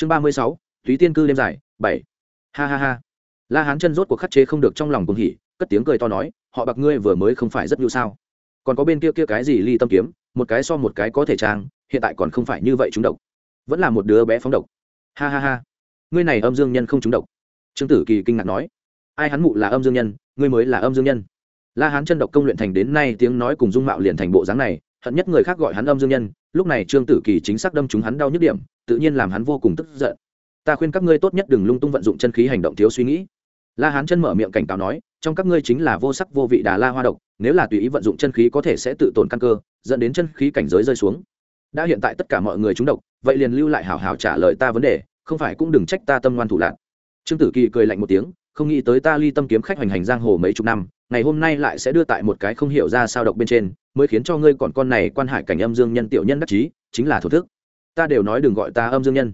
chương ba mươi sáu, Thúy tiên cư đêm dài, bảy. Ha ha ha. La hán chân rốt cuộc khắc chế không được trong lòng cùng hỉ, cất tiếng cười to nói, họ bạc ngươi vừa mới không phải rất nhu sao? Còn có bên kia kia cái gì ly tâm kiếm, một cái so một cái có thể trang, hiện tại còn không phải như vậy chúng độc. Vẫn là một đứa bé phóng độc. Ha ha ha. Ngươi này âm dương nhân không trúng độc. Trương tử kỳ kinh ngạc nói. Ai hắn mụ là âm dương nhân, ngươi mới là âm dương nhân. La hán chân độc công luyện thành đến nay tiếng nói cùng dung mạo liền thành bộ dáng này, hận nhất người khác gọi hắn âm dương nhân, lúc này trương tử kỳ chính xác đâm chúng hắn đau nhức điểm tự nhiên làm hắn vô cùng tức giận. Ta khuyên các ngươi tốt nhất đừng lung tung vận dụng chân khí hành động thiếu suy nghĩ. La hán chân mở miệng cảnh cáo nói, trong các ngươi chính là vô sắc vô vị đà la hoa độc, nếu là tùy ý vận dụng chân khí có thể sẽ tự tổn căn cơ, dẫn đến chân khí cảnh giới rơi xuống. Đã hiện tại tất cả mọi người trúng độc, vậy liền lưu lại hảo hảo trả lời ta vấn đề, không phải cũng đừng trách ta tâm ngoan thủ lạc trương tử kỳ cười lạnh một tiếng, không nghĩ tới ta ly tâm kiếm khách hoành hành giang hồ mấy chục năm, ngày hôm nay lại sẽ đưa tại một cái không hiểu ra sao độc bên trên, mới khiến cho ngươi còn con này quan hải cảnh âm dương nhân tiểu nhân đắc chí, chính là thổ thức ta đều nói đừng gọi ta âm dương nhân.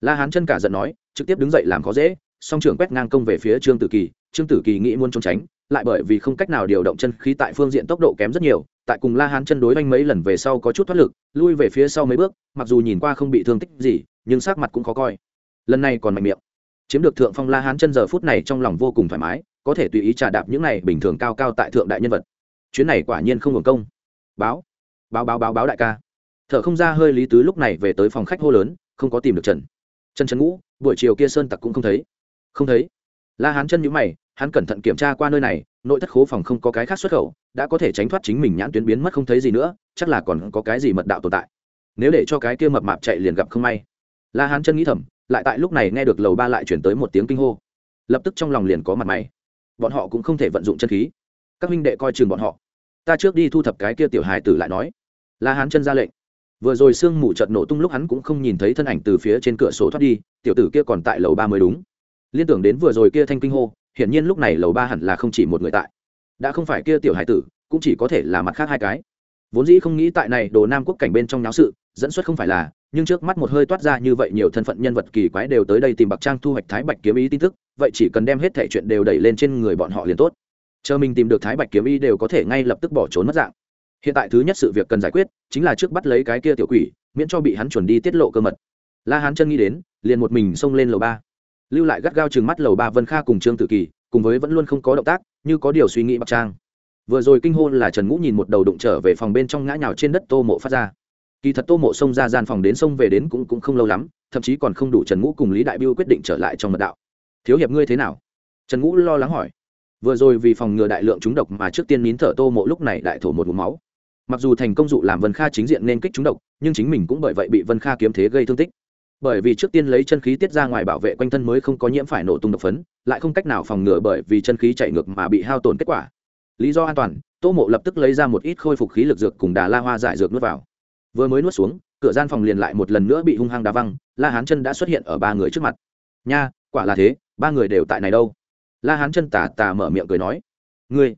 La hán chân cả giận nói, trực tiếp đứng dậy làm khó dễ, song trưởng quét ngang công về phía trương tử kỳ. Trương tử kỳ nghĩ muốn trốn tránh, lại bởi vì không cách nào điều động chân khí tại phương diện tốc độ kém rất nhiều, tại cùng la hán chân đối oanh mấy lần về sau có chút thoát lực, lui về phía sau mấy bước, mặc dù nhìn qua không bị thương tích gì, nhưng sắc mặt cũng khó coi. Lần này còn mạnh miệng. Chiếm được thượng phong la hán chân giờ phút này trong lòng vô cùng thoải mái, có thể tùy ý trà đạp những này bình thường cao cao tại thượng đại nhân vật. Chuyến này quả nhiên không hưởng công. Báo báo báo báo báo đại ca thở không ra hơi lý tứ lúc này về tới phòng khách hô lớn, không có tìm được trần. Trần trần ngũ, buổi chiều kia sơn tặc cũng không thấy. Không thấy. La hán chân nhữ mày, hắn cẩn thận kiểm tra qua nơi này, nội thất khố phòng không có cái khác xuất khẩu, đã có thể tránh thoát chính mình nhãn tuyến biến mất không thấy gì nữa, chắc là còn có cái gì mật đạo tồn tại. Nếu để cho cái kia mập mạp chạy liền gặp không may. La hán chân nghĩ thầm, lại tại lúc này nghe được lầu ba lại chuyển tới một tiếng kinh hô. Lập tức trong lòng liền có mặt mày. Bọn họ cũng không thể vận dụng chân khí. Các minh đệ coi chừng bọn họ. Ta trước đi thu thập cái kia tiểu hài tử lại nói. La hán chân ra lệnh vừa rồi sương mù chợt nổ tung lúc hắn cũng không nhìn thấy thân ảnh từ phía trên cửa sổ thoát đi, tiểu tử kia còn tại lầu ba mới đúng. Liên tưởng đến vừa rồi kia thanh kinh hô, hiển nhiên lúc này lầu ba hẳn là không chỉ một người tại. Đã không phải kia tiểu hải tử, cũng chỉ có thể là mặt khác hai cái. Vốn dĩ không nghĩ tại này đồ nam quốc cảnh bên trong náo sự, dẫn xuất không phải là, nhưng trước mắt một hơi toát ra như vậy nhiều thân phận nhân vật kỳ quái đều tới đây tìm bạc trang thu hoạch thái bạch kiếm ý tin tức, vậy chỉ cần đem hết thẻ chuyện đều đẩy lên trên người bọn họ liền tốt. Chờ mình tìm được thái bạch kiếm ý đều có thể ngay lập tức bỏ trốn mất dạng hiện tại thứ nhất sự việc cần giải quyết chính là trước bắt lấy cái kia tiểu quỷ, miễn cho bị hắn chuẩn đi tiết lộ cơ mật. La hán chân nghĩ đến, liền một mình xông lên lầu ba. Lưu lại gắt gao chừng mắt lầu ba vân kha cùng trương tử kỳ, cùng với vẫn luôn không có động tác, như có điều suy nghĩ bạc trang. Vừa rồi kinh hôn là trần ngũ nhìn một đầu đụng trở về phòng bên trong ngã nhào trên đất tô mộ phát ra. Kỳ thật tô mộ xông ra gian phòng đến sông về đến cũng cũng không lâu lắm, thậm chí còn không đủ trần ngũ cùng lý đại biêu quyết định trở lại trong mật đạo. Thiếu hiệp ngươi thế nào? Trần ngũ lo lắng hỏi. Vừa rồi vì phòng ngừa đại lượng trúng độc mà trước tiên nín thở tô mộ, lúc này đại thổ một mũ máu mặc dù thành công dụ làm vân kha chính diện nên kích trúng độc, nhưng chính mình cũng bởi vậy bị vân kha kiếm thế gây thương tích. Bởi vì trước tiên lấy chân khí tiết ra ngoài bảo vệ quanh thân mới không có nhiễm phải nổ tung độc phấn, lại không cách nào phòng ngừa bởi vì chân khí chạy ngược mà bị hao tổn kết quả. Lý do an toàn, tô mộ lập tức lấy ra một ít khôi phục khí lực dược cùng đà la hoa giải dược nuốt vào. Vừa mới nuốt xuống, cửa gian phòng liền lại một lần nữa bị hung hăng đá văng, la hán chân đã xuất hiện ở ba người trước mặt. Nha, quả là thế, ba người đều tại này đâu? La hán chân tà tà mở miệng cười nói. Ngươi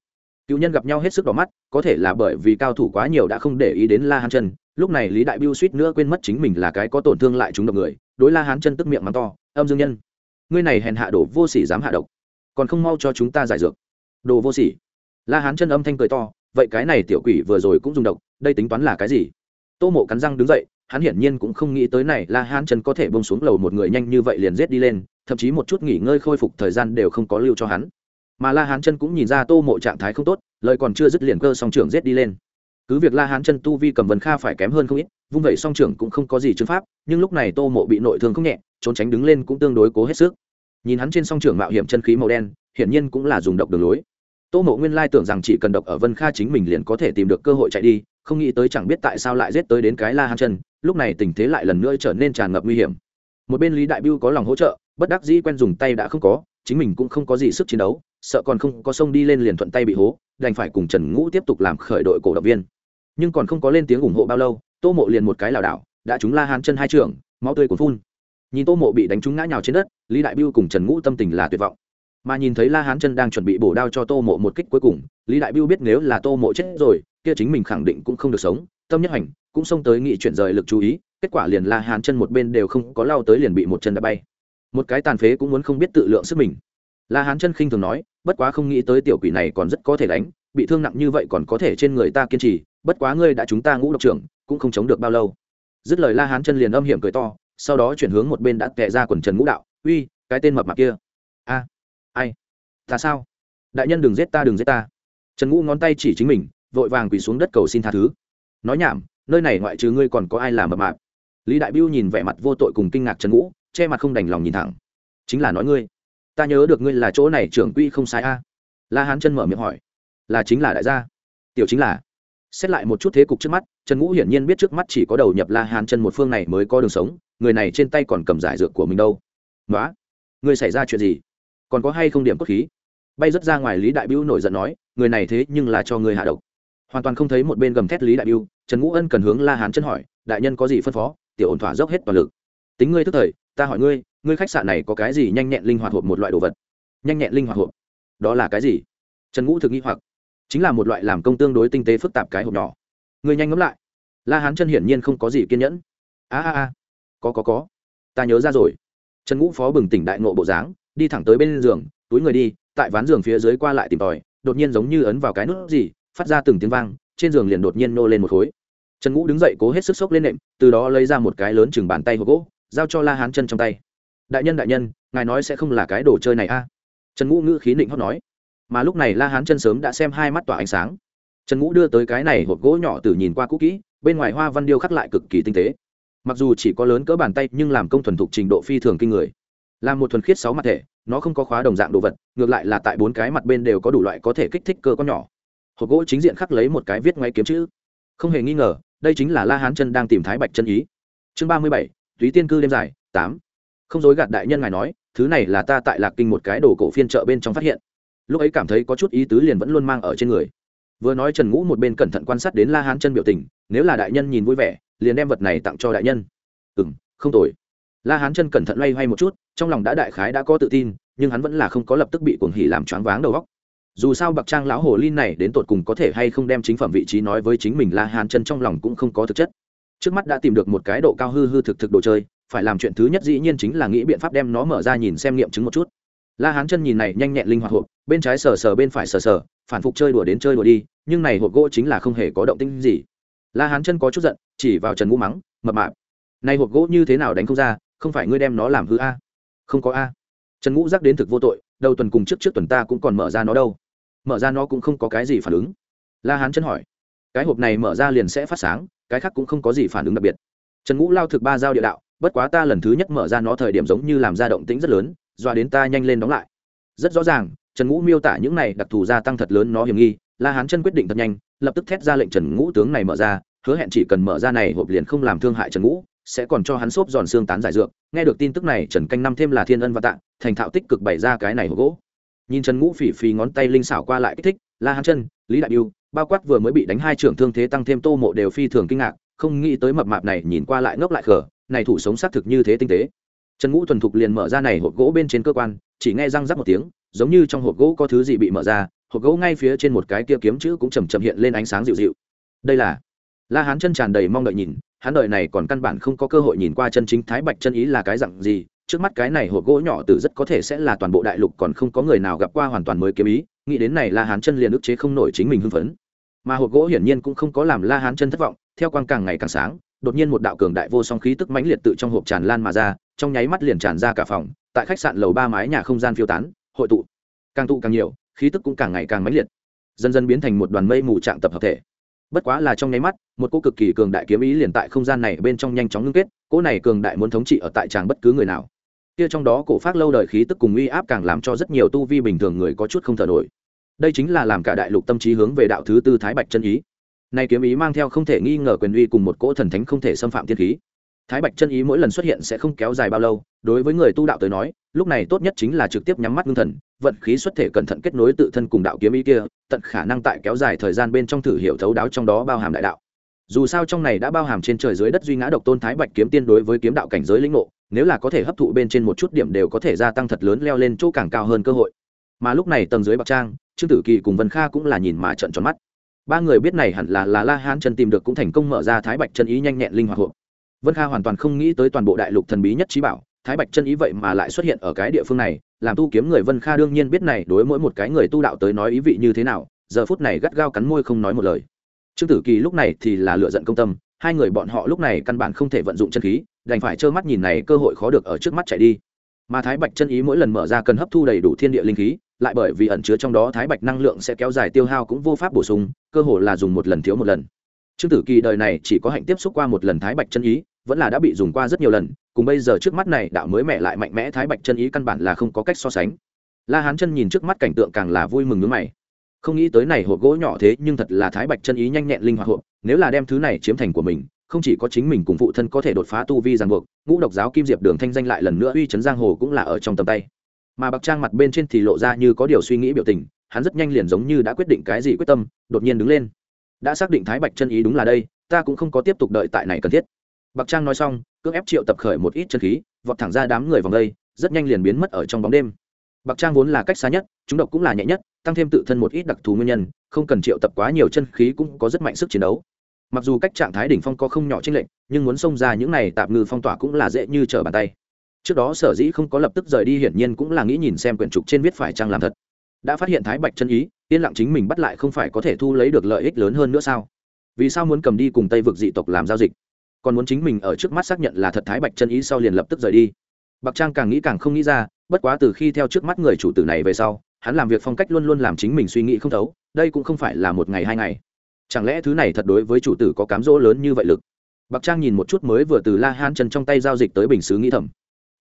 cựu nhân gặp nhau hết sức đỏ mắt, có thể là bởi vì cao thủ quá nhiều đã không để ý đến la hán chân. Lúc này lý đại biêu suýt nữa quên mất chính mình là cái có tổn thương lại chúng độc người, đối la hán chân tức miệng mắng to, âm dương nhân, ngươi này hèn hạ đổ vô sỉ dám hạ độc, còn không mau cho chúng ta giải dược. Đồ vô sỉ? La hán chân âm thanh cười to, vậy cái này tiểu quỷ vừa rồi cũng dùng độc, đây tính toán là cái gì? Tô mộ cắn răng đứng dậy, hắn hiển nhiên cũng không nghĩ tới này la hán chân có thể bông xuống lầu một người nhanh như vậy liền rết đi lên, thậm chí một chút nghỉ ngơi khôi phục thời gian đều không có lưu cho hắn mà la hán chân cũng nhìn ra tô mộ trạng thái không tốt, lời còn chưa dứt liền cơ song trưởng rết đi lên. Cứ việc la hán chân tu vi cầm vân kha phải kém hơn không ít, vung vẩy song trưởng cũng không có gì chứng pháp, nhưng lúc này tô mộ bị nội thương không nhẹ, trốn tránh đứng lên cũng tương đối cố hết sức. Nhìn hắn trên song trưởng mạo hiểm chân khí màu đen, hiển nhiên cũng là dùng độc đường lối. Tô mộ nguyên lai tưởng rằng chỉ cần độc ở vân kha chính mình liền có thể tìm được cơ hội chạy đi, không nghĩ tới chẳng biết tại sao lại giết tới đến cái la hán chân, lúc này tình thế lại lần nữa trở nên tràn ngập nguy hiểm. Một bên lý đại biêu có lòng hỗ trợ, bất đắc dĩ quen dùng tay đã không có, chính mình cũng không có gì sức chiến đấu sợ còn không có sông đi lên liền thuận tay bị hố, đành phải cùng trần ngũ tiếp tục làm khởi đội cổ động viên. Nhưng còn không có lên tiếng ủng hộ bao lâu, tô mộ liền một cái lảo đảo, đã trúng la hán chân hai trường, máu tươi cuốn phun. Nhìn tô mộ bị đánh trúng ngã nhào trên đất, lý đại biêu cùng trần ngũ tâm tình là tuyệt vọng. Mà nhìn thấy la hán chân đang chuẩn bị bổ đao cho tô mộ một kích cuối cùng, lý đại biêu biết nếu là tô mộ chết rồi, kia chính mình khẳng định cũng không được sống, tâm nhất hành, cũng xông tới nghị chuyển rời lực chú ý, kết quả liền la hán chân một bên đều không có lao tới liền bị một chân đã bay. Một cái tàn phế cũng muốn không biết tự lượng sức mình la hán chân khinh thường nói, bất quá không nghĩ tới tiểu quỷ này còn rất có thể đánh, bị thương nặng như vậy còn có thể trên người ta kiên trì, bất quá ngươi đã chúng ta ngũ độc trưởng, cũng không chống được bao lâu. Dứt lời la hán chân liền âm hiểm cười to, sau đó chuyển hướng một bên đã tệ ra quần trần ngũ đạo, uy, cái tên mập mạp kia. A, ai? Ta sao? Đại nhân đừng giết ta, đừng giết ta. Trần ngũ ngón tay chỉ chính mình, vội vàng quỳ xuống đất cầu xin tha thứ. Nói nhảm, nơi này ngoại trừ ngươi còn có ai làm mập mạp? Lý đại biêu nhìn vẻ mặt vô tội cùng kinh ngạc trần ngũ, che mặt không đành lòng nhìn thẳng. Chính là nói ngươi ta nhớ được ngươi là chỗ này trưởng quỹ không sai a. La hán chân mở miệng hỏi. Là chính là đại gia. Tiểu chính là. Xét lại một chút thế cục trước mắt, trần ngũ hiển nhiên biết trước mắt chỉ có đầu nhập la hán chân một phương này mới có đường sống, người này trên tay còn cầm giải dược của mình đâu. Nói ngươi xảy ra chuyện gì? Còn có hay không điểm cốt khí? Bay rất ra ngoài lý đại biêu nổi giận nói, người này thế nhưng là cho người hạ độc. Hoàn toàn không thấy một bên gầm thét lý đại biêu trần ngũ ân cần hướng la hán chân hỏi, đại nhân có gì phân phó? Tiểu ổn thỏa dốc hết toàn lực. Tính ngươi tức thời, ta hỏi ngươi ngươi khách sạn này có cái gì nhanh nhẹn linh hoạt hộp một loại đồ vật? Nhanh nhẹn linh hoạt hộp? Đó là cái gì? Trần ngũ thực nghĩ hoặc. Chính là một loại làm công tương đối tinh tế phức tạp cái hộp nhỏ. Ngươi nhanh ngẫm lại. La hán chân hiển nhiên không có gì kiên nhẫn. A a a. Có có có. Ta nhớ ra rồi. Trần ngũ phó bừng tỉnh đại nộ bộ dáng, đi thẳng tới bên giường, túi người đi, tại ván giường phía dưới qua lại tìm tòi, đột nhiên giống như ấn vào cái nút gì, phát ra từng tiếng vang, trên giường liền đột nhiên nô lên một khối. Trần ngũ đứng dậy cố hết sức sốc lên nệm, từ đó lấy ra một cái lớn chừng bàn tay hộp gỗ, giao cho la hán chân trong tay đại nhân đại nhân, ngài nói sẽ không là cái đồ chơi này a. Trần ngũ ngữ khí định hót nói. Mà lúc này la hán chân sớm đã xem hai mắt tỏa ánh sáng. Trần ngũ đưa tới cái này hộp gỗ nhỏ từ nhìn qua cũ kỹ, bên ngoài hoa văn điêu khắc lại cực kỳ tinh tế. Mặc dù chỉ có lớn cỡ bàn tay nhưng làm công thuần thục trình độ phi thường kinh người. Là một thuần khiết sáu mặt thể, nó không có khóa đồng dạng đồ vật, ngược lại là tại bốn cái mặt bên đều có đủ loại có thể kích thích cơ con nhỏ. Hộp gỗ chính diện khắc lấy một cái viết ngay kiếm chữ. Không hề nghi ngờ, đây chính là la hán chân đang tìm thái bạch chân ý. Chương ba mươi bảy, túy tiên cư đêm dài, tám không dối gạt đại nhân ngài nói, thứ này là ta tại lạc kinh một cái đồ cổ phiên chợ bên trong phát hiện. Lúc ấy cảm thấy có chút ý tứ liền vẫn luôn mang ở trên người. Vừa nói trần ngũ một bên cẩn thận quan sát đến la hán chân biểu tình, nếu là đại nhân nhìn vui vẻ, liền đem vật này tặng cho đại nhân. Ừ m không tồi. La hán chân cẩn thận loay hoay một chút, trong lòng đã đại khái đã có tự tin, nhưng hắn vẫn là không có lập tức bị cuồng hỉ làm choáng váng đầu góc dù sao bậc trang lão hồ linh này đến tột cùng có thể hay không đem chính phẩm vị trí nói với chính mình la hán chân trong lòng cũng không có thực chất. Trước mắt đã tìm được một cái độ cao hư hư thực thực đồ chơi phải làm chuyện thứ nhất dĩ nhiên chính là nghĩ biện pháp đem nó mở ra nhìn xem nghiệm chứng một chút. La hán chân nhìn này nhanh nhẹn linh hoạt hộp, bên trái sờ sờ bên phải sờ sờ, phản phục chơi đùa đến chơi đùa đi, nhưng này hộp gỗ chính là không hề có động tinh gì. La hán chân có chút giận, chỉ vào trần ngũ mắng, mập mạp, này hộp gỗ như thế nào đánh không ra, không phải ngươi đem nó làm hư a? Không có a. Trần ngũ giác đến thực vô tội, đầu tuần cùng trước trước tuần ta cũng còn mở ra nó đâu. Mở ra nó cũng không có cái gì phản ứng. La hán chân hỏi, cái hộp này mở ra liền sẽ phát sáng, cái khác cũng không có gì phản ứng đặc biệt. Trần ngũ lao thực ba giao địa đạo bất quá ta lần thứ nhất mở ra nó thời điểm giống như làm ra động tĩnh rất lớn, doa đến ta nhanh lên đóng lại. Rất rõ ràng, trần ngũ miêu tả những này đặc thù gia tăng thật lớn nó hiểm nghi, la hán chân quyết định thật nhanh, lập tức thét ra lệnh trần ngũ tướng này mở ra, hứa hẹn chỉ cần mở ra này hộp liền không làm thương hại trần ngũ, sẽ còn cho hắn xốp giòn xương tán giải dược. Nghe được tin tức này, trần canh năm thêm là thiên ân và tạng, thành thạo tích cực bày ra cái này hộp gỗ. Nhìn trần ngũ phỉ phì ngón tay linh xảo qua lại kích thích, la hán chân, lý đại biêu bao quát vừa mới bị đánh hai trưởng thương thế tăng thêm tô mộ đều phi thường kinh ngạc, không nghĩ tới mập mạp này nhìn qua lại ngốc lại khở này thủ sống xác thực như thế tinh tế. Trần ngũ thuần thục liền mở ra này hộp gỗ bên trên cơ quan, chỉ nghe răng rắc một tiếng, giống như trong hộp gỗ có thứ gì bị mở ra, hộp gỗ ngay phía trên một cái kia kiếm chữ cũng chầm chậm hiện lên ánh sáng dịu dịu. Đây là la hán chân tràn đầy mong đợi nhìn, hắn đợi này còn căn bản không có cơ hội nhìn qua chân chính thái bạch chân ý là cái dặn gì, trước mắt cái này hộp gỗ nhỏ từ rất có thể sẽ là toàn bộ đại lục còn không có người nào gặp qua hoàn toàn mới kiếm ý, nghĩ đến này la hán chân liền ức chế không nổi chính mình hưng phấn. Mà hộp gỗ hiển nhiên cũng không có làm la hán chân thất vọng, theo quang càng ngày càng sáng đột nhiên một đạo cường đại vô song khí tức mãnh liệt tự trong hộp tràn lan mà ra, trong nháy mắt liền tràn ra cả phòng, tại khách sạn lầu ba mái nhà không gian phiêu tán, hội tụ. Càng tụ càng nhiều, khí tức cũng càng ngày càng mãnh liệt. Dần dần biến thành một đoàn mây mù trạng tập hợp thể. Bất quá là trong nháy mắt, một cô cực kỳ cường đại kiếm ý liền tại không gian này bên trong nhanh chóng ngưng kết cỗ này cường đại muốn thống trị ở tại tràng bất cứ người nào. Kia trong đó cổ phát lâu đời khí tức cùng uy áp càng làm cho rất nhiều tu vi bình thường người có chút không thở nổi. Đây chính là làm cả đại lục tâm trí hướng về đạo thứ tư thái bạch chân ý nay kiếm ý mang theo không thể nghi ngờ quyền uy cùng một cỗ thần thánh không thể xâm phạm thiên khí. Thái bạch chân ý mỗi lần xuất hiện sẽ không kéo dài bao lâu, đối với người tu đạo tới nói, lúc này tốt nhất chính là trực tiếp nhắm mắt ngưng thần, vận khí xuất thể cẩn thận kết nối tự thân cùng đạo kiếm ý kia, tận khả năng tại kéo dài thời gian bên trong thử hiểu thấu đáo trong đó bao hàm đại đạo. Dù sao trong này đã bao hàm trên trời dưới đất duy ngã độc tôn thái bạch kiếm tiên đối với kiếm đạo cảnh giới lĩnh ngộ, nếu là có thể hấp thụ bên trên một chút điểm đều có thể gia tăng thật lớn leo lên chỗ càng cao hơn cơ hội. Mà lúc này tầng dưới bạc trang, trương tử kỳ cùng vân kha cũng là nhìn mà trận tròn mắt ba người biết này hẳn là là la hán chân tìm được cũng thành công mở ra thái bạch chân ý nhanh nhẹn linh hoạt hộp vân kha hoàn toàn không nghĩ tới toàn bộ đại lục thần bí nhất trí bảo, thái bạch chân ý vậy mà lại xuất hiện ở cái địa phương này, làm tu kiếm người vân kha đương nhiên biết này, đối mỗi một cái người tu đạo tới nói ý vị như thế nào, giờ phút này gắt gao cắn môi không nói một lời. Trương tử kỳ lúc này thì là lựa giận công tâm, hai người bọn họ lúc này căn bản không thể vận dụng chân khí, đành phải trơ mắt nhìn này cơ hội khó được ở trước mắt chạy đi. Mà thái bạch chân ý mỗi lần mở ra cần hấp thu đầy đủ thiên địa linh khí lại bởi vì ẩn chứa trong đó thái bạch năng lượng sẽ kéo dài tiêu hao cũng vô pháp bổ sung, cơ hồ là dùng một lần thiếu một lần. Trương tử kỳ đời này chỉ có hạnh tiếp xúc qua một lần thái bạch chân ý, vẫn là đã bị dùng qua rất nhiều lần, cùng bây giờ trước mắt này đạo mới mẹ lại mạnh mẽ thái bạch chân ý căn bản là không có cách so sánh. La hán chân nhìn trước mắt cảnh tượng càng là vui mừng nước mày. Không nghĩ tới này hộp gỗ nhỏ thế nhưng thật là thái bạch chân ý nhanh nhẹn linh hoạt hộp, nếu là đem thứ này chiếm thành của mình, không chỉ có chính mình cùng phụ thân có thể đột phá tu vi ràng buộc, ngũ độc giáo kim diệp đường thanh danh lại lần nữa uy chấn giang hồ cũng là ở trong tầm tay mà bạc trang mặt bên trên thì lộ ra như có điều suy nghĩ biểu tình, hắn rất nhanh liền giống như đã quyết định cái gì quyết tâm, đột nhiên đứng lên. Đã xác định thái bạch chân ý đúng là đây, ta cũng không có tiếp tục đợi tại này cần thiết. Bạc trang nói xong, cưỡng ép triệu tập khởi một ít chân khí, vọt thẳng ra đám người vòng đây, rất nhanh liền biến mất ở trong bóng đêm. Bạc trang vốn là cách xa nhất, chúng độc cũng là nhẹ nhất, tăng thêm tự thân một ít đặc thù nguyên nhân, không cần triệu tập quá nhiều chân khí cũng có rất mạnh sức chiến đấu. Mặc dù cách trạng thái đỉnh phong có không nhỏ trên lệnh nhưng muốn xông ra những này tạm ngư phong tỏa cũng là dễ như trở bàn tay trước đó sở dĩ không có lập tức rời đi hiển nhiên cũng là nghĩ nhìn xem quyển trục trên viết phải chăng làm thật. Đã phát hiện thái bạch chân ý, yên lặng chính mình bắt lại không phải có thể thu lấy được lợi ích lớn hơn nữa sao? Vì sao muốn cầm đi cùng tây vực dị tộc làm giao dịch? Còn muốn chính mình ở trước mắt xác nhận là thật thái bạch chân ý sau liền lập tức rời đi. Bạc trang càng nghĩ càng không nghĩ ra, bất quá từ khi theo trước mắt người chủ tử này về sau, hắn làm việc phong cách luôn luôn làm chính mình suy nghĩ không thấu, đây cũng không phải là một ngày hai ngày. Chẳng lẽ thứ này thật đối với chủ tử có cám dỗ lớn như vậy lực? Bạc trang nhìn một chút mới vừa từ la han chân trong tay giao dịch tới bình xứ nghĩ thầm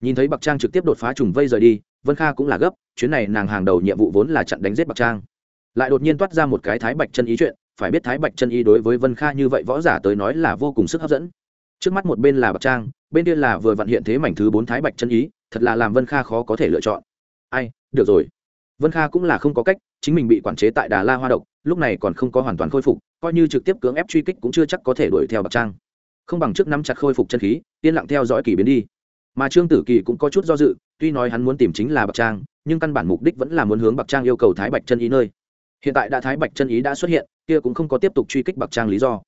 nhìn thấy bạc trang trực tiếp đột phá trùng vây rời đi, vân kha cũng là gấp, chuyến này nàng hàng đầu nhiệm vụ vốn là chặn đánh giết bạc trang. Lại đột nhiên toát ra một cái thái bạch chân ý chuyện, phải biết thái bạch chân ý đối với vân kha như vậy võ giả tới nói là vô cùng sức hấp dẫn. Trước mắt một bên là bạc trang, bên kia là vừa vận hiện thế mảnh thứ bốn thái bạch chân ý, thật là làm vân kha khó có thể lựa chọn. Ai, được rồi. Vân kha cũng là không có cách, chính mình bị quản chế tại đà la hoa độc, lúc này còn không có hoàn toàn khôi phục, coi như trực tiếp cưỡng ép truy kích cũng chưa chắc có thể đuổi theo bạc trang. Không bằng trước nắm chặt khôi phục chân khí, yên lặng theo dõi kỳ biến đi mà trương tử kỳ cũng có chút do dự, tuy nói hắn muốn tìm chính là bạc trang, nhưng căn bản mục đích vẫn là muốn hướng bạc trang yêu cầu thái bạch chân ý nơi. Hiện tại đã thái bạch chân ý đã xuất hiện, kia cũng không có tiếp tục truy kích bạc trang lý do.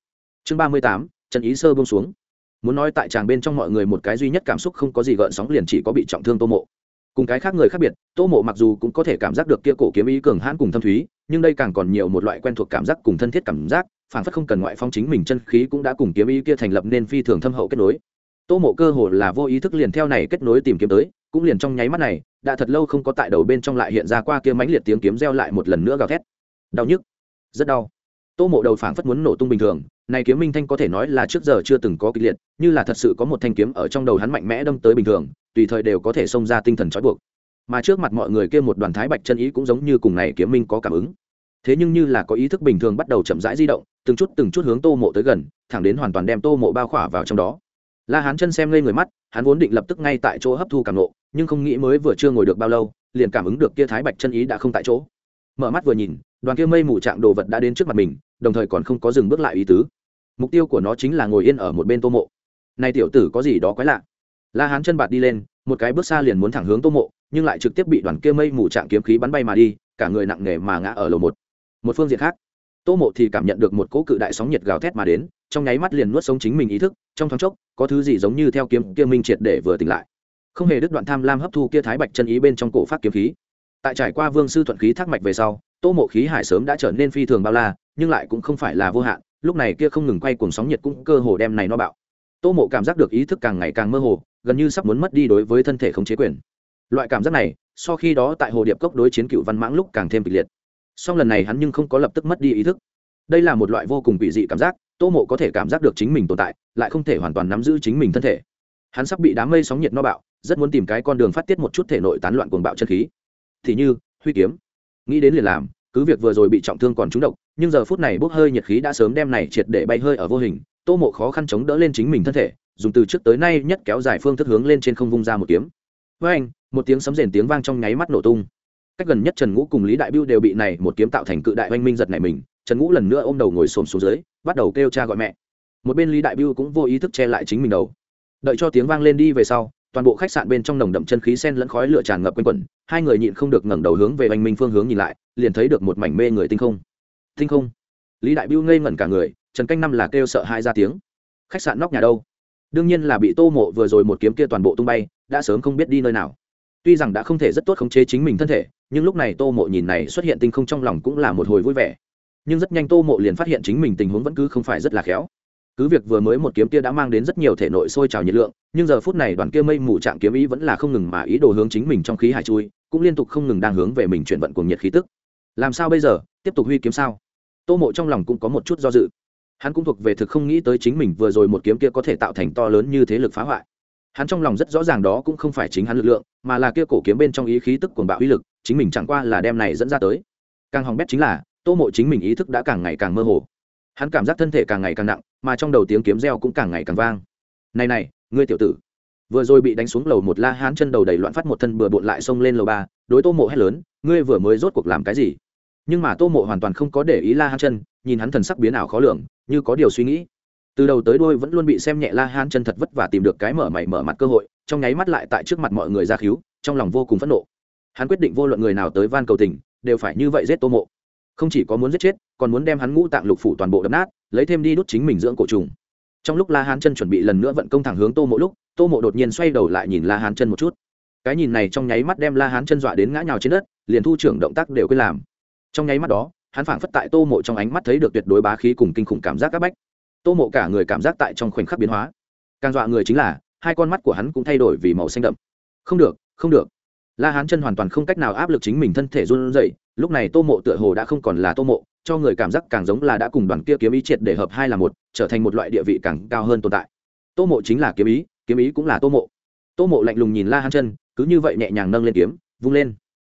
Chương ba mươi tám, chân ý sơ bông xuống. Muốn nói tại tràng bên trong mọi người một cái duy nhất cảm xúc không có gì gợn sóng liền chỉ có bị trọng thương tô mộ. Cùng cái khác người khác biệt, tô mộ mặc dù cũng có thể cảm giác được kia cổ kiếm ý cường hãn cùng thâm thúy, nhưng đây càng còn nhiều một loại quen thuộc cảm giác cùng thân thiết cảm giác phản phất không cần ngoại phong chính mình chân khí cũng đã cùng kiếm ý kia thành lập nên phi thường thâm hậu kết nối tô mộ cơ hồ là vô ý thức liền theo này kết nối tìm kiếm tới, cũng liền trong nháy mắt này, đã thật lâu không có tại đầu bên trong lại hiện ra qua kia mãnh liệt tiếng kiếm reo lại một lần nữa gào thét. Đau nhức, rất đau. Tô mộ đầu phảng phất muốn nổ tung bình thường, này kiếm minh thanh có thể nói là trước giờ chưa từng có kịch liệt, như là thật sự có một thanh kiếm ở trong đầu hắn mạnh mẽ đâm tới bình thường, tùy thời đều có thể xông ra tinh thần trói buộc. Mà trước mặt mọi người kia một đoàn thái bạch chân ý cũng giống như cùng này kiếm minh có cảm ứng. Thế nhưng như là có ý thức bình thường bắt đầu chậm rãi di động, từng chút từng chút hướng tô mộ tới gần, thẳng đến hoàn toàn đem tô mộ bao khỏa vào trong đó la hán chân xem lên người mắt, hắn vốn định lập tức ngay tại chỗ hấp thu cảm nộ, nhưng không nghĩ mới vừa chưa ngồi được bao lâu, liền cảm ứng được kia thái bạch chân ý đã không tại chỗ. Mở mắt vừa nhìn, đoàn kia mây mù trạng đồ vật đã đến trước mặt mình, đồng thời còn không có dừng bước lại ý tứ. Mục tiêu của nó chính là ngồi yên ở một bên tô mộ. Này tiểu tử có gì đó quái lạ. La hán chân bạt đi lên, một cái bước xa liền muốn thẳng hướng tô mộ, nhưng lại trực tiếp bị đoàn kia mây mù trạng kiếm khí bắn bay mà đi, cả người nặng nề mà ngã ở lầu một. Một phương diện khác, tô mộ thì cảm nhận được một cỗ cự đại sóng nhiệt gào thét mà đến trong nháy mắt liền nuốt sống chính mình ý thức, trong thoáng chốc, có thứ gì giống như theo kiếm kia minh triệt để vừa tỉnh lại. Không hề đứt đoạn tham lam hấp thu kia thái bạch chân ý bên trong cổ phát kiếm khí. Tại trải qua vương sư thuận khí thác mạch về sau, tô mộ khí hải sớm đã trở nên phi thường bao la, nhưng lại cũng không phải là vô hạn, lúc này kia không ngừng quay cuồng sóng nhiệt cũng cơ hồ đem này nó bạo. Tô mộ cảm giác được ý thức càng ngày càng mơ hồ, gần như sắp muốn mất đi đối với thân thể khống chế quyền. Loại cảm giác này, so khi đó tại hồ điệp cốc đối chiến cựu văn mãng lúc càng thêm kịch liệt. Song lần này hắn nhưng không có lập tức mất đi ý thức. Đây là một loại vô cùng bị dị cảm giác tô mộ có thể cảm giác được chính mình tồn tại, lại không thể hoàn toàn nắm giữ chính mình thân thể. Hắn sắp bị đám mây sóng nhiệt no bạo, rất muốn tìm cái con đường phát tiết một chút thể nội tán loạn cuồng bạo chân khí. Thì như, huy kiếm. Nghĩ đến liền làm, cứ việc vừa rồi bị trọng thương còn trúng độc, nhưng giờ phút này bốc hơi nhiệt khí đã sớm đem này triệt để bay hơi ở vô hình, tô mộ khó khăn chống đỡ lên chính mình thân thể, dùng từ trước tới nay nhất kéo dài phương thức hướng lên trên không vung ra một kiếm. Với anh, một tiếng sấm rền tiếng vang trong nháy mắt nổ tung. Cách gần nhất trần ngũ cùng lý đại biêu đều bị này một kiếm tạo thành cự đại oanh minh giật này mình trần ngũ lần nữa ôm đầu ngồi xổm xuống dưới, bắt đầu kêu cha gọi mẹ. Một bên lý đại biêu cũng vô ý thức che lại chính mình đầu. Đợi cho tiếng vang lên đi về sau, toàn bộ khách sạn bên trong nồng đậm chân khí sen lẫn khói lửa tràn ngập quanh quẩn, hai người nhịn không được ngẩng đầu hướng về oanh minh phương hướng nhìn lại, liền thấy được một mảnh mê người tinh không. Tinh không? Lý đại biêu ngây ngẩn cả người, trần canh năm là kêu sợ hai ra tiếng. Khách sạn nóc nhà đâu? Đương nhiên là bị tô mộ vừa rồi một kiếm kia toàn bộ tung bay, đã sớm không biết đi nơi nào. Tuy rằng đã không thể rất tốt khống chế chính mình thân thể, nhưng lúc này tô mộ nhìn này xuất hiện tinh không trong lòng cũng là một hồi vui vẻ nhưng rất nhanh tô mộ liền phát hiện chính mình tình huống vẫn cứ không phải rất là khéo. Cứ việc vừa mới một kiếm kia đã mang đến rất nhiều thể nội sôi trào nhiệt lượng, nhưng giờ phút này đoàn kia mây mù trạng kiếm ý vẫn là không ngừng mà ý đồ hướng chính mình trong khí hải chui, cũng liên tục không ngừng đang hướng về mình chuyển vận cuồng nhiệt khí tức. Làm sao bây giờ? Tiếp tục huy kiếm sao? Tô mộ trong lòng cũng có một chút do dự. Hắn cũng thuộc về thực không nghĩ tới chính mình vừa rồi một kiếm kia có thể tạo thành to lớn như thế lực phá hoại. Hắn trong lòng rất rõ ràng đó cũng không phải chính hắn lực lượng, mà là kia cổ kiếm bên trong ý khí tức cuồng bạo uy lực, chính mình chẳng qua là đem này dẫn ra tới. Càng hỏng bét chính là tô mộ chính mình ý thức đã càng ngày càng mơ hồ. Hắn cảm giác thân thể càng ngày càng nặng, mà trong đầu tiếng kiếm reo cũng càng ngày càng vang. Này này, ngươi tiểu tử. Vừa rồi bị đánh xuống lầu một la hán chân đầu đầy loạn phát một thân bừa bộn lại xông lên lầu ba, đối tô mộ hét lớn, ngươi vừa mới rốt cuộc làm cái gì? Nhưng mà tô mộ hoàn toàn không có để ý la hán chân, nhìn hắn thần sắc biến ảo khó lường, như có điều suy nghĩ. Từ đầu tới đôi vẫn luôn bị xem nhẹ la hán chân thật vất vả tìm được cái mở mày mở mặt cơ hội, trong nháy mắt lại tại trước mặt mọi người ra khíu, trong lòng vô cùng phẫn nộ. Hắn quyết định vô luận người nào tới van cầu tình, đều phải như vậy giết tô mộ không chỉ có muốn giết chết, còn muốn đem hắn ngũ tạng lục phủ toàn bộ đập nát, lấy thêm đi đốt chính mình dưỡng cổ trùng. Trong lúc la hán chân chuẩn bị lần nữa vận công thẳng hướng tô mộ lúc, tô mộ đột nhiên xoay đầu lại nhìn la hán chân một chút. Cái nhìn này trong nháy mắt đem la hán chân dọa đến ngã nhào trên đất, liền thu trưởng động tác đều quên làm. Trong nháy mắt đó, hắn phảng phất tại tô mộ trong ánh mắt thấy được tuyệt đối bá khí cùng kinh khủng cảm giác áp bách. Tô mộ cả người cảm giác tại trong khoảnh khắc biến hóa. Càng dọa người chính là, hai con mắt của hắn cũng thay đổi vì màu xanh đậm. Không được không được. La hán chân hoàn toàn không cách nào áp lực chính mình thân thể run rẩy lúc này tô mộ tựa hồ đã không còn là tô mộ, cho người cảm giác càng giống là đã cùng đoàn kia kiếm ý triệt để hợp hai là một, trở thành một loại địa vị càng cao hơn tồn tại. Tô mộ chính là kiếm ý kiếm ý cũng là tô mộ. Tô mộ lạnh lùng nhìn la hán chân, cứ như vậy nhẹ nhàng nâng lên kiếm, vung lên.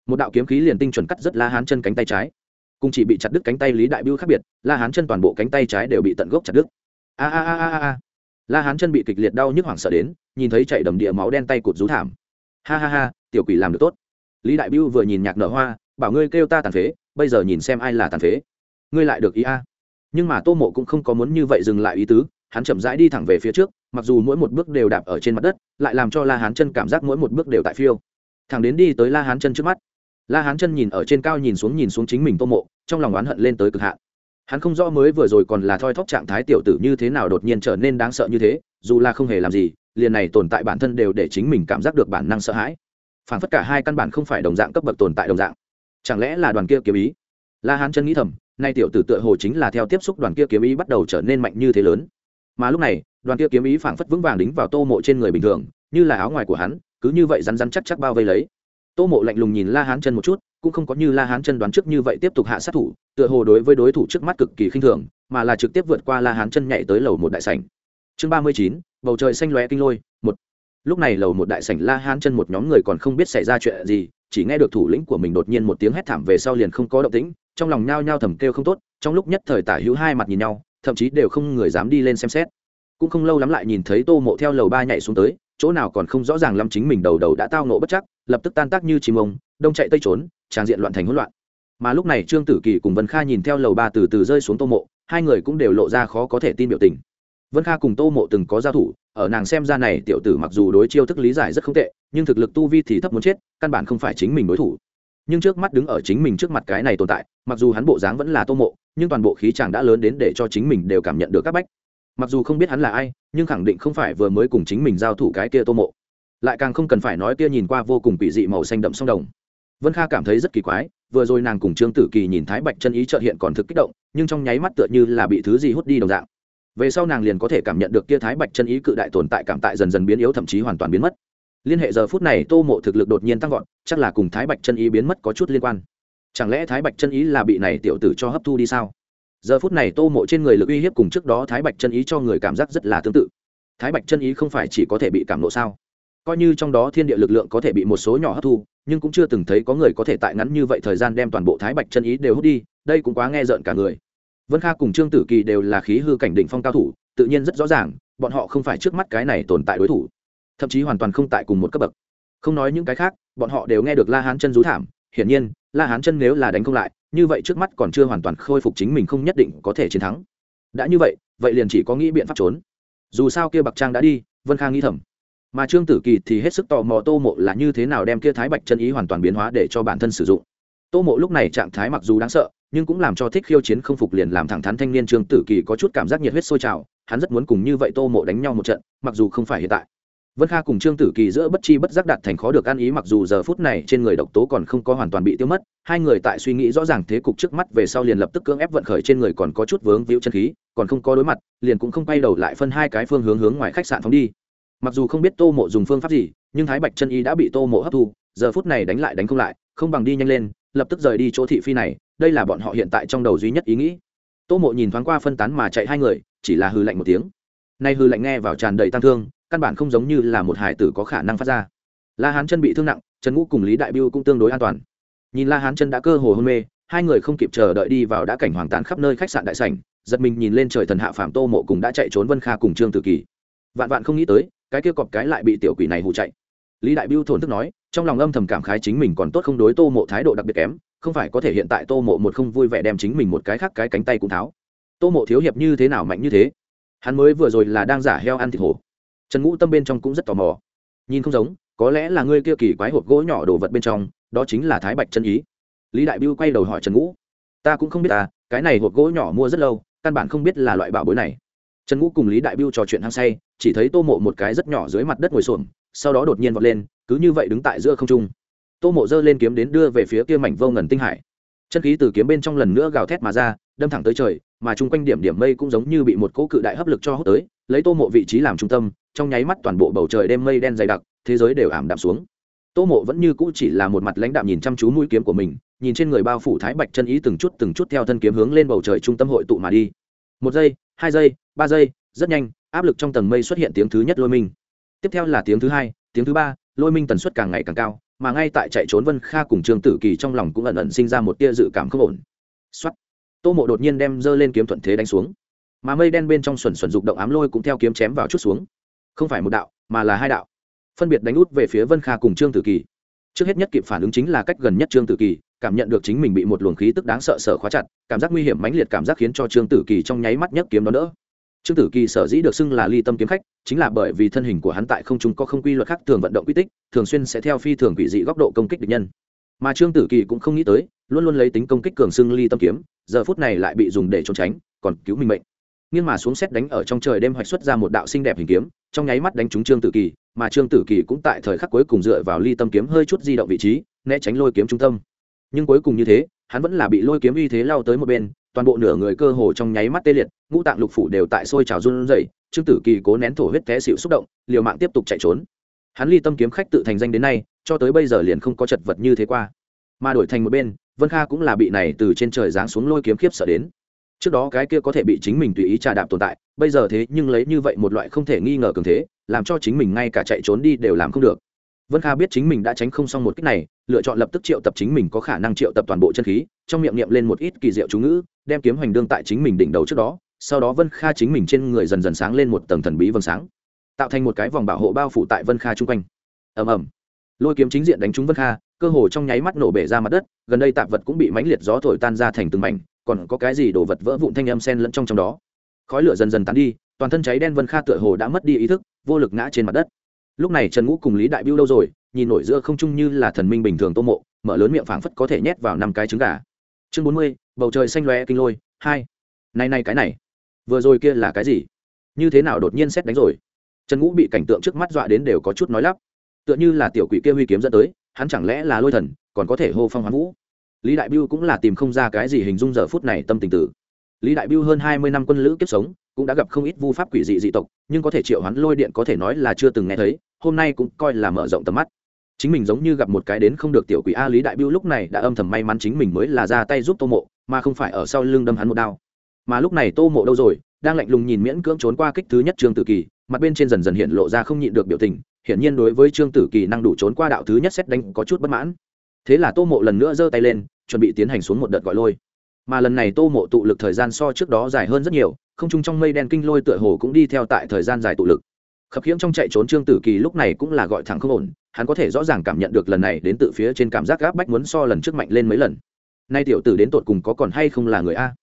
Một đạo kiếm khí liền tinh chuẩn cắt rất la hán chân cánh tay trái. Cùng chỉ bị chặt đứt cánh tay lý đại biêu khác biệt, la hán chân toàn bộ cánh tay trái đều bị tận gốc chặt đứt. A a a a a la hán chân bị kịch liệt đau nhức hoảng sợ đến, nhìn thấy chạy đầm địa máu đen tay cụt rú thảm. Ha ha ha, tiểu quỷ làm được tốt. Lý đại biêu vừa nhìn nhạc nở hoa bảo ngươi kêu ta tàn phế, bây giờ nhìn xem ai là tàn phế. Ngươi lại được ý a. Nhưng mà tô mộ cũng không có muốn như vậy dừng lại ý tứ, hắn chậm rãi đi thẳng về phía trước, mặc dù mỗi một bước đều đạp ở trên mặt đất, lại làm cho la hán chân cảm giác mỗi một bước đều tại phiêu. Thẳng đến đi tới la hán chân trước mắt. La hán chân nhìn ở trên cao nhìn xuống nhìn xuống chính mình tô mộ, trong lòng oán hận lên tới cực hạn. Hắn không rõ mới vừa rồi còn là thoi thóp trạng thái tiểu tử như thế nào đột nhiên trở nên đáng sợ như thế, dù là không hề làm gì, liền này tồn tại bản thân đều để chính mình cảm giác được bản năng sợ hãi. Phản phất cả hai căn bản không phải đồng dạng cấp bậc tồn tại đồng dạng chẳng lẽ là đoàn kia kiếm ý? La hán chân nghĩ thầm, nay tiểu tử tựa hồ chính là theo tiếp xúc đoàn kia kiếm ý bắt đầu trở nên mạnh như thế lớn. Mà lúc này, đoàn kia kiếm ý phảng phất vững vàng đính vào tô mộ trên người bình thường, như là áo ngoài của hắn, cứ như vậy rắn rắn chắc chắc bao vây lấy. Tô mộ lạnh lùng nhìn la hán chân một chút, cũng không có như la hán chân đoán trước như vậy tiếp tục hạ sát thủ, tựa hồ đối với đối thủ trước mắt cực kỳ khinh thường, mà là trực tiếp vượt qua la hán chân nhảy tới lầu một đại sảnh. Chương ba mươi chín, bầu trời xanh lóe kinh lôi, một. Lúc này lầu một đại sảnh la hán chân một nhóm người còn không biết xảy ra chuyện gì chỉ nghe được thủ lĩnh của mình đột nhiên một tiếng hét thảm về sau liền không có động tĩnh, trong lòng nhao nhao thầm kêu không tốt, trong lúc nhất thời tả hữu hai mặt nhìn nhau, thậm chí đều không người dám đi lên xem xét. Cũng không lâu lắm lại nhìn thấy tô mộ theo lầu ba nhảy xuống tới, chỗ nào còn không rõ ràng lắm chính mình đầu đầu đã tao nộ bất chắc, lập tức tan tác như chim ông, đông chạy tây trốn tràng diện loạn thành hỗn loạn. Mà lúc này trương tử kỳ cùng vân kha nhìn theo lầu ba từ từ rơi xuống tô mộ, hai người cũng đều lộ ra khó có thể tin biểu tình vân kha cùng tô mộ từng có giao thủ, ở nàng xem ra này tiểu tử mặc dù đối chiêu thức lý giải rất không tệ, nhưng thực lực tu vi thì thấp muốn chết, căn bản không phải chính mình đối thủ. Nhưng trước mắt đứng ở chính mình trước mặt cái này tồn tại, mặc dù hắn bộ dáng vẫn là tô mộ, nhưng toàn bộ khí chàng đã lớn đến để cho chính mình đều cảm nhận được các bách. Mặc dù không biết hắn là ai, nhưng khẳng định không phải vừa mới cùng chính mình giao thủ cái kia tô mộ. Lại càng không cần phải nói kia nhìn qua vô cùng quỷ dị màu xanh đậm sông đồng. Vân kha cảm thấy rất kỳ quái, vừa rồi nàng cùng trương tử kỳ nhìn thái bạch chân ý trợ hiện còn thực kích động, nhưng trong nháy mắt tựa như là bị thứ gì hút đi đồng dạng về sau nàng liền có thể cảm nhận được kia thái bạch chân ý cự đại tồn tại cảm tại dần dần biến yếu thậm chí hoàn toàn biến mất. Liên hệ giờ phút này, tô mộ thực lực đột nhiên tăng vọt, chắc là cùng thái bạch chân ý biến mất có chút liên quan. Chẳng lẽ thái bạch chân ý là bị này tiểu tử cho hấp thu đi sao? Giờ phút này tô mộ trên người lực uy hiếp cùng trước đó thái bạch chân ý cho người cảm giác rất là tương tự. Thái bạch chân ý không phải chỉ có thể bị cảm nộ sao? Coi như trong đó thiên địa lực lượng có thể bị một số nhỏ hấp thu, nhưng cũng chưa từng thấy có người có thể tại ngắn như vậy thời gian đem toàn bộ thái bạch chân ý đều hút đi, đây cũng quá nghe rợn cả người vân kha cùng trương tử kỳ đều là khí hư cảnh đỉnh phong cao thủ, tự nhiên rất rõ ràng, bọn họ không phải trước mắt cái này tồn tại đối thủ, thậm chí hoàn toàn không tại cùng một cấp bậc. Không nói những cái khác, bọn họ đều nghe được la hán chân rú thảm, hiển nhiên, la hán chân nếu là đánh không lại, như vậy trước mắt còn chưa hoàn toàn khôi phục chính mình không nhất định có thể chiến thắng. Đã như vậy vậy liền chỉ có nghĩ biện pháp trốn. Dù sao kia bạc trang đã đi, vân khang nghĩ thầm. Mà trương tử kỳ thì hết sức tò mò tô mộ là như thế nào đem kia thái bạch chân ý hoàn toàn biến hóa để cho bản thân sử dụng tô mộ lúc này trạng thái mặc dù đáng sợ, nhưng cũng làm cho thích khiêu chiến không phục liền làm thẳng thắn thanh niên trương tử kỳ có chút cảm giác nhiệt huyết sôi trào, hắn rất muốn cùng như vậy tô mộ đánh nhau một trận, mặc dù không phải hiện tại. Vân kha cùng trương tử kỳ giữa bất chi bất giác đạt thành khó được ăn ý, mặc dù giờ phút này trên người độc tố còn không có hoàn toàn bị tiêu mất, hai người tại suy nghĩ rõ ràng thế cục trước mắt về sau liền lập tức cưỡng ép vận khởi trên người còn có chút vướng víu chân khí, còn không có đối mặt, liền cũng không quay đầu lại phân hai cái phương hướng hướng ngoài khách sạn phóng đi. Mặc dù không biết tô mộ dùng phương pháp gì, nhưng thái bạch chân y đã bị tô mộ hấp thu, giờ phút này đánh lại đánh không lại, không bằng đi nhanh lên lập tức rời đi chỗ thị phi này, đây là bọn họ hiện tại trong đầu duy nhất ý nghĩ. Tô mộ nhìn thoáng qua phân tán mà chạy hai người, chỉ là hư lạnh một tiếng. Nay hư lạnh nghe vào tràn đầy tăng thương, căn bản không giống như là một hải tử có khả năng phát ra. La hán chân bị thương nặng, trần ngũ cùng lý đại biêu cũng tương đối an toàn. Nhìn la hán chân đã cơ hồ hôn mê, hai người không kịp chờ đợi đi vào đã cảnh hoàng tán khắp nơi khách sạn đại sảnh, giật mình nhìn lên trời thần hạ phạm tô mộ cùng đã chạy trốn vân kha cùng trương tử kỳ. Vạn vạn không nghĩ tới, cái kia cọp cái lại bị tiểu quỷ này hụ chạy. Lý đại biêu thổn thức nói trong lòng âm thầm cảm khái chính mình còn tốt không đối tô mộ thái độ đặc biệt kém, không phải có thể hiện tại tô mộ một không vui vẻ đem chính mình một cái khác cái cánh tay cũng tháo. Tô mộ thiếu hiệp như thế nào mạnh như thế? Hắn mới vừa rồi là đang giả heo ăn thịt hổ. Trần ngũ tâm bên trong cũng rất tò mò. Nhìn không giống, có lẽ là ngươi kia kỳ quái hộp gỗ nhỏ đồ vật bên trong, đó chính là thái bạch chân ý. Lý đại biêu quay đầu hỏi trần ngũ. Ta cũng không biết ta cái này hộp gỗ nhỏ mua rất lâu, căn bản không biết là loại bảo bối này. Trần ngũ cùng lý đại biêu trò chuyện hăng say, chỉ thấy tô mộ một cái rất nhỏ dưới mặt đất ngồi xuồng sau đó đột nhiên vọt lên cứ như vậy đứng tại giữa không trung. Tô mộ giơ lên kiếm đến đưa về phía kia mảnh vô ngần tinh hải. Chân khí từ kiếm bên trong lần nữa gào thét mà ra đâm thẳng tới trời mà chung quanh điểm điểm mây cũng giống như bị một cỗ cự đại hấp lực cho hút tới lấy tô mộ vị trí làm trung tâm trong nháy mắt toàn bộ bầu trời đêm mây đen dày đặc thế giới đều ảm đạm xuống. Tô mộ vẫn như cũ chỉ là một mặt lãnh đạm nhìn chăm chú mũi kiếm của mình nhìn trên người bao phủ thái bạch chân ý từng chút từng chút theo thân kiếm hướng lên bầu trời trung tâm hội tụ mà đi. Một giây hai giây ba giây rất nhanh áp lực trong tầng mây xuất hiện tiếng thứ nhất lôi mình, tiếp theo là tiếng thứ hai tiếng thứ ba lôi minh tần suất càng ngày càng cao, mà ngay tại chạy trốn vân kha cùng trương tử kỳ trong lòng cũng ẩn ẩn sinh ra một tia dự cảm không ổn. Xuất tô mộ đột nhiên đem dơ lên kiếm thuận thế đánh xuống. Mà mây đen bên trong xuẩn xuẩn dục động ám lôi cũng theo kiếm chém vào chút xuống. Không phải một đạo, mà là hai đạo. Phân biệt đánh út về phía vân kha cùng trương tử kỳ. Trước hết nhất kịp phản ứng chính là cách gần nhất trương tử kỳ, cảm nhận được chính mình bị một luồng khí tức đáng sợ sợ khóa chặt, cảm giác nguy hiểm mãnh liệt cảm giác khiến cho trương tử kỳ trong nháy mắt nhất kiếm đó đỡ. Trương tử kỳ sở dĩ được xưng là ly tâm kiếm khách chính là bởi vì thân hình của hắn tại không trung có không quy luật khác thường vận động quy tích, thường xuyên sẽ theo phi thường quỷ dị góc độ công kích địch nhân. Mà trương tử kỳ cũng không nghĩ tới, luôn luôn lấy tính công kích cường xưng ly tâm kiếm, giờ phút này lại bị dùng để trốn tránh, còn cứu mình mệnh. Nhưng mà xuống xét đánh ở trong trời đêm hoạch xuất ra một đạo xinh đẹp hình kiếm, trong nháy mắt đánh trúng trương tử kỳ, mà trương tử kỳ cũng tại thời khắc cuối cùng dựa vào ly tâm kiếm hơi chút di động vị trí, né tránh lôi kiếm trung tâm. Nhưng cuối cùng như thế, hắn vẫn là bị lôi kiếm uy thế lao tới một bên, toàn bộ nửa người cơ hồ trong nháy mắt tê liệt, ngũ tạng lục phủ đều tại sôi trào run rẩy trương tử kỳ cố nén thổ huyết té xịu xúc động, liều mạng tiếp tục chạy trốn. Hắn ly tâm kiếm khách tự thành danh đến nay, cho tới bây giờ liền không có chật vật như thế qua. Mà đổi thành một bên, vân kha cũng là bị này từ trên trời giáng xuống lôi kiếm khiếp sợ đến. Trước đó cái kia có thể bị chính mình tùy ý trà đạp tồn tại, bây giờ thế nhưng lấy như vậy một loại không thể nghi ngờ cường thế, làm cho chính mình ngay cả chạy trốn đi đều làm không được. Vân kha biết chính mình đã tránh không xong một cách này, lựa chọn lập tức triệu tập chính mình có khả năng triệu tập toàn bộ chân khí, trong miệng niệm lên một ít kỳ diệu chú ngữ, đem kiếm hoành đương tại chính mình đỉnh đầu trước đó sau đó vân kha chính mình trên người dần dần sáng lên một tầng thần bí vầng sáng, tạo thành một cái vòng bảo hộ bao phủ tại vân kha chung quanh. Ầm ầm. Lôi kiếm chính diện đánh trúng vân kha, cơ hồ trong nháy mắt nổ bể ra mặt đất, gần đây tạp vật cũng bị mãnh liệt gió thổi tan ra thành từng mảnh, còn có cái gì đổ vật vỡ vụn thanh âm sen lẫn trong trong đó. Khói lửa dần dần tán đi, toàn thân cháy đen vân kha tựa hồ đã mất đi ý thức, vô lực ngã trên mặt đất. Lúc này trần ngũ cùng lý đại biêu đâu rồi, nhìn nổi giữa không trung như là thần minh bình thường tô mộ, mở lớn miệng phảng phất có thể nhét vào năm cái trứng gà. Chương bốn mươi, bầu trời xanh lòe kinh lôi, hai. Này này cái này vừa rồi kia là cái gì? Như thế nào đột nhiên xét đánh rồi? Trần ngũ bị cảnh tượng trước mắt dọa đến đều có chút nói lắp. Tựa như là tiểu quỷ kia huy kiếm dẫn tới, hắn chẳng lẽ là lôi thần, còn có thể hô phong hoán vũ? Lý đại biêu cũng là tìm không ra cái gì hình dung giờ phút này tâm tình tử. Lý đại biêu hơn hai mươi năm quân lữ kiếp sống, cũng đã gặp không ít vu pháp quỷ dị dị tộc, nhưng có thể triệu hắn lôi điện có thể nói là chưa từng nghe thấy, hôm nay cũng coi là mở rộng tầm mắt. Chính mình giống như gặp một cái đến không được tiểu quỷ a lý đại biêu lúc này đã âm thầm may mắn chính mình mới là ra tay giúp tô mộ, mà không phải ở sau lưng đâm hắn một đao mà lúc này tô mộ đâu rồi, đang lạnh lùng nhìn miễn cưỡng trốn qua kích thứ nhất trương tử kỳ, mặt bên trên dần dần hiện lộ ra không nhịn được biểu tình, hiển nhiên đối với trương tử kỳ năng đủ trốn qua đạo thứ nhất xét đánh có chút bất mãn. Thế là tô mộ lần nữa giơ tay lên, chuẩn bị tiến hành xuống một đợt gọi lôi. Mà lần này tô mộ tụ lực thời gian so trước đó dài hơn rất nhiều, không chung trong mây đen kinh lôi tựa hồ cũng đi theo tại thời gian dài tụ lực. Khập khiễng trong chạy trốn trương tử kỳ lúc này cũng là gọi thẳng không ổn, hắn có thể rõ ràng cảm nhận được lần này đến từ phía trên cảm giác gáp bách muốn so lần trước mạnh lên mấy lần. Nay tiểu tử đến tột cùng có còn hay không là người a?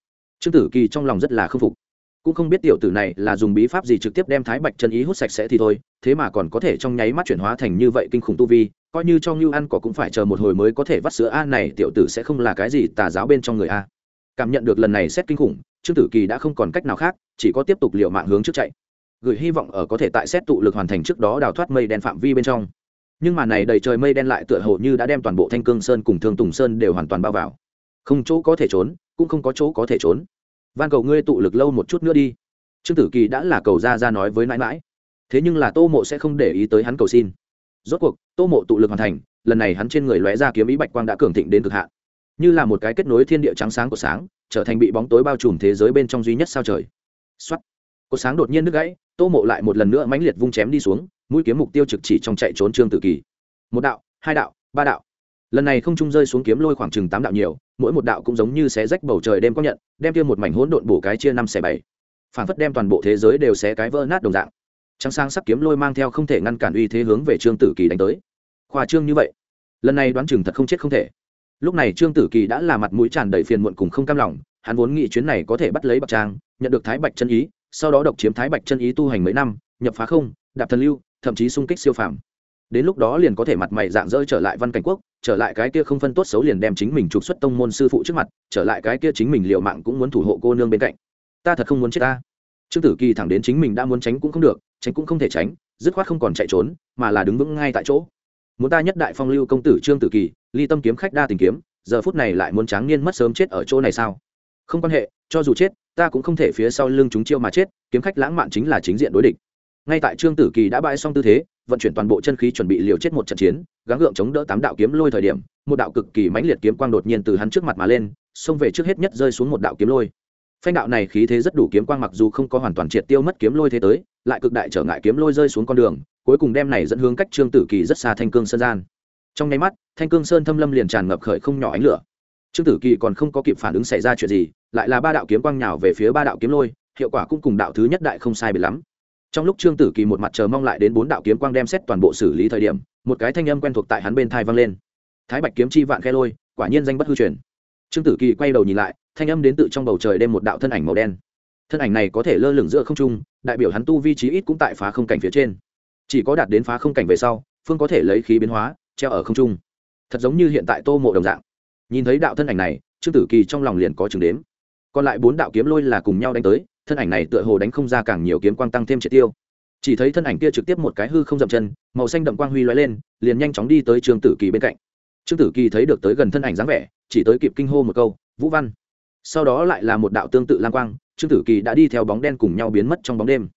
Trương tử kỳ trong lòng rất là k phục. Cũng không biết tiểu tử này là dùng bí pháp gì trực tiếp đem thái bạch chân ý hút sạch sẽ thì thôi, thế mà còn có thể trong nháy mắt chuyển hóa thành như vậy kinh khủng tu vi, coi như cho ngưu ăn cỏ cũng phải chờ một hồi mới có thể vắt sữa. A, này tiểu tử sẽ không là cái gì tà giáo bên trong người a. Cảm nhận được lần này xét kinh khủng, trương tử kỳ đã không còn cách nào khác, chỉ có tiếp tục liệu mạng hướng trước chạy. Gửi hy vọng ở có thể tại xét tụ lực hoàn thành trước đó đào thoát mây đen phạm vi bên trong. Nhưng mà này đầy trời mây đen lại tựa hồ như đã đem toàn bộ thanh cương sơn cùng thương tùng sơn đều hoàn toàn bao vào. Không chỗ có thể trốn, cũng không có chỗ có thể trốn van cầu ngươi tụ lực lâu một chút nữa đi. Trương tử kỳ đã là cầu ra ra nói với mãi mãi. Thế nhưng là tô mộ sẽ không để ý tới hắn cầu xin. Rốt cuộc, tô mộ tụ lực hoàn thành, lần này hắn trên người lóe ra kiếm ý bạch quang đã cường thịnh đến cực hạn. Như là một cái kết nối thiên địa trắng sáng của sáng, trở thành bị bóng tối bao trùm thế giới bên trong duy nhất sao trời. Xuất cột sáng đột nhiên nước gãy, tô mộ lại một lần nữa mãnh liệt vung chém đi xuống, mũi kiếm mục tiêu trực chỉ trong chạy trốn trương tử kỳ. Một đạo, hai đạo, ba đạo. Lần này không trung rơi xuống kiếm lôi khoảng chừng tám đạo nhiều mỗi một đạo cũng giống như xé rách bầu trời đêm có nhận, đem kia một mảnh hỗn độn bổ cái chia năm xẻ bảy. Phản phất đem toàn bộ thế giới đều xé cái vỡ nát đồng dạng. Trắng sáng sắc kiếm lôi mang theo không thể ngăn cản uy thế hướng về trương tử kỳ đánh tới. Khoa trương như vậy, lần này đoán chừng thật không chết không thể. Lúc này trương tử kỳ đã là mặt mũi tràn đầy phiền muộn cùng không cam lòng, hắn vốn nghĩ chuyến này có thể bắt lấy bạc trang, nhận được thái bạch chân ý, sau đó độc chiếm thái bạch chân ý tu hành mấy năm, nhập phá không, đạp thần lưu, thậm chí xung kích siêu phàm đến lúc đó liền có thể mặt mày dạng dỡ trở lại văn cảnh quốc, trở lại cái kia không phân tốt xấu liền đem chính mình trục xuất tông môn sư phụ trước mặt, trở lại cái kia chính mình liệu mạng cũng muốn thủ hộ cô nương bên cạnh. Ta thật không muốn chết ta. Trương tử kỳ thẳng đến chính mình đã muốn tránh cũng không được, tránh cũng không thể tránh, dứt khoát không còn chạy trốn, mà là đứng vững ngay tại chỗ. Muốn ta nhất đại phong lưu công tử trương tử kỳ, ly tâm kiếm khách đa tình kiếm, giờ phút này lại muốn tráng niên mất sớm chết ở chỗ này sao? Không quan hệ, cho dù chết, ta cũng không thể phía sau lưng chúng chiêu mà chết, kiếm khách lãng mạn chính là chính diện đối địch. Ngay tại trương tử kỳ đã bãi xong tư thế vận chuyển toàn bộ chân khí chuẩn bị liều chết một trận chiến, gắng gượng chống đỡ tám đạo kiếm lôi thời điểm, một đạo cực kỳ mãnh liệt kiếm quang đột nhiên từ hắn trước mặt mà lên, xông về trước hết nhất rơi xuống một đạo kiếm lôi. Phanh đạo này khí thế rất đủ kiếm quang mặc dù không có hoàn toàn triệt tiêu mất kiếm lôi thế tới, lại cực đại trở ngại kiếm lôi rơi xuống con đường, cuối cùng đem này dẫn hướng cách trương tử kỳ rất xa thanh cương sơn gian. Trong nháy mắt, thanh cương sơn thâm lâm liền tràn ngập khởi không nhỏ ánh lửa. Trương tử kỳ còn không có kịp phản ứng xảy ra chuyện gì, lại là ba đạo kiếm quang nhào về phía ba đạo kiếm lôi, hiệu quả cũng cùng đạo thứ nhất đại không sai biệt lắm trong lúc trương tử kỳ một mặt chờ mong lại đến bốn đạo kiếm quang đem xét toàn bộ xử lý thời điểm, một cái thanh âm quen thuộc tại hắn bên thai vang lên. Thái bạch kiếm chi vạn khe lôi, quả nhiên danh bất hư truyền. Trương tử kỳ quay đầu nhìn lại, thanh âm đến từ trong bầu trời đem một đạo thân ảnh màu đen. Thân ảnh này có thể lơ lửng giữa không trung, đại biểu hắn tu vi trí ít cũng tại phá không cảnh phía trên. Chỉ có đạt đến phá không cảnh về sau, phương có thể lấy khí biến hóa, treo ở không trung. Thật giống như hiện tại tô mộ đồng dạng. Nhìn thấy đạo thân ảnh này, trương tử kỳ trong lòng liền có chừng đếm. Còn lại bốn đạo kiếm lôi là cùng nhau đánh tới thân ảnh này tựa hồ đánh không ra càng nhiều kiếm quang tăng thêm triệt tiêu. Chỉ thấy thân ảnh kia trực tiếp một cái hư không dậm chân, màu xanh đậm quang huy lóe lên, liền nhanh chóng đi tới trương tử kỳ bên cạnh. Trương tử kỳ thấy được tới gần thân ảnh dáng vẻ, chỉ tới kịp kinh hô một câu, vũ văn. Sau đó lại là một đạo tương tự lang quang, trương tử kỳ đã đi theo bóng đen cùng nhau biến mất trong bóng đêm.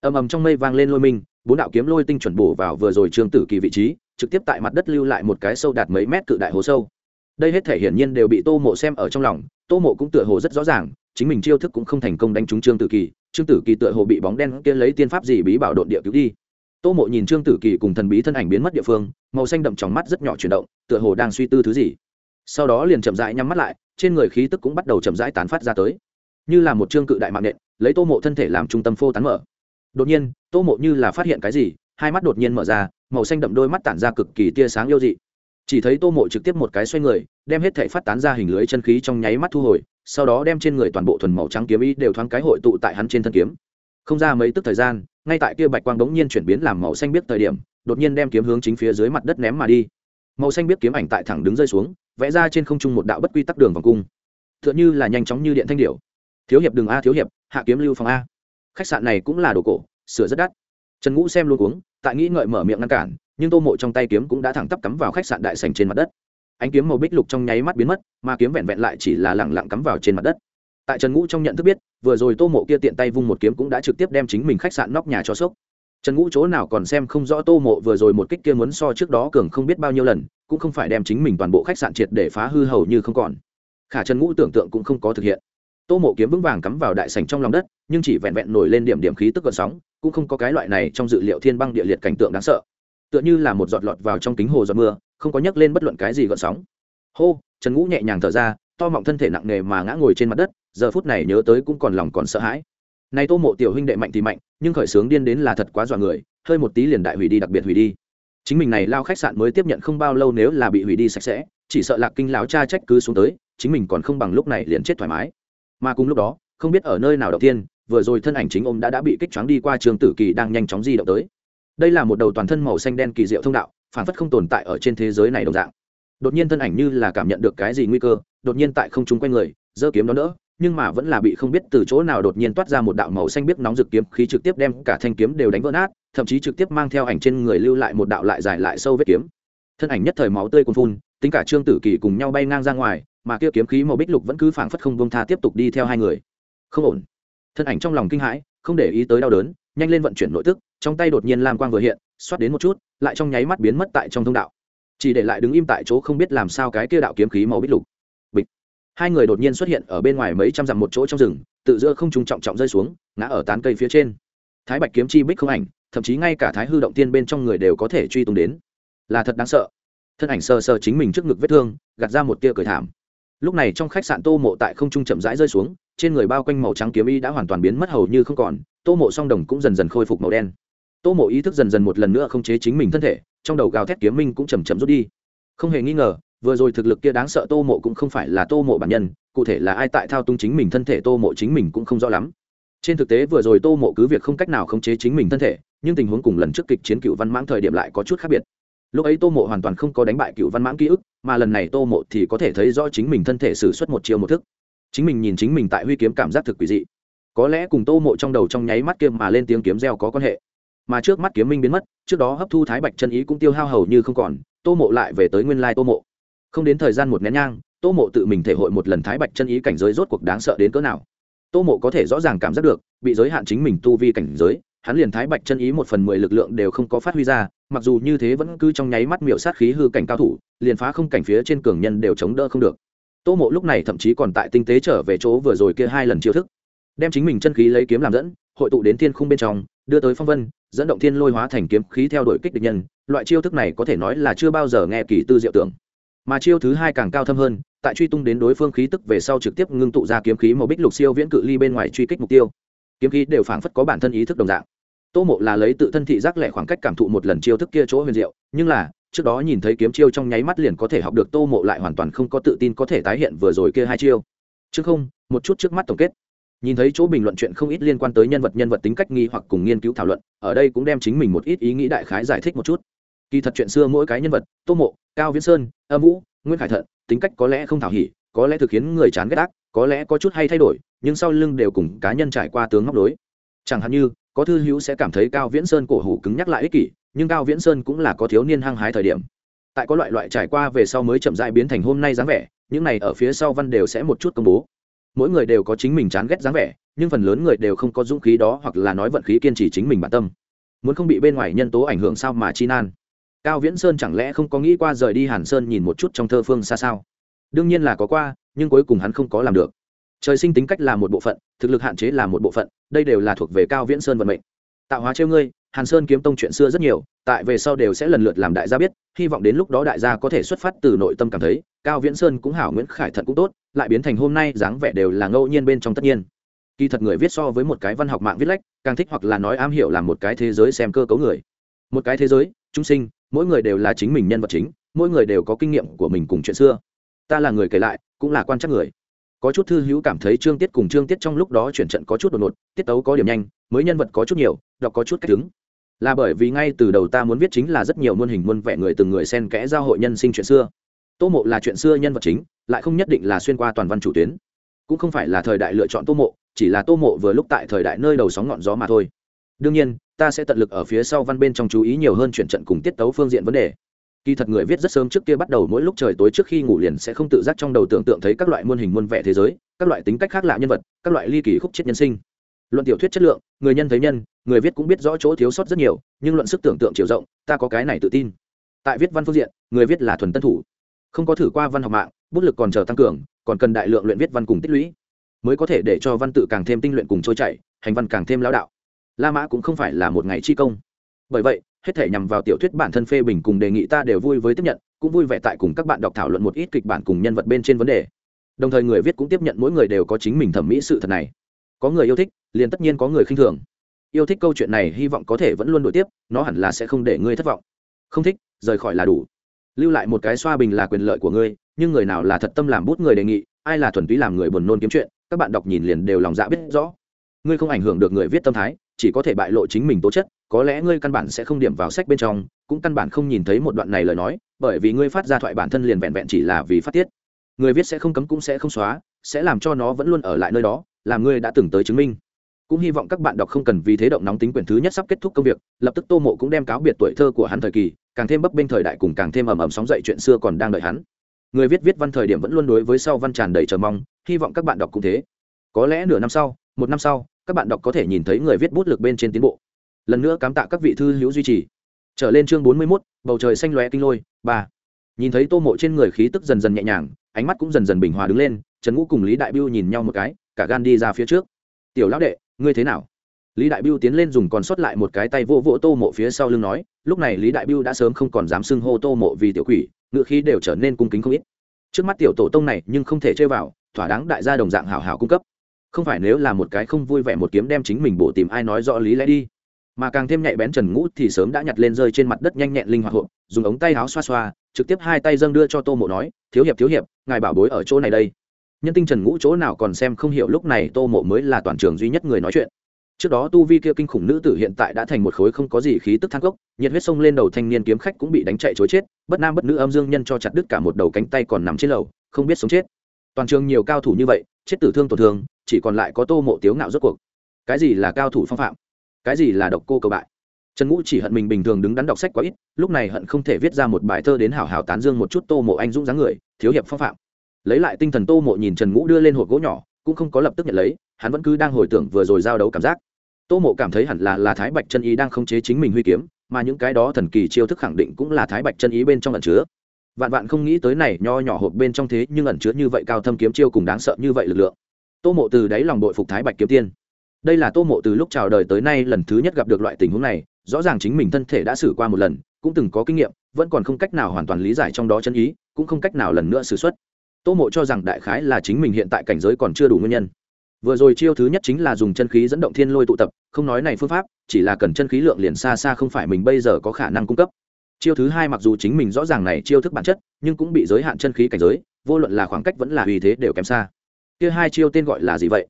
Ầm ầm trong mây vang lên lôi minh, bốn đạo kiếm lôi tinh chuẩn bổ vào vừa rồi trương tử kỳ vị trí, trực tiếp tại mặt đất lưu lại một cái sâu đạt mấy mét cự đại hồ sâu. Đây hết thể hiển nhiên đều bị tô mộ xem ở trong lòng, tô mộ cũng tựa hồ rất rõ ràng chính mình chiêu thức cũng không thành công đánh trúng trương tử kỳ, trương tử kỳ tựa hồ bị bóng đen kia lấy tiên pháp gì bí bảo đột địa cứu đi. Tô mộ nhìn trương tử kỳ cùng thần bí thân ảnh biến mất địa phương, màu xanh đậm trong mắt rất nhỏ chuyển động, tựa hồ đang suy tư thứ gì. Sau đó liền chậm rãi nhắm mắt lại, trên người khí tức cũng bắt đầu chậm rãi tán phát ra tới. Như là một trương cự đại mạng nện, lấy tô mộ thân thể làm trung tâm phô tán mở. Đột nhiên, tô mộ như là phát hiện cái gì, hai mắt đột nhiên mở ra, màu xanh đậm đôi mắt tản ra cực kỳ tia sáng yêu dị chỉ thấy tô mộ trực tiếp một cái xoay người, đem hết thể phát tán ra hình lưới chân khí trong nháy mắt thu hồi, sau đó đem trên người toàn bộ thuần màu trắng kiếm ý đều thoáng cái hội tụ tại hắn trên thân kiếm. Không ra mấy tức thời gian, ngay tại kia bạch quang bỗng nhiên chuyển biến làm màu xanh biết thời điểm, đột nhiên đem kiếm hướng chính phía dưới mặt đất ném mà đi. Màu xanh biết kiếm ảnh tại thẳng đứng rơi xuống, vẽ ra trên không trung một đạo bất quy tắc đường vòng cung. T h ư ợ n h ư là nhanh chóng như điện thanh điệu thiếu hiệp đường a, thiếu hiệp, hạ kiếm lưu phòng a. Khách sạn này cũng là đồ cổ, sửa rất đắt. Trần ngũ xem luôn uống tại nghĩ ngợi mở miệng ngăn cản nhưng tô mộ trong tay kiếm cũng đã thẳng tắp cắm vào khách sạn đại sành trên mặt đất. Ánh kiếm màu bích lục trong nháy mắt biến mất, mà kiếm vẹn vẹn lại chỉ là lẳng lặng cắm vào trên mặt đất. Tại trần ngũ trong nhận thức biết, vừa rồi tô mộ kia tiện tay vung một kiếm cũng đã trực tiếp đem chính mình khách sạn nóc nhà cho sốc. Trần ngũ chỗ nào còn xem không rõ tô mộ vừa rồi một kích kia muốn so trước đó cường không biết bao nhiêu lần, cũng không phải đem chính mình toàn bộ khách sạn triệt để phá hư hầu như không còn. Khả trần ngũ tưởng tượng cũng không có thực hiện. Tô mộ kiếm vững vàng cắm vào đại sành trong lòng đất, nhưng chỉ vẹn vẹn nổi lên điểm điểm khí tức gợn sóng, cũng không có cái loại này trong dự liệu thiên băng địa liệt cảnh tượng đáng sợ tựa như là một giọt lọt vào trong kính hồ giọt mưa, không có nhấc lên bất luận cái gì gợn sóng. Hô, trần ngũ nhẹ nhàng thở ra, to mọng thân thể nặng nề mà ngã ngồi trên mặt đất, giờ phút này nhớ tới cũng còn lòng còn sợ hãi. Nay tô mộ tiểu huynh đệ mạnh thì mạnh, nhưng khởi sướng điên đến là thật quá dọa người, hơi một tí liền đại hủy đi đặc biệt hủy đi. Chính mình này lao khách sạn mới tiếp nhận không bao lâu nếu là bị hủy đi sạch sẽ, chỉ sợ lạc kinh lão cha trách cứ xuống tới, chính mình còn không bằng lúc này liền chết thoải mái. Mà cùng lúc đó, không biết ở nơi nào đầu tiên, vừa rồi thân ảnh chính ông đã đã bị kích choáng đi qua trường tử kỳ đang nhanh chóng di động tới đây là một đầu toàn thân màu xanh đen kỳ diệu thông đạo phản phất không tồn tại ở trên thế giới này đồng dạng. Đột nhiên thân ảnh như là cảm nhận được cái gì nguy cơ, đột nhiên tại không trung quanh người, giơ kiếm đó đỡ, nhưng mà vẫn là bị không biết từ chỗ nào đột nhiên toát ra một đạo màu xanh biết nóng rực kiếm khí trực tiếp đem cả thanh kiếm đều đánh vỡ nát, thậm chí trực tiếp mang theo ảnh trên người lưu lại một đạo lại dài lại sâu vết kiếm. Thân ảnh nhất thời máu tươi cuồn phun, tính cả trương tử kỳ cùng nhau bay ngang ra ngoài, mà kia kiếm khí màu bích lục vẫn cứ phảng phất không bông tha tiếp tục đi theo hai người. Không ổn. Thân ảnh trong lòng kinh hãi, không để ý tới đau đớn, nhanh lên vận chuyển nội tức trong tay đột nhiên lam quang vừa hiện, xoát đến một chút, lại trong nháy mắt biến mất tại trong thông đạo. Chỉ để lại đứng im tại chỗ không biết làm sao cái kia đạo kiếm khí màu bích lục. Bịch. Hai người đột nhiên xuất hiện ở bên ngoài mấy trăm dặm một chỗ trong rừng, tự giữa không trung trọng trọng rơi xuống, ngã ở tán cây phía trên. Thái bạch kiếm chi bích không ảnh, thậm chí ngay cả thái hư động tiên bên trong người đều có thể truy tung đến. Là thật đáng sợ. Thân ảnh sờ sờ chính mình trước ngực vết thương, gạt ra một tia cười thảm. Lúc này trong khách sạn tô mộ tại không trung chậm rãi rơi xuống, trên người bao quanh màu trắng kiếm y đã hoàn toàn biến mất hầu như không còn, tô mộ song đồng cũng dần dần khôi phục màu đen tô mộ ý thức dần dần một lần nữa không chế chính mình thân thể, trong đầu gào thét kiếm minh cũng chầm chậm rút đi. Không hề nghi ngờ, vừa rồi thực lực kia đáng sợ tô mộ cũng không phải là tô mộ bản nhân, cụ thể là ai tại thao túng chính mình thân thể tô mộ chính mình cũng không rõ lắm. Trên thực tế vừa rồi tô mộ cứ việc không cách nào khống chế chính mình thân thể, nhưng tình huống cùng lần trước kịch chiến cựu văn mãng thời điểm lại có chút khác biệt. Lúc ấy tô mộ hoàn toàn không có đánh bại cựu văn mãng ký ức, mà lần này tô mộ thì có thể thấy rõ chính mình thân thể xử suất một chiều một thức. Chính mình nhìn chính mình tại huy kiếm cảm giác thực quỷ dị. Có lẽ cùng tô mộ trong đầu trong nháy mắt kia mà lên tiếng kiếm reo có quan hệ mà trước mắt kiếm minh biến mất, trước đó hấp thu thái bạch chân ý cũng tiêu hao hầu như không còn, tô mộ lại về tới nguyên lai tô mộ. Không đến thời gian một nén nhang, tô mộ tự mình thể hội một lần thái bạch chân ý cảnh giới rốt cuộc đáng sợ đến cỡ nào. Tô mộ có thể rõ ràng cảm giác được, bị giới hạn chính mình tu vi cảnh giới, hắn liền thái bạch chân ý một phần mười lực lượng đều không có phát huy ra, mặc dù như thế vẫn cứ trong nháy mắt miệu sát khí hư cảnh cao thủ, liền phá không cảnh phía trên cường nhân đều chống đỡ không được. Tô mộ lúc này thậm chí còn tại tinh tế trở về chỗ vừa rồi kia hai lần chiêu thức, đem chính mình chân khí lấy kiếm làm dẫn, hội tụ đến thiên khung bên trong, đưa tới phong vân dẫn động thiên lôi hóa thành kiếm khí theo đuổi kích địch nhân, loại chiêu thức này có thể nói là chưa bao giờ nghe kỳ tư diệu tưởng. Mà chiêu thứ hai càng cao thâm hơn, tại truy tung đến đối phương khí tức về sau trực tiếp ngưng tụ ra kiếm khí màu bích lục siêu viễn cự ly bên ngoài truy kích mục tiêu. Kiếm khí đều phảng phất có bản thân ý thức đồng dạng. Tô mộ là lấy tự thân thị giác lẻ khoảng cách cảm thụ một lần chiêu thức kia chỗ huyền diệu, nhưng là, trước đó nhìn thấy kiếm chiêu trong nháy mắt liền có thể học được tô mộ lại hoàn toàn không có tự tin có thể tái hiện vừa rồi kia hai chiêu. Chứ không, một chút trước mắt tổng kết nhìn thấy chỗ bình luận chuyện không ít liên quan tới nhân vật nhân vật tính cách nghi hoặc cùng nghiên cứu thảo luận, ở đây cũng đem chính mình một ít ý nghĩ đại khái giải thích một chút. Kỳ thật chuyện xưa mỗi cái nhân vật, tô mộ, cao viễn sơn, âm vũ, nguyễn khải thận, tính cách có lẽ không thảo hỉ, có lẽ thực khiến người chán ghét ác, có lẽ có chút hay thay đổi, nhưng sau lưng đều cùng cá nhân trải qua tướng ngóc đối. Chẳng hạn như, có thư hữu sẽ cảm thấy cao viễn sơn cổ hủ cứng nhắc lại ích kỷ, nhưng cao viễn sơn cũng là có thiếu niên hăng hái thời điểm. Tại có loại loại trải qua về sau mới chậm dại biến thành hôm nay dáng vẻ, những này ở phía sau văn đều sẽ một chút công bố mỗi người đều có chính mình chán ghét dáng vẻ, nhưng phần lớn người đều không có dũng khí đó hoặc là nói vận khí kiên trì chính mình bản tâm. Muốn không bị bên ngoài nhân tố ảnh hưởng sao mà chi nan? Cao viễn sơn chẳng lẽ không có nghĩ qua rời đi hàn sơn nhìn một chút trong thơ phương xa sao? Đương nhiên là có qua, nhưng cuối cùng hắn không có làm được. Trời sinh tính cách là một bộ phận, thực lực hạn chế là một bộ phận, đây đều là thuộc về cao viễn sơn vận mệnh. Tạo hóa trêu ngươi hàn sơn kiếm tông chuyện xưa rất nhiều, tại về sau đều sẽ lần lượt làm đại gia biết, hy vọng đến lúc đó đại gia có thể xuất phát từ nội tâm cảm thấy, cao viễn sơn cũng hảo, nguyễn khải thận cũng tốt, lại biến thành hôm nay dáng vẻ đều là ngẫu nhiên bên trong tất nhiên. Kỳ thật người viết so với một cái văn học mạng viết lách, càng thích hoặc là nói am hiểu là một cái thế giới xem cơ cấu người. Một cái thế giới, chúng sinh, mỗi người đều là chính mình nhân vật chính, mỗi người đều có kinh nghiệm của mình cùng chuyện xưa. Ta là người kể lại, cũng là quan chắc người. Có chút thư hữu cảm thấy trương tiết cùng trương tiết trong lúc đó chuyển trận có chút đột ngột, tiết tấu có điểm nhanh, mới nhân vật có chút nhiều, đọc có chút cách đứng là bởi vì ngay từ đầu ta muốn viết chính là rất nhiều muôn hình muôn vẻ người từng người xen kẽ giao hội nhân sinh chuyện xưa. Tô mộ là chuyện xưa nhân vật chính, lại không nhất định là xuyên qua toàn văn chủ tuyến. Cũng không phải là thời đại lựa chọn tô mộ, chỉ là tô mộ vừa lúc tại thời đại nơi đầu sóng ngọn gió mà thôi. Đương nhiên, ta sẽ tận lực ở phía sau văn bên trong chú ý nhiều hơn chuyển trận cùng tiết tấu phương diện vấn đề. Kỳ thật người viết rất sớm trước kia bắt đầu mỗi lúc trời tối trước khi ngủ liền sẽ không tự giác trong đầu tưởng tượng thấy các loại muôn hình muôn vẻ thế giới, các loại tính cách khác lạ nhân vật, các loại ly kỳ khúc chết nhân sinh luận tiểu thuyết chất lượng, người nhân thấy nhân, người viết cũng biết rõ chỗ thiếu sót rất nhiều, nhưng luận sức tưởng tượng chiều rộng, ta có cái này tự tin. Tại viết văn phương diện, người viết là thuần tân thủ. Không có thử qua văn học mạng, bút lực còn chờ tăng cường, còn cần đại lượng luyện viết văn cùng tích lũy. Mới có thể để cho văn tự càng thêm tinh luyện cùng trôi chảy, hành văn càng thêm lão đạo. La mã cũng không phải là một ngày chi công. Bởi vậy, hết thể nhằm vào tiểu thuyết bản thân phê bình cùng đề nghị ta đều vui với tiếp nhận, cũng vui vẻ tại cùng các bạn đọc thảo luận một ít kịch bản cùng nhân vật bên trên vấn đề. Đồng thời người viết cũng tiếp nhận mỗi người đều có chính mình thẩm mỹ sự thật này. Có người yêu thích liền tất nhiên có người khinh thường. Yêu thích câu chuyện này, hy vọng có thể vẫn luôn đổi tiếp, nó hẳn là sẽ không để ngươi thất vọng. Không thích, rời khỏi là đủ. Lưu lại một cái xoa bình là quyền lợi của ngươi, nhưng người nào là thật tâm làm bút người đề nghị, ai là thuần túy làm người buồn nôn kiếm chuyện, các bạn đọc nhìn liền đều lòng dạ biết rõ. Ngươi không ảnh hưởng được người viết tâm thái, chỉ có thể bại lộ chính mình tố chất, có lẽ ngươi căn bản sẽ không điểm vào sách bên trong, cũng căn bản không nhìn thấy một đoạn này lời nói, bởi vì ngươi phát ra thoại bản thân liền vẹn vẹn chỉ là vì phát tiết. Người viết sẽ không cấm cũng sẽ không xóa, sẽ làm cho nó vẫn luôn ở lại nơi đó, làm ngươi đã từng tới chứng minh cũng hy vọng các bạn đọc không cần vì thế động nóng tính quyển thứ nhất sắp kết thúc công việc lập tức tô mộ cũng đem cáo biệt tuổi thơ của hắn thời kỳ càng thêm bấp bênh thời đại cùng càng thêm ầm ầm sóng dậy chuyện xưa còn đang đợi hắn. Người viết viết văn thời điểm vẫn luôn đối với sau văn tràn đầy chờ mong hy vọng các bạn đọc cũng thế. Có lẽ nửa năm sau một năm sau các bạn đọc có thể nhìn thấy người viết bút lực bên trên tiến bộ. Lần nữa cám tạ các vị thư hữu duy trì. Trở lên chương bốn mươi 41, bầu trời xanh lóe kinh lôi ba. Nhìn thấy tô mộ trên người khí tức dần dần nhẹ nhàng ánh mắt cũng dần dần bình hòa đứng lên trần ngũ cùng lý đại biêu nhìn nhau một cái cả gan đi ra phía trước. Tiểu lão đệ ngươi thế nào? Lý đại biêu tiến lên dùng còn sót lại một cái tay vô vỗ tô mộ phía sau lưng nói, lúc này lý đại biêu đã sớm không còn dám xưng hô tô mộ vì tiểu quỷ, ngựa khí đều trở nên cung kính không ít. Trước mắt tiểu tổ tông này nhưng không thể chơi vào, thỏa đáng đại gia đồng dạng hào hào cung cấp. Không phải nếu là một cái không vui vẻ một kiếm đem chính mình bổ tìm ai nói rõ lý lẽ đi. Mà càng thêm nhạy bén trần ngũ thì sớm đã nhặt lên rơi trên mặt đất nhanh nhẹn linh hoạt hộp dùng ống tay áo xoa xoa, trực tiếp hai tay dâng đưa cho tô mộ nói, thiếu hiệp thiếu hiệp, ngài bảo bối ở chỗ này đây nhân tinh trần ngũ chỗ nào còn xem không hiểu lúc này tô mộ mới là toàn trường duy nhất người nói chuyện. Trước đó tu vi kia kinh khủng nữ tử hiện tại đã thành một khối không có gì khí tức thang cốc, nhiệt huyết sông lên đầu thanh niên kiếm khách cũng bị đánh chạy chối chết, bất nam bất nữ âm dương nhân cho chặt đứt cả một đầu cánh tay còn nằm trên lầu, không biết sống chết. Toàn trường nhiều cao thủ như vậy, chết tử thương tổn thương, chỉ còn lại có tô mộ tiếu ngạo rốt cuộc. Cái gì là cao thủ phong phạm? Cái gì là độc cô cầu bại? Trần ngũ chỉ hận mình bình thường đứng đắn đọc sách quá ít, lúc này hận không thể viết ra một bài thơ đến hảo hảo tán dương một chút tô mộ anh dũng dáng người, thiếu hiệp phong phạm lấy lại tinh thần tô mộ nhìn trần ngũ đưa lên hộp gỗ nhỏ, cũng không có lập tức nhận lấy, hắn vẫn cứ đang hồi tưởng vừa rồi giao đấu cảm giác. Tô mộ cảm thấy hẳn là là thái bạch chân ý đang khống chế chính mình huy kiếm, mà những cái đó thần kỳ chiêu thức khẳng định cũng là thái bạch chân ý bên trong ẩn chứa. Vạn vạn không nghĩ tới này, nho nhỏ hộp bên trong thế nhưng ẩn chứa như vậy cao thâm kiếm chiêu cùng đáng sợ như vậy lực lượng. Tô mộ từ đáy lòng đội phục thái bạch kiếm tiên. Đây là tô mộ từ lúc chào đời tới nay lần thứ nhất gặp được loại tình huống này, rõ ràng chính mình thân thể đã xử qua một lần, cũng từng có kinh nghiệm, vẫn còn không cách nào hoàn toàn lý giải trong đó chân ý, cũng không cách nào lần nữa xử x u ấ t tô mộ cho rằng đại khái là chính mình hiện tại cảnh giới còn chưa đủ nguyên nhân. Vừa rồi chiêu thứ nhất chính là dùng chân khí dẫn động thiên lôi tụ tập, không nói này phương pháp, chỉ là cần chân khí lượng liền xa xa không phải mình bây giờ có khả năng cung cấp. Chiêu thứ hai mặc dù chính mình rõ ràng này chiêu thức bản chất, nhưng cũng bị giới hạn chân khí cảnh giới, vô luận là khoảng cách vẫn là uy thế đều kém xa. Kia hai chiêu tên gọi là gì vậy?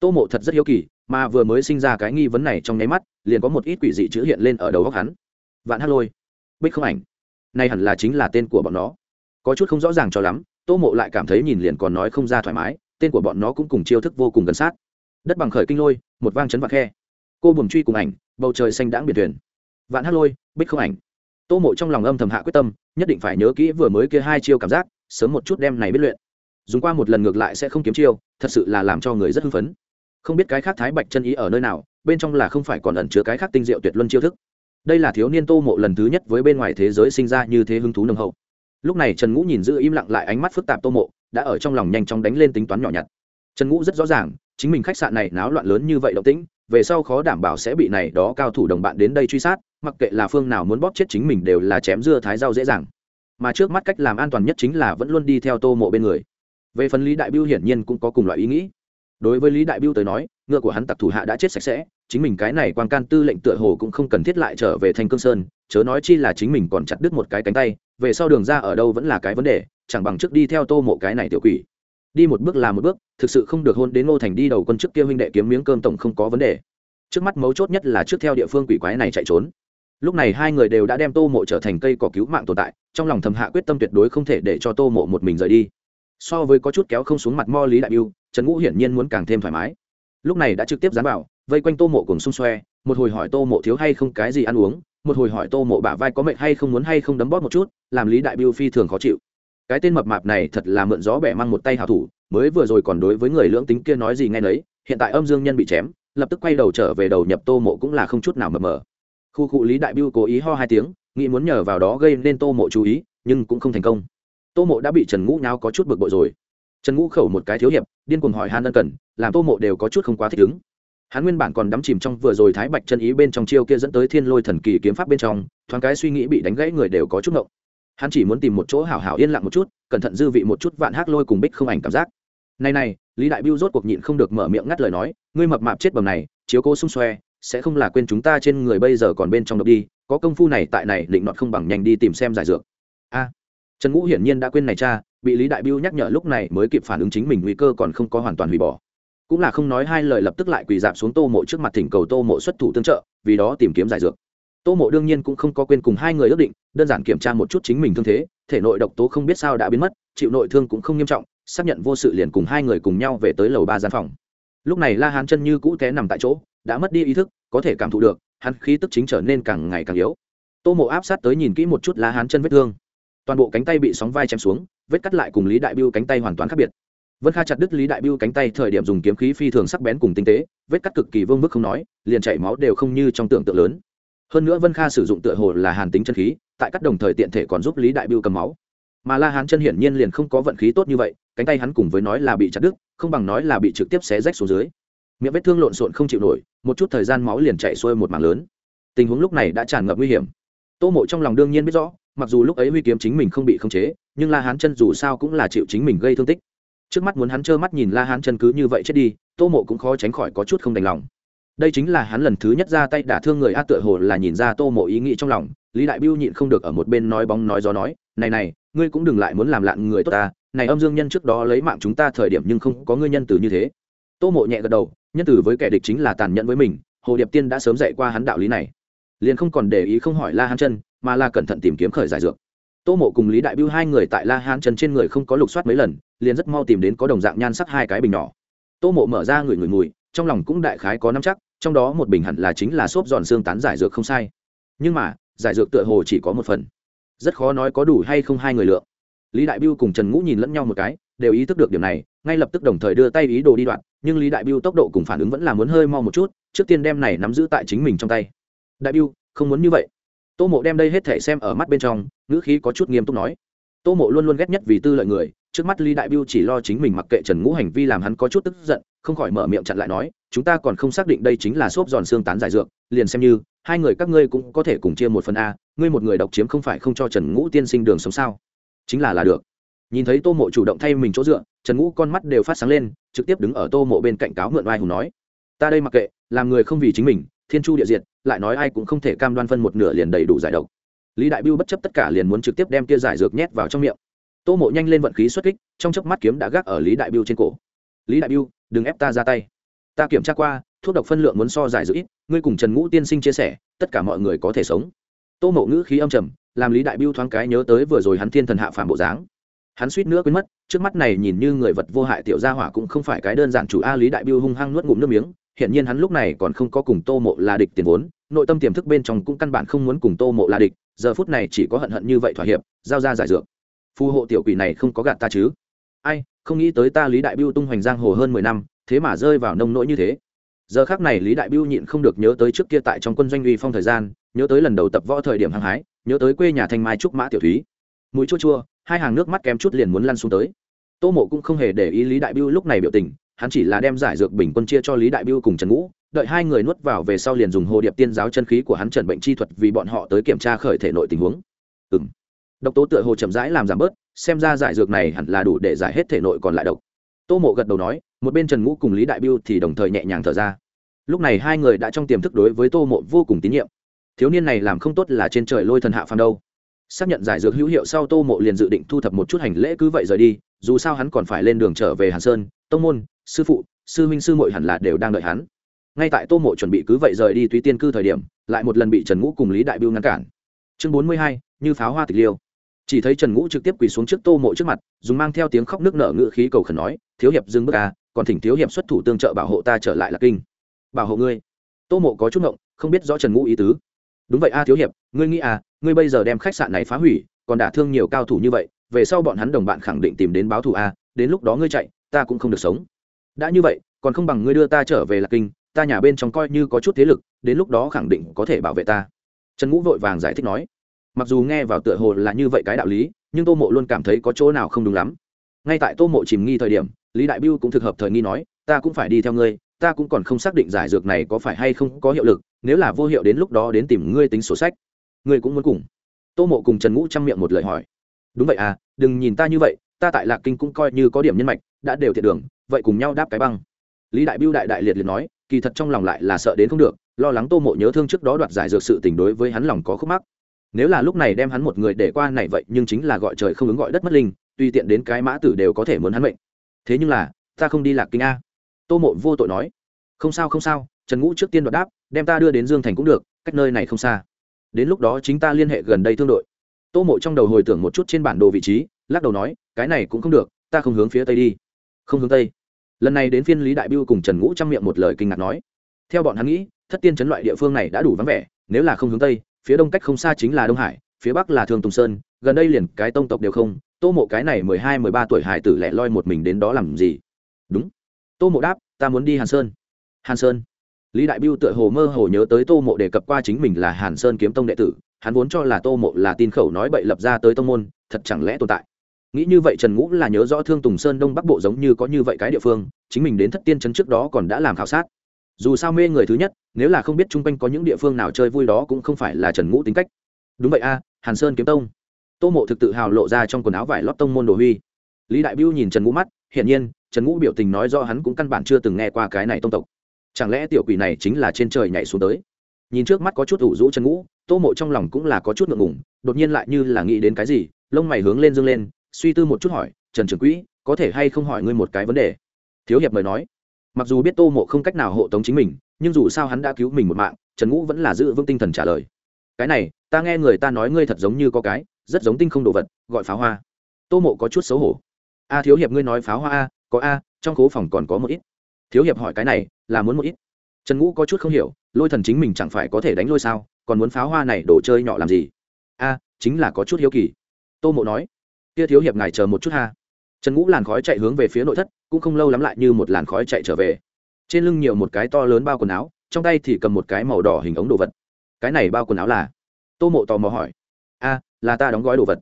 Tô mộ thật rất hiếu kỳ, mà vừa mới sinh ra cái nghi vấn này trong nháy mắt, liền có một ít quỷ dị chữ hiện lên ở đầu góc hắn. Vạn hát lôi. Bích không ảnh. Này hẳn là chính là tên của bọn nó. Có chút không rõ ràng cho lắm tô mộ lại cảm thấy nhìn liền còn nói không ra thoải mái, tên của bọn nó cũng cùng chiêu thức vô cùng gần sát. Đất bằng khởi kinh lôi, một vang chấn vạc khe. Cô buồm truy cùng ảnh, bầu trời xanh đãng biển thuyền. Vạn hát lôi, bích không ảnh. Tô mộ trong lòng âm thầm hạ quyết tâm, nhất định phải nhớ kỹ vừa mới kia hai chiêu cảm giác, sớm một chút đem này biết luyện. Dùng qua một lần ngược lại sẽ không kiếm chiêu, thật sự là làm cho người rất hưng phấn. Không biết cái khác thái bạch chân ý ở nơi nào, bên trong là không phải còn ẩn chứa cái khác tinh diệu tuyệt luân chiêu thức. Đây là thiếu niên tô mộ lần thứ nhất với bên ngoài thế giới sinh ra như thế hứng thú nồng hậu lúc này trần ngũ nhìn giữ im lặng lại ánh mắt phức tạp tô mộ, đã ở trong lòng nhanh chóng đánh lên tính toán nhỏ nhặt. Trần ngũ rất rõ ràng, chính mình khách sạn này náo loạn lớn như vậy động tĩnh, về sau khó đảm bảo sẽ bị này đó cao thủ đồng bạn đến đây truy sát, mặc kệ là phương nào muốn bóp chết chính mình đều là chém dưa thái rau dễ dàng. Mà trước mắt cách làm an toàn nhất chính là vẫn luôn đi theo tô mộ bên người. Về phần lý đại biêu hiển nhiên cũng có cùng loại ý nghĩ. Đối với lý đại biêu tới nói, ngựa của hắn tặc thủ hạ đã chết sạch sẽ, chính mình cái này quan can tư lệnh tựa hồ cũng không cần thiết lại trở về thành cương sơn chớ nói chi là chính mình còn chặt đứt một cái cánh tay, về sau đường ra ở đâu vẫn là cái vấn đề, chẳng bằng trước đi theo tô mộ cái này tiểu quỷ. Đi một bước là một bước, thực sự không được hôn đến ngô thành đi đầu quân trước kia huynh đệ kiếm miếng cơm tổng không có vấn đề. Trước mắt mấu chốt nhất là trước theo địa phương quỷ quái này chạy trốn. Lúc này hai người đều đã đem tô mộ trở thành cây cỏ cứu mạng tồn tại, trong lòng thầm hạ quyết tâm tuyệt đối không thể để cho tô mộ một mình rời đi. So với có chút kéo không xuống mặt mo lý đại biêu, trần ngũ hiển nhiên muốn càng thêm thoải mái. Lúc này đã trực tiếp dán vào, vây quanh tô mộ cùng xung xoe, một hồi hỏi tô mộ thiếu hay không cái gì ăn uống một hồi hỏi tô mộ bả vai có mệnh hay không muốn hay không đấm bóp một chút, làm lý đại biêu phi thường khó chịu. Cái tên mập mạp này thật là mượn gió bẻ mang một tay hào thủ, mới vừa rồi còn đối với người lưỡng tính kia nói gì nghe nấy, hiện tại âm dương nhân bị chém, lập tức quay đầu trở về đầu nhập tô mộ cũng là không chút nào mập mờ. Khu cụ lý đại biêu cố ý ho hai tiếng, nghĩ muốn nhờ vào đó gây nên tô mộ chú ý, nhưng cũng không thành công. Tô mộ đã bị trần ngũ nháo có chút bực bội rồi. Trần ngũ khẩu một cái thiếu hiệp, điên cuồng hỏi han ân cần, làm tô mộ đều có chút không quá thích ứng hắn nguyên bản còn đắm chìm trong vừa rồi thái bạch chân ý bên trong chiêu kia dẫn tới thiên lôi thần kỳ kiếm pháp bên trong, thoáng cái suy nghĩ bị đánh gãy người đều có chút ngộng. Hắn chỉ muốn tìm một chỗ hảo hảo yên lặng một chút, cẩn thận dư vị một chút vạn hắc lôi cùng bích không ảnh cảm giác. Này này, lý đại biêu rốt cuộc nhịn không được mở miệng ngắt lời nói, ngươi mập mạp chết bầm này, chiếu cố xung xoe, sẽ không là quên chúng ta trên người bây giờ còn bên trong độc đi, có công phu này tại này định nọt không bằng nhanh đi tìm xem giải dược. A, trần ngũ hiển nhiên đã quên này cha, bị lý đại biêu nhắc nhở lúc này mới kịp phản ứng chính mình nguy cơ còn không có hoàn toàn hủy bỏ cũng là không nói hai lời lập tức lại quỳ dạp xuống tô mộ trước mặt thỉnh cầu tô mộ xuất thủ tương trợ, vì đó tìm kiếm giải dược. Tô mộ đương nhiên cũng không có quên cùng hai người ước định, đơn giản kiểm tra một chút chính mình thương thế, thể nội độc tố không biết sao đã biến mất, chịu nội thương cũng không nghiêm trọng, xác nhận vô sự liền cùng hai người cùng nhau về tới lầu ba gian phòng. Lúc này la hán chân như cũ té nằm tại chỗ, đã mất đi ý thức, có thể cảm thụ được, hắn khí tức chính trở nên càng ngày càng yếu. Tô mộ áp sát tới nhìn kỹ một chút la hán chân vết thương. Toàn bộ cánh tay bị sóng vai chém xuống, vết cắt lại cùng lý đại biêu cánh tay hoàn toàn khác biệt vân kha chặt đứt lý đại biêu cánh tay thời điểm dùng kiếm khí phi thường sắc bén cùng tinh tế, vết cắt cực kỳ vương mức không nói, liền chảy máu đều không như trong tưởng tượng lớn. Hơn nữa vân kha sử dụng tựa hồ là hàn tính chân khí, tại các đồng thời tiện thể còn giúp lý đại biêu cầm máu. Mà la hán chân hiển nhiên liền không có vận khí tốt như vậy, cánh tay hắn cùng với nói là bị chặt đứt, không bằng nói là bị trực tiếp xé rách xuống dưới. Miệng vết thương lộn xộn không chịu nổi, một chút thời gian máu liền chạy xuôi một mảng lớn. Tình huống lúc này đã tràn ngập nguy hiểm. Tô mộ trong lòng đương nhiên biết rõ, mặc dù lúc ấy huy kiếm chính mình không bị khống chế, nhưng la hán chân dù sao cũng là chịu chính mình gây thương tích trước mắt muốn hắn trơ mắt nhìn la hán chân cứ như vậy chết đi, tô mộ cũng khó tránh khỏi có chút không đành lòng. Đây chính là hắn lần thứ nhất ra tay đả thương người a tựa hồ là nhìn ra tô mộ ý nghĩ trong lòng, lý đại biêu nhịn không được ở một bên nói bóng nói gió nói, này này, ngươi cũng đừng lại muốn làm lạn người tốt ta, này âm dương nhân trước đó lấy mạng chúng ta thời điểm nhưng không có ngươi nhân từ như thế. Tô mộ nhẹ gật đầu, nhân từ với kẻ địch chính là tàn nhẫn với mình, hồ điệp tiên đã sớm dạy qua hắn đạo lý này, liền không còn để ý không hỏi la hán chân, mà là cẩn thận tìm kiếm khởi giải dược tô mộ cùng lý đại biêu hai người tại la hán Trần trên người không có lục soát mấy lần, liền rất mau tìm đến có đồng dạng nhan sắc hai cái bình nhỏ. Tô mộ mở ra người người mùi, trong lòng cũng đại khái có năm chắc, trong đó một bình hẳn là chính là xốp giòn xương tán giải dược không sai. Nhưng mà, giải dược tựa hồ chỉ có một phần. Rất khó nói có đủ hay không hai người lượng. Lý đại biêu cùng trần ngũ nhìn lẫn nhau một cái, đều ý thức được điểm này, ngay lập tức đồng thời đưa tay ý đồ đi đoạn, nhưng lý đại biêu tốc độ cùng phản ứng vẫn là muốn hơi mau một chút, trước tiên đem này nắm giữ tại chính mình trong tay. Đại biêu không muốn như vậy tô mộ đem đây hết thể xem ở mắt bên trong, ngữ khí có chút nghiêm túc nói. Tô mộ luôn luôn ghét nhất vì tư lợi người, trước mắt lý đại biêu chỉ lo chính mình mặc kệ trần ngũ hành vi làm hắn có chút tức giận, không khỏi mở miệng chặn lại nói, chúng ta còn không xác định đây chính là xốp giòn xương tán giải dược, liền xem như, hai người các ngươi cũng có thể cùng chia một phần a, ngươi một người độc chiếm không phải không cho trần ngũ tiên sinh đường sống sao? Chính là là được. Nhìn thấy tô mộ chủ động thay mình chỗ dựa, trần ngũ con mắt đều phát sáng lên, trực tiếp đứng ở tô mộ bên cạnh cáo mượn vai hùng nói, ta đây mặc kệ, làm người không vì chính mình thiên chu địa diệt, lại nói ai cũng không thể cam đoan phân một nửa liền đầy đủ giải độc. Lý đại biêu bất chấp tất cả liền muốn trực tiếp đem kia giải dược nhét vào trong miệng. Tô mộ nhanh lên vận khí xuất kích, trong chớp mắt kiếm đã gác ở lý đại biêu trên cổ. Lý đại biêu đừng ép ta ra tay. Ta kiểm tra qua, thuốc độc phân lượng muốn so giải dữ ít, ngươi cùng trần ngũ tiên sinh chia sẻ, tất cả mọi người có thể sống. Tô mộ ngữ khí âm trầm, làm lý đại biêu thoáng cái nhớ tới vừa rồi hắn thiên thần hạ phàm bộ dáng. Hắn suýt nữa quên mất, trước mắt này nhìn như người vật vô hại tiểu gia hỏa cũng không phải cái đơn giản chủ a, lý đại biêu hung hăng nuốt ngụm nước miếng hiện nhiên hắn lúc này còn không có cùng tô mộ là địch tiền vốn, nội tâm tiềm thức bên trong cũng căn bản không muốn cùng tô mộ là địch, giờ phút này chỉ có hận hận như vậy thỏa hiệp, giao ra giải dược. Phù hộ tiểu quỷ này không có gạt ta chứ? Ai, không nghĩ tới ta lý đại biêu tung hoành giang hồ hơn mười năm, thế mà rơi vào nông nỗi như thế. Giờ khác này lý đại biêu nhịn không được nhớ tới trước kia tại trong quân doanh uy phong thời gian, nhớ tới lần đầu tập võ thời điểm hăng hái, nhớ tới quê nhà thanh mai trúc mã tiểu thúy. Mũi chua chua, hai hàng nước mắt kém chút liền muốn lăn xuống tới. Tô mộ cũng không hề để ý lý đại biêu lúc này biểu tình hắn chỉ là đem giải dược bình quân chia cho lý đại biêu cùng trần ngũ, đợi hai người nuốt vào về sau liền dùng hồ điệp tiên giáo chân khí của hắn trần bệnh chi thuật vì bọn họ tới kiểm tra khởi thể nội tình huống. Ừ m độc tố tựa hồ chậm rãi làm giảm bớt, xem ra giải dược này hẳn là đủ để giải hết thể nội còn lại độc. Tô mộ gật đầu nói, một bên trần ngũ cùng lý đại biêu thì đồng thời nhẹ nhàng thở ra. Lúc này hai người đã trong tiềm thức đối với tô mộ vô cùng tín nhiệm. Thiếu niên này làm không tốt là trên trời lôi thần hạ phàm đâu. Xác nhận giải dược hữu hiệu sau tô mộ liền dự định thu thập một chút hành lễ cứ vậy rời đi, dù sao hắn còn phải lên đường trở về hàn sơn, tông môn sư phụ, sư minh sư mội hẳn là đều đang đợi hắn. Ngay tại tô mộ chuẩn bị cứ vậy rời đi túy tiên cư thời điểm, lại một lần bị trần ngũ cùng lý đại biêu ngăn cản. Chương bốn mươi hai, như pháo hoa tịch liêu. Chỉ thấy trần ngũ trực tiếp quỳ xuống trước tô mộ trước mặt, dùng mang theo tiếng khóc nước nở ngự khí cầu khẩn nói, thiếu hiệp dừng bước à còn thỉnh thiếu hiệp xuất thủ tương trợ bảo hộ ta trở lại là kinh. Bảo hộ ngươi? Tô mộ có chút ngộng, không biết rõ trần ngũ ý tứ. Đúng vậy a, thiếu hiệp, ngươi nghĩ à ngươi bây giờ đem khách sạn này phá hủy, còn đả thương nhiều cao thủ như vậy, về sau bọn hắn đồng bạn khẳng định tìm đến báo thù a, đến lúc đó ngươi chạy, ta cũng không được sống đã như vậy, còn không bằng ngươi đưa ta trở về lạc kinh, ta nhà bên trong coi như có chút thế lực, đến lúc đó khẳng định có thể bảo vệ ta. Trần ngũ vội vàng giải thích nói. Mặc dù nghe vào tựa hồ là như vậy cái đạo lý, nhưng tô mộ luôn cảm thấy có chỗ nào không đúng lắm. Ngay tại tô mộ chìm nghi thời điểm, lý đại biêu cũng thực hợp thời nghi nói, ta cũng phải đi theo ngươi, ta cũng còn không xác định giải dược này có phải hay không có hiệu lực, nếu là vô hiệu đến lúc đó đến tìm ngươi tính sổ sách, ngươi cũng muốn cùng. Tô mộ cùng trần ngũ chăm miệng một lời hỏi. Đúng vậy à đừng nhìn ta như vậy ta tại lạc kinh cũng coi như có điểm nhân mạch, đã đều thiệt đường, vậy cùng nhau đáp cái băng. Lý đại biêu đại đại liệt liệt nói, kỳ thật trong lòng lại là sợ đến không được, lo lắng tô mộ nhớ thương trước đó đoạt giải dược sự tình đối với hắn lòng có khúc mắc. Nếu là lúc này đem hắn một người để qua này vậy, nhưng chính là gọi trời không ứng gọi đất mất linh tuy tiện đến cái mã tử đều có thể muốn hắn mệnh. Thế nhưng là, ta không đi lạc kinh a. Tô mộ vô tội nói, không sao không sao, trần ngũ trước tiên đoạt đáp, đem ta đưa đến dương thành cũng được, cách nơi này không xa. Đến lúc đó chính ta liên hệ gần đây thương đội. Tô mộ trong đầu hồi tưởng một chút trên bản đồ vị trí lắc đầu nói, cái này cũng không được, ta không hướng phía tây đi. Không hướng tây? Lần này đến phiên lý đại biêu cùng trần ngũ trang miệng một lời kinh ngạc nói. Theo bọn hắn nghĩ, thất tiên chấn loại địa phương này đã đủ vắng vẻ, nếu là không hướng tây, phía đông cách không xa chính là đông hải, phía bắc là thương tùng sơn, gần đây liền cái tông tộc đều không, tô mộ cái này mười hai, mười ba tuổi hải tử lẻ loi một mình đến đó làm gì? Đúng. Tô mộ đáp, ta muốn đi hàn sơn. Hàn sơn? Lý đại biêu tựa hồ mơ hồ nhớ tới tô mộ đề cập qua chính mình là hàn sơn kiếm tông đệ tử, hắn vốn cho là tô mộ là tin khẩu nói bậy lập ra tới tông môn, thật chẳng lẽ tồn tại? Nghĩ như vậy trần ngũ là nhớ rõ thương tùng sơn đông bắc bộ giống như có như vậy cái địa phương, chính mình đến thất tiên trấn trước đó còn đã làm khảo sát. Dù sao mê người thứ nhất, nếu là không biết chung quanh có những địa phương nào chơi vui đó cũng không phải là trần ngũ tính cách. Đúng vậy a, hàn sơn kiếm tông. Tô mộ thực tự hào lộ ra trong quần áo vải lót tông môn đồ huy. Lý đại biêu nhìn trần ngũ mắt, hiển nhiên, trần ngũ biểu tình nói do hắn cũng căn bản chưa từng nghe qua cái này tông tộc. Chẳng lẽ tiểu quỷ này chính là trên trời nhảy xuống tới? Nhìn trước mắt có chút ủ rũ trần ngũ, tô mộ trong lòng cũng là có chút ngượng ngùng, đột nhiên lại như là nghĩ đến cái gì, lông mày hướng lên dương lên suy tư một chút hỏi, trần Trường quỹ, có thể hay không hỏi ngươi một cái vấn đề? Thiếu hiệp mời nói, mặc dù biết tô mộ không cách nào hộ tống chính mình, nhưng dù sao hắn đã cứu mình một mạng, trần ngũ vẫn là giữ vững tinh thần trả lời. Cái này, ta nghe người ta nói ngươi thật giống như có cái, rất giống tinh không đồ vật, gọi pháo hoa. Tô mộ có chút xấu hổ. A thiếu hiệp ngươi nói pháo hoa a, có a, trong khố phòng còn có một ít. Thiếu hiệp hỏi cái này, là muốn một ít? Trần ngũ có chút không hiểu, lôi thần chính mình chẳng phải có thể đánh lôi sao, còn muốn pháo hoa này đồ chơi nhỏ làm gì? A, chính là có chút hiếu kỳ. Tô mộ nói kia thiếu hiệp ngài chờ một chút ha. Trần ngũ làn khói chạy hướng về phía nội thất, cũng không lâu lắm lại như một làn khói chạy trở về. Trên lưng nhiều một cái to lớn bao quần áo, trong tay thì cầm một cái màu đỏ hình ống đồ vật. Cái này bao quần áo là? Tô mộ tò mò hỏi. A, là ta đóng gói đồ vật.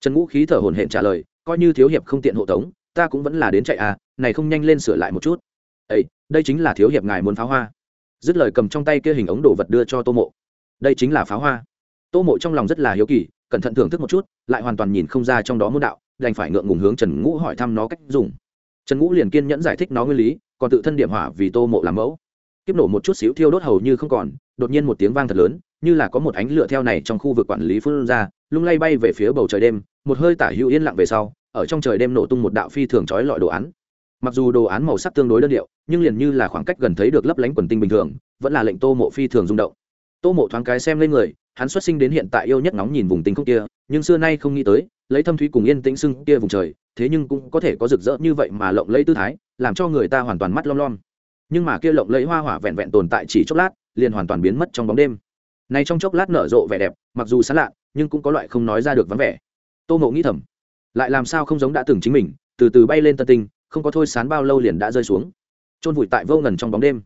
Trần ngũ khí thở hồn hển trả lời, coi như thiếu hiệp không tiện hộ tống, ta cũng vẫn là đến chạy à này không nhanh lên sửa lại một chút. Ây đây chính là thiếu hiệp ngài muốn pháo hoa. Dứt lời cầm trong tay kia hình ống đồ vật đưa cho tô mộ. Đây chính là pháo hoa. Tô mộ trong lòng rất là hiếu kỳ cẩn thận thưởng thức một chút, lại hoàn toàn nhìn không ra trong đó môn đạo, đành phải ngượng ngùng hướng trần ngũ hỏi thăm nó cách dùng. Trần ngũ liền kiên nhẫn giải thích nó nguyên lý, còn tự thân điểm hỏa vì tô mộ làm mẫu. Kiếp nổ một chút xíu thiêu đốt hầu như không còn, đột nhiên một tiếng vang thật lớn, như là có một ánh lửa theo này trong khu vực quản lý phun ra, lung lay bay về phía bầu trời đêm, một hơi tả hữu yên lặng về sau, ở trong trời đêm nổ tung một đạo phi thường trói lọi đồ án. Mặc dù đồ án màu sắc tương đối đơn điệu, nhưng liền như là khoảng cách gần thấy được lấp lánh quần tinh bình thường, vẫn là lệnh tô mộ phi thường rung động. Tô mộ thoáng cái xem lên người hắn xuất sinh đến hiện tại yêu nhất nóng nhìn vùng tinh không kia, nhưng xưa nay không nghĩ tới, lấy thâm thúy cùng yên tĩnh sưng kia vùng trời, thế nhưng cũng có thể có rực rỡ như vậy mà lộng lấy tư thái, làm cho người ta hoàn toàn mắt lom lom. Nhưng mà kia lộng lấy hoa hỏa vẹn vẹn tồn tại chỉ chốc lát, liền hoàn toàn biến mất trong bóng đêm. Này trong chốc lát nở rộ vẻ đẹp, mặc dù xa lạ, nhưng cũng có loại không nói ra được vắng vẻ. Tô mộ nghĩ thầm, lại làm sao không giống đã từng chính mình, từ từ bay lên tân tinh, không có thôi sán bao lâu liền đã rơi xuống. Trôn vùi tại vô ngần trong bóng đêm.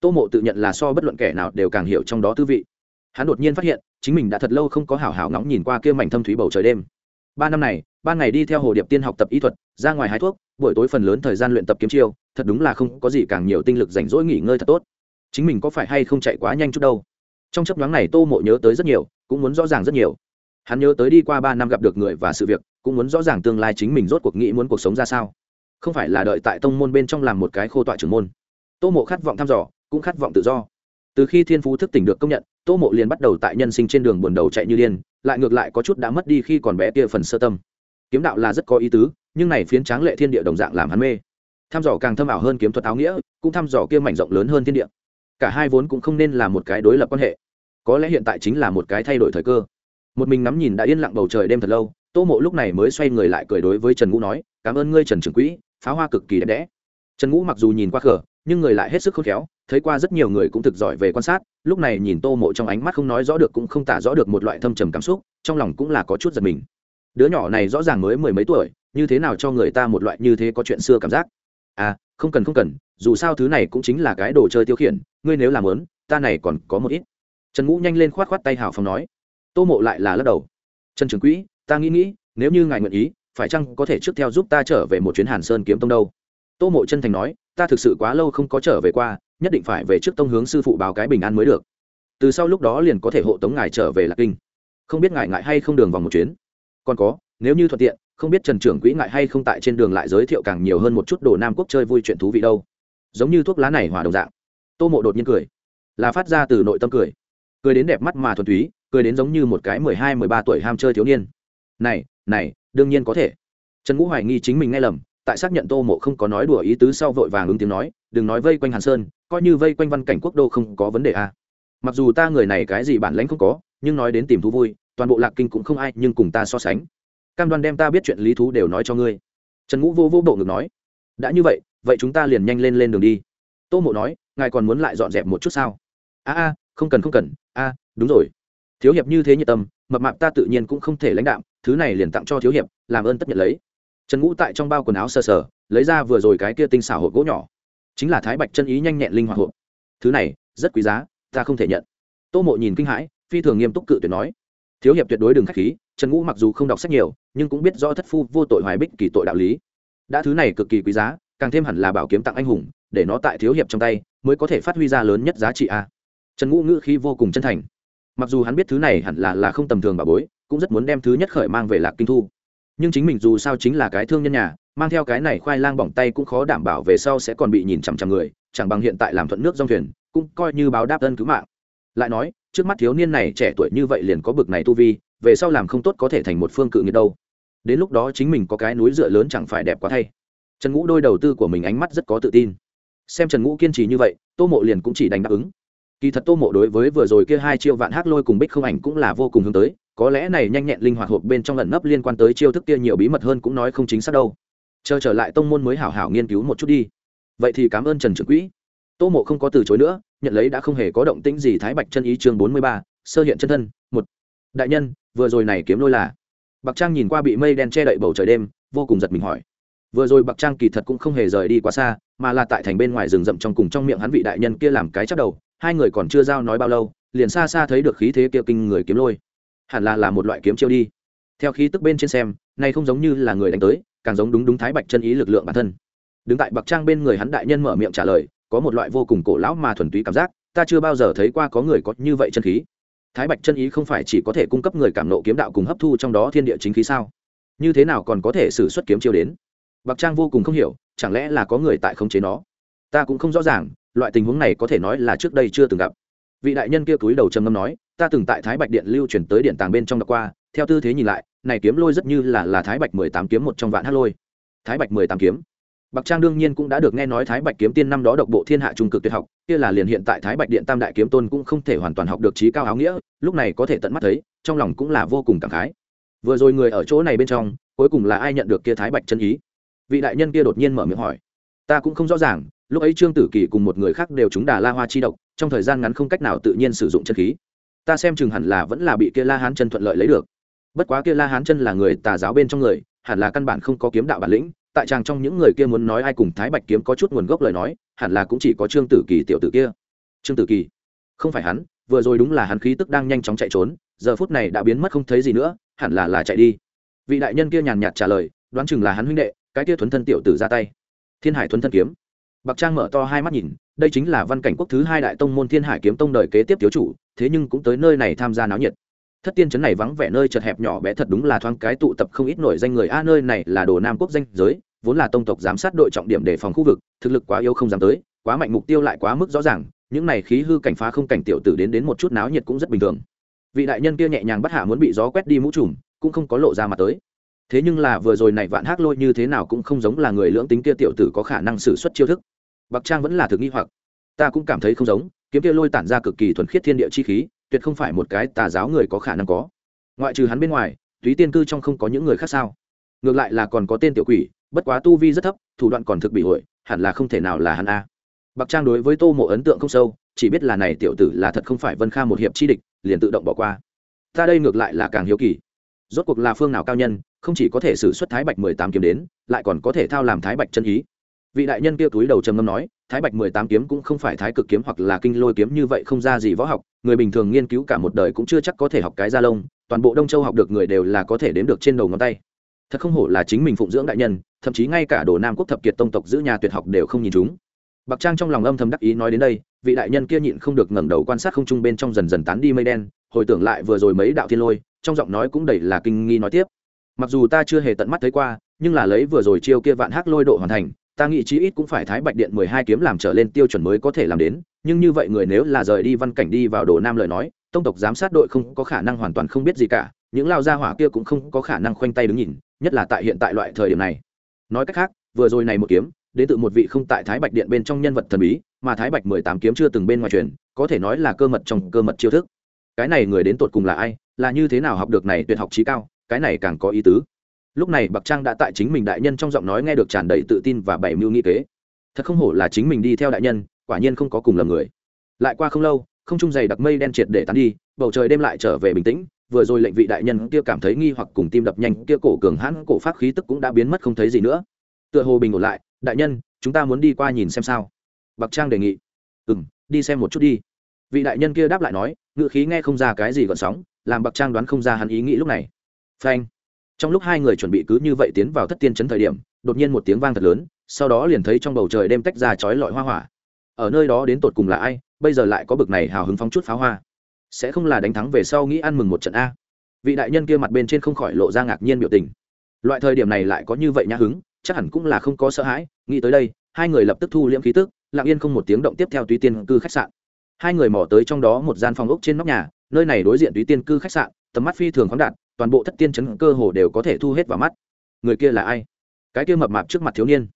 Tô mộ tự nhận là so bất luận kẻ nào đều càng hiểu trong đó tư vị. Hắn đột nhiên phát hiện chính mình đã thật lâu không có hảo hảo ngóng nhìn qua kia mảnh thâm thúy bầu trời đêm. Ba năm này ban ngày đi theo hồ điệp tiên học tập y thuật, ra ngoài hái thuốc, buổi tối phần lớn thời gian luyện tập kiếm chiêu, thật đúng là không có gì càng nhiều tinh lực rảnh rỗi nghỉ ngơi thật tốt. Chính mình có phải hay không chạy quá nhanh chút đâu? Trong chấp nhoáng này tô mộ nhớ tới rất nhiều, cũng muốn rõ ràng rất nhiều. Hắn nhớ tới đi qua ba năm gặp được người và sự việc, cũng muốn rõ ràng tương lai chính mình rốt cuộc nghĩ muốn cuộc sống ra sao. Không phải là đợi tại tông môn bên trong làm một cái khô tọa trưởng môn. Tô mộ khát vọng thăm dò, cũng khát vọng tự do. Từ khi thiên phú thức tỉnh được công nhận tô mộ liền bắt đầu tại nhân sinh trên đường buồn đầu chạy như điên, lại ngược lại có chút đã mất đi khi còn bé kia phần sơ tâm. Kiếm đạo là rất có ý tứ, nhưng này phiến tráng lệ thiên địa đồng dạng làm hắn mê. Thăm dò càng thâm ảo hơn kiếm thuật áo nghĩa, cũng thăm dò kia mảnh rộng lớn hơn thiên địa. Cả hai vốn cũng không nên là một cái đối lập quan hệ. Có lẽ hiện tại chính là một cái thay đổi thời cơ. Một mình ngắm nhìn đã yên lặng bầu trời đêm thật lâu, tô mộ lúc này mới xoay người lại cười đối với trần ngũ nói, cảm ơn ngươi, trần trưởng quỹ, pháo hoa cực kỳ đẹp đẽ. Trần ngũ mặc dù nhìn qua khở nhưng người lại hết sức khôn khéo thấy qua rất nhiều người cũng thực giỏi về quan sát, lúc này nhìn tô mộ trong ánh mắt không nói rõ được cũng không tả rõ được một loại thâm trầm cảm xúc, trong lòng cũng là có chút giật mình. Đứa nhỏ này rõ ràng mới mười mấy tuổi, như thế nào cho người ta một loại như thế có chuyện xưa cảm giác? À không cần không cần, dù sao thứ này cũng chính là cái đồ chơi tiêu khiển, ngươi nếu làm lớn, ta này còn có một ít. Trần ngũ nhanh lên khoát khoát tay hào phong nói. Tô mộ lại là lắc đầu. Trần trường quỹ, ta nghĩ nghĩ, nếu như ngài nguyện ý, phải chăng có thể trước theo giúp ta trở về một chuyến hàn sơn kiếm tông đâu? Tô mộ chân thành nói, ta thực sự quá lâu không có trở về qua nhất định phải về trước tông hướng sư phụ báo cái bình an mới được. Từ sau lúc đó liền có thể hộ tống ngài trở về lạc kinh. Không biết ngài ngại hay không đường vòng một chuyến? Còn có, nếu như thuận tiện, không biết trần trưởng quỹ ngại hay không tại trên đường lại giới thiệu càng nhiều hơn một chút đồ nam quốc chơi vui chuyện thú vị đâu. Giống như thuốc lá này hòa đồng dạng. Tô mộ đột nhiên cười. Là phát ra từ nội tâm cười. Cười đến đẹp mắt mà thuần túy, cười đến giống như một cái mười hai, mười ba tuổi ham chơi thiếu niên. Này này, đương nhiên có thể. Trần ngũ hoài nghi chính mình nghe lầm tại xác nhận tô mộ không có nói đùa ý tứ sau vội vàng ứng tiếng nói, đừng nói vây quanh hàn sơn, coi như vây quanh văn cảnh quốc đô không có vấn đề à. mặc dù ta người này cái gì bản lãnh không có, nhưng nói đến tìm thú vui, toàn bộ lạc kinh cũng không ai nhưng cùng ta so sánh. Cam đoan đem ta biết chuyện lý thú đều nói cho ngươi. Trần ngũ vô vô bộ ngực nói, đã như vậy vậy chúng ta liền nhanh lên lên đường đi. Tô mộ nói, ngài còn muốn lại dọn dẹp một chút sao? A a, không cần không cần, a, đúng rồi. Thiếu hiệp như thế nhiệt tâm, mập mạp ta tự nhiên cũng không thể lãnh đạo thứ này liền tặng cho thiếu hiệp, làm ơn tất nhận lấy trần ngũ tại trong bao quần áo sờ sờ, lấy ra vừa rồi cái kia tinh xảo hộp gỗ nhỏ. Chính là thái bạch chân ý nhanh nhẹn linh hoạt hộp. Thứ này, rất quý giá, ta không thể nhận. Tô mộ nhìn kinh hãi, phi thường nghiêm túc cự tuyệt nói. Thiếu hiệp tuyệt đối đừng k h á c h khí, trần ngũ mặc dù không đọc sách nhiều, nhưng cũng biết rõ thất phu vô tội hoài bích kỳ tội đạo lý. Đã thứ này cực kỳ quý giá, càng thêm hẳn là bảo kiếm tặng anh hùng, để nó tại thiếu hiệp trong tay, mới có thể phát huy ra lớn nhất giá trị a. Trần ngũ ngữ khi vô cùng chân thành. Mặc dù hắn biết thứ này hẳn là là không tầm thường bà bối, cũng rất muốn đem thứ nhất khởi mang về lạc kinh thu nhưng chính mình dù sao chính là cái thương nhân nhà, mang theo cái này khoai lang bỏng tay cũng khó đảm bảo về sau sẽ còn bị nhìn chằm chằm người, chẳng bằng hiện tại làm thuận nước dòng thuyền, cũng coi như báo đáp ân cứu mạng. Lại nói, trước mắt thiếu niên này trẻ tuổi như vậy liền có bực này tu vi, về sau làm không tốt có thể thành một phương cự nghiệt đâu. Đến lúc đó chính mình có cái núi dựa lớn chẳng phải đẹp quá thay. Trần ngũ đôi đầu tư của mình ánh mắt rất có tự tin. Xem trần ngũ kiên trì như vậy, tô mộ liền cũng chỉ đánh đáp ứng. Kỳ thật tô mộ đối với vừa rồi kia hai triệu vạn hát lôi cùng bích không ảnh cũng là vô cùng hướng tới có lẽ này nhanh nhẹn linh hoạt hộp bên trong lần nấp liên quan tới chiêu thức kia nhiều bí mật hơn cũng nói không chính xác đâu. Chờ trở lại tông môn mới hảo hảo nghiên cứu một chút đi. Vậy thì cảm ơn trần trưởng quỹ. Tô mộ không có từ chối nữa, nhận lấy đã không hề có động tĩnh gì thái bạch chân ý chương bốn mươi ba, sơ hiện chân thân, một. Đại nhân, vừa rồi này kiếm lôi là? Bạc trang nhìn qua bị mây đen che đậy bầu trời đêm, vô cùng giật mình hỏi. Vừa rồi bạc trang kỳ thật cũng không hề rời đi quá xa, mà là tại thành bên ngoài rừng rậm trong cùng trong miệng hắn vị đại nhân kia làm cái chắc đầu, hai người còn chưa giao nói bao lâu, liền xa xa thấy được khí thế kia kinh người kiếm lôi hẳn là là một loại kiếm chiêu đi. Theo khí tức bên trên xem nay không giống như là người đánh tới, càng giống đúng đúng thái bạch chân ý lực lượng bản thân. Đứng tại bạc trang bên người hắn đại nhân mở miệng trả lời, có một loại vô cùng cổ lão mà thuần túy cảm giác, ta chưa bao giờ thấy qua có người có như vậy chân khí. Thái bạch chân ý không phải chỉ có thể cung cấp người cảm nộ kiếm đạo cùng hấp thu trong đó thiên địa chính khí sao? Như thế nào còn có thể xử xuất kiếm chiêu đến? Bạc trang vô cùng không hiểu, chẳng lẽ là có người tại khống chế nó? Ta cũng không rõ ràng, loại tình huống này có thể nói là trước đây chưa từng gặp. Vị đại nhân kia túi đầu trầm ngâm nói ta từng tại thái bạch điện lưu chuyển tới điện tàng bên trong đọc qua theo tư thế nhìn lại này kiếm lôi rất như là là thái bạch mười tám kiếm một trong vạn hát lôi thái bạch mười tám kiếm Bạc Trang đương nhiên cũng đã được nghe nói Thái Bạch kiếm tiên năm đó độc bộ thiên hạ trung cực tuyệt học, kia là liền hiện tại Thái Bạch điện Tam đại kiếm tôn cũng không thể hoàn toàn học được trí cao áo nghĩa, lúc này có thể tận mắt thấy, trong lòng cũng là vô cùng cảm khái. Vừa rồi người ở chỗ này bên trong, cuối cùng là ai nhận được kia Thái Bạch chân ý? Vị đại nhân kia đột nhiên mở miệng hỏi. Ta cũng không rõ ràng, lúc ấy Trương Tử Kỳ cùng một người khác đều chúng đà La Hoa chi độc, trong thời gian ngắn không cách nào tự nhiên sử dụng chân khí. Ta xem chừng hẳn là vẫn là bị kia La Hán chân thuận lợi lấy được. Bất quá kia La Hán chân là người tà giáo bên trong người, hẳn là căn bản không có kiếm đạo bản lĩnh, tại chàng trong những người kia muốn nói ai cùng thái bạch kiếm có chút nguồn gốc lời nói hẳn là cũng chỉ có trương tử kỳ tiểu tử kia. Trương tử kỳ? Không phải hắn vừa rồi đúng là hắn khí tức đang nhanh chóng chạy trốn giờ phút này đã biến mất không thấy gì nữa hẳn là là chạy đi. Vị đại nhân kia nhàn nhạt trả lời đoán chừng là hắn huynh đệ cái kia thuấn thân tiểu tử ra tay. Thiên hải thuấn thân kiếm bạc trang mở to hai mắt nhìn, đây chính là văn cảnh quốc thứ hai đại tông môn thiên hải kiếm tông đời kế tiếp thiếu chủ, thế nhưng cũng tới nơi này tham gia náo nhiệt. Thất tiên trấn này vắng vẻ nơi chật hẹp nhỏ bé thật đúng là thoáng cái tụ tập không ít nổi danh người a, nơi này là đồ nam quốc danh giới, vốn là tông tộc giám sát đội trọng điểm đề phòng khu vực, thực lực quá yếu không dám tới, quá mạnh mục tiêu lại quá mức rõ ràng, những này khí hư cảnh phá không cảnh tiểu tử đến đến một chút náo nhiệt cũng rất bình thường. Vị đại nhân kia nhẹ nhàng bắt hạ muốn bị gió quét đi mũ trùm, cũng không có lộ ra mặt tới thế nhưng là vừa rồi này vạn hắc lôi như thế nào cũng không giống là người lưỡng tính kia tiểu tử có khả năng sử xuất chiêu thức. Bạc trang vẫn là thực nghi hoặc. Ta cũng cảm thấy không giống, kiếm kia lôi tản ra cực kỳ thuần khiết thiên địa chi khí, tuyệt không phải một cái tà giáo người có khả năng có. Ngoại trừ hắn bên ngoài, túy tiên cư trong không có những người khác sao? Ngược lại là còn có tên tiểu quỷ, bất quá tu vi rất thấp, thủ đoạn còn thực bị hội hẳn là không thể nào là hắn a. Bạc trang đối với tô mộ ấn tượng không sâu, chỉ biết là này tiểu tử là thật không phải vân kha một hiệp chi địch, liền tự động bỏ qua. Ta đây ngược lại là càng hiếu kỳ. Rốt cuộc là phương nào cao nhân không chỉ có thể xử xuất thái bạch mười tám kiếm đến, lại còn có thể thao làm thái bạch chân ý. Vị đại nhân kia túi đầu trầm ngâm nói, thái bạch mười tám kiếm cũng không phải thái cực kiếm hoặc là kinh lôi kiếm như vậy không ra gì võ học, người bình thường nghiên cứu cả một đời cũng chưa chắc có thể học cái gia lông, toàn bộ đông châu học được người đều là có thể đếm được trên đầu ngón tay. Thật không hổ là chính mình phụng dưỡng đại nhân, thậm chí ngay cả đồ nam quốc thập kiệt tông tộc giữ nhà tuyệt học đều không nhìn chúng. Bạc trang trong lòng âm thầm đắc ý nói đến đây, vị đại nhân kia nhịn không được ngẩng đầu quan sát không trung bên trong dần dần tán đi mây đen, hồi tưởng lại vừa rồi mấy đạo thiên lôi, trong giọng nói cũng đầy là kinh nghi nói tiếp mặc dù ta chưa hề tận mắt thấy qua, nhưng là lấy vừa rồi chiêu kia vạn hắc lôi độ hoàn thành, ta nghĩ chí ít cũng phải thái bạch điện mười hai kiếm làm trở lên tiêu chuẩn mới có thể làm đến, nhưng như vậy người nếu là rời đi văn cảnh đi vào đồ nam lời nói, tông tộc giám sát đội không có khả năng hoàn toàn không biết gì cả, những lao gia hỏa kia cũng không có khả năng khoanh tay đứng nhìn, nhất là tại hiện tại loại thời điểm này. Nói cách khác, vừa rồi này một kiếm, đến từ một vị không tại thái bạch điện bên trong nhân vật thần bí, mà thái bạch mười tám kiếm chưa từng bên ngoài truyền, có thể nói là cơ mật trong cơ mật chiêu thức. Cái này người đến tột cùng là ai, là như thế nào học được này tuyệt học trí cao? Cái này càng có ý tứ. Lúc này bạc trang đã tại chính mình đại nhân trong giọng nói nghe được tràn đầy tự tin và bảy mưu nghĩ kế. Thật không hổ là chính mình đi theo đại nhân, quả nhiên không có cùng lầm người. Lại qua không lâu, không trung dày đặc mây đen triệt để tán đi, bầu trời đêm lại trở về bình tĩnh, vừa rồi lệnh vị đại nhân kia cảm thấy nghi hoặc cùng tim đập nhanh, kia cổ cường hãn, cổ phát khí tức cũng đã biến mất không thấy gì nữa. Tựa hồ bình ổn lại, đại nhân, chúng ta muốn đi qua nhìn xem sao. Bạc trang đề nghị. Ừ m đi xem một chút đi. Vị đại nhân kia đáp lại nói ngự khí nghe không ra cái gì gọn sóng, làm bạc trang đoán không ra hắn ý nghĩ lúc này phanh. Trong lúc hai người chuẩn bị cứ như vậy tiến vào thất tiên chấn thời điểm, đột nhiên một tiếng vang thật lớn, sau đó liền thấy trong bầu trời đêm tách ra chói lọi hoa hỏa. Ở nơi đó đến tột cùng là ai, bây giờ lại có bực này hào hứng phóng chút pháo hoa. Sẽ không là đánh thắng về sau nghĩ ăn mừng một trận a. Vị đại nhân kia mặt bên trên không khỏi lộ ra ngạc nhiên biểu tình. Loại thời điểm này lại có như vậy nhã hứng, chắc hẳn cũng là không có sợ hãi, nghĩ tới đây, hai người lập tức thu liễm khí tức, lặng yên không một tiếng động tiếp theo túy tiên cư khách sạn. Hai người mò tới trong đó một gian phòng ốc trên nóc nhà, nơi này đối diện túy tiên cư khách sạn tầm mắt phi thường khoáng đạt, toàn bộ thất tiên chấn cơ hồ đều có thể thu hết vào mắt. Người kia là ai? Cái kia mập mạp trước mặt thiếu niên.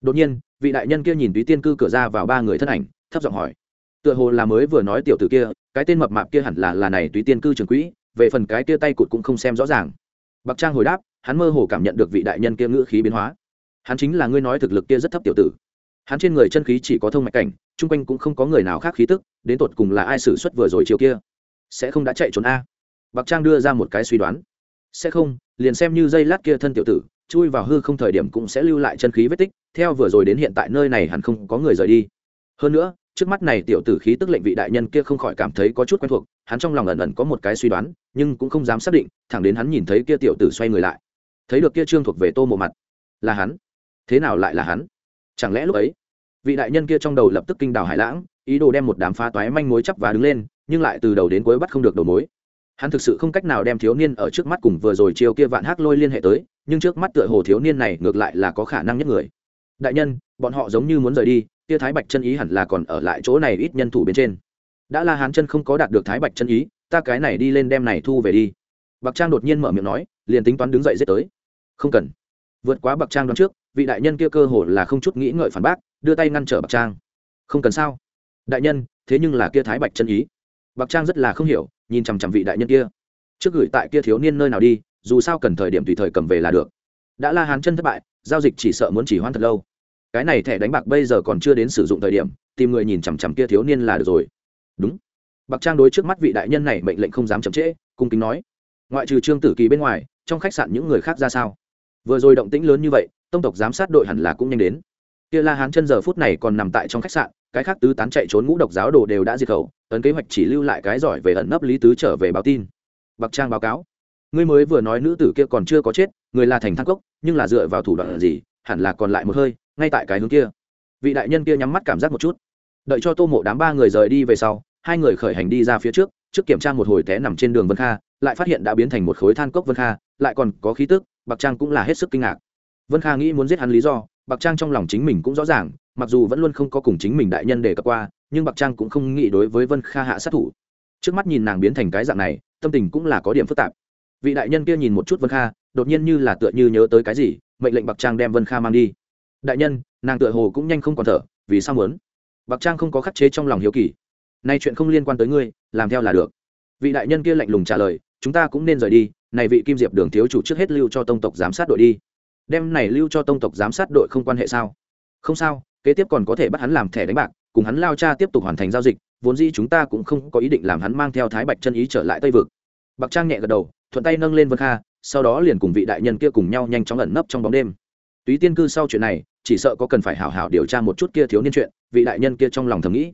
Đột nhiên, vị đại nhân kia nhìn túy tiên cư cửa ra vào ba người thân ảnh, thấp giọng hỏi. Tựa hồ là mới vừa nói tiểu tử kia, cái tên mập mạp kia hẳn là là này túy tiên cư trường quỹ, về phần cái kia tay cụt cũng không xem rõ ràng. Bạc trang hồi đáp, hắn mơ hồ cảm nhận được vị đại nhân kia ngữ khí biến hóa. Hắn chính là ngươi nói thực lực kia rất thấp tiểu tử. Hắn trên người chân khí chỉ có thông mạch cảnh, chung quanh cũng không có người nào khác khí tức, đến tột cùng là ai xử suất vừa rồi chiều kia? Sẽ không đã chạy trốn a bạc trang đưa ra một cái suy đoán. Sẽ không, liền xem như dây lát kia thân tiểu tử, chui vào hư không thời điểm cũng sẽ lưu lại chân khí vết tích, theo vừa rồi đến hiện tại nơi này hẳn không có người rời đi. Hơn nữa, trước mắt này tiểu tử khí tức lệnh vị đại nhân kia không khỏi cảm thấy có chút quen thuộc, hắn trong lòng ẩn ẩn có một cái suy đoán, nhưng cũng không dám xác định, thẳng đến hắn nhìn thấy kia tiểu tử xoay người lại. Thấy được kia trương thuộc về tô mộ mặt. Là hắn? Thế nào lại là hắn? Chẳng lẽ lúc ấy, vị đại nhân kia trong đầu lập tức kinh đào hải lãng, ý đồ đem một đám phá toái manh mối chắp và đứng lên, nhưng lại từ đầu đến cuối bắt không được đầu mối hắn thực sự không cách nào đem thiếu niên ở trước mắt cùng vừa rồi chiều kia vạn hắc lôi liên hệ tới, nhưng trước mắt tựa hồ thiếu niên này ngược lại là có khả năng nhất người. Đại nhân, bọn họ giống như muốn rời đi, kia thái bạch chân ý hẳn là còn ở lại chỗ này ít nhân thủ bên trên. Đã là hán chân không có đạt được thái bạch chân ý, ta cái này đi lên đem này thu về đi. Bạc trang đột nhiên mở miệng nói, liền tính toán đứng dậy giết tới. Không cần. Vượt quá bạc trang đoán trước, vị đại nhân kia cơ hồ là không chút nghĩ ngợi phản bác, đưa tay ngăn trở bạc trang. Không cần sao? Đại nhân, thế nhưng là kia thái bạch chân ý. Bạc trang rất là không hiểu nhìn chằm chằm vị đại nhân kia. Trước gửi tại kia thiếu niên nơi nào đi, dù sao cần thời điểm tùy thời cầm về là được. Đã la hán chân thất bại, giao dịch chỉ sợ muốn chỉ hoãn thật lâu. Cái này thẻ đánh bạc bây giờ còn chưa đến sử dụng thời điểm, tìm người nhìn chằm chằm kia thiếu niên là được rồi. Đúng. Bạc trang đối trước mắt vị đại nhân này mệnh lệnh không dám chậm trễ, cung kính nói, ngoại trừ trương tử kỳ bên ngoài, trong khách sạn những người khác ra sao? Vừa rồi động tĩnh lớn như vậy, tông tộc giám sát đội hẳn là cũng nhanh đến. Kia la hán chân giờ phút này còn nằm tại trong khách sạn cái khác tứ tán chạy trốn ngũ độc giáo đồ đều đã diệt khẩu, ấn kế hoạch chỉ lưu lại cái giỏi về ẩn nấp lý tứ trở về báo tin. Bạc trang báo cáo. Ngươi mới vừa nói nữ tử kia còn chưa có chết, người là thành thăng cốc, nhưng là dựa vào thủ đoạn gì, hẳn là còn lại một hơi, ngay tại cái hướng kia. Vị đại nhân kia nhắm mắt cảm giác một chút. Đợi cho tô mộ đám ba người rời đi về sau, hai người khởi hành đi ra phía trước trước kiểm tra một hồi té nằm trên đường vân kha, lại phát hiện đã biến thành một khối than cốc vân kha, lại còn có khí tức, bạc trang cũng là hết sức kinh ngạc. Vân kha nghĩ muốn giết hắn lý do, bạc trang trong lòng chính mình cũng rõ ràng mặc dù vẫn luôn không có cùng chính mình đại nhân đề cập qua, nhưng bạc trang cũng không nghĩ đối với vân kha hạ sát thủ. Trước mắt nhìn nàng biến thành cái dạng này, tâm tình cũng là có điểm phức tạp. Vị đại nhân kia nhìn một chút vân kha, đột nhiên như là tựa như nhớ tới cái gì, mệnh lệnh bạc trang đem vân kha mang đi. Đại nhân, nàng tựa hồ cũng nhanh không còn thở, vì sao muốn? Bạc trang không có khắc chế trong lòng hiếu kỳ. Nay chuyện không liên quan tới ngươi, làm theo là được. Vị đại nhân kia lạnh lùng trả lời, chúng ta cũng nên rời đi, này vị kim diệp đường thiếu chủ trước hết lưu cho tông tộc giám sát đội đi. Đem này lưu cho tông tộc giám sát đội không quan hệ sao? Không sao kế tiếp còn có thể bắt hắn làm thẻ đánh bạc, cùng hắn lao cha tiếp tục hoàn thành giao dịch, vốn dĩ chúng ta cũng không có ý định làm hắn mang theo thái bạch chân ý trở lại tây vực. Bạc trang nhẹ gật đầu, thuận tay nâng lên vân kha, sau đó liền cùng vị đại nhân kia cùng nhau nhanh chóng ẩn nấp trong bóng đêm. Túy tiên cư sau chuyện này, chỉ sợ có cần phải hảo hảo điều tra một chút kia thiếu niên chuyện, vị đại nhân kia trong lòng thầm nghĩ.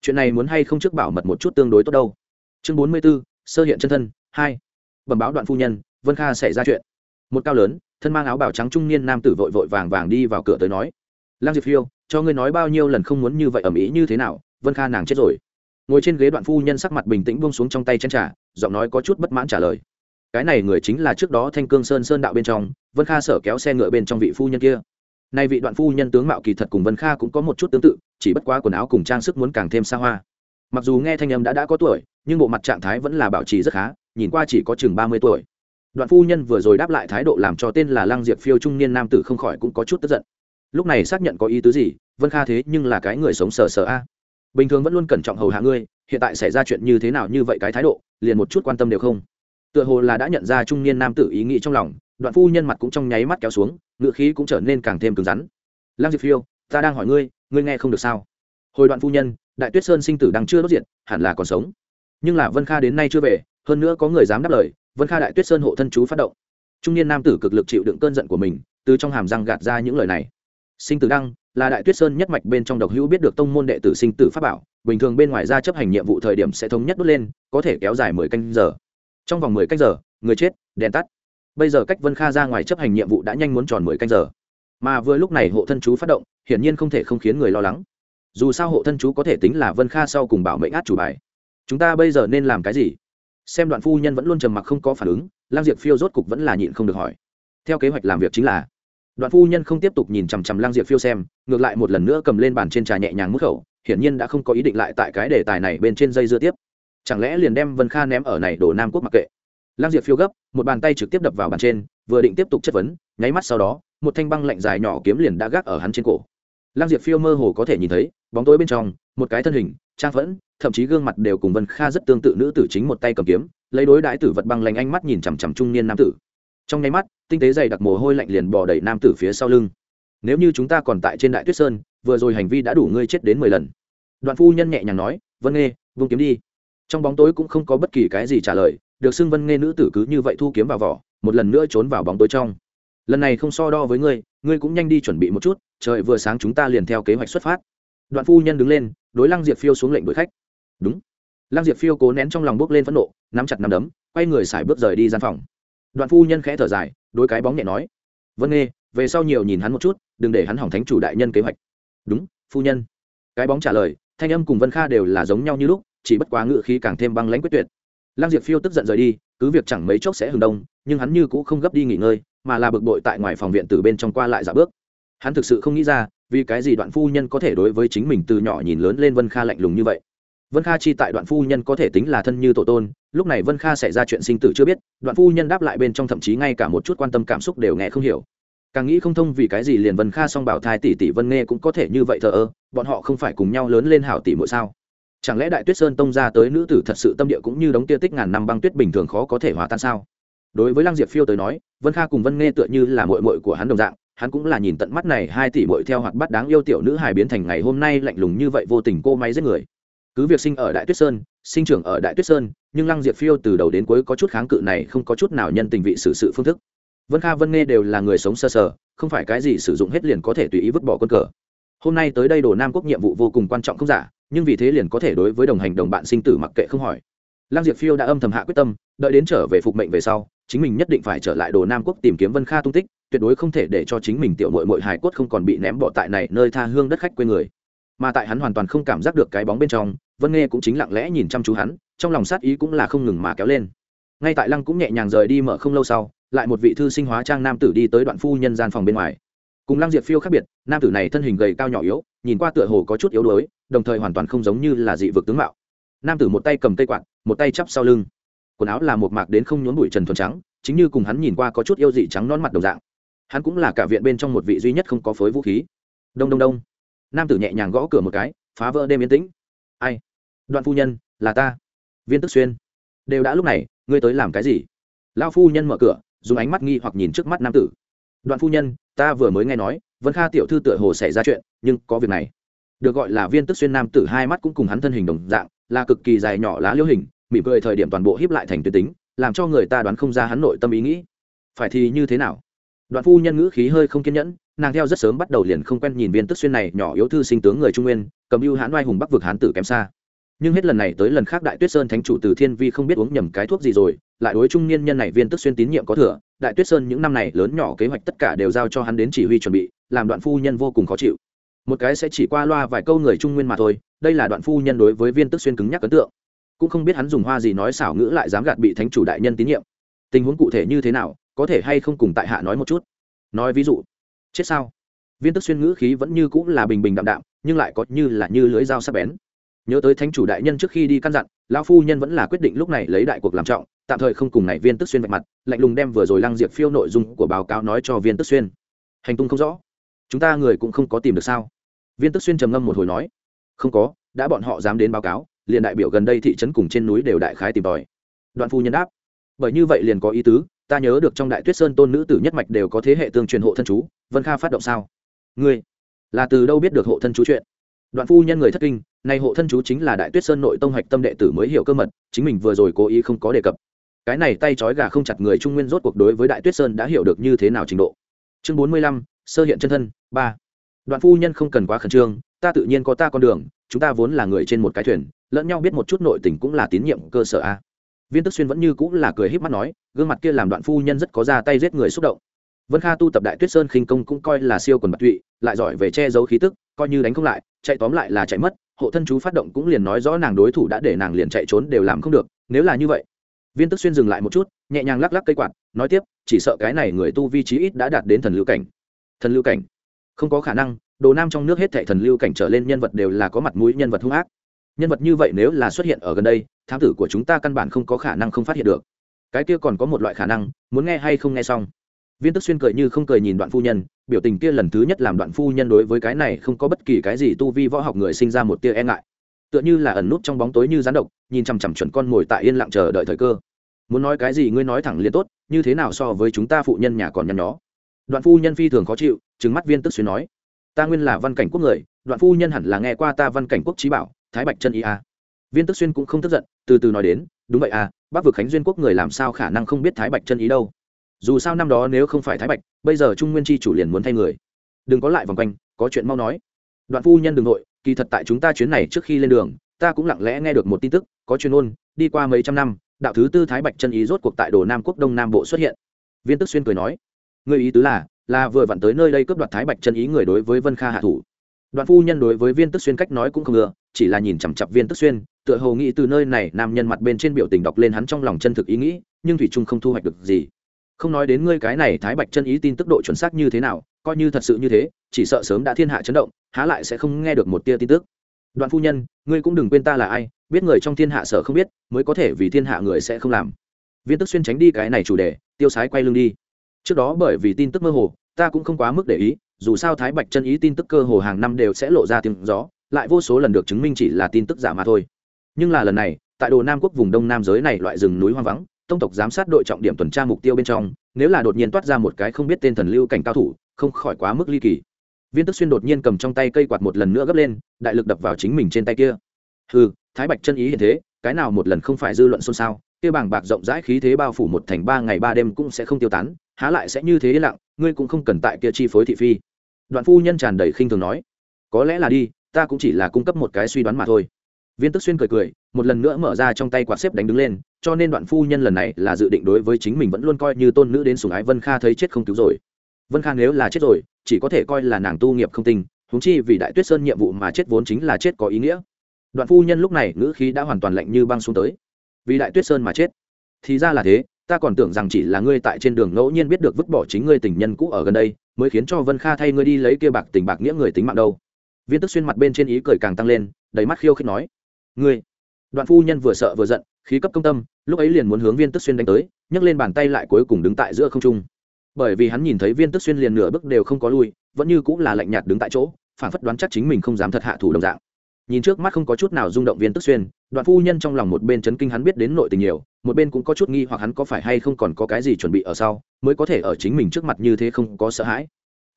Chuyện này muốn hay không trước bảo mật một chút tương đối tốt đâu. Chương bốn mươi b ố sơ hiện chân thân, hai. Bẩm báo đoạn phu nhân, vân kha xảy ra chuyện. Một cao lớn, thân mang áo bảo trắng trung niên nam tử vội vội vàng vàng đi vào cửa tới nói. Lang diệp phiêu cho ngươi nói bao nhiêu lần không muốn như vậy ầm ĩ như thế nào, vân kha nàng chết rồi. Ngồi trên ghế đoạn phu nhân sắc mặt bình tĩnh buông xuống trong tay chân trả giọng nói có chút bất mãn trả lời. Cái này người chính là trước đó thanh cương sơn sơn đạo bên trong, vân kha sở kéo xe ngựa bên trong vị phu nhân kia. Nay vị đoạn phu nhân tướng mạo kỳ thật cùng vân kha cũng có một chút tương tự, chỉ bất quá quần áo cùng trang sức muốn càng thêm xa hoa. Mặc dù nghe thanh âm đã đã có tuổi, nhưng bộ mặt trạng thái vẫn là bảo trì rất khá, nhìn qua chỉ có chừng ba mươi tuổi. Đoạn phu nhân vừa rồi đáp lại thái độ làm cho tên là lăng diệp phiêu trung niên nam tử không khỏi cũng có chút tức giận lúc này xác nhận có ý tứ gì, vân kha thế nhưng là cái người sống sờ sờ a. Bình thường vẫn luôn cẩn trọng hầu hạ ngươi, hiện tại xảy ra chuyện như thế nào như vậy cái thái độ, liền một chút quan tâm đều không. Tựa hồ là đã nhận ra trung niên nam tử ý nghĩ trong lòng, đoạn phu nhân mặt cũng trong nháy mắt kéo xuống ngựa khí cũng trở nên càng thêm cứng rắn. Lăng diệp phiêu, ta đang hỏi ngươi ngươi nghe không được sao? Hồi đoạn phu nhân, đại tuyết sơn sinh tử đang chưa đốt diện hẳn là còn sống. Nhưng là vân kha đến nay chưa về, hơn nữa có người dám đáp lời, vân kha đại tuyết sơn hộ thân chú phát động. Trung niên nam tử cực lực chịu đựng cơn giận của mình, từ trong hàm răng gạt ra những lời này sinh tử đăng, là đại tuyết sơn nhất mạch bên trong độc hữu biết được tông môn đệ tử sinh tử pháp bảo, bình thường bên ngoài ra chấp hành nhiệm vụ thời điểm sẽ thống nhất đốt lên, có thể kéo dài mười canh giờ. Trong vòng mười canh giờ, người chết, đèn tắt. Bây giờ cách vân kha ra ngoài chấp hành nhiệm vụ đã nhanh muốn tròn mười canh giờ. Mà vừa lúc này hộ thân chú phát động, hiển nhiên không thể không khiến người lo lắng. Dù sao hộ thân chú có thể tính là vân kha sau cùng bảo mệnh át chủ bài. Chúng ta bây giờ nên làm cái gì? Xem đoạn phu nhân vẫn luôn trầm mặc không có phản ứng lang diệp phiêu rốt cục vẫn là nhịn không được hỏi. Theo kế hoạch làm việc chính là đoạn phu nhân không tiếp tục nhìn chằm chằm lang diệp phiêu xem, ngược lại một lần nữa cầm lên bàn trên trà nhẹ nhàng mút khẩu, hiển nhiên đã không có ý định lại tại cái đề tài này bên trên dây dưa tiếp. Chẳng lẽ liền đem vân kha ném ở này đổ nam quốc mặc kệ? Lang diệp phiêu gấp, một bàn tay trực tiếp đập vào bàn trên, vừa định tiếp tục chất vấn, nháy mắt sau đó, một thanh băng lạnh dài nhỏ kiếm liền đã gác ở hắn trên cổ. Lang diệp phiêu mơ hồ có thể nhìn thấy, bóng tối bên trong, một cái thân hình, trang phẫn, thậm chí gương mặt đều cùng vân kha rất tương tự nữ tử chính một tay cầm kiếm, lấy đối đãi tử vật băng lạnh ánh mắt nhìn chằm chằm trung niên nam tử trong nháy mắt, tinh tế dày đặc mồ hôi lạnh liền bò đẩy nam tử phía sau lưng. Nếu như chúng ta còn tại trên đại tuyết sơn, vừa rồi hành vi đã đủ ngươi chết đến mười lần. Đoạn phu nhân nhẹ nhàng nói, vân nghe vung kiếm đi. Trong bóng tối cũng không có bất kỳ cái gì trả lời, được xưng vân nghe nữ tử cứ như vậy thu kiếm vào vỏ, một lần nữa trốn vào bóng tối trong. Lần này không so đo với ngươi ngươi cũng nhanh đi chuẩn bị một chút, trời vừa sáng chúng ta liền theo kế hoạch xuất phát. Đoạn phu nhân đứng lên, đối lăng diệp phiêu xuống lệnh đuổi khách. Đúng. Lăng diệp phiêu cố nén trong lòng bước lên phẫn nộ, nắm chặt nắm đấm, quay người xài bước rời đi gian phòng đoạn phu nhân khẽ thở dài đối cái bóng nhẹ nói, vân nghe về sau nhiều nhìn hắn một chút, đừng để hắn hỏng thánh chủ đại nhân kế hoạch. Đúng, phu nhân. Cái bóng trả lời, thanh âm cùng vân kha đều là giống nhau như lúc, chỉ bất quá ngự khí càng thêm băng lãnh quyết tuyệt. Lăng diệp phiêu tức giận rời đi, cứ việc chẳng mấy chốc sẽ hừng đông, nhưng hắn như cũng không gấp đi nghỉ ngơi, mà là bực bội tại ngoài phòng viện từ bên trong qua lại giả bước. Hắn thực sự không nghĩ ra, vì cái gì đoạn phu nhân có thể đối với chính mình từ nhỏ nhìn lớn lên vân kha lạnh lùng như vậy vân kha chi tại đoạn phu nhân có thể tính là thân như tổ tôn, lúc này vân kha xảy ra chuyện sinh tử chưa biết, đoạn phu nhân đáp lại bên trong thậm chí ngay cả một chút quan tâm cảm xúc đều nghe không hiểu. Càng nghĩ không thông vì cái gì liền vân kha song bảo thai tỷ tỷ vân nghe cũng có thể như vậy thờ ơ, bọn họ không phải cùng nhau lớn lên hảo tỷ mỗi sao? Chẳng lẽ đại tuyết sơn tông ra tới nữ tử thật sự tâm địa cũng như đống tia tích ngàn năm băng tuyết bình thường khó có thể hòa tan sao? Đối với lăng diệp phiêu tới nói, vân kha cùng vân nghe tựa như là mội mội của hắn đồng dạng, hắn cũng là nhìn tận mắt này hai tỷ mội theo hoạt bắt đáng yêu tiểu nữ hài biến thành ngày hôm nay lạnh lùng như vậy vô tình cô máy giết người cứ việc sinh ở đại tuyết sơn sinh trưởng ở đại tuyết sơn nhưng lăng diệp phiêu từ đầu đến cuối có chút kháng cự này không có chút nào nhân tình vị xử sự phương thức. Vân kha vân nghe đều là người sống sơ sờ, không phải cái gì sử dụng hết liền có thể tùy ý vứt bỏ quân cờ. Hôm nay tới đây đồ nam quốc nhiệm vụ vô cùng quan trọng không giả nhưng vì thế liền có thể đối với đồng hành đồng bạn sinh tử mặc kệ không hỏi. Lăng diệp phiêu đã âm thầm hạ quyết tâm đợi đến trở về phục mệnh về sau chính mình nhất định phải trở lại đồ nam quốc tìm kiếm vân kha tung tích tuyệt đối không thể để cho chính mình tiểu mội mội hài cốt không còn bị ném bỏ tại này nơi tha hương đất khách quê người mà tại hắn hoàn toàn không cảm giác được cái bóng bên trong, vân nghe cũng chính lặng lẽ nhìn chăm chú hắn, trong lòng sát ý cũng là không ngừng mà kéo lên. Ngay tại lăng cũng nhẹ nhàng rời đi mở không lâu sau, lại một vị thư sinh hóa trang nam tử đi tới đoạn phu nhân gian phòng bên ngoài. Cùng lăng diệp phiêu khác biệt, nam tử này thân hình gầy cao nhỏ yếu, nhìn qua tựa hồ có chút yếu đuối, đồng thời hoàn toàn không giống như là dị vực tướng mạo. Nam tử một tay cầm cây quạt, một tay chắp sau lưng. Quần áo là một mạc đến không nhốn bụi trần thuần trắng, chính như cùng hắn nhìn qua có chút yêu dị trắng non mặt đồng dạng. Hắn cũng là cả viện bên trong một vị duy nhất không có phối vũ khí. Đông đông đông nam tử nhẹ nhàng gõ cửa một cái, phá vỡ đêm yên tĩnh. Ai? Đoạn phu nhân, là ta. Viên tức xuyên. Đều đã lúc này, ngươi tới làm cái gì? Lao phu nhân mở cửa, dùng ánh mắt nghi hoặc nhìn trước mắt nam tử. Đoạn phu nhân, ta vừa mới nghe nói, vân kha tiểu thư tựa hồ xảy ra chuyện, nhưng có việc này. Được gọi là viên tức xuyên nam tử hai mắt cũng cùng hắn thân hình đồng dạng, là cực kỳ dài nhỏ lá liêu hình, mỉm cười thời điểm toàn bộ hiếp lại thành tuyến tính, làm cho người ta đoán không ra hắn nội tâm ý nghĩ. Phải thì như thế nào? Đoạn phu nhân ngữ khí hơi không kiên nhẫn, nàng theo rất sớm bắt đầu liền không quen nhìn viên tức xuyên này nhỏ yếu thư sinh tướng người trung nguyên, cầm ưu hãn oai hùng bắc vực hán tử kém xa. Nhưng hết lần này tới lần khác đại tuyết sơn thánh chủ từ thiên vi không biết uống nhầm cái thuốc gì rồi, lại đối trung niên nhân này viên tức xuyên tín nhiệm có thừa. Đại tuyết sơn những năm này lớn nhỏ kế hoạch tất cả đều giao cho hắn đến chỉ huy chuẩn bị, làm đoạn phu nhân vô cùng khó chịu. Một cái sẽ chỉ qua loa vài câu người trung nguyên mà thôi, đây là đoạn phu nhân đối với viên tức xuyên cứng nhắc ấn tượng. Cũng không biết hắn dùng hoa gì nói xảo ngữ lại dám gạt bị thánh chủ đại nhân tín nhiệm. Tình huống cụ thể như thế nào có thể hay không cùng tại hạ nói một chút? Nói ví dụ, chết sao? Viên tức xuyên ngữ khí vẫn như cũng là bình bình đạm đạm, nhưng lại có như là như lưới dao sắc bén. Nhớ tới thánh chủ đại nhân trước khi đi căn dặn, lão phu nhân vẫn là quyết định lúc này lấy đại cuộc làm trọng, tạm thời không cùng này viên tức xuyên vạch mặt, lạnh lùng đem vừa rồi lăng diệp phiêu nội dung của báo cáo nói cho viên tức xuyên. Hành tung không rõ. Chúng ta người cũng không có tìm được sao? Viên tức xuyên trầm ngâm một hồi nói. Không có, đã bọn họ dám đến báo cáo, liền đại biểu gần đây thị trấn cùng trên núi đều đại khái tìm tòi. Đoạn phu nhân đáp. Bởi như vậy liền có ý tứ ta nhớ được trong đại tuyết sơn tôn nữ tử nhất mạch đều có thế hệ tương truyền hộ thân chú, vân kha phát động sao? Ngươi, là từ đâu biết được hộ thân chú chuyện? Đoạn phu nhân người thất kinh, nay hộ thân chú chính là đại tuyết sơn nội tông hạch tâm đệ tử mới hiểu cơ mật, chính mình vừa rồi cố ý không có đề cập. Cái này tay trói gà không chặt người trung nguyên rốt cuộc đối với đại tuyết sơn đã hiểu được như thế nào trình độ. Chương bốn mươi lăm, sơ hiện chân thân, ba. Đoạn phu nhân không cần quá khẩn trương, ta tự nhiên có ta con đường, chúng ta vốn là người trên một cái thuyền, lẫn nhau biết một chút nội tình cũng là tín nhiệm cơ sở a viên tức xuyên vẫn như cũng là cười h í p mắt nói, gương mặt kia làm đoạn phu nhân rất có ra tay giết người xúc động. Vân kha tu tập đại tuyết sơn khinh công cũng coi là siêu quần bạc tụy, lại giỏi về che giấu khí tức, coi như đánh không lại, chạy tóm lại là chạy mất, hộ thân chú phát động cũng liền nói rõ nàng đối thủ đã để nàng liền chạy trốn đều làm không được, nếu là như vậy. Viên tức xuyên dừng lại một chút, nhẹ nhàng lắc lắc cây quạt, nói tiếp, chỉ sợ cái này người tu vi trí ít đã đạt đến thần lưu cảnh. Thần lưu cảnh? Không có khả năng, đồ nam trong nước hết thệ thần lưu cảnh trở lên nhân vật đều là có mặt mũi nhân vật hung ác nhân vật như vậy nếu là xuất hiện ở gần đây, thám tử của chúng ta căn bản không có khả năng không phát hiện được. Cái kia còn có một loại khả năng, muốn nghe hay không nghe xong. Viên tức xuyên cười như không cười nhìn đoạn phu nhân, biểu tình kia lần thứ nhất làm đoạn phu nhân đối với cái này không có bất kỳ cái gì tu vi võ học người sinh ra một tia e ngại. Tựa như là ẩn nút trong bóng tối như rán độc, nhìn chằm chằm chuẩn con ngồi tại yên lặng chờ đợi thời cơ. Muốn nói cái gì ngươi nói thẳng liền tốt, như thế nào so với chúng ta phụ nhân nhà còn nhăn nhó. Đoạn phu nhân phi thường khó chịu, trừng mắt viên tức xuyên nói. Ta nguyên là văn cảnh quốc người, đoạn phu nhân hẳn là nghe qua ta văn cảnh quốc trí bảo thái bạch chân ý a viên tức xuyên cũng không tức giận, từ từ nói đến, đúng vậy à bắc vực khánh duyên quốc người làm sao khả năng không biết thái bạch chân ý đâu? Dù sao năm đó nếu không phải thái bạch, bây giờ trung nguyên chi chủ liền muốn thay người. Đừng có lại vòng quanh, có chuyện mau nói. Đoạn phu nhân đ ừ n g nội kỳ thật tại chúng ta chuyến này trước khi lên đường, ta cũng lặng lẽ nghe được một tin tức, có chuyên ôn đi qua mấy trăm năm, đạo thứ tư thái bạch chân ý rốt cuộc tại đồ nam quốc đông nam bộ xuất hiện. Viên tức xuyên cười nói người ý tứ là là vừa vặn tới nơi đây cướp đoạt thái bạch chân ý người đối với vân kha hạ thủ. Đoạn phu nhân đối với viên tức xuyên cách nói cũng không ngừa chỉ là nhìn chằm chặp viên tức xuyên, tựa hồ nghĩ từ nơi này nam nhân mặt bên trên biểu tình đọc lên hắn trong lòng chân thực ý nghĩ, nhưng thủy trung không thu hoạch được gì. Không nói đến ngươi cái này thái bạch chân ý tin tức độ chuẩn xác như thế nào, coi như thật sự như thế, chỉ sợ sớm đã thiên hạ chấn động, há lại sẽ không nghe được một tia tin tức. Đoạn phu nhân, ngươi cũng đừng quên ta là ai, biết người trong thiên hạ sở không biết, mới có thể vì thiên hạ người sẽ không làm. Viên tức xuyên tránh đi cái này chủ đề, tiêu sái quay lưng đi. Trước đó bởi vì tin tức mơ hồ, ta cũng không quá mức để ý, dù sao thái bạch chân ý tin tức cơ hồ hàng năm đều sẽ lộ ra tiếng gió lại vô số lần được chứng minh chỉ là tin tức giả mà thôi. Nhưng là lần này, tại đồ nam quốc vùng đông nam giới này loại rừng núi hoang vắng, tông tộc giám sát đội trọng điểm tuần tra mục tiêu bên trong, nếu là đột nhiên toát ra một cái không biết tên thần lưu cảnh cao thủ, không khỏi quá mức ly kỳ. Viên tức xuyên đột nhiên cầm trong tay cây quạt một lần nữa gấp lên, đại lực đập vào chính mình trên tay kia. Ừ thái bạch chân ý hiện thế, cái nào một lần không phải dư luận xôn xao, kia bảng bạc rộng rãi khí thế bao phủ một thành ba ngày ba đêm cũng sẽ không tiêu tán, há lại sẽ như thế lặng, ngươi cũng không cần tại kia chi phối thị phi. Đoạn phu nhân tràn đầy khinh thường nói, có lẽ là đi ta cũng chỉ là cung cấp một cái suy đoán mà thôi. Viên tức xuyên cười cười, một lần nữa mở ra trong tay quạt xếp đánh đứng lên, cho nên đoạn phu nhân lần này là dự định đối với chính mình vẫn luôn coi như tôn nữ đến sùng ái vân kha thấy chết không cứu rồi. Vân kha nếu là chết rồi, chỉ có thể coi là nàng tu nghiệp không tinh húng chi vì đại tuyết sơn nhiệm vụ mà chết vốn chính là chết có ý nghĩa. Đoạn phu nhân lúc này ngữ khí đã hoàn toàn lạnh như băng xuống tới. Vì đại tuyết sơn mà chết. Thì ra là thế, ta còn tưởng rằng chỉ là ngươi tại trên đường ngẫu nhiên biết được vứt bỏ chính ngươi tình nhân cũ ở gần đây, mới khiến cho vân kha thay ngươi đi lấy kia bạc tình bạc nghĩa người tính mạng đâu viên tức xuyên mặt bên trên ý cười càng tăng lên, đầy mắt khiêu khích nói, ngươi, đoạn phu nhân vừa sợ vừa giận, khí cấp công tâm, lúc ấy liền muốn hướng viên tức xuyên đánh tới, nhấc lên bàn tay lại cuối cùng đứng tại giữa không trung. Bởi vì hắn nhìn thấy viên tức xuyên liền nửa bước đều không có lui, vẫn như cũng là lạnh nhạt đứng tại chỗ phản phất đoán chắc chính mình không dám thật hạ thủ đồng dạng. Nhìn trước mắt không có chút nào rung động viên tức xuyên, đoạn phu nhân trong lòng một bên chấn kinh hắn biết đến nội tình nhiều, một bên cũng có chút nghi hoặc hắn có phải hay không còn có cái gì chuẩn bị ở sau, mới có thể ở chính mình trước mặt như thế không có sợ hãi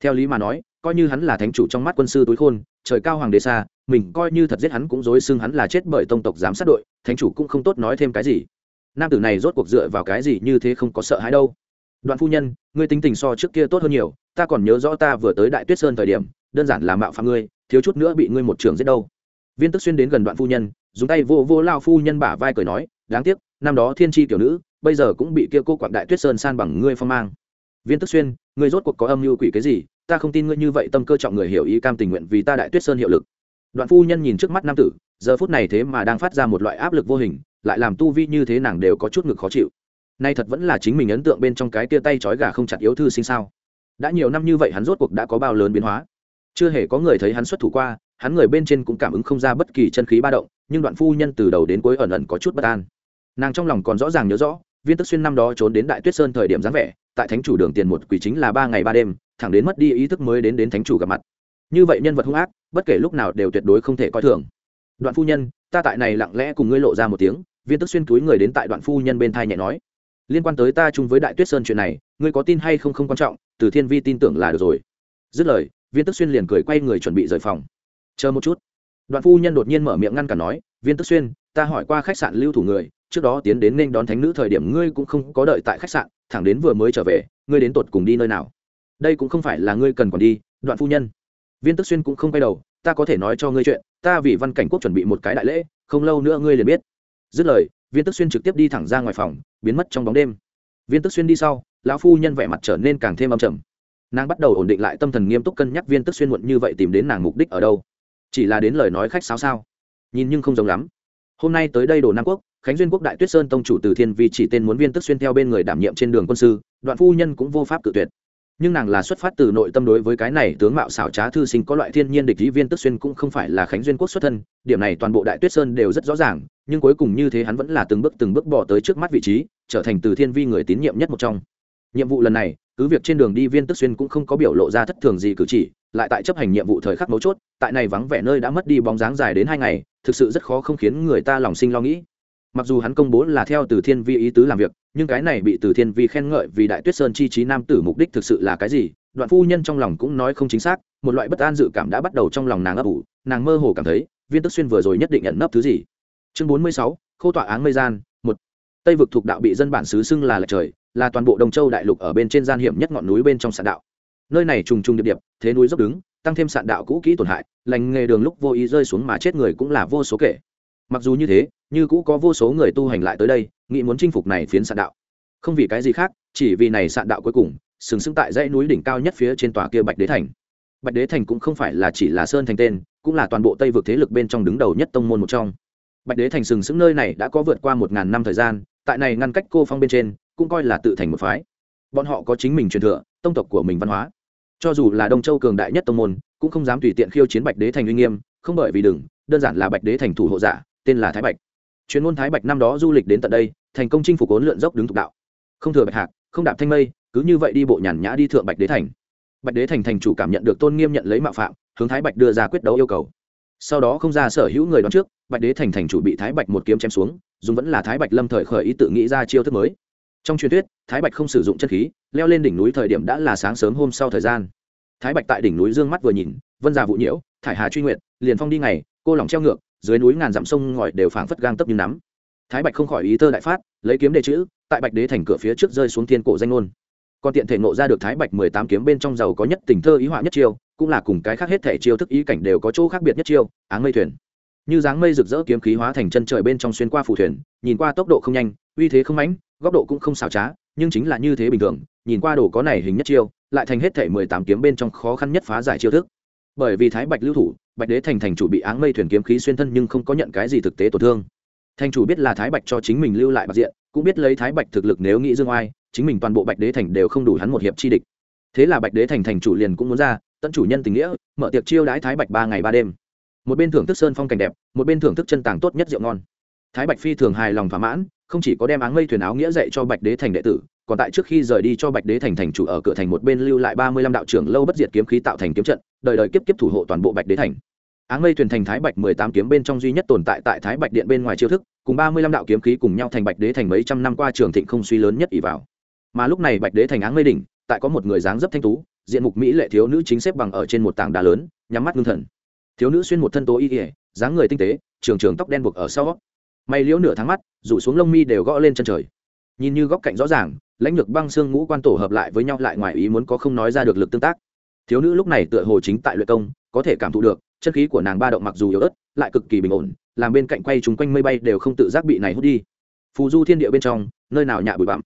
theo lý mà nói, coi như hắn là thánh chủ trong mắt quân sư túi khôn, trời cao hoàng đế xa, mình coi như thật giết hắn cũng dối xưng hắn là chết bởi tông tộc giám sát đội, thánh chủ cũng không tốt nói thêm cái gì. Nam tử này rốt cuộc dựa vào cái gì như thế không có sợ hãi đâu. Đoạn phu nhân, ngươi tính tình so trước kia tốt hơn nhiều, ta còn nhớ rõ ta vừa tới đại tuyết sơn thời điểm, đơn giản là mạo phạm ngươi, thiếu chút nữa bị ngươi một trường giết đâu. Viên tức xuyên đến gần đoạn phu nhân, dùng tay vô vô lao phu nhân bả vai cười nói, đáng tiếc, năm đó thiên tri tiểu nữ, bây giờ cũng bị kia cô quặng đại tuyết sơn san bằng ngươi phong mang. Viên tức xuyên, ngươi rốt cuộc có âm mưu quỷ cái gì? Ta không tin ngươi như vậy tâm cơ trọng người hiểu ý cam tình nguyện vì ta đại tuyết sơn hiệu lực. Đoạn phu nhân nhìn trước mắt nam tử, giờ phút này thế mà đang phát ra một loại áp lực vô hình, lại làm tu vi như thế nàng đều có chút ngực khó chịu. Nay thật vẫn là chính mình ấn tượng bên trong cái tia tay trói gà không chặt yếu thư sinh sao? Đã nhiều năm như vậy hắn rốt cuộc đã có bao lớn biến hóa? Chưa hề có người thấy hắn xuất thủ qua, hắn người bên trên cũng cảm ứng không ra bất kỳ chân khí ba động, nhưng đoạn phu nhân từ đầu đến cuối ẩn ẩn có chút bất an. Nàng trong lòng còn rõ ràng nhớ rõ, viên tức xuyên năm đó trốn đến đại tuyết sơn thời điểm dáng vẻ, tại thánh chủ đường tiền một quỷ chính là ba ngày ba đêm thẳng đến mất đi ý thức mới đến đến thánh chủ gặp mặt. Như vậy nhân vật hung ác, bất kể lúc nào đều tuyệt đối không thể coi thường. Đoạn phu nhân, ta tại này lặng lẽ cùng ngươi lộ ra một tiếng, viên tức xuyên túi người đến tại đoạn phu nhân bên thai nhẹ nói. Liên quan tới ta chung với đại tuyết sơn chuyện này, ngươi có tin hay không không quan trọng, từ thiên vi tin tưởng là được rồi. Dứt lời, viên tức xuyên liền cười quay người chuẩn bị rời phòng. Chờ một chút. Đoạn phu nhân đột nhiên mở miệng ngăn cả nói, viên tức xuyên, ta hỏi qua khách sạn lưu thủ người, trước đó tiến đến nên đón thánh nữ thời điểm ngươi cũng không có đợi tại khách sạn, thẳng đến vừa mới trở về, ngươi đến tột cùng đi nơi nào? Đây cũng không phải là ngươi cần còn đi, đoạn phu nhân. Viên tức xuyên cũng không quay đầu, ta có thể nói cho ngươi chuyện, ta vì văn cảnh quốc chuẩn bị một cái đại lễ, không lâu nữa ngươi liền biết. Dứt lời, viên tức xuyên trực tiếp đi thẳng ra ngoài phòng, biến mất trong bóng đêm. Viên tức xuyên đi sau, lão phu nhân vẻ mặt trở nên càng thêm âm trầm. Nàng bắt đầu ổn định lại tâm thần nghiêm túc cân nhắc viên tức xuyên muộn như vậy tìm đến nàng mục đích ở đâu. Chỉ là đến lời nói khách sáo sao. Nhìn nhưng không giống lắm. Hôm nay tới đây đồ nam quốc, khánh duyên quốc đại tuyết sơn tông chủ từ thiên vi chỉ tên muốn viên tức xuyên theo bên người đảm nhiệm trên đường quân sư, đoạn phu nhân cũng vô pháp cự tuyệt nhưng nàng là xuất phát từ nội tâm đối với cái này tướng mạo xảo trá thư sinh có loại thiên nhiên địch lý viên tức xuyên cũng không phải là khánh duyên quốc xuất thân, điểm này toàn bộ đại tuyết sơn đều rất rõ ràng, nhưng cuối cùng như thế hắn vẫn là từng bước từng bước bỏ tới trước mắt vị trí, trở thành từ thiên vi người tín nhiệm nhất một trong. Nhiệm vụ lần này, cứ việc trên đường đi viên tức xuyên cũng không có biểu lộ ra thất thường gì cử chỉ, lại tại chấp hành nhiệm vụ thời khắc mấu chốt, tại này vắng vẻ nơi đã mất đi bóng dáng dài đến hai ngày, thực sự rất khó không khiến người ta lòng sinh lo nghĩ mặc dù hắn công bố là theo từ thiên vi ý tứ làm việc, nhưng cái này bị từ thiên vi khen ngợi vì đại tuyết sơn chi trí nam tử mục đích thực sự là cái gì, đoạn phu nhân trong lòng cũng nói không chính xác, một loại bất an dự cảm đã bắt đầu trong lòng nàng ấp ủ, nàng mơ hồ cảm thấy, viên tức xuyên vừa rồi nhất định nhận nấp thứ gì. Chương bốn mươi sáu khâu tọa áng mây gian, một. Tây vực thuộc đạo bị dân bản xứ xưng là lệch trời, là toàn bộ đồng châu đại lục ở bên trên gian hiểm nhất ngọn núi bên trong sạn đạo. Nơi này trùng trùng điệp điệp, thế núi dốc đứng, tăng thêm sạn đạo cũ kỹ tổn hại, lành nghề đường lúc vô ý rơi xuống mà chết người cũng là vô số kể mặc dù như thế, như cũ có vô số người tu hành lại tới đây, nghĩ muốn chinh phục này phiến sạn đạo. Không vì cái gì khác, chỉ vì này sạn đạo cuối cùng, sừng sững tại dãy núi đỉnh cao nhất phía trên tòa kia bạch đế thành. Bạch đế thành cũng không phải là chỉ là sơn thành tên, cũng là toàn bộ tây vực thế lực bên trong đứng đầu nhất tông môn một trong. Bạch đế thành sừng sững nơi này đã có vượt qua một ngàn năm thời gian, tại này ngăn cách cô phong bên trên, cũng coi là tự thành một phái. Bọn họ có chính mình truyền thừa, tông tộc của mình văn hóa. Cho dù là đông châu cường đại nhất tông môn, cũng không dám tùy tiện khiêu chiến bạch đế thành uy nghiêm, không bởi vì đừng, đơn giản là bạch đế thành thủ hộ giả tên là thái bạch. Chuyên môn thái bạch năm đó du lịch đến tận đây, thành công chinh phục ốn lượn dốc đứng thục đạo. Không thừa bạch hạc, không đạp thanh mây, cứ như vậy đi bộ nhàn nhã đi thượng bạch đế thành. Bạch đế thành thành chủ cảm nhận được tôn nghiêm nhận lấy mạo phạm, hướng thái bạch đưa ra quyết đấu yêu cầu. Sau đó không ra sở hữu người đón trước, bạch đế thành thành chủ bị thái bạch một kiếm chém xuống, dùng vẫn là thái bạch lâm thời khởi ý tự nghĩ ra chiêu thức mới. Trong truyền thuyết, thái bạch không sử dụng chân khí, leo lên đỉnh núi thời điểm đã là sáng sớm hôm sau thời gian. Thái bạch tại đỉnh núi dương mắt vừa nhìn, vân già vụ nhiễu, thải hà truy nguyện liền phong đi ngày, cô lòng treo ngược dưới núi ngàn dặm sông ngòi đều phảng phất gang tấp như nắm. Thái bạch không khỏi ý thơ đại phát, lấy kiếm đề chữ, tại bạch đế thành cửa phía trước rơi xuống thiên cổ danh ngôn. Còn tiện thể ngộ ra được thái bạch mười tám kiếm bên trong giàu có nhất tình thơ ý họa nhất chiêu, cũng là cùng cái khác hết thể chiêu thức ý cảnh đều có chỗ khác biệt nhất chiêu, áng mây thuyền. Như dáng mây rực rỡ kiếm khí hóa thành chân trời bên trong xuyên qua phù thuyền, nhìn qua tốc độ không nhanh, uy thế không mãnh, góc độ cũng không xảo trá, nhưng chính là như thế bình thường, nhìn qua đồ có này hình nhất chiêu, lại thành hết thể mười tám kiếm bên trong khó khăn nhất phá giải chiêu thức. Bởi vì thái bạch lưu thủ bạch đế thành thành chủ bị áng mây thuyền kiếm khí xuyên thân nhưng không có nhận cái gì thực tế tổn thương. Thành chủ biết là thái bạch cho chính mình lưu lại bạc diện, cũng biết lấy thái bạch thực lực nếu nghĩ dương oai, chính mình toàn bộ bạch đế thành đều không đủ hắn một hiệp chi địch. Thế là bạch đế thành thành chủ liền cũng muốn ra, tận chủ nhân tình nghĩa, mở tiệc chiêu đãi thái bạch ba ngày ba đêm. Một bên thưởng thức sơn phong cảnh đẹp, một bên thưởng thức chân tàng tốt nhất rượu ngon. Thái bạch phi thường hài lòng thỏa mãn, không chỉ có đem áng mây thuyền áo nghĩa dạy cho bạch đế thành đệ tử còn tại trước khi rời đi cho bạch đế thành thành chủ ở cửa thành một bên lưu lại ba mươi lăm đạo trưởng lâu bất diệt kiếm khí tạo thành kiếm trận, đời đời kiếp kiếp thủ hộ toàn bộ bạch đế thành. Áng mây thuyền thành thái bạch mười tám kiếm bên trong duy nhất tồn tại tại thái bạch điện bên ngoài chiêu thức, cùng ba mươi lăm đạo kiếm khí cùng nhau thành bạch đế thành mấy trăm năm qua trường thịnh không suy lớn nhất ỷ vào. Mà lúc này bạch đế thành áng mây đỉnh, tại có một người dáng dấp thanh tú, diện mục mỹ lệ thiếu nữ chính xếp bằng ở trên một tảng đá lớn, nhắm mắt ngưng thần. Thiếu nữ xuyên một thân tố y ỉa dáng người tinh tế, trường trường tóc đen buộc ở sau. Mày liễu nửa tháng mắt, rủ xuống lông mi đều gõ lên chân trời. Nhìn như góc cạnh rõ ràng lãnh lược băng xương ngũ quan tổ hợp lại với nhau lại ngoài ý muốn có không nói ra được lực tương tác. Thiếu nữ lúc này tựa hồ chính tại luyện công, có thể cảm thụ được, chân khí của nàng ba động mặc dù yếu ớt, lại cực kỳ bình ổn, làm bên cạnh quay chúng quanh mây bay đều không tự giác bị này hút đi. Phù du thiên địa bên trong, nơi nào nhạ bụi bặm.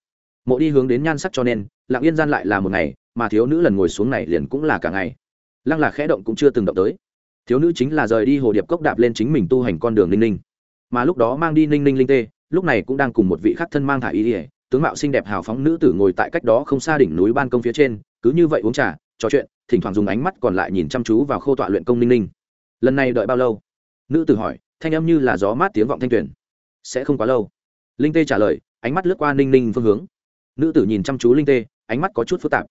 Mộ đi hướng đến nhan sắc cho nên, lặng yên gian lại là một ngày, mà thiếu nữ lần ngồi xuống này liền cũng là cả ngày. Lăng là khẽ động cũng chưa từng động tới. Thiếu nữ chính là rời đi hồ điệp cốc đạp lên chính mình tu hành con đường ninh ninh. Mà lúc đó mang đi ninh ninh linh tê, lúc này cũng đang cùng một vị khắc thân mang thả ý ỉa tướng mạo xinh đẹp hào phóng nữ tử ngồi tại cách đó không xa đỉnh núi ban công phía trên, cứ như vậy uống trà, trò chuyện, thỉnh thoảng dùng ánh mắt còn lại nhìn chăm chú vào khô tọa luyện công ninh ninh. Lần này đợi bao lâu? Nữ tử hỏi, thanh âm như là gió mát tiếng vọng thanh tuyển sẽ không quá lâu. Linh tê trả lời, ánh mắt lướt qua ninh ninh phương hướng. Nữ tử nhìn chăm chú linh tê, ánh mắt có chút phức tạp.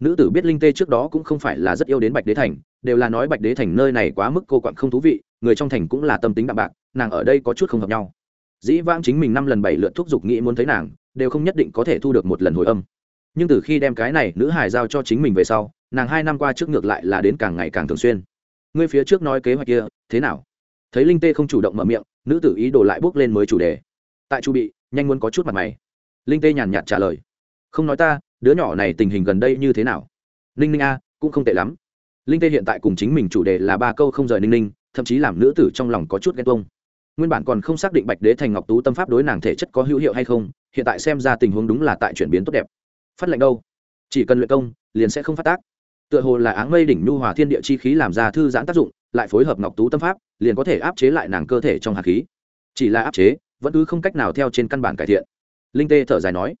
Nữ tử biết linh tê trước đó cũng không phải là rất yêu đến bạch đế thành, đều là nói bạch đế thành nơi này quá mức cô quặn không thú vị, người trong thành cũng là tâm tính đạm bạc, nàng ở đây có chút không hợp nhau. Dĩ vãng chính mình năm lần bảy lượt thúc giục nghĩ muốn thấy nàng đều không nhất định có thể thu được một lần hồi âm. Nhưng từ khi đem cái này nữ hải giao cho chính mình về sau, nàng hai năm qua trước ngược lại là đến càng ngày càng thường xuyên. Ngươi phía trước nói kế hoạch kia, thế nào? Thấy linh tê không chủ động mở miệng, nữ tử ý đồ lại bước lên mới chủ đề. Tại chu bị, nhanh muốn có chút mặt mày. Linh tê nhàn nhạt trả lời. Không nói ta, đứa nhỏ này tình hình gần đây như thế nào? Ninh ninh a, cũng không tệ lắm. Linh tê hiện tại cùng chính mình chủ đề là ba câu không rời ninh ninh, thậm chí làm nữ tử trong lòng có chút ghen tuông. Nguyên bản còn không xác định bạch đế thành ngọc tú tâm pháp đối nàng thể chất có hữu hiệu hay không hiện tại xem ra tình huống đúng là tại chuyển biến tốt đẹp. Phát lệnh đâu? Chỉ cần luyện công, liền sẽ không phát tác. Tựa hồ là áng mây đỉnh nhu hòa thiên địa chi khí làm ra thư giãn tác dụng, lại phối hợp ngọc tú tâm pháp, liền có thể áp chế lại nàng cơ thể trong hạt khí. Chỉ là áp chế, vẫn cứ không cách nào theo trên căn bản cải thiện. Linh tê thở dài nói,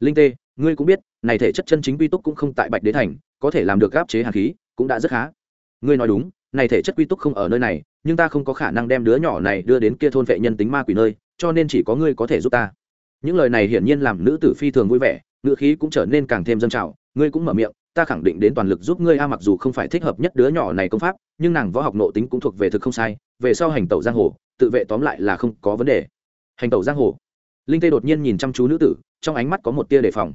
linh tê, ngươi cũng biết, này thể chất chân chính quy túc cũng không tại bạch đế thành, có thể làm được áp chế hạt khí, cũng đã rất khá. Ngươi nói đúng, này thể chất quy túc không ở nơi này, nhưng ta không có khả năng đem đứa nhỏ này đưa đến kia thôn vệ nhân tính ma quỷ nơi, cho nên chỉ có ngươi có thể giúp ta những lời này hiển nhiên làm nữ tử phi thường vui vẻ, ngữ khí cũng trở nên càng thêm dâng trào. Ngươi cũng mở miệng, ta khẳng định đến toàn lực giúp ngươi a, mặc dù không phải thích hợp nhất đứa nhỏ này công pháp, nhưng nàng võ học nộ tính cũng thuộc về thực không sai. Về sau hành tẩu giang hồ, tự vệ tóm lại là không có vấn đề. Hành tẩu giang hồ. Linh tê đột nhiên nhìn chăm chú nữ tử, trong ánh mắt có một tia đề phòng.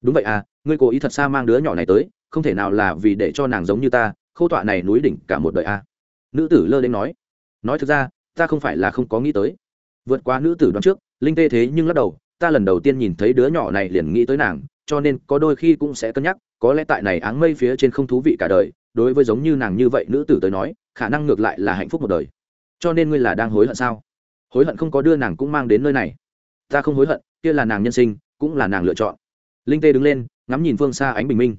Đúng vậy à ngươi cố ý thật xa mang đứa nhỏ này tới, không thể nào là vì để cho nàng giống như ta, khâu tọa này núi đỉnh cả một đời a. À. nữ tử lơ đến nói. Nói thực ra, ta không phải là không có nghĩ tới. Vượt qua nữ tử đoán trước, linh tê thế nhưng lắc đầu ta lần đầu tiên nhìn thấy đứa nhỏ này liền nghĩ tới nàng, cho nên có đôi khi cũng sẽ cân nhắc, có lẽ tại này áng mây phía trên không thú vị cả đời, đối với giống như nàng như vậy nữ tử tới nói, khả năng ngược lại là hạnh phúc một đời. Cho nên ngươi là đang hối hận sao? Hối hận không có đưa nàng cũng mang đến nơi này. Ta không hối hận, kia là nàng nhân sinh, cũng là nàng lựa chọn. Linh tê đứng lên, ngắm nhìn phương xa ánh bình minh.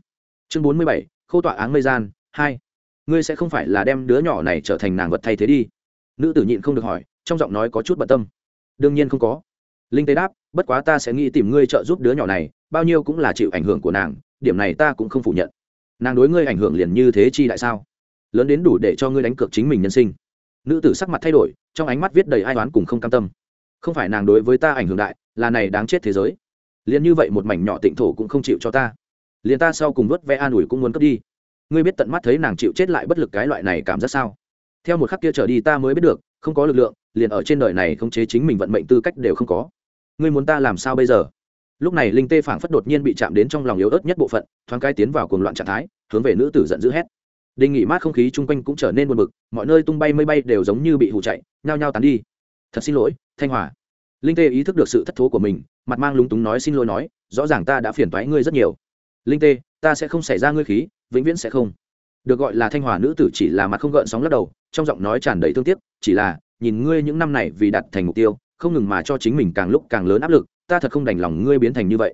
Chương bốn mươi bảy khâu tọa áng mây gian, hai. Ngươi sẽ không phải là đem đứa nhỏ này trở thành nàng vật thay thế đi. Nữ tử nhịn không được hỏi, trong giọng nói có chút bận tâm. Đương nhiên không có linh tê đáp, bất quá ta sẽ nghĩ tìm ngươi trợ giúp đứa nhỏ này, bao nhiêu cũng là chịu ảnh hưởng của nàng, điểm này ta cũng không phủ nhận. Nàng đối ngươi ảnh hưởng liền như thế chi tại sao? Lớn đến đủ để cho ngươi đánh cược chính mình nhân sinh. Nữ tử sắc mặt thay đổi, trong ánh mắt viết đầy ai đoán cùng không cam tâm. Không phải nàng đối với ta ảnh hưởng đại, là này đáng chết thế giới. Liền như vậy một mảnh nhỏ tịnh thổ cũng không chịu cho ta. Liền ta sau cùng vớt vẽ an ủi cũng muốn cướp đi. Ngươi biết tận mắt thấy nàng chịu chết lại bất lực cái loại này cảm giác sao? Theo một khắc kia trở đi ta mới biết được, không có lực lượng, liền ở trên đời này không chế chính mình vận mệnh tư cách đều không có ngươi muốn ta làm sao bây giờ? Lúc này linh tê phảng phất đột nhiên bị chạm đến trong lòng yếu ớt nhất bộ phận, thoáng cai tiến vào cuồng loạn trạng thái, hướng về nữ tử giận dữ hét. Đình nghỉ mát không khí chung quanh cũng trở nên buồn bực, mọi nơi tung bay mây bay đều giống như bị hụ chạy, nhao nhao tán đi. Thật xin lỗi, thanh hòa. Linh tê ý thức được sự thất thố của mình, mặt mang lúng túng nói xin lỗi nói, rõ ràng ta đã phiền toái ngươi rất nhiều. Linh tê, ta sẽ không xảy ra ngươi khí, vĩnh viễn sẽ không. Được gọi là thanh hòa nữ tử chỉ là mặt không gợn sóng lắc đầu, trong giọng nói tràn đầy thương tiếc, chỉ là, nhìn ngươi những năm này vì đạt thành mục tiêu không ngừng mà cho chính mình càng lúc càng lớn áp lực, ta thật không đành lòng ngươi biến thành như vậy.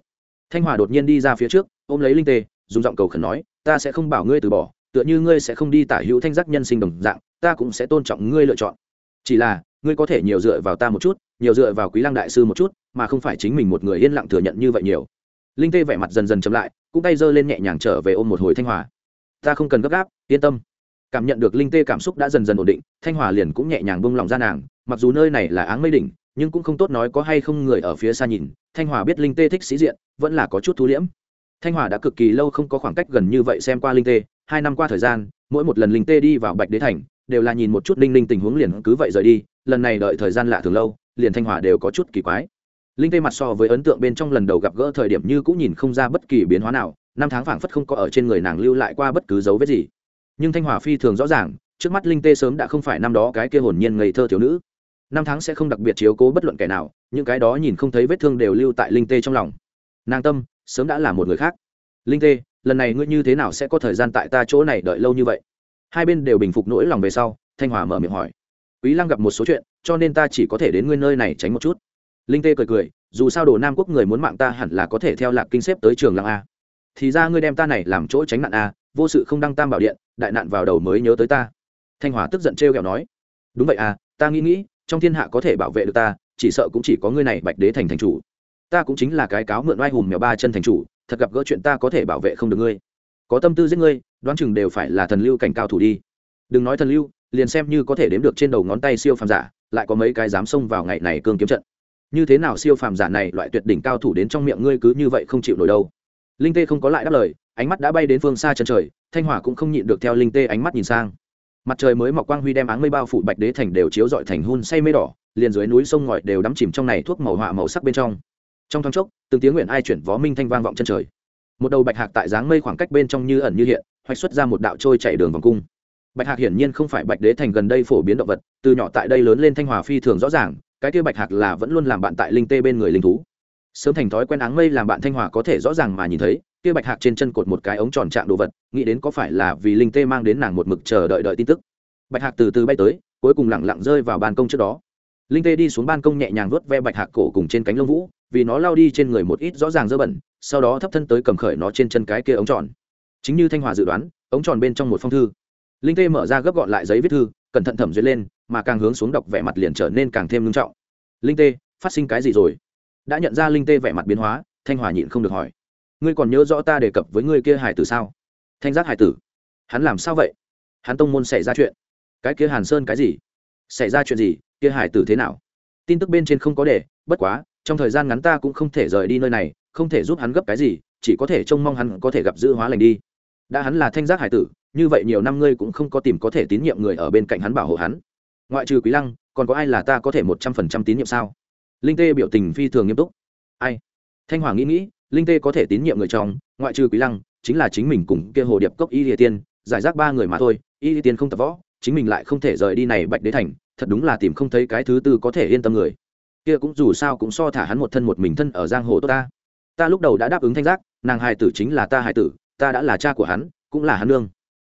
Thanh hòa đột nhiên đi ra phía trước, ôm lấy linh tê, dùng giọng cầu khẩn nói, ta sẽ không bảo ngươi từ bỏ, tựa như ngươi sẽ không đi tả hữu thanh giác nhân sinh đồng dạng, ta cũng sẽ tôn trọng ngươi lựa chọn. Chỉ là, ngươi có thể nhiều dựa vào ta một chút, nhiều dựa vào quý lăng đại sư một chút, mà không phải chính mình một người yên lặng thừa nhận như vậy nhiều. Linh tê vẻ mặt dần dần chậm lại, cũng tay giơ lên nhẹ nhàng trở về ôm một hồi thanh hòa. Ta không cần gấp gáp, yên tâm. Cảm nhận được linh tê cảm xúc đã dần dần ổn định, thanh hòa liền cũng nhẹ nhàng bông lòng ra nàng, mặc dù nơi này là áng mây đỉnh nhưng cũng không tốt nói có hay không người ở phía xa nhìn, thanh hòa biết linh tê thích sĩ diện, vẫn là có chút thú liễm. Thanh hòa đã cực kỳ lâu không có khoảng cách gần như vậy xem qua linh tê, hai năm qua thời gian, mỗi một lần linh tê đi vào bạch đế thành, đều là nhìn một chút linh linh tình huống liền cứ vậy rời đi, lần này đợi thời gian lạ thường lâu, liền thanh hòa đều có chút kỳ quái. Linh tê mặt so với ấn tượng bên trong lần đầu gặp gỡ thời điểm như cũng nhìn không ra bất kỳ biến hóa nào, năm tháng phảng phất không có ở trên người nàng lưu lại qua bất cứ dấu vết gì. Nhưng thanh hòa phi thường rõ ràng, trước mắt linh tê sớm đã không phải năm đó cái kia hồn nhiên ngây thơ thiếu nữ năm tháng sẽ không đặc biệt chiếu cố bất luận kẻ nào, những cái đó nhìn không thấy vết thương đều lưu tại linh tê trong lòng. Nàng tâm, sớm đã là một người khác. Linh tê, lần này ngươi như thế nào sẽ có thời gian tại ta chỗ này đợi lâu như vậy? Hai bên đều bình phục nỗi lòng về sau, thanh hòa mở miệng hỏi. Quý lăng gặp một số chuyện, cho nên ta chỉ có thể đến ngươi nơi này tránh một chút. Linh tê cười cười, dù sao đồ nam quốc người muốn mạng ta hẳn là có thể theo lạc kinh xếp tới trường lăng a. Thì ra ngươi đem ta này làm chỗ tránh nạn a, vô sự không đăng tam bảo điện, đại nạn vào đầu mới nhớ tới ta. Thanh hòa tức giận trêu kẹo nói. Đúng vậy à ta nghĩ nghĩ trong thiên hạ có thể bảo vệ được ta, chỉ sợ cũng chỉ có ngươi này bạch đế thành thành chủ. Ta cũng chính là cái cáo mượn oai hùng mèo ba chân thành chủ, thật gặp gỡ chuyện ta có thể bảo vệ không được ngươi. Có tâm tư giết ngươi, đoán chừng đều phải là thần lưu cảnh cao thủ đi. Đừng nói thần lưu, liền xem như có thể đếm được trên đầu ngón tay siêu phàm giả, lại có mấy cái dám xông vào ngày này cương kiếm trận. Như thế nào siêu phàm giả này loại tuyệt đỉnh cao thủ đến trong miệng ngươi cứ như vậy không chịu nổi đâu. Linh tê không có lại đáp lời, ánh mắt đã bay đến phương xa chân trời, thanh hỏa cũng không nhịn được theo linh tê ánh mắt nhìn sang mặt trời mới mọc quang huy đem áng mây bao phủ bạch đế thành đều chiếu dọi thành hun say mây đỏ, liền dưới núi sông ngòi đều đắm chìm trong này thuốc màu họa màu sắc bên trong. Trong thoáng chốc, từng tiếng nguyện ai chuyển vó minh thanh vang vọng chân trời. Một đầu bạch hạc tại dáng mây khoảng cách bên trong như ẩn như hiện, hoạch xuất ra một đạo trôi chạy đường vòng cung. Bạch hạc hiển nhiên không phải bạch đế thành gần đây phổ biến động vật, từ nhỏ tại đây lớn lên thanh hòa phi thường rõ ràng, cái kia bạch hạc là vẫn luôn làm bạn tại linh tê bên người linh thú. Sớm thành thói quen áng mây làm bạn thanh hòa có thể rõ ràng mà nhìn thấy kia bạch hạc trên chân cột một cái ống tròn trạng đồ vật, nghĩ đến có phải là vì linh tê mang đến nàng một mực chờ đợi đợi tin tức. Bạch hạc từ từ bay tới, cuối cùng lẳng lặng rơi vào ban công trước đó. Linh tê đi xuống ban công nhẹ nhàng vuốt ve bạch hạc cổ cùng trên cánh lông vũ, vì nó lao đi trên người một ít rõ ràng dơ bẩn, sau đó thấp thân tới cầm khởi nó trên chân cái kia ống tròn. Chính như thanh hòa dự đoán, ống tròn bên trong một phong thư. Linh tê mở ra gấp gọn lại giấy viết thư, cẩn thận thẩm duyệt lên, mà càng hướng xuống đọc vẻ mặt liền trở nên càng thêm nghiêm trọng. Linh tê, phát sinh cái gì rồi? Đã nhận ra linh tê vẻ mặt biến hóa, thanh hòa nhịn không được hỏi ngươi còn nhớ rõ ta đề cập với ngươi kia hải tử sao? Thanh giác hải tử. Hắn làm sao vậy? Hắn tông môn xảy ra chuyện. Cái kia hàn sơn cái gì? Xảy ra chuyện gì? Kia hải tử thế nào? Tin tức bên trên không có để, bất quá, trong thời gian ngắn ta cũng không thể rời đi nơi này, không thể giúp hắn gấp cái gì, chỉ có thể trông mong hắn có thể gặp dữ hóa lành đi. Đã hắn là thanh giác hải tử, như vậy nhiều năm ngươi cũng không có tìm có thể tín nhiệm người ở bên cạnh hắn bảo hộ hắn. Ngoại trừ quý lăng, còn có ai là ta có thể một trăm phần trăm tín nhiệm sao? Linh tê biểu tình phi thường nghiêm túc. Ai? Thanh hoàng nghĩ nghĩ linh tê có thể tín nhiệm người trong, ngoại trừ quý lăng, chính là chính mình cùng kia hồ điệp cốc y địa tiên, giải rác ba người mà thôi, y địa tiên không tập võ, chính mình lại không thể rời đi này bạch đế thành, thật đúng là tìm không thấy cái thứ tư có thể yên tâm người. Kia cũng dù sao cũng so thả hắn một thân một mình thân ở giang hồ tốt ta. Ta lúc đầu đã đáp ứng thanh giác, nàng hài tử chính là ta hài tử, ta đã là cha của hắn, cũng là hắn nương.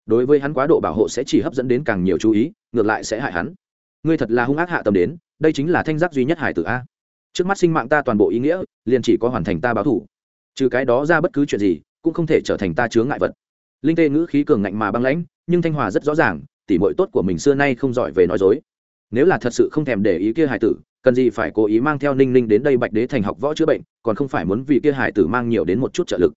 Đối với hắn quá độ bảo hộ sẽ chỉ hấp dẫn đến càng nhiều chú ý, ngược lại sẽ hại hắn. Ngươi thật là hung ác hạ tâm đến, đây chính là thanh giác duy nhất hải tử a. Trước mắt sinh mạng ta toàn bộ ý nghĩa, liền chỉ có hoàn thành ta báo thủ trừ cái đó ra bất cứ chuyện gì, cũng không thể trở thành ta chướng ngại vật. Linh tê ngữ khí cường ngạnh mà băng lãnh, nhưng thanh hòa rất rõ ràng, tỉ mội tốt của mình xưa nay không giỏi về nói dối. Nếu là thật sự không thèm để ý kia hải tử, cần gì phải cố ý mang theo ninh ninh đến đây bạch đế thành học võ chữa bệnh, còn không phải muốn vì kia hải tử mang nhiều đến một chút trợ lực.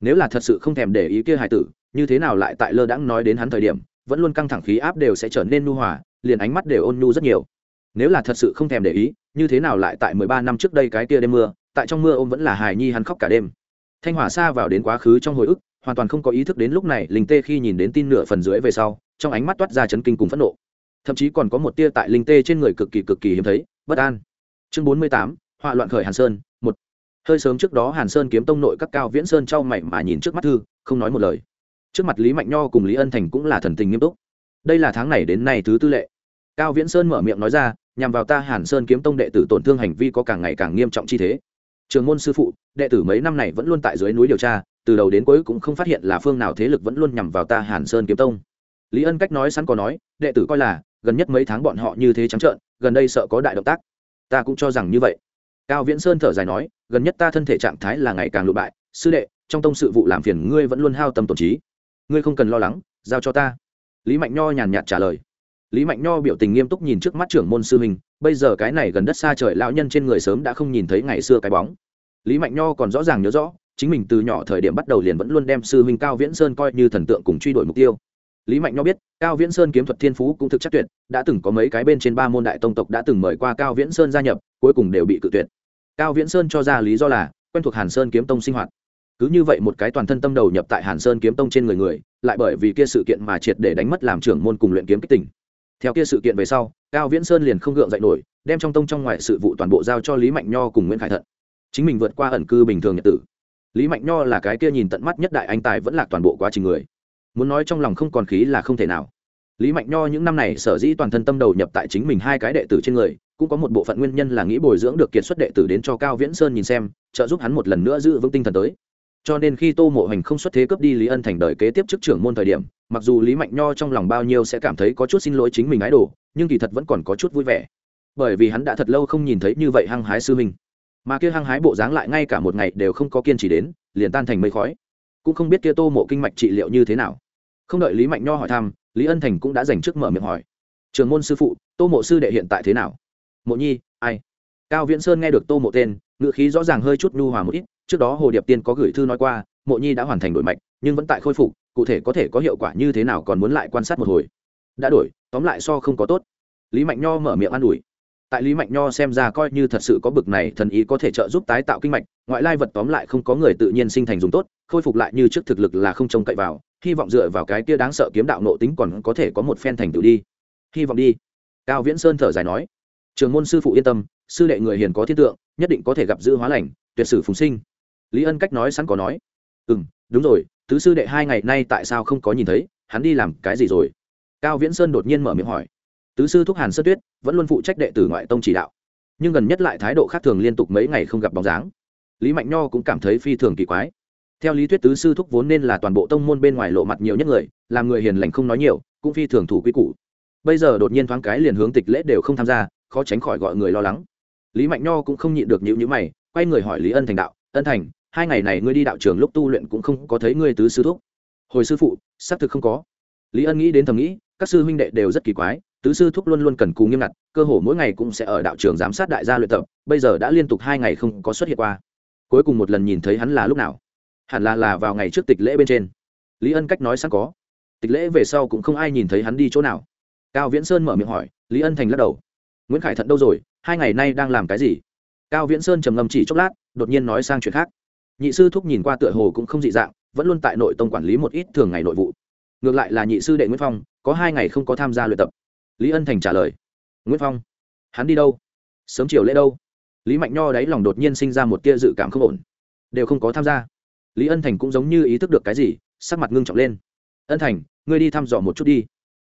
Nếu là thật sự không thèm để ý kia hải tử, như thế nào lại tại lơ đãng nói đến hắn thời điểm, vẫn luôn căng thẳng khí áp đều sẽ trở nên nu hòa, liền ánh mắt đều ôn nu rất nhiều. Nếu là thật sự không thèm để ý, như thế nào lại tại mười ba năm trước đây cái kia đêm mưa, tại trong mưa ôm vẫn là hài nhi hắn khóc cả đêm thanh hỏa xa vào đến quá khứ trong hồi ức, hoàn toàn không có ý thức đến lúc này linh tê khi nhìn đến tin nửa phần dưới về sau, trong ánh mắt toát ra chấn kinh cùng phẫn nộ. Thậm chí còn có một tia tại linh tê trên người cực kỳ cực kỳ hiếm thấy, bất an. Chương bốn mươi tám, họa loạn khởi hàn sơn, một. Hơi sớm trước đó hàn sơn kiếm tông nội các cao viễn sơn trao mảy mà nhìn trước mắt thư, không nói một lời. Trước mặt lý mạnh nho cùng lý ân thành cũng là thần tình nghiêm túc. Đây là tháng này đến nay thứ tư lệ. Cao viễn sơn mở miệng nói ra, nhằm vào ta hàn sơn kiếm tông đệ tử tổn thương hành vi có càng ngày càng nghiêm trọng chi thế trường môn sư phụ, đệ tử mấy năm này vẫn luôn tại dưới núi điều tra, từ đầu đến cuối cũng không phát hiện là phương nào thế lực vẫn luôn nhằm vào ta hàn sơn kiếm tông. Lý ân cách nói sẵn có nói, đệ tử coi là, gần nhất mấy tháng bọn họ như thế trắng trợn, gần đây sợ có đại động tác. Ta cũng cho rằng như vậy. Cao viễn sơn thở dài nói, gần nhất ta thân thể trạng thái là ngày càng lụ bại. Sư đệ, trong tông sự vụ làm phiền ngươi vẫn luôn hao tâm tổn trí. Ngươi không cần lo lắng, giao cho ta. Lý mạnh nho nhàn nhạt trả lời. Lý mạnh nho biểu tình nghiêm túc nhìn trước mắt trưởng môn sư mình bây giờ cái này gần đất xa trời, lão nhân trên người sớm đã không nhìn thấy ngày xưa cái bóng. Lý mạnh nho còn rõ ràng nhớ rõ, chính mình từ nhỏ thời điểm bắt đầu liền vẫn luôn đem sư huynh cao viễn sơn coi như thần tượng cùng truy đuổi mục tiêu. Lý mạnh nho biết, cao viễn sơn kiếm thuật thiên phú cũng thực chắc tuyệt, đã từng có mấy cái bên trên ba môn đại tông tộc đã từng mời qua cao viễn sơn gia nhập, cuối cùng đều bị cự tuyệt. Cao viễn sơn cho ra lý do là, quen thuộc hàn sơn kiếm tông sinh hoạt. Cứ như vậy một cái toàn thân tâm đầu nhập tại hàn sơn kiếm tông trên người người, lại bởi vì kia sự kiện mà triệt để đánh mất làm trưởng môn cùng luyện kiếm kích tỉnh theo kia sự kiện về sau, cao viễn sơn liền không gượng dậy nổi, đem trong tông trong ngoài sự vụ toàn bộ giao cho lý mạnh nho cùng nguyễn khải thận. Chính mình vượt qua ẩn cư bình thường nhật tử. Lý mạnh nho là cái kia nhìn tận mắt nhất đại anh tài vẫn là toàn bộ quá trình người. Muốn nói trong lòng không còn khí là không thể nào. Lý mạnh nho những năm này sở dĩ toàn thân tâm đầu nhập tại chính mình hai cái đệ tử trên người, cũng có một bộ phận nguyên nhân là nghĩ bồi dưỡng được kiệt xuất đệ tử đến cho cao viễn sơn nhìn xem, trợ giúp hắn một lần nữa giữ vững tinh thần tới. Cho nên khi tô mộ hành không xuất thế cướp đi lý ân thành đời kế tiếp chức trưởng môn thời điểm mặc dù lý mạnh nho trong lòng bao nhiêu sẽ cảm thấy có chút xin lỗi chính mình ái đồ nhưng kỳ thật vẫn còn có chút vui vẻ. Bởi vì hắn đã thật lâu không nhìn thấy như vậy hăng hái sư minh mà kia hăng hái bộ dáng lại ngay cả một ngày đều không có kiên trì đến, liền tan thành mây khói. Cũng không biết kia tô mộ kinh mạch trị liệu như thế nào. Không đợi lý mạnh nho hỏi thăm, lý ân thành cũng đã dành trước mở miệng hỏi. Trường môn sư phụ, tô mộ sư đệ hiện tại thế nào? Mộ nhi, ai? Cao viễn sơn nghe được tô mộ tên, ngữ khí rõ ràng hơi chút nhu hòa một ít, trước đó hồ điệp tiên có gửi thư nói qua, mộ nhi đã hoàn thành đổi mạch, nhưng vẫn tại khôi phục cụ thể có thể có hiệu quả như thế nào còn muốn lại quan sát một hồi. Đã đổi, tóm lại so không có tốt. Lý mạnh nho mở miệng an ủi. Tại lý mạnh nho xem ra coi như thật sự có bực này, thần ý có thể trợ giúp tái tạo kinh mạch, ngoại lai vật tóm lại không có người tự nhiên sinh thành dùng tốt, khôi phục lại như trước thực lực là không trông cậy vào, hy vọng dựa vào cái kia đáng sợ kiếm đạo nộ tính còn có thể có một phen thành tựu đi. Hy vọng đi. Cao viễn sơn thở dài nói. Trường môn sư phụ yên tâm, sư đệ người hiền có thiên tượng, nhất định có thể gặp dư hóa lành, tuyệt sử phùng sinh. Lý ân cách nói sẵn có nói. Ừ đúng rồi tứ sư đệ hai ngày nay tại sao không có nhìn thấy, hắn đi làm cái gì rồi? Cao viễn sơn đột nhiên mở miệng hỏi. Tứ sư thúc hàn Sơ tuyết, vẫn luôn phụ trách đệ tử ngoại tông chỉ đạo. Nhưng gần nhất lại thái độ khác thường liên tục mấy ngày không gặp bóng dáng. Lý mạnh nho cũng cảm thấy phi thường kỳ quái. Theo lý thuyết tứ sư thúc vốn nên là toàn bộ tông môn bên ngoài lộ mặt nhiều nhất người, làm người hiền lành không nói nhiều, cũng phi thường thủ quy củ. Bây giờ đột nhiên thoáng cái liền hướng tịch lễ đều không tham gia, khó tránh khỏi gọi người lo lắng. Lý mạnh nho cũng không nhịn được nhịu nhữ mày, quay người hỏi lý ân thành đạo, ân thành hai ngày này ngươi đi đạo trường lúc tu luyện cũng không có thấy ngươi tứ sư thúc. Hồi sư phụ, xác thực không có. Lý ân nghĩ đến thầm nghĩ, các sư huynh đệ đều rất kỳ quái, tứ sư thúc luôn luôn cần cù nghiêm ngặt, cơ hồ mỗi ngày cũng sẽ ở đạo trường giám sát đại gia luyện tập, bây giờ đã liên tục hai ngày không có xuất hiện qua. Cuối cùng một lần nhìn thấy hắn là lúc nào? Hẳn là là vào ngày trước tịch lễ bên trên. Lý ân cách nói sẵn có. Tịch lễ về sau cũng không ai nhìn thấy hắn đi chỗ nào. Cao viễn sơn mở miệng hỏi, lý ân thành lắc đầu. Nguyễn khải thận đâu rồi? Hai ngày nay đang làm cái gì? Cao viễn sơn trầm ngâm chỉ chốc lát, đột nhiên nói sang chuyện khác nhị sư thúc nhìn qua tựa hồ cũng không dị dạng, vẫn luôn tại nội tông quản lý một ít thường ngày nội vụ. Ngược lại là nhị sư đệ nguyễn phong, có hai ngày không có tham gia luyện tập. Lý ân thành trả lời, nguyễn phong, hắn đi đâu? Sớm chiều lễ đâu? Lý mạnh nho đáy lòng đột nhiên sinh ra một tia dự cảm không ổn. Đều không có tham gia. Lý ân thành cũng giống như ý thức được cái gì, sắc mặt ngưng trọng lên. Ân thành, ngươi đi thăm dò một chút đi.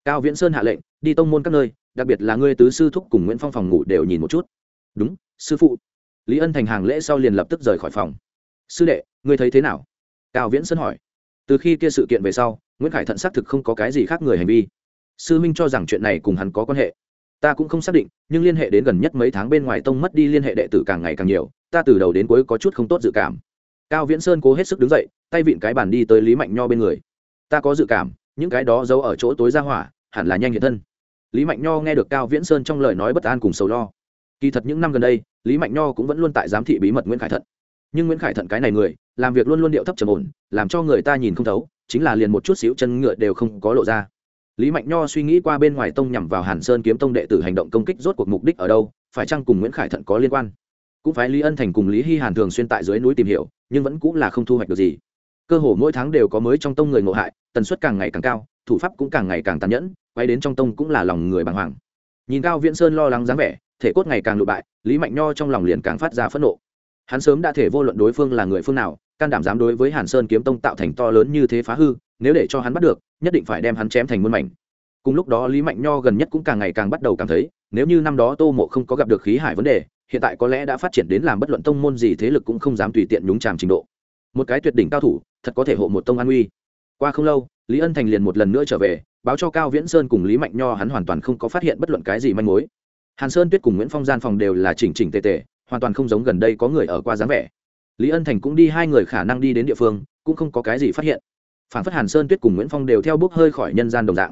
Cao viễn sơn hạ lệnh, đi tông môn các nơi, đặc biệt là ngươi tứ sư thúc cùng nguyễn phong phòng ngủ đều nhìn một chút. Đúng, sư phụ. Lý ân thành hàng lễ sau liền lập tức rời khỏi phòng sư đệ, ngươi thấy thế nào? Cao viễn sơn hỏi. Từ khi kia sự kiện về sau, nguyễn khải thận xác thực không có cái gì khác người hành vi. Sư minh cho rằng chuyện này cùng hắn có quan hệ. Ta cũng không xác định, nhưng liên hệ đến gần nhất mấy tháng bên ngoài tông mất đi liên hệ đệ tử càng ngày càng nhiều, ta từ đầu đến cuối có chút không tốt dự cảm. Cao viễn sơn cố hết sức đứng dậy, tay vịn cái bàn đi tới lý mạnh nho bên người. Ta có dự cảm, những cái đó giấu ở chỗ tối ra hỏa, hẳn là nhanh hiện thân. Lý mạnh nho nghe được cao viễn sơn trong lời nói bất an cùng sầu lo. Kỳ thật những năm gần đây, lý mạnh nho cũng vẫn luôn tại giám thị bí mật nguyễn khải thận nhưng nguyễn khải thận cái này người, làm việc luôn luôn điệu thấp trầm ổn, làm cho người ta nhìn không thấu, chính là liền một chút xíu chân ngựa đều không có lộ ra. Lý mạnh nho suy nghĩ qua bên ngoài tông nhằm vào hàn sơn kiếm tông đệ tử hành động công kích rốt cuộc mục đích ở đâu, phải chăng cùng nguyễn khải thận có liên quan? Cũng phải lý ân thành cùng lý hy hàn thường xuyên tại dưới núi tìm hiểu, nhưng vẫn cũng là không thu hoạch được gì. Cơ hồ mỗi tháng đều có mới trong tông người ngộ hại, tần suất càng ngày càng cao, thủ pháp cũng càng ngày càng tàn nhẫn, quay đến trong tông cũng là lòng người bàng hoàng. Nhìn cao viễn sơn lo lắng dáng vẻ, thể cốt ngày càng lụ bại, lý mạnh nho trong lòng liền càng phát ra phẫn nộ hắn sớm đã thể vô luận đối phương là người phương nào, can đảm dám đối với hàn sơn kiếm tông tạo thành to lớn như thế phá hư, nếu để cho hắn bắt được, nhất định phải đem hắn chém thành muôn mảnh. Cùng lúc đó lý mạnh nho gần nhất cũng càng ngày càng bắt đầu cảm thấy, nếu như năm đó tô mộ không có gặp được khí hải vấn đề, hiện tại có lẽ đã phát triển đến làm bất luận tông môn gì thế lực cũng không dám tùy tiện nhúng tràm trình độ. Một cái tuyệt đỉnh cao thủ, thật có thể hộ một tông an uy. Qua không lâu, lý ân thành liền một lần nữa trở về, báo cho cao viễn sơn cùng lý mạnh nho hắn hoàn toàn không có phát hiện bất luận cái gì manh mối. Hàn sơn tuyết cùng nguyễn phong gian phòng đều là chỉnh chỉnh tề tề hoàn toàn không giống gần đây có người ở qua dáng vẻ. Lý ân thành cũng đi, hai người khả năng đi đến địa phương, cũng không có cái gì phát hiện. Phản phất hàn sơn tuyết cùng nguyễn phong đều theo bước hơi khỏi nhân gian đồng dạng.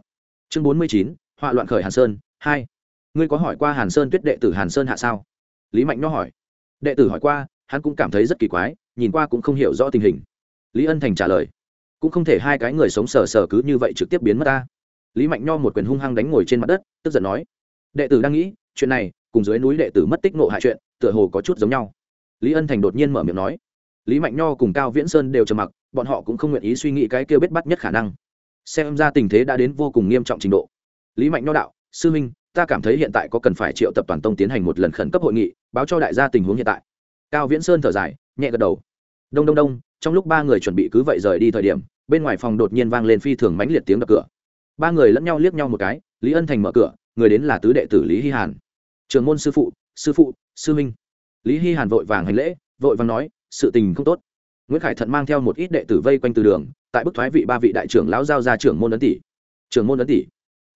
Chương bốn mươi chín, họa loạn khởi hàn sơn, hai. Ngươi có hỏi qua hàn sơn tuyết đệ tử hàn sơn hạ sao? Lý mạnh nho hỏi. Đệ tử hỏi qua, hắn cũng cảm thấy rất kỳ quái, nhìn qua cũng không hiểu rõ tình hình. Lý ân thành trả lời. Cũng không thể hai cái người sống sờ sờ cứ như vậy trực tiếp biến mất ta. Lý mạnh nho một quyền hung hăng đánh ngồi trên mặt đất, tức giận nói. Đệ tử đang nghĩ, chuyện này, cùng dưới núi đệ tử mất tích nộ hại chuyện tựa hồ có chút giống nhau. Lý ân thành đột nhiên mở miệng nói, lý mạnh nho cùng cao viễn sơn đều trầm mặc, bọn họ cũng không nguyện ý suy nghĩ cái kêu biết bắt nhất khả năng. Xem ra tình thế đã đến vô cùng nghiêm trọng trình độ. Lý mạnh nho đạo, sư minh, ta cảm thấy hiện tại có cần phải triệu tập toàn tông tiến hành một lần khẩn cấp hội nghị, báo cho đại gia tình huống hiện tại. Cao viễn sơn thở dài, nhẹ gật đầu. Đông đông đông, trong lúc ba người chuẩn bị cứ vậy rời đi thời điểm, bên ngoài phòng đột nhiên vang lên phi thường mãnh liệt tiếng đập cửa. Ba người lẫn nhau liếc nhau một cái, lý ân thành mở cửa, người đến là tứ đệ tử lý hy hàn. Trường môn sư phụ sư phụ, sư minh. Lý hy hàn vội vàng hành lễ, vội vàng nói, sự tình không tốt. Nguyễn khải thận mang theo một ít đệ tử vây quanh từ đường, tại bức thoái vị ba vị đại trưởng lão giao ra trưởng môn ấn tỷ. Trưởng môn ấn tỷ,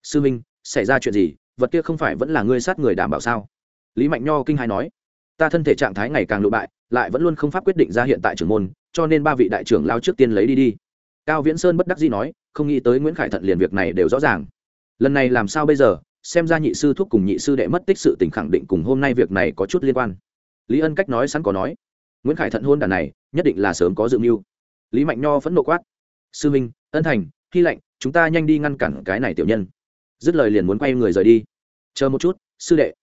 sư minh, xảy ra chuyện gì? Vật kia không phải vẫn là ngươi sát người đảm bảo sao? Lý mạnh nho kinh hai nói, ta thân thể trạng thái ngày càng lụ bại, lại vẫn luôn không pháp quyết định ra hiện tại trưởng môn, cho nên ba vị đại trưởng lao trước tiên lấy đi đi. Cao viễn sơn bất đắc dĩ nói, không nghĩ tới nguyễn khải thận liền việc này đều rõ ràng. Lần này làm sao bây giờ? Xem ra nhị sư thúc cùng nhị sư đệ mất tích sự tình khẳng định cùng hôm nay việc này có chút liên quan. Lý ân cách nói sẵn có nói, nguyễn khải thận hôn đàn này, nhất định là sớm có dự mưu. Lý mạnh nho phẫn nộ quát, sư minh, ân thành, hy lệnh, chúng ta nhanh đi ngăn cản cái này tiểu nhân. Dứt lời liền muốn quay người rời đi. Chờ một chút, sư đệ.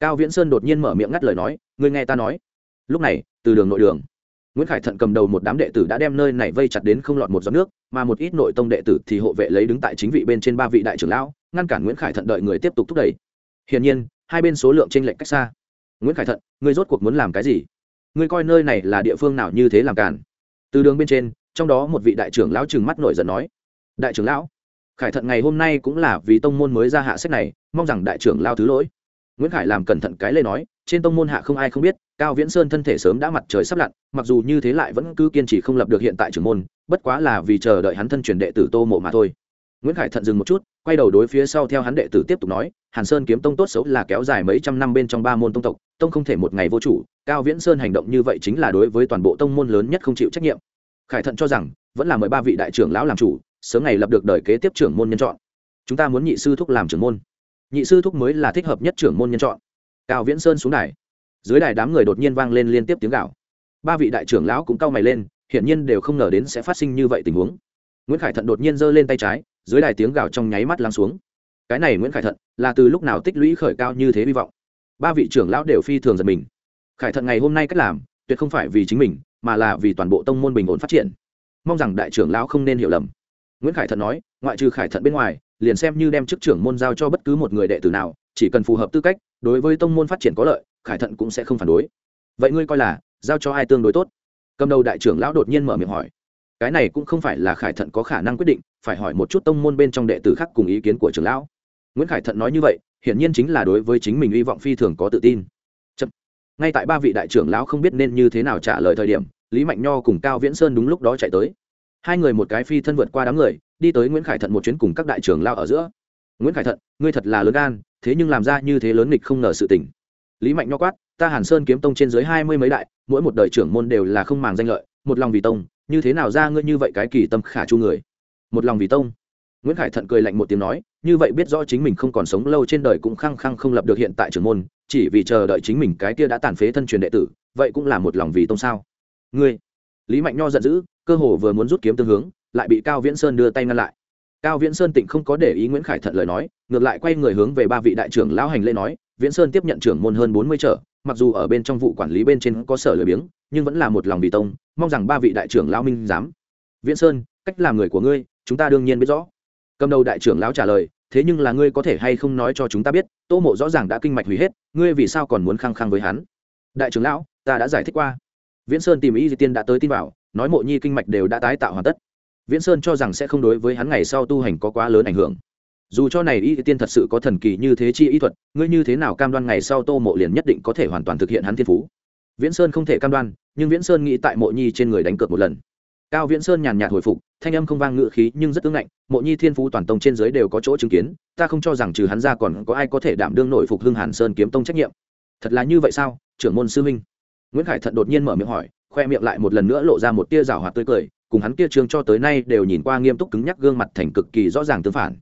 Cao viễn sơn đột nhiên mở miệng ngắt lời nói, ngươi nghe ta nói. Lúc này, từ đường nội đường nguyễn khải thận cầm đầu một đám đệ tử đã đem nơi này vây chặt đến không lọt một giọt nước, mà một ít nội tông đệ tử thì hộ vệ lấy đứng tại chính vị bên trên ba vị đại trưởng lão, ngăn cản nguyễn khải thận đợi người tiếp tục thúc đẩy. Hiển nhiên, hai bên số lượng t r ê n lệch cách xa. Nguyễn khải thận, ngươi rốt cuộc muốn làm cái gì? Ngươi coi nơi này là địa phương nào như thế làm cản? Từ đường bên trên, trong đó một vị đại trưởng lão trừng mắt nổi giận nói, đại trưởng lão, khải thận ngày hôm nay cũng là vì tông môn mới ra hạ sách này, mong rằng đại trưởng lao thứ lỗi. Nguyễn khải làm cẩn thận cái lê nói, trên tông môn hạ không ai không biết cao viễn sơn thân thể sớm đã mặt trời sắp lặn, mặc dù như thế lại vẫn cứ kiên trì không lập được hiện tại trưởng môn, bất quá là vì chờ đợi hắn thân truyền đệ tử tô mộ mà thôi. Nguyễn khải thận dừng một chút, quay đầu đối phía sau theo hắn đệ tử tiếp tục nói, hàn sơn kiếm tông tốt xấu là kéo dài mấy trăm năm bên trong ba môn tông tộc, tông không thể một ngày vô chủ, cao viễn sơn hành động như vậy chính là đối với toàn bộ tông môn lớn nhất không chịu trách nhiệm. Khải thận cho rằng, vẫn là mời ba vị đại trưởng lão làm chủ, sớm ngày lập được đời kế tiếp trưởng môn nhân chọn. Chúng ta muốn nhị sư thúc làm trưởng môn. Nhị sư thúc mới là thích hợp nhất trưởng môn nhân chọn. Cao viễn sơn xuống đài dưới đài đám người đột nhiên vang lên liên tiếp tiếng gạo ba vị đại trưởng lão cũng cau mày lên, hiển nhiên đều không ngờ đến sẽ phát sinh như vậy tình huống. Nguyễn khải thận đột nhiên giơ lên tay trái, dưới đài tiếng gào trong nháy mắt lắng xuống. Cái này nguyễn khải thận, là từ lúc nào tích lũy khởi cao như thế hy vọng? Ba vị trưởng lão đều phi thường giật mình. Khải thận ngày hôm nay cách làm, tuyệt không phải vì chính mình, mà là vì toàn bộ tông môn bình ổn phát triển. Mong rằng đại trưởng lão không nên hiểu lầm. Nguyễn khải thận nói, ngoại trừ khải thận bên ngoài, liền xem như đem chức trưởng môn giao cho bất cứ một người đệ tử nào, chỉ cần phù hợp tư cách, đối với tông môn phát triển có lợi khải thận cũng sẽ không phản đối. Vậy ngươi coi là, giao cho ai tương đối tốt? Cầm đầu đại trưởng lão đột nhiên mở miệng hỏi. Cái này cũng không phải là khải thận có khả năng quyết định, phải hỏi một chút tông môn bên trong đệ tử khác cùng ý kiến của trưởng lão. Nguyễn khải thận nói như vậy, hiển nhiên chính là đối với chính mình hy vọng phi thường có tự tin. Chậm. ngay tại ba vị đại trưởng lão không biết nên như thế nào trả lời thời điểm, lý mạnh nho cùng cao viễn sơn đúng lúc đó chạy tới. Hai người một cái phi thân vượt qua đám người, đi tới nguyễn khải thận một chuyến cùng các đại trưởng lao ở giữa. Nguyễn khải thận, ngươi thật là lớn gan, thế nhưng làm ra như thế lớn nghịch không ngờ sự tình lý mạnh nho quát, ta hàn sơn kiếm tông trên dưới hai mươi mấy đại, mỗi một đời trưởng môn đều là không màng danh lợi, một lòng vì tông, như thế nào ra ngươi như vậy cái kỳ tâm khả chu người? Một lòng vì tông? Nguyễn khải thận cười lạnh một tiếng nói, như vậy biết rõ chính mình không còn sống lâu trên đời cũng khăng khăng không lập được hiện tại trưởng môn, chỉ vì chờ đợi chính mình cái kia đã tàn phế thân truyền đệ tử, vậy cũng là một lòng vì tông sao? Ngươi? Lý mạnh nho giận dữ, cơ hồ vừa muốn rút kiếm tương hướng, lại bị cao viễn sơn đưa tay ngăn lại. Cao viễn sơn tịnh không có để ý nguyễn khải thận lời nói, ngược lại quay người hướng về ba vị đại trưởng lão hành lễ nói viễn sơn tiếp nhận trưởng môn hơn bốn mươi trở, mặc dù ở bên trong vụ quản lý bên trên có sở lười biếng, nhưng vẫn là một lòng vì tông, mong rằng ba vị đại trưởng lão minh giám. Viễn sơn, cách làm người của ngươi, chúng ta đương nhiên biết rõ. Cầm đầu đại trưởng lão trả lời, thế nhưng là ngươi có thể hay không nói cho chúng ta biết, tô mộ rõ ràng đã kinh mạch hủy hết, ngươi vì sao còn muốn khăng khăng với hắn? Đại trưởng lão, ta đã giải thích qua. Viễn sơn tìm ý di tiên đã tới tin vào, nói mộ nhi kinh mạch đều đã tái tạo hoàn tất. Viễn sơn cho rằng sẽ không đối với hắn ngày sau tu hành có quá lớn ảnh hưởng dù cho này y tiên thật sự có thần kỳ như thế chi y thuật, ngươi như thế nào cam đoan ngày sau tô mộ liền nhất định có thể hoàn toàn thực hiện hắn thiên phú? Viễn sơn không thể cam đoan, nhưng viễn sơn nghĩ tại mộ nhi trên người đánh cược một lần. Cao viễn sơn nhàn nhạt hồi phục, thanh âm không vang ngự khí nhưng rất ưng ngạnh, mộ nhi thiên phú toàn tông trên giới đều có chỗ chứng kiến, ta không cho rằng trừ hắn ra còn có ai có thể đảm đương nội phục hưng hàn sơn kiếm tông trách nhiệm. Thật là như vậy sao, trưởng môn sư minh nguyễn khải thận đột nhiên mở miệng hỏi, khoe miệng lại một lần nữa lộ ra một tia rào hoạt tươi cười, cùng hắn kia trương cho tới nay đều nhìn qua nghiêm túc cứng nhắc gương mặt thành cực kỳ rõ ràng tương phản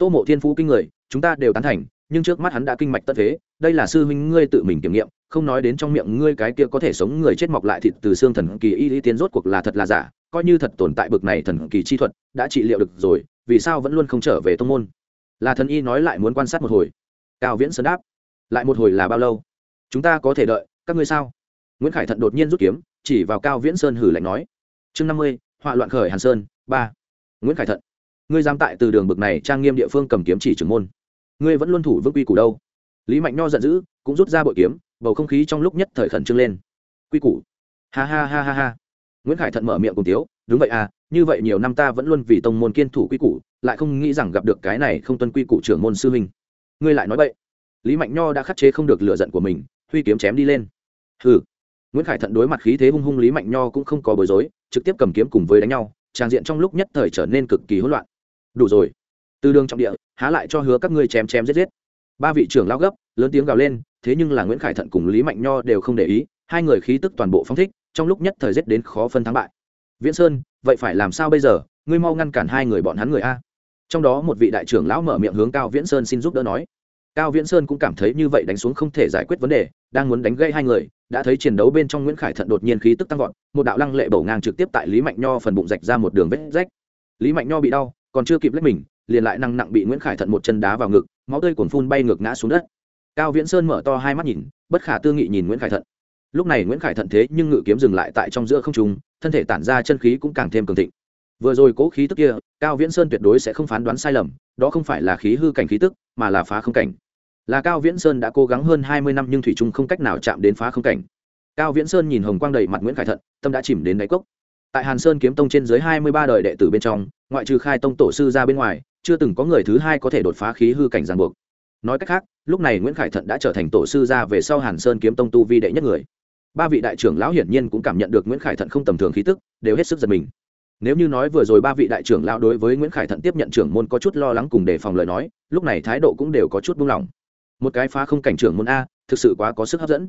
tô mộ thiên phú kinh người, chúng ta đều tán thành, nhưng trước mắt hắn đã kinh mạch tất thế, đây là sư huynh ngươi tự mình kiểm nghiệm, không nói đến trong miệng ngươi cái kia có thể sống người chết mọc lại thịt từ xương thần kỳ y lý tiến rốt cuộc là thật là giả, coi như thật tồn tại bực này thần kỳ chi thuật, đã trị liệu được rồi, vì sao vẫn luôn không trở về tông môn? Là thần y nói lại muốn quan sát một hồi. Cao viễn sơn đáp, lại một hồi là bao lâu? Chúng ta có thể đợi, các ngươi sao? Nguyễn khải thận đột nhiên rút kiếm, chỉ vào cao viễn sơn hử lạnh nói. Chương năm mươi, họa loạn khởi hàn sơn, ba. Nguyễn khải thận ngươi dám tại từ đường bực này trang nghiêm địa phương cầm kiếm chỉ trưởng môn. Ngươi vẫn luôn thủ vững quy củ đâu? Lý mạnh nho giận dữ, cũng rút ra bội kiếm, bầu không khí trong lúc nhất thời khẩn trương lên. Quy củ? Ha ha ha ha ha. Nguyễn khải thận mở miệng cùng tiếu, đúng vậy à như vậy nhiều năm ta vẫn luôn vì tông môn kiên thủ quy củ, lại không nghĩ rằng gặp được cái này không tuân quy củ trưởng môn sư huynh. Ngươi lại nói vậy lý mạnh nho đã khắc chế không được lựa giận của mình, huy kiếm chém đi lên. Hừ. Nguyễn khải thận đối mặt khí thế hung hung lý mạnh nho cũng không có bối rối, trực tiếp cầm kiếm cùng với đánh nhau tràng diện trong lúc nhất thời trở nên cực kỳ hỗn loạn đủ rồi. Từ đường trọng địa, há lại cho hứa các ngươi chém chém giết giết. Ba vị trưởng lao gấp, lớn tiếng gào lên, thế nhưng là nguyễn khải thận cùng lý mạnh nho đều không để ý, hai người khí tức toàn bộ phong thích, trong lúc nhất thời giết đến khó phân thắng bại. Viễn sơn, vậy phải làm sao bây giờ? Ngươi mau ngăn cản hai người bọn hắn người a. Trong đó một vị đại trưởng lão mở miệng hướng cao viễn sơn xin giúp đỡ nói. Cao viễn sơn cũng cảm thấy như vậy đánh xuống không thể giải quyết vấn đề, đang muốn đánh gây hai người, đã thấy chiến đấu bên trong nguyễn khải thận đột nhiên khí tức tăng vọt, một đạo lăng lệ bổ ngang trực tiếp tại lý mạnh nho phần bụng rạch ra một đường vết rách. Lý mạnh nho bị đau còn chưa kịp lấy mình, liền lại năng nặng bị nguyễn khải thận một chân đá vào ngực, máu tươi cuồn phun bay ngược ngã xuống đất. Cao viễn sơn mở to hai mắt nhìn, bất khả tư nghị nhìn nguyễn khải thận. Lúc này nguyễn khải thận thế nhưng ngự kiếm dừng lại tại trong giữa không trung, thân thể tản ra chân khí cũng càng thêm cường thịnh. Vừa rồi cố khí tức kia, cao viễn sơn tuyệt đối sẽ không phán đoán sai lầm, đó không phải là khí hư cảnh khí tức, mà là phá không cảnh. Là cao viễn sơn đã cố gắng hơn hai mươi năm nhưng thủy trung không cách nào chạm đến phá không cảnh. Cao viễn sơn nhìn hồng quang đầy mặt nguyễn khải thận, tâm đã chìm đến đáy cốc tại hàn sơn kiếm tông trên dưới hai mươi ba đời đệ tử bên trong, ngoại trừ khai tông tổ sư ra bên ngoài, chưa từng có người thứ hai có thể đột phá khí hư cảnh giàn buộc. Nói cách khác, lúc này nguyễn khải thận đã trở thành tổ sư ra về sau hàn sơn kiếm tông tu vi đệ nhất người. Ba vị đại trưởng lão hiển nhiên cũng cảm nhận được nguyễn khải thận không tầm thường khí tức, đều hết sức giật mình. Nếu như nói vừa rồi ba vị đại trưởng lão đối với nguyễn khải thận tiếp nhận trưởng môn có chút lo lắng cùng đề phòng lời nói, lúc này thái độ cũng đều có chút buông lỏng. Một cái phá không cảnh trưởng môn a, thực sự quá có sức hấp dẫn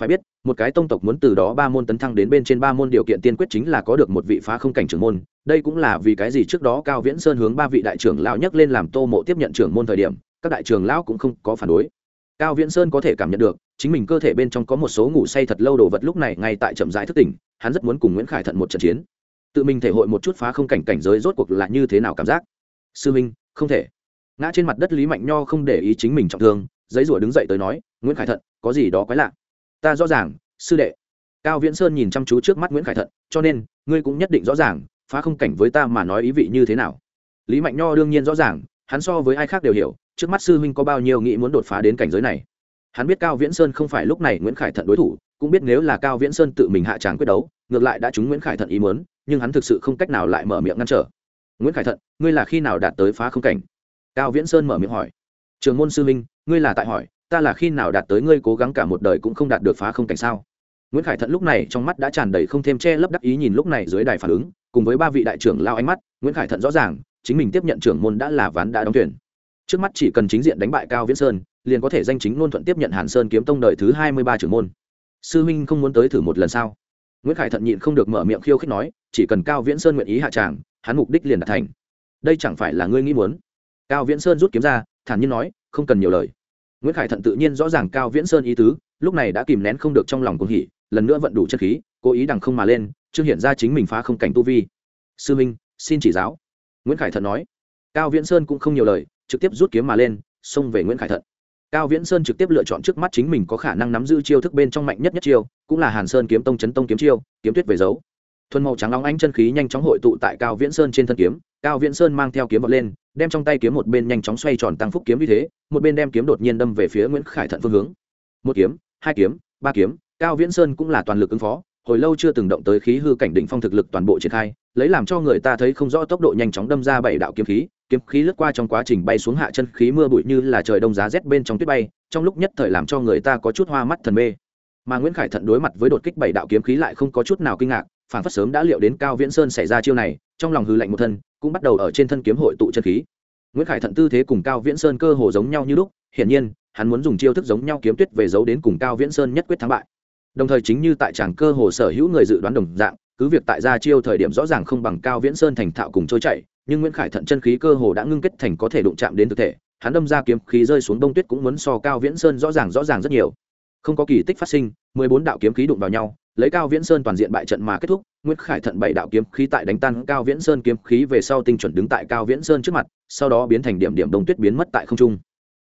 phải biết, một cái tông tộc muốn từ đó ba môn tấn thăng đến bên trên ba môn điều kiện tiên quyết chính là có được một vị phá không cảnh trưởng môn. Đây cũng là vì cái gì trước đó cao viễn sơn hướng ba vị đại trưởng lão nhắc lên làm tô mộ tiếp nhận trưởng môn thời điểm, các đại trưởng lão cũng không có phản đối. Cao viễn sơn có thể cảm nhận được, chính mình cơ thể bên trong có một số ngủ say thật lâu đồ vật lúc này ngay tại chậm rãi thức tỉnh, hắn rất muốn cùng nguyễn khải thận một trận chiến. Tự mình thể hội một chút phá không cảnh cảnh giới rốt cuộc là như thế nào cảm giác? Sư minh, không thể. Ngã trên mặt đất lý mạnh nho không để ý chính mình trọng thương, giấy rủa đứng dậy tới nói, nguyễn khải thận, có gì đó quái lạ? Ta rõ ràng, sư đệ. Cao viễn sơn nhìn chăm chú trước mắt nguyễn khải thận, cho nên, ngươi cũng nhất định rõ ràng, phá không cảnh với ta mà nói ý vị như thế nào. Lý mạnh nho đương nhiên rõ ràng, hắn so với ai khác đều hiểu, trước mắt sư huynh có bao nhiêu nghĩ muốn đột phá đến cảnh giới này. Hắn biết cao viễn sơn không phải lúc này nguyễn khải thận đối thủ, cũng biết nếu là cao viễn sơn tự mình hạ tràng quyết đấu, ngược lại đã trúng nguyễn khải thận ý muốn, nhưng hắn thực sự không cách nào lại mở miệng ngăn trở. Nguyễn khải thận, ngươi là khi nào đạt tới phá không cảnh? Cao viễn sơn mở miệng hỏi. Trường môn sư minh ngươi là tại hỏi ta là khi nào đạt tới ngươi cố gắng cả một đời cũng không đạt được phá không cảnh sao? Nguyễn khải thận lúc này trong mắt đã tràn đầy không thêm che lấp đắc ý nhìn lúc này dưới đài phản ứng, cùng với ba vị đại trưởng lao ánh mắt, nguyễn khải thận rõ ràng, chính mình tiếp nhận trưởng môn đã là ván đã đóng tuyển. Trước mắt chỉ cần chính diện đánh bại cao viễn sơn, liền có thể danh chính ngôn thuận tiếp nhận hàn sơn kiếm tông đời thứ hai mươi ba trưởng môn. Sư minh không muốn tới thử một lần sao? Nguyễn khải thận nhịn không được mở miệng khiêu khích nói, chỉ cần cao viễn sơn nguyện ý hạ tràng, hắn mục đích liền đạt thành. Đây chẳng phải là ngươi nghĩ muốn? Cao viễn sơn rút kiếm ra, thản nhiên nói, không cần nhiều lời nguyễn khải thận tự nhiên rõ ràng cao viễn sơn ý tứ, lúc này đã kìm nén không được trong lòng cuồng hỉ, lần nữa vận đủ chân khí, cố ý đằng không mà lên, chưa hiện ra chính mình phá không cảnh tu vi. Sư minh, xin chỉ giáo. Nguyễn khải thận nói. Cao viễn sơn cũng không nhiều lời, trực tiếp rút kiếm mà lên, xông về nguyễn khải thận. Cao viễn sơn trực tiếp lựa chọn trước mắt chính mình có khả năng nắm giữ chiêu thức bên trong mạnh nhất nhất chiêu, cũng là hàn sơn kiếm tông chấn tông kiếm chiêu, kiếm tuyết về dấu thuần màu trắng nóng ánh chân khí nhanh chóng hội tụ tại cao viễn sơn trên thân kiếm. Cao viễn sơn mang theo kiếm vật lên, đem trong tay kiếm một bên nhanh chóng xoay tròn tăng phúc kiếm như thế, một bên đem kiếm đột nhiên đâm về phía nguyễn khải thận phương hướng. Một kiếm, hai kiếm, ba kiếm, cao viễn sơn cũng là toàn lực ứng phó, hồi lâu chưa từng động tới khí hư cảnh đỉnh phong thực lực toàn bộ triển khai, lấy làm cho người ta thấy không rõ tốc độ nhanh chóng đâm ra bảy đạo kiếm khí kiếm khí lướt qua trong quá trình bay xuống hạ chân khí mưa bụi như là trời đông giá rét bên trong tuyết bay, trong lúc nhất thời làm cho người ta có chút hoa mắt thần mê. Mà nguyễn khải thận đối mặt với đột kích bảy đạo kiếm khí lại không có chút nào kinh ngạc phản phất sớm đã liệu đến cao viễn sơn xảy ra chiêu này, trong lòng hư lạnh một thân, cũng bắt đầu ở trên thân kiếm hội tụ chân khí. Nguyễn khải thận tư thế cùng cao viễn sơn cơ hồ giống nhau như lúc, hiển nhiên, hắn muốn dùng chiêu thức giống nhau kiếm tuyết về giấu đến cùng cao viễn sơn nhất quyết thắng bại. Đồng thời chính như tại tràng cơ hồ sở hữu người dự đoán đồng dạng, cứ việc tại ra chiêu thời điểm rõ ràng không bằng cao viễn sơn thành thạo cùng trôi chạy nhưng nguyễn khải thận chân khí cơ hồ đã ngưng kết thành có thể đụng chạm đến thực thể, hắn đâm ra kiếm khí rơi xuống đông tuyết cũng muốn so cao viễn sơn rõ ràng rõ ràng rất nhiều. Không có kỳ tích phát sinh, mười bốn đạo kiếm khí đụng vào nhau lấy cao viễn sơn toàn diện bại trận mà kết thúc, nguyễn khải thận bảy đạo kiếm khí tại đánh tan cao viễn sơn kiếm khí về sau tinh chuẩn đứng tại cao viễn sơn trước mặt, sau đó biến thành điểm điểm đông tuyết biến mất tại không trung.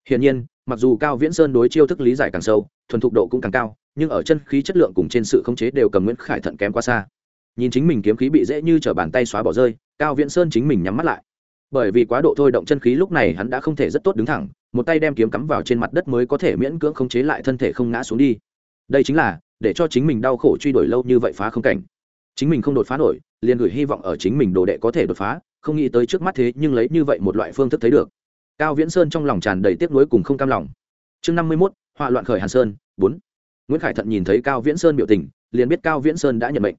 Hiển nhiên, mặc dù cao viễn sơn đối chiêu thức lý giải càng sâu, thuần thục độ cũng càng cao, nhưng ở chân khí chất lượng cùng trên sự khống chế đều cầm nguyễn khải thận kém quá xa. Nhìn chính mình kiếm khí bị dễ như t r ở bàn tay xóa bỏ rơi, cao viễn sơn chính mình nhắm mắt lại. Bởi vì quá độ thôi động chân khí lúc này hắn đã không thể rất tốt đứng thẳng, một tay đem kiếm cắm vào trên mặt đất mới có thể miễn cưỡng khống chế lại thân thể không ngã xuống đi. Đây chính là để cho chính mình đau khổ truy đuổi lâu như vậy phá không cảnh. Chính mình không đột phá nổi, liền gửi hy vọng ở chính mình đồ đệ có thể đột phá, không nghĩ tới trước mắt thế nhưng lấy như vậy một loại phương thức thấy được. Cao viễn sơn trong lòng tràn đầy tiếc nuối cùng không cam lòng. Chương năm mươi mốt, họa loạn khởi hàn sơn, bốn. Nguyễn khải thận nhìn thấy cao viễn sơn biểu tình, liền biết cao viễn sơn đã nhận mệnh.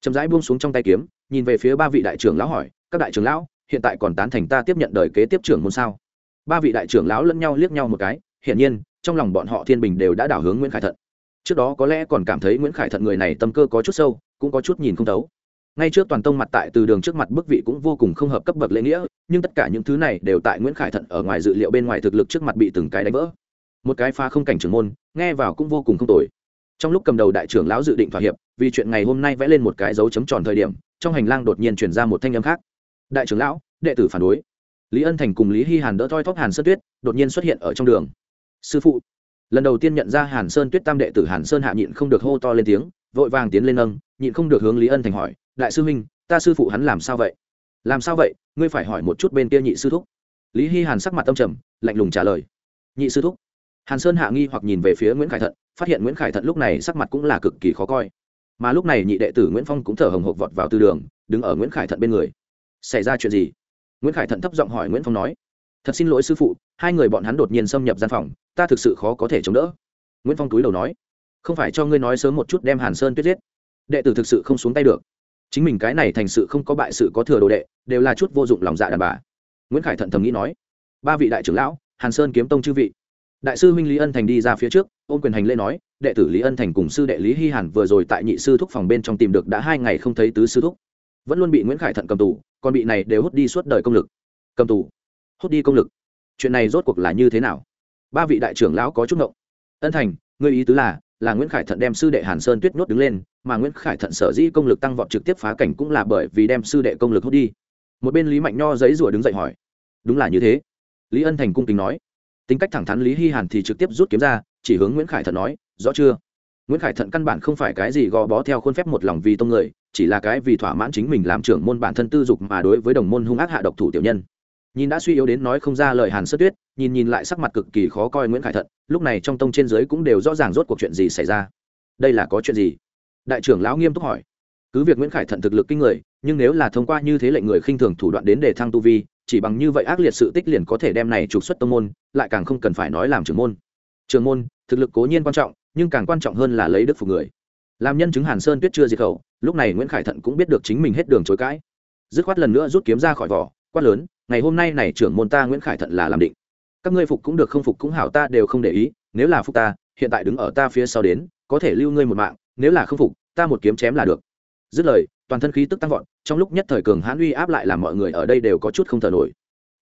Chậm rãi buông xuống trong tay kiếm, nhìn về phía ba vị đại trưởng lão hỏi, các đại trưởng lão, hiện tại còn tán thành ta tiếp nhận đời kế tiếp trưởng môn sao? Ba vị đại trưởng lão lẫn nhau liếc nhau một cái, hiển nhiên, trong lòng bọn họ thiên bình đều đã đảo hướng nguyễn khải thận trước đó có lẽ còn cảm thấy nguyễn khải thận người này tâm cơ có chút sâu, cũng có chút nhìn không thấu. Ngay trước toàn tông mặt tại từ đường trước mặt bức vị cũng vô cùng không hợp cấp bậc lễ nghĩa, nhưng tất cả những thứ này đều tại nguyễn khải thận ở ngoài dự liệu bên ngoài thực lực trước mặt bị từng cái đánh vỡ. Một cái pha không cảnh trưởng môn, nghe vào cũng vô cùng không tồi. Trong lúc cầm đầu đại trưởng lão dự định thỏa hiệp, vì chuyện ngày hôm nay vẽ lên một cái dấu chấm tròn thời điểm, trong hành lang đột nhiên chuyển ra một thanh âm khác. Đại trưởng lão, đệ tử phản đối. Lý ân thành cùng lý hy hàn đỡ thoi thóp hàn sơn tuyết, đột nhiên xuất hiện ở trong đường. Sư phụ lần đầu tiên nhận ra hàn sơn tuyết tam đệ tử hàn sơn hạ nhịn không được hô to lên tiếng, vội vàng tiến lên nâng, nhịn không được hướng lý ân thành hỏi, đại sư huynh, ta sư phụ hắn làm sao vậy? Làm sao vậy? Ngươi phải hỏi một chút bên kia nhị sư thúc. Lý hy hàn sắc mặt tâm trầm, lạnh lùng trả lời, nhị sư thúc? Hàn sơn hạ nghi hoặc nhìn về phía nguyễn khải thận, phát hiện nguyễn khải thận lúc này sắc mặt cũng là cực kỳ khó coi. Mà lúc này nhị đệ tử nguyễn phong cũng thở hồng hộc vọt vào tư đường, đứng ở nguyễn khải thận bên người. Xảy ra chuyện gì? Nguyễn khải thận thấp giọng hỏi nguyễn phong nói thật xin lỗi sư phụ, hai người bọn hắn đột nhiên xâm nhập gian phòng, ta thực sự khó có thể chống đỡ. Nguyễn phong túi đầu nói, không phải cho ngươi nói sớm một chút đem hàn sơn tuyết giết. Đệ tử thực sự không xuống tay được. Chính mình cái này thành sự không có bại sự có thừa đồ đệ, đều là chút vô dụng lòng dạ đàn bà. Nguyễn khải thận thầm nghĩ nói, ba vị đại trưởng lão, hàn sơn kiếm tông chư vị. Đại sư huynh lý ân thành đi ra phía trước, ôm quyền hành lễ nói, đệ tử lý ân thành cùng sư đệ lý hy hàn vừa rồi tại nhị sư thúc phòng bên trong tìm được đã hai ngày không thấy tứ sư thúc. Vẫn luôn bị nguyễn khải thận cầm tù, còn bị này đều hút đi suốt đời công lực. Cầm tù hút đi công lực. Chuyện này rốt cuộc là như thế nào? Ba vị đại trưởng lão có chút ngộng. Ân thành, ngươi ý tứ là là nguyễn khải thận đem sư đệ hàn sơn tuyết nhốt đứng lên, mà nguyễn khải thận sở dĩ công lực tăng vọt trực tiếp phá cảnh cũng là bởi vì đem sư đệ công lực hút đi. Một bên lý mạnh nho giấy rủa đứng dậy hỏi. Đúng là như thế. Lý ân thành cung kính nói. Tính cách thẳng thắn lý hy hàn thì trực tiếp rút kiếm ra, chỉ hướng nguyễn khải thận nói, rõ chưa? Nguyễn khải thận căn bản không phải cái gì gò bó theo khuôn phép một lòng vì tông người, chỉ là cái vì thỏa mãn chính mình làm trưởng môn bản thân tư dục mà đối với đồng môn hung ác hạ độc thủ tiểu nhân nhìn đã suy yếu đến nói không ra lời hàn sơ tuyết, nhìn nhìn lại sắc mặt cực kỳ khó coi nguyễn khải thận, lúc này trong tông trên giới cũng đều rõ ràng rốt cuộc chuyện gì xảy ra. Đây là có chuyện gì? Đại trưởng lão nghiêm túc hỏi. Cứ việc nguyễn khải thận thực lực kinh người, nhưng nếu là thông qua như thế lệnh người khinh thường thủ đoạn đến để thăng tu vi, chỉ bằng như vậy ác liệt sự tích liền có thể đem này trục xuất tông môn, lại càng không cần phải nói làm trưởng môn. Trưởng môn, thực lực cố nhiên quan trọng, nhưng càng quan trọng hơn là lấy đức phục người. Làm nhân chứng hàn sơn tuyết chưa diệt khẩu, lúc này nguyễn khải thận cũng biết được chính mình hết đường chối cãi. Dứt khoát lần nữa rút kiếm ra khỏi vỏ, quát lớn ngày hôm nay này trưởng môn ta nguyễn khải thận là làm định. Các ngươi phục cũng được, không phục cũng hảo, ta đều không để ý. Nếu là phục ta, hiện tại đứng ở ta phía sau đến, có thể lưu ngươi một mạng. Nếu là không phục, ta một kiếm chém là được. Dứt lời, toàn thân khí tức tăng vọt, trong lúc nhất thời cường hãn uy áp lại làm mọi người ở đây đều có chút không thở nổi.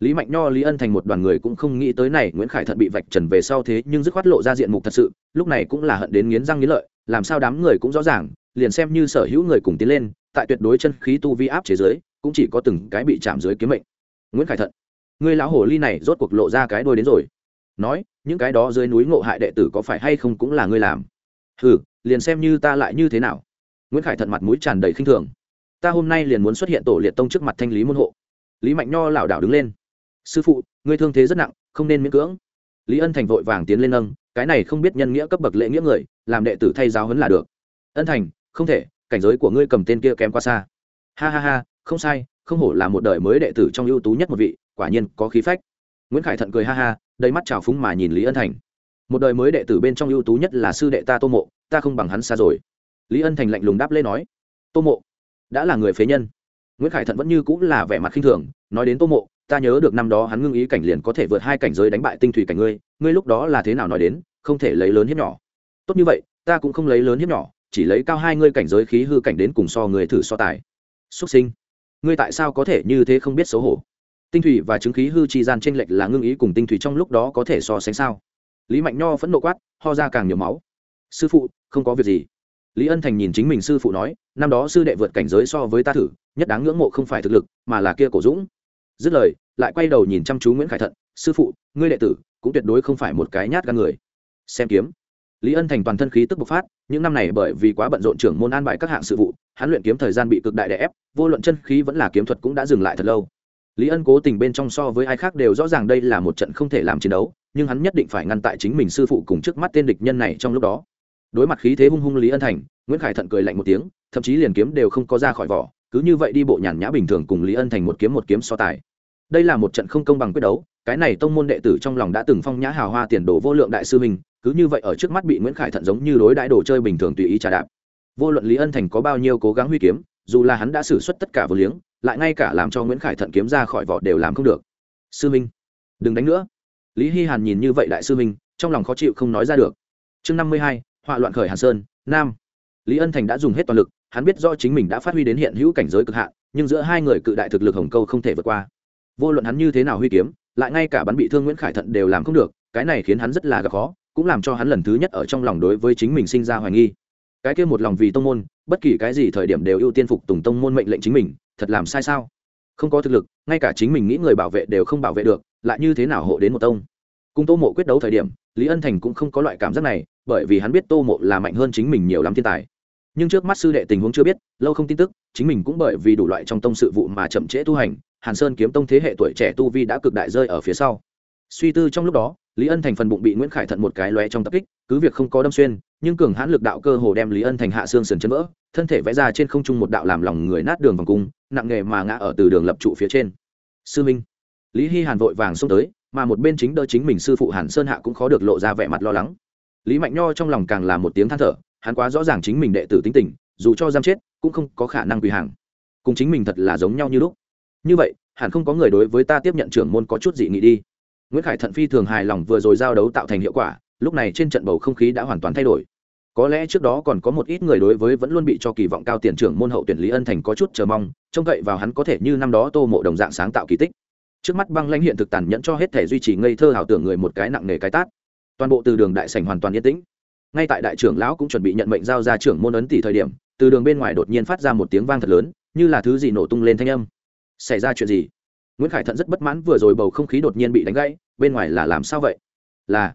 Lý mạnh nho, lý ân thành một đoàn người cũng không nghĩ tới này nguyễn khải thận bị vạch trần về sau thế, nhưng dứt khoát lộ ra diện mục thật sự, lúc này cũng là hận đến nghiến răng nghiến lợi, làm sao đám người cũng rõ ràng, liền xem như sở hữu người cùng tiến lên, tại tuyệt đối chân khí tu vi áp chế giới, cũng chỉ có từng cái bị chạm dưới kiếm mệnh nguyễn khải thận ngươi lão hồ ly này rốt cuộc lộ ra cái đôi đến rồi nói những cái đó dưới núi ngộ hại đệ tử có phải hay không cũng là ngươi làm ừ liền xem như ta lại như thế nào nguyễn khải thận mặt mũi tràn đầy khinh thường ta hôm nay liền muốn xuất hiện tổ liệt tông trước mặt thanh lý môn hộ lý mạnh nho lảo đảo đứng lên sư phụ ngươi thương thế rất nặng không nên miễn cưỡng lý ân thành vội vàng tiến lên nâng cái này không biết nhân nghĩa cấp bậc lễ nghĩa người làm đệ tử thay giáo huấn là được ân thành không thể cảnh giới của ngươi cầm tên kia kém quá xa ha ha ha không sai không hổ là một đời mới đệ tử trong ưu tú nhất một vị, quả nhiên có khí phách. Nguyễn khải thận cười ha ha, đầy mắt trào phúng mà nhìn lý ân thành. Một đời mới đệ tử bên trong ưu tú nhất là sư đệ ta tô mộ, ta không bằng hắn xa rồi. Lý ân thành lạnh lùng đáp lê nói, tô mộ, đã là người phế nhân. Nguyễn khải thận vẫn như cũng là vẻ mặt khinh thường, nói đến tô mộ, ta nhớ được năm đó hắn ngưng ý cảnh liền có thể vượt hai cảnh giới đánh bại tinh thủy cảnh ngươi ngươi lúc đó là thế nào nói đến, không thể lấy lớn hiếp nhỏ. Tốt như vậy, ta cũng không lấy lớn hiếp nhỏ, chỉ lấy cao hai ngươi cảnh giới khí hư cảnh đến cùng so người thử so tài. Xuất sinh ngươi tại sao có thể như thế không biết xấu hổ? Tinh thủy và chứng khí hư chi gian tranh lệch là ngưng ý cùng tinh thủy trong lúc đó có thể so sánh sao? Lý mạnh nho phẫn nộ quát, ho ra càng nhiều máu. Sư phụ, không có việc gì. Lý ân thành nhìn chính mình sư phụ nói, năm đó sư đệ vượt cảnh giới so với ta thử, nhất đáng ngưỡng mộ không phải thực lực, mà là kia cổ dũng. Dứt lời, lại quay đầu nhìn chăm chú nguyễn khải thận, sư phụ, ngươi đệ tử cũng tuyệt đối không phải một cái nhát gan người. Xem kiếm lý ân thành toàn thân khí tức bộc phát, những năm này bởi vì quá bận rộn trưởng môn an bài các hạng sự vụ, hắn luyện kiếm thời gian bị cực đại đè ép, vô luận chân khí vẫn là kiếm thuật cũng đã dừng lại thật lâu. Lý ân cố tình bên trong so với ai khác đều rõ ràng đây là một trận không thể làm chiến đấu, nhưng hắn nhất định phải ngăn tại chính mình sư phụ cùng trước mắt tên địch nhân này trong lúc đó. Đối mặt khí thế hung hung lý ân thành, nguyễn khải thận cười lạnh một tiếng, thậm chí liền kiếm đều không có ra khỏi vỏ, cứ như vậy đi bộ nhàn nhã bình thường cùng lý ân thành một kiếm một kiếm so tài. Đây là một trận không công bằng quyết đấu, cái này tông môn đệ tử trong lòng đã từng phong nhã hào hoa tiền đồ vô lượng đại sư mình cứ như vậy ở trước mắt bị nguyễn khải thận giống như đối đãi đồ chơi bình thường tùy ý trả đạp vô luận lý ân thành có bao nhiêu cố gắng huy kiếm dù là hắn đã xử suất tất cả vô liếng lại ngay cả làm cho nguyễn khải thận kiếm ra khỏi vỏ đều làm không được sư minh đừng đánh nữa lý hy hàn nhìn như vậy đại sư minh trong lòng khó chịu không nói ra được chương năm mươi hai họa loạn khởi hàn sơn nam lý ân thành đã dùng hết toàn lực hắn biết do chính mình đã phát huy đến hiện hữu cảnh giới cực hạn nhưng giữa hai người cự đại thực lực hồng câu không thể vượt qua vô luận hắn như thế nào huy kiếm lại ngay cả bắn bị thương nguyễn khải thận đều làm không được cái này khiến hắn rất là gặp khó cũng làm cho hắn lần thứ nhất ở trong lòng đối với chính mình sinh ra hoài nghi. Cái kia một lòng vì tông môn, bất kỳ cái gì thời điểm đều ưu tiên phục tùng tông môn mệnh lệnh chính mình, thật làm sai sao? Không có thực lực, ngay cả chính mình nghĩ người bảo vệ đều không bảo vệ được, lại như thế nào hộ đến một tông? Cùng tô mộ quyết đấu thời điểm, lý ân thành cũng không có loại cảm giác này, bởi vì hắn biết tô mộ là mạnh hơn chính mình nhiều lắm thiên tài. Nhưng trước mắt sư đệ tình huống chưa biết, lâu không tin tức, chính mình cũng bởi vì đủ loại trong tông sự vụ mà chậm trễ tu hành, hàn sơn kiếm tông thế hệ tuổi trẻ tu vi đã cực đại rơi ở phía sau suy tư trong lúc đó, lý ân thành phần bụng bị nguyễn khải thận một cái lóe trong tập kích, cứ việc không có đâm xuyên, nhưng cường hãn lực đạo cơ hồ đem lý ân thành hạ xương sườn chân vỡ, thân thể vẽ ra trên không trung một đạo làm lòng người nát đường vòng cung, nặng nghề mà ngã ở từ đường lập trụ phía trên. Sư minh, lý hy hàn vội vàng xông tới, mà một bên chính đỡ chính mình sư phụ hàn sơn hạ cũng khó được lộ ra vẻ mặt lo lắng. Lý mạnh nho trong lòng càng là một tiếng than thở, hắn quá rõ ràng chính mình đệ tử tính tình, dù cho giam chết, cũng không có khả năng quỳ hàng. Cùng chính mình thật là giống nhau như lúc. Như vậy, hẳn không có người đối với ta tiếp nhận trưởng môn có chút dị nghị đi nguyễn khải thận phi thường hài lòng vừa rồi giao đấu tạo thành hiệu quả, lúc này trên trận bầu không khí đã hoàn toàn thay đổi. Có lẽ trước đó còn có một ít người đối với vẫn luôn bị cho kỳ vọng cao tiền trưởng môn hậu tuyển lý ân thành có chút chờ mong, trông cậy vào hắn có thể như năm đó tô mộ đồng dạng sáng tạo kỳ tích. Trước mắt băng lãnh hiện thực tàn nhẫn cho hết thể duy trì ngây thơ ảo tưởng người một cái nặng nề cái tát. Toàn bộ từ đường đại sảnh hoàn toàn yên tĩnh. Ngay tại đại trưởng lão cũng chuẩn bị nhận mệnh giao ra trưởng môn ấn tỷ thời điểm, từ đường bên ngoài đột nhiên phát ra một tiếng vang thật lớn, như là thứ gì nổ tung lên thanh âm. Xảy ra chuyện gì? Nguyễn khải thận rất bất mãn, vừa rồi bầu không khí đột nhiên bị đánh gãy, bên ngoài là làm sao vậy? Là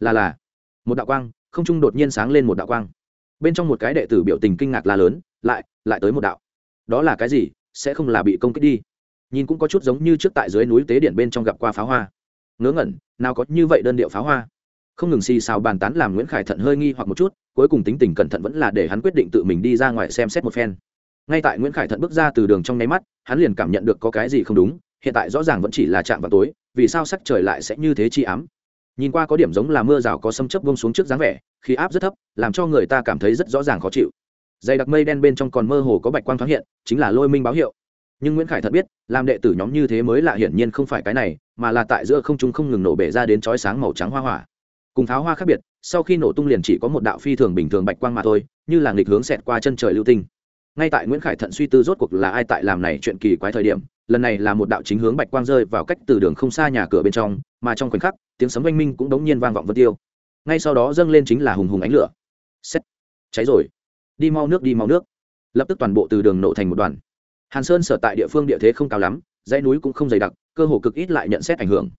là là. Một đạo quang, không trung đột nhiên sáng lên một đạo quang. Bên trong một cái đệ tử biểu tình kinh ngạc la lớn, lại lại tới một đạo. Đó là cái gì? Sẽ không là bị công kích đi. Nhìn cũng có chút giống như trước tại dưới núi tế điện bên trong gặp qua pháo hoa. Ngớ ngẩn, nào có như vậy đơn điệu pháo hoa. Không ngừng xì xào bàn tán làm nguyễn khải thận hơi nghi hoặc một chút, cuối cùng tính tình cẩn thận vẫn là để hắn quyết định tự mình đi ra ngoài xem xét một phen. Ngay tại nguyễn khải thận bước ra từ đường trong nháy mắt, hắn liền cảm nhận được có cái gì không đúng hiện tại rõ ràng vẫn chỉ là chạm vào tối, vì sao sắc trời lại sẽ như thế chi ám? Nhìn qua có điểm giống là mưa rào có xâm chấp bông xuống trước dáng vẻ, khí áp rất thấp, làm cho người ta cảm thấy rất rõ ràng khó chịu. Dày đặc mây đen bên trong còn mơ hồ có bạch quang thoáng hiện, chính là lôi minh báo hiệu. Nhưng nguyễn khải thật biết, làm đệ tử nhóm như thế mới lạ hiển nhiên không phải cái này, mà là tại giữa không trung không ngừng nổ bể ra đến chói sáng màu trắng hoa hỏa. Cùng pháo hoa khác biệt, sau khi nổ tung liền chỉ có một đạo phi thường bình thường bạch quang mà thôi, như là nghịch hướng xẹt qua chân trời lưu tinh. Ngay tại nguyễn khải thận suy tư rốt cuộc là ai tại làm này chuyện kỳ quái thời điểm lần này là một đạo chính hướng bạch quang rơi vào cách từ đường không xa nhà cửa bên trong, mà trong khoảnh khắc, tiếng sấm oanh minh cũng đống nhiên vang vọng vân tiêu. Ngay sau đó dâng lên chính là hùng hùng ánh lửa. Xét cháy rồi. Đi mau nước, đi mau nước. Lập tức toàn bộ từ đường nổ thành một đoàn. Hàn sơn sở tại địa phương địa thế không cao lắm, dãy núi cũng không dày đặc, cơ hồ cực ít lại nhận xét ảnh hưởng.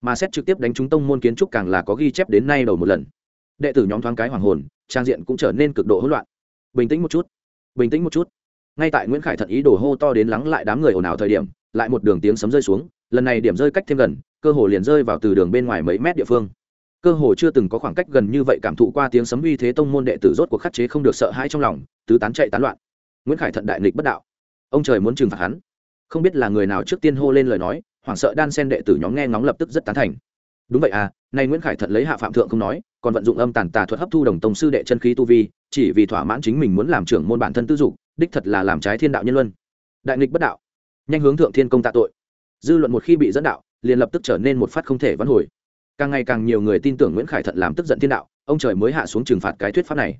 Mà xét trực tiếp đánh trúng tông môn kiến trúc càng là có ghi chép đến nay đầu một lần. Đệ tử nhóm thoáng cái hoàng hồn, trang diện cũng trở nên cực độ hỗn loạn. Bình tĩnh một chút. Bình tĩnh một chút. Ngay tại nguyễn khải thận ý đồ hô to đến lắng lại đám người ồn ào thời điểm lại một đường tiếng sấm rơi xuống, lần này điểm rơi cách thêm gần, cơ hồ liền rơi vào từ đường bên ngoài mấy mét địa phương. Cơ hồ chưa từng có khoảng cách gần như vậy cảm thụ qua tiếng sấm uy thế tông môn đệ tử rốt cuộc khắc chế không được sợ hãi trong lòng, tứ tán chạy tán loạn. Nguyễn khải thận đại nghịch bất đạo. Ông trời muốn trừng phạt hắn. Không biết là người nào trước tiên hô lên lời nói, hoảng sợ đan sen đệ tử nhóm nghe ngóng lập tức rất tán thành. Đúng vậy à nay nguyễn khải thận lấy hạ phạm thượng không nói, còn vận dụng âm tàn tà thuật hấp thu đồng tông sư đệ chân khí tu vi, chỉ vì thỏa mãn chính mình muốn làm trưởng môn bản thân tư dục, đích thật là làm trái thiên đạo nhân luân. Đại nghịch bất đạo nhanh hướng thượng thiên công tạ tội. Dư luận một khi bị dẫn đạo, liền lập tức trở nên một phát không thể vãn hồi. Càng ngày càng nhiều người tin tưởng nguyễn khải thận làm tức giận thiên đạo, ông trời mới hạ xuống trừng phạt cái thuyết pháp này.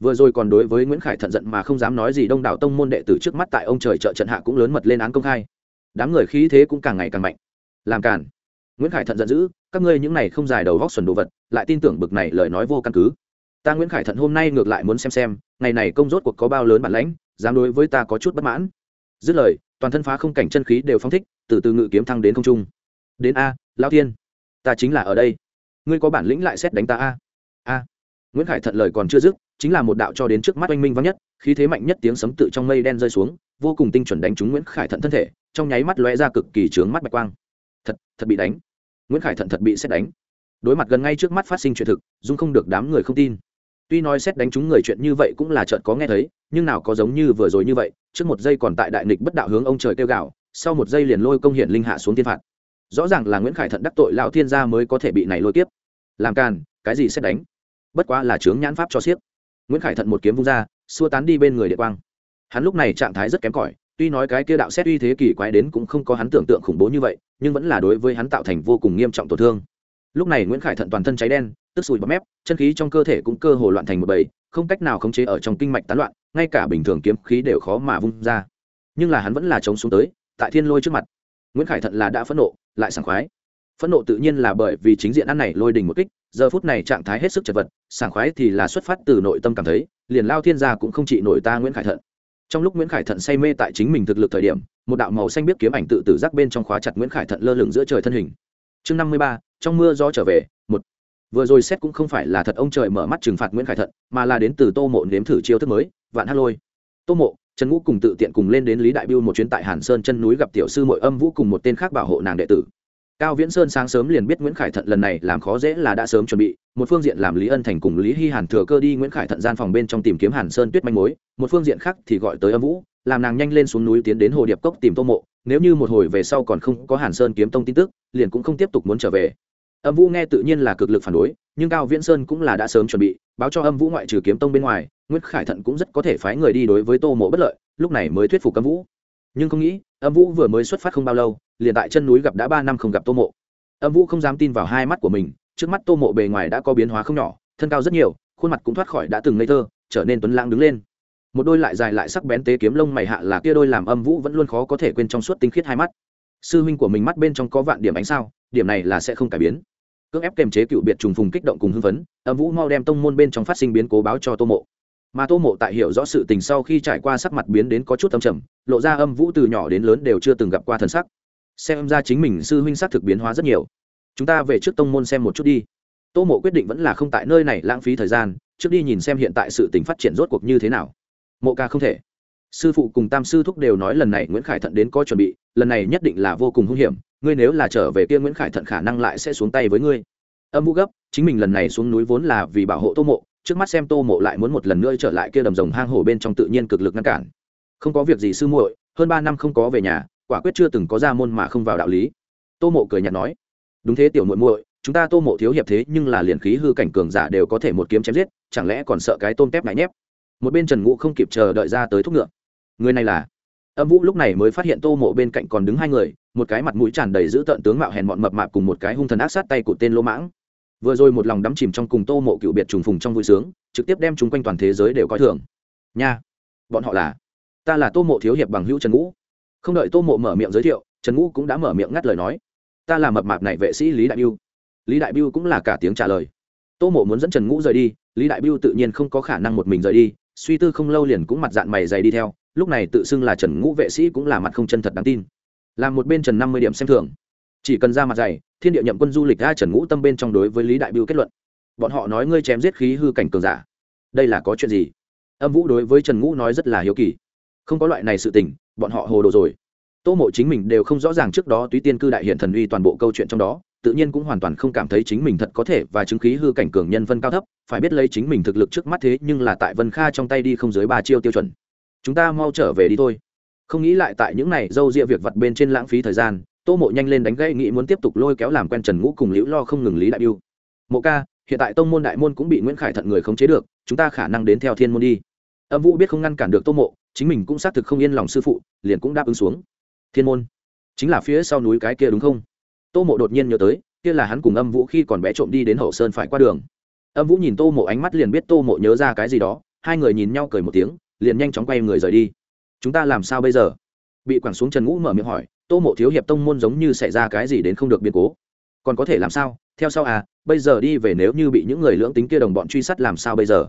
Vừa rồi còn đối với nguyễn khải thận giận mà không dám nói gì, đông đảo tông môn đệ tử trước mắt tại ông trời trợ trận hạ cũng lớn mật lên án công khai. Đám người khí thế cũng càng ngày càng mạnh. Làm càn. Nguyễn khải thận giận dữ, các ngươi những này không dài đầu vóc xuẩn đồ vật, lại tin tưởng bực này lời nói vô căn cứ. Ta nguyễn khải thận hôm nay ngược lại muốn xem xem, ngày này công rốt cuộc có bao lớn bản lãnh, dám đối với ta có chút bất mãn. Dứt lời toàn thân phá không cảnh chân khí đều phóng thích, từ từ ngự kiếm thăng đến không trung. Đến a lao thiên, ta chính là ở đây. Ngươi có bản lĩnh lại xét đánh ta a. A. Nguyễn khải thận lời còn chưa dứt, chính là một đạo cho đến trước mắt oanh minh vắng nhất, khí thế mạnh nhất tiếng sấm tự trong mây đen rơi xuống, vô cùng tinh chuẩn đánh trúng nguyễn khải thận thân thể, trong nháy mắt lóe ra cực kỳ trướng mắt bạch quang. Thật thật bị đánh. Nguyễn khải thận thật bị xét đánh. Đối mặt gần ngay trước mắt phát sinh chuyện thực, dung không được đám người không tin. Tuy nói xét đánh trúng người chuyện như vậy cũng là trợn có nghe thấy nhưng nào có giống như vừa rồi như vậy, trước một giây còn tại đại nghịch bất đạo hướng ông trời kêu gạo sau một giây liền lôi công hiển linh hạ xuống thiên phạt. Rõ ràng là nguyễn khải thận đắc tội lão thiên gia mới có thể bị này lôi tiếp làm càn, cái gì xét đánh? Bất quá là chướng nhãn pháp cho siếc. Nguyễn khải thận một kiếm vung ra, xua tán đi bên người địa quang. Hắn lúc này trạng thái rất kém cỏi, tuy nói cái kia đạo xét uy thế kỳ quái đến cũng không có hắn tưởng tượng khủng bố như vậy, nhưng vẫn là đối với hắn tạo thành vô cùng nghiêm trọng tổn thương. Lúc này nguyễn khải thận toàn thân cháy đen, tức sùi bọt mép, chân khí trong cơ thể cũng cơ hồ loạn thành một bầy không cách nào khống chế ở trong kinh mạch tán loạn, ngay cả bình thường kiếm khí đều khó mà vung ra. Nhưng là hắn vẫn là chống xuống tới, tại thiên lôi trước mặt. Nguyễn khải thận là đã phẫn nộ, lại sảng khoái. Phẫn nộ tự nhiên là bởi vì chính diện ăn này lôi đình một kích, giờ phút này trạng thái hết sức chật vật, sảng khoái thì là xuất phát từ nội tâm cảm thấy, liền lao thiên gia cũng không trị nổi ta nguyễn khải thận. Trong lúc nguyễn khải thận say mê tại chính mình thực lực thời điểm, một đạo màu xanh biết kiếm ảnh tự tử giác bên trong khóa chặt nguyễn khải thận lơ lửng giữa trời thân hình. Chương năm mươi ba, trong mưa gió trở về, một vừa rồi xét cũng không phải là thật, ông trời mở mắt trừng phạt nguyễn khải thận, mà là đến từ tô mộ nếm thử chiêu thức mới, vạn hát lôi. Tô mộ, trần ngũ cùng tự tiện cùng lên đến lý đại biêu một chuyến tại hàn sơn chân núi gặp tiểu sư mội âm vũ cùng một tên khác bảo hộ nàng đệ tử. Cao viễn sơn sáng sớm liền biết nguyễn khải thận lần này làm khó dễ là đã sớm chuẩn bị, một phương diện làm lý ân thành cùng lý hy hàn thừa cơ đi nguyễn khải thận gian phòng bên trong tìm kiếm hàn sơn tuyết manh mối, một phương diện khác thì gọi tới âm vũ, làm nàng nhanh lên xuống núi tiến đến hồ điệp cốc tìm tô mộ, nếu như một hồi về sau còn không có hàn sơn kiếm tông tin tức, liền cũng không tiếp tục muốn trở về âm vũ nghe tự nhiên là cực lực phản đối, nhưng cao viễn sơn cũng là đã sớm chuẩn bị, báo cho âm vũ ngoại trừ kiếm tông bên ngoài nguyễn khải thận cũng rất có thể phái người đi đối với tô mộ bất lợi, lúc này mới thuyết phục âm vũ. Nhưng không nghĩ, âm vũ vừa mới xuất phát không bao lâu, liền tại chân núi gặp đã ba năm không gặp tô mộ. Âm vũ không dám tin vào hai mắt của mình, trước mắt tô mộ bề ngoài đã có biến hóa không nhỏ, thân cao rất nhiều, khuôn mặt cũng thoát khỏi đã từng ngây thơ, trở nên tuấn lãng đứng lên. Một đôi lại dài lại sắc bén tế kiếm lông mày hạ là kia đôi làm âm vũ vẫn luôn khó có thể quên trong suốt tinh khiết hai mắt. Sư huynh của mình mắt bên trong có vạn điểm ánh sao, điểm này là sẽ không cải biến cưỡng ép kềm chế cựu biệt trùng phùng kích động cùng hưng phấn, âm vũ mau đem tông môn bên trong phát sinh biến cố báo cho tô mộ. Mà tô mộ tại hiểu rõ sự tình sau khi trải qua sắc mặt biến đến có chút âm trầm, lộ ra âm vũ từ nhỏ đến lớn đều chưa từng gặp qua thần sắc. Xem ra chính mình sư huynh sắc thực biến hóa rất nhiều. Chúng ta về trước tông môn xem một chút đi. Tô mộ quyết định vẫn là không tại nơi này lãng phí thời gian, trước đi nhìn xem hiện tại sự tình phát triển rốt cuộc như thế nào. Mộ ca không thể sư phụ cùng tam sư thúc đều nói lần này nguyễn khải thận đến có chuẩn bị, lần này nhất định là vô cùng hung hiểm, ngươi nếu là trở về kia nguyễn khải thận khả năng lại sẽ xuống tay với ngươi. Âm vũ gấp, chính mình lần này xuống núi vốn là vì bảo hộ tô mộ, trước mắt xem tô mộ lại muốn một lần nữa trở lại kia đầm rồng hang hổ bên trong tự nhiên cực lực ngăn cản. Không có việc gì sư muội, hơn ba năm không có về nhà, quả quyết chưa từng có ra môn mà không vào đạo lý. Tô mộ cười nhạt nói, đúng thế tiểu muội muội, chúng ta tô mộ thiếu hiệp thế nhưng là liền khí hư cảnh cường giả đều có thể một kiếm chém giết, chẳng lẽ còn sợ cái tôm tép ngại nhép? Một bên trần ngũ không kịp chờ đợi ra tới thúc ngựa người này là? Âm vũ lúc này mới phát hiện tô mộ bên cạnh còn đứng hai người, một cái mặt mũi tràn đầy giữ tợn tướng mạo hèn mọn mập mạp cùng một cái hung thần ác sát tay của tên lỗ mãng. Vừa rồi một lòng đắm chìm trong cùng tô mộ cựu biệt trùng phùng trong vui sướng, trực tiếp đem chúng quanh toàn thế giới đều coi thường. Nha, bọn họ là? Ta là tô mộ thiếu hiệp bằng hữu trần ngũ. Không đợi tô mộ mở miệng giới thiệu, trần ngũ cũng đã mở miệng ngắt lời nói. Ta là mập mạp này vệ sĩ lý đại biêu. Lý đại biêu cũng là cả tiếng trả lời. Tô mộ muốn dẫn trần ngũ rời đi, lý đại biêu tự nhiên không có khả năng một mình rời đi, suy tư không lâu liền cũng mặt dạng mày dày đi theo lúc này tự xưng là trần ngũ vệ sĩ cũng là mặt không chân thật đáng tin. Làm một bên trần năm mươi điểm xem thường. Chỉ cần ra mặt dày, thiên địa nhậm quân du lịch ra trần ngũ tâm bên trong đối với lý đại biểu kết luận. Bọn họ nói ngươi chém giết khí hư cảnh cường giả. Đây là có chuyện gì? Âm vũ đối với trần ngũ nói rất là hiếu kỳ. Không có loại này sự tình, bọn họ hồ đồ rồi. Tô mộ chính mình đều không rõ ràng trước đó túy tiên cư đại hiện thần uy toàn bộ câu chuyện trong đó, tự nhiên cũng hoàn toàn không cảm thấy chính mình thật có thể và chứng khí hư cảnh cường nhân phân cao thấp, phải biết lấy chính mình thực lực trước mắt thế nhưng là tại vân kha trong tay đi không dưới ba chiêu tiêu chuẩn chúng ta mau trở về đi thôi. Không nghĩ lại tại những này dâu ria việc vặt bên trên lãng phí thời gian, tô mộ nhanh lên đánh gãy nghĩ muốn tiếp tục lôi kéo làm quen trần ngũ cùng liễu lo không ngừng lý đại biêu mộ ca, hiện tại tông môn đại môn cũng bị nguyễn khải thận người khống chế được, chúng ta khả năng đến theo thiên môn đi. Âm vũ biết không ngăn cản được tô mộ, chính mình cũng xác thực không yên lòng sư phụ, liền cũng đáp ứng xuống. Thiên môn, chính là phía sau núi cái kia đúng không? Tô mộ đột nhiên nhớ tới, kia là hắn cùng âm vũ khi còn bé trộm đi đến hậu sơn phải qua đường. Âm vũ nhìn tô mộ ánh mắt liền biết tô mộ nhớ ra cái gì đó, hai người nhìn nhau cười một tiếng liền nhanh chóng quay người rời đi. Chúng ta làm sao bây giờ? Bị quẳng xuống trần ngũ mở miệng hỏi, tô mộ thiếu hiệp tông môn giống như xảy ra cái gì đến không được biến cố? Còn có thể làm sao? Theo sau à bây giờ đi về nếu như bị những người lưỡng tính kia đồng bọn truy sát làm sao bây giờ?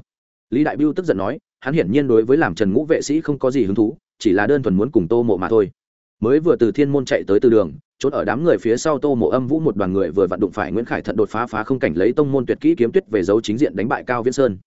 Lý đại biêu tức giận nói, hắn hiển nhiên đối với làm trần ngũ vệ sĩ không có gì hứng thú, chỉ là đơn thuần muốn cùng tô mộ mà thôi. Mới vừa từ thiên môn chạy tới từ đường trốn ở đám người phía sau tô mộ âm vũ một đoàn người vừa vặn đụng phải nguyễn khải thận đột phá phá không cảnh lấy tông môn tuyệt kỹ kiếm tuyết về dấu chính diện đánh bại cao viễn sơn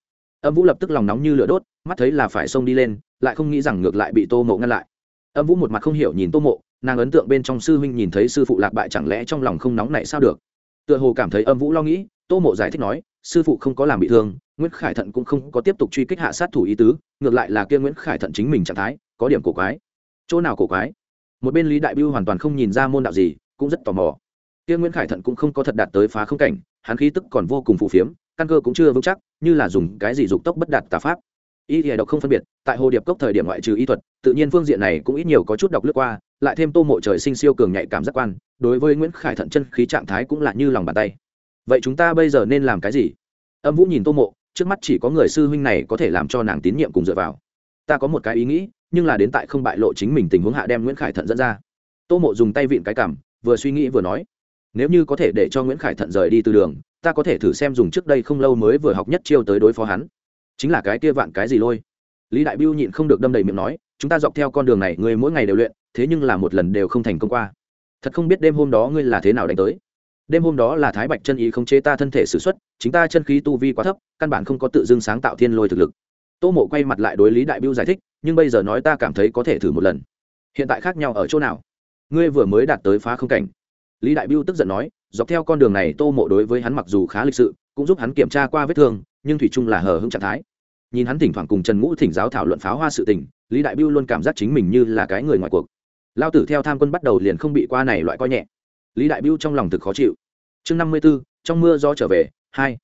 âm vũ lập tức lòng nóng như lửa đốt, mắt thấy là phải xông đi lên, lại không nghĩ rằng ngược lại bị tô mộ ngăn lại. Âm vũ một mặt không hiểu nhìn tô mộ, nàng ấn tượng bên trong sư huynh nhìn thấy sư phụ lạc bại chẳng lẽ trong lòng không nóng này sao được. Tựa hồ cảm thấy âm vũ lo nghĩ, tô mộ giải thích nói, sư phụ không có làm bị thương, nguyễn khải thận cũng không có tiếp tục truy kích hạ sát thủ ý tứ, ngược lại là kia nguyễn khải thận chính mình trạng thái, có điểm cổ quái. Chỗ nào cổ quái? Một bên lý đại biêu hoàn toàn không nhìn ra môn đạo gì, cũng rất tò mò. Kia nguyễn khải thận cũng không có thật đạt tới phá không cảnh, hắn khí tức còn vô cùng phù phiếm, căn cơ cũng chưa vững chắc như là dùng cái gì dục tốc bất đạt tà pháp. Y thì độc không phân biệt, tại hồ điệp cốc thời điểm ngoại trừ y thuật, tự nhiên phương diện này cũng ít nhiều có chút đọc lướt qua, lại thêm tô mộ trời sinh siêu cường nhạy cảm giác quan, đối với nguyễn khải thận chân khí trạng thái cũng là như lòng bàn tay. Vậy chúng ta bây giờ nên làm cái gì? Âm vũ nhìn tô mộ, trước mắt chỉ có người sư huynh này có thể làm cho nàng tín nhiệm cùng dựa vào. Ta có một cái ý nghĩ, nhưng là đến tại không bại lộ chính mình tình huống hạ đem nguyễn khải thận dẫn ra. Tô mộ dùng tay vịn cái cảm, vừa suy nghĩ vừa nói nếu như có thể để cho nguyễn khải thận rời đi từ đường, ta có thể thử xem dùng trước đây không lâu mới vừa học nhất chiêu tới đối phó hắn. Chính là cái kia vạn cái gì lôi. Lý đại biêu nhịn không được đâm đầy miệng nói, chúng ta dọc theo con đường này ngươi mỗi ngày đều luyện, thế nhưng là một lần đều không thành công qua. Thật không biết đêm hôm đó ngươi là thế nào đánh tới. Đêm hôm đó là thái bạch chân ý không chế ta thân thể s ử x u ấ t chính ta chân khí tu vi quá thấp, căn bản không có tự dưng sáng tạo thiên lôi thực lực. Tô mộ quay mặt lại đối lý đại biêu giải thích, nhưng bây giờ nói ta cảm thấy có thể thử một lần. Hiện tại khác nhau ở chỗ nào? Ngươi vừa mới đạt tới phá không cảnh lý đại biêu tức giận nói, dọc theo con đường này tô mộ đối với hắn mặc dù khá lịch sự, cũng giúp hắn kiểm tra qua vết thương, nhưng thủy chung là hờ hững trạng thái. Nhìn hắn thỉnh thoảng cùng trần ngũ thỉnh giáo thảo luận pháo hoa sự tình, lý đại biêu luôn cảm giác chính mình như là cái người ngoài cuộc. Lao tử theo tham quân bắt đầu liền không bị qua này loại coi nhẹ. Lý đại biêu trong lòng thực khó chịu. Chương năm mươi b ố trong mưa gió trở về, hai.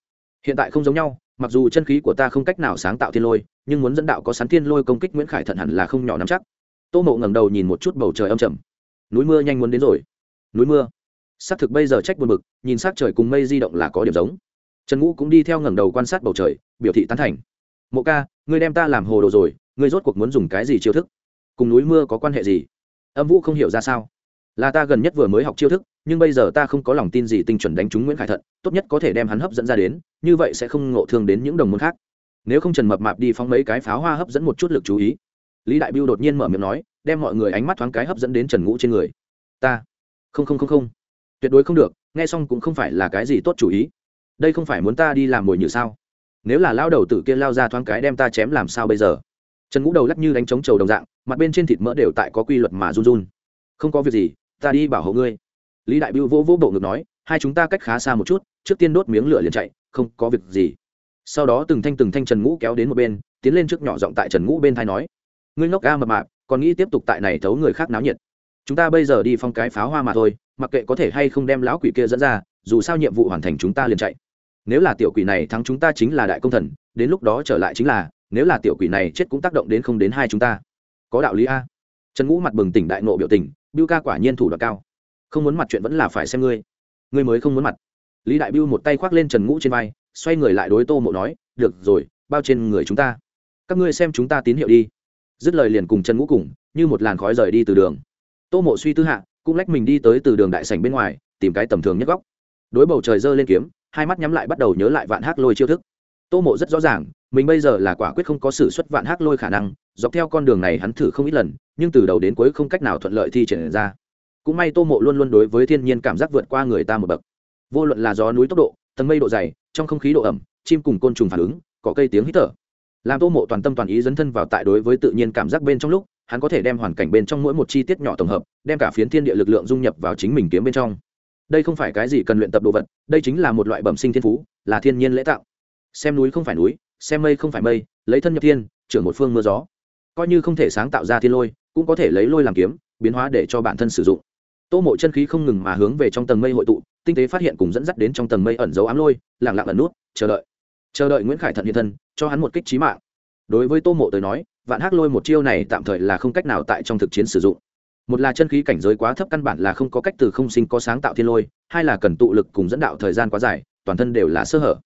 Hiện tại không giống nhau, mặc dù chân khí của ta không cách nào sáng tạo thiên lôi, nhưng muốn dẫn đạo có sắn thiên lôi công kích nguyễn khải thận hẳn là không nhỏ nắm chắc. Tô mộ ngẩng đầu nhìn một chút bầu trời âm trầm. Núi mưa nhanh muốn đến rồi. Núi mưa xác thực bây giờ trách buồn bực, nhìn s trời cùng mây di động là có điểm giống. Trần ngũ cũng đi theo ngẩng đầu quan sát bầu trời, biểu thị tán thành. Mộ ca, ngươi đem ta làm hồ đồ rồi, ngươi rốt cuộc muốn dùng cái gì chiêu thức? Cùng núi mưa có quan hệ gì? Âm vũ không hiểu ra sao. Là ta gần nhất vừa mới học chiêu thức, nhưng bây giờ ta không có lòng tin gì tinh chuẩn đánh trúng nguyễn khải thận, tốt nhất có thể đem hắn hấp dẫn ra đến, như vậy sẽ không ngộ thương đến những đồng môn khác. Nếu không trần mập mạp đi phóng mấy cái pháo hoa hấp dẫn một chút lực chú ý. Lý đại biêu đột nhiên mở miệng nói, đem mọi người ánh mắt thoáng cái hấp dẫn đến trần ngũ trên người. Ta, không không không không tuyệt đối không được, nghe xong cũng không phải là cái gì tốt chủ ý. Đây không phải muốn ta đi làm mồi nhử sao? Nếu là lao đầu tử kia lao ra thoáng cái đem ta chém làm sao bây giờ? Trần ngũ đầu lắc như đánh trống trầu đồng dạng, mặt bên trên thịt mỡ đều tại có quy luật mà run run. Không có việc gì, ta đi bảo hộ ngươi. Lý đại biêu vỗ vỗ bộ ngực nói, hai chúng ta cách khá xa một chút, trước tiên đốt miếng lửa liền chạy, không có việc gì. Sau đó từng thanh từng thanh trần ngũ kéo đến một bên, tiến lên trước nhỏ giọng tại trần ngũ bên thai nói, ngươi ngốc ga mập mạp, còn nghĩ tiếp tục tại này thấu người khác náo nhiệt chúng ta bây giờ đi phong cái pháo hoa mà thôi, mặc kệ có thể hay không đem lão quỷ kia dẫn ra, dù sao nhiệm vụ hoàn thành chúng ta liền chạy. Nếu là tiểu quỷ này thắng chúng ta chính là đại công thần, đến lúc đó trở lại chính là, nếu là tiểu quỷ này chết cũng tác động đến không đến hai chúng ta. Có đạo lý a. Trần ngũ mặt bừng tỉnh đại nộ biểu tình biêu ca quả nhiên thủ đoạn cao. Không muốn mặt chuyện vẫn là phải xem ngươi. Ngươi mới không muốn mặt. Lý đại biêu một tay khoác lên trần ngũ trên vai, xoay người lại đối tô mộ nói, được rồi, bao trên người chúng ta. Các ngươi xem chúng ta tín hiệu đi. Dứt lời liền cùng trần ngũ cùng, như một làn khói rời đi từ đường tô mộ suy tư hạ cũng lách mình đi tới từ đường đại sảnh bên ngoài, tìm cái tầm thường nhất góc. Đối bầu trời giơ lên kiếm, hai mắt nhắm lại bắt đầu nhớ lại vạn hắc lôi chiêu thức. Tô mộ rất rõ ràng, mình bây giờ là quả quyết không có sự xuất vạn hắc lôi khả năng, dọc theo con đường này hắn thử không ít lần, nhưng từ đầu đến cuối không cách nào thuận lợi thi triển ra. Cũng may tô mộ luôn luôn đối với thiên nhiên cảm giác vượt qua người ta một bậc. Vô luận là gió núi tốc độ, tầng mây độ dày, trong không khí độ ẩm, chim cùng côn trùng phản ứng, có cây tiếng hít thở. Làm tô mộ toàn tâm toàn ý dấn thân vào tại đối với tự nhiên cảm giác bên trong lúc hắn có thể đem hoàn cảnh bên trong mỗi một chi tiết nhỏ tổng hợp, đem cả phiến thiên địa lực lượng dung nhập vào chính mình kiếm bên trong. Đây không phải cái gì cần luyện tập đồ vật, đây chính là một loại bẩm sinh thiên phú, là thiên nhiên lễ tạo. Xem núi không phải núi, xem mây không phải mây, lấy thân nhập thiên, trưởng một phương mưa gió. Coi như không thể sáng tạo ra thiên lôi, cũng có thể lấy lôi làm kiếm, biến hóa để cho bản thân sử dụng. Tô mộ chân khí không ngừng mà hướng về trong tầng mây hội tụ, tinh tế phát hiện cùng dẫn dắt đến trong tầng mây ẩn dấu ám lôi lẳng lặng ẩn nút, chờ đợi. Chờ đợi nguyễn khải thận hiện thân, cho hắn một kích trí mạng. Đối với tô mộ tới nói vạn hắc lôi một chiêu này tạm thời là không cách nào tại trong thực chiến sử dụng. Một là chân khí cảnh giới quá thấp căn bản là không có cách từ không sinh có sáng tạo thiên lôi, hai là cần tụ lực cùng dẫn đạo thời gian quá dài, toàn thân đều là sơ hở.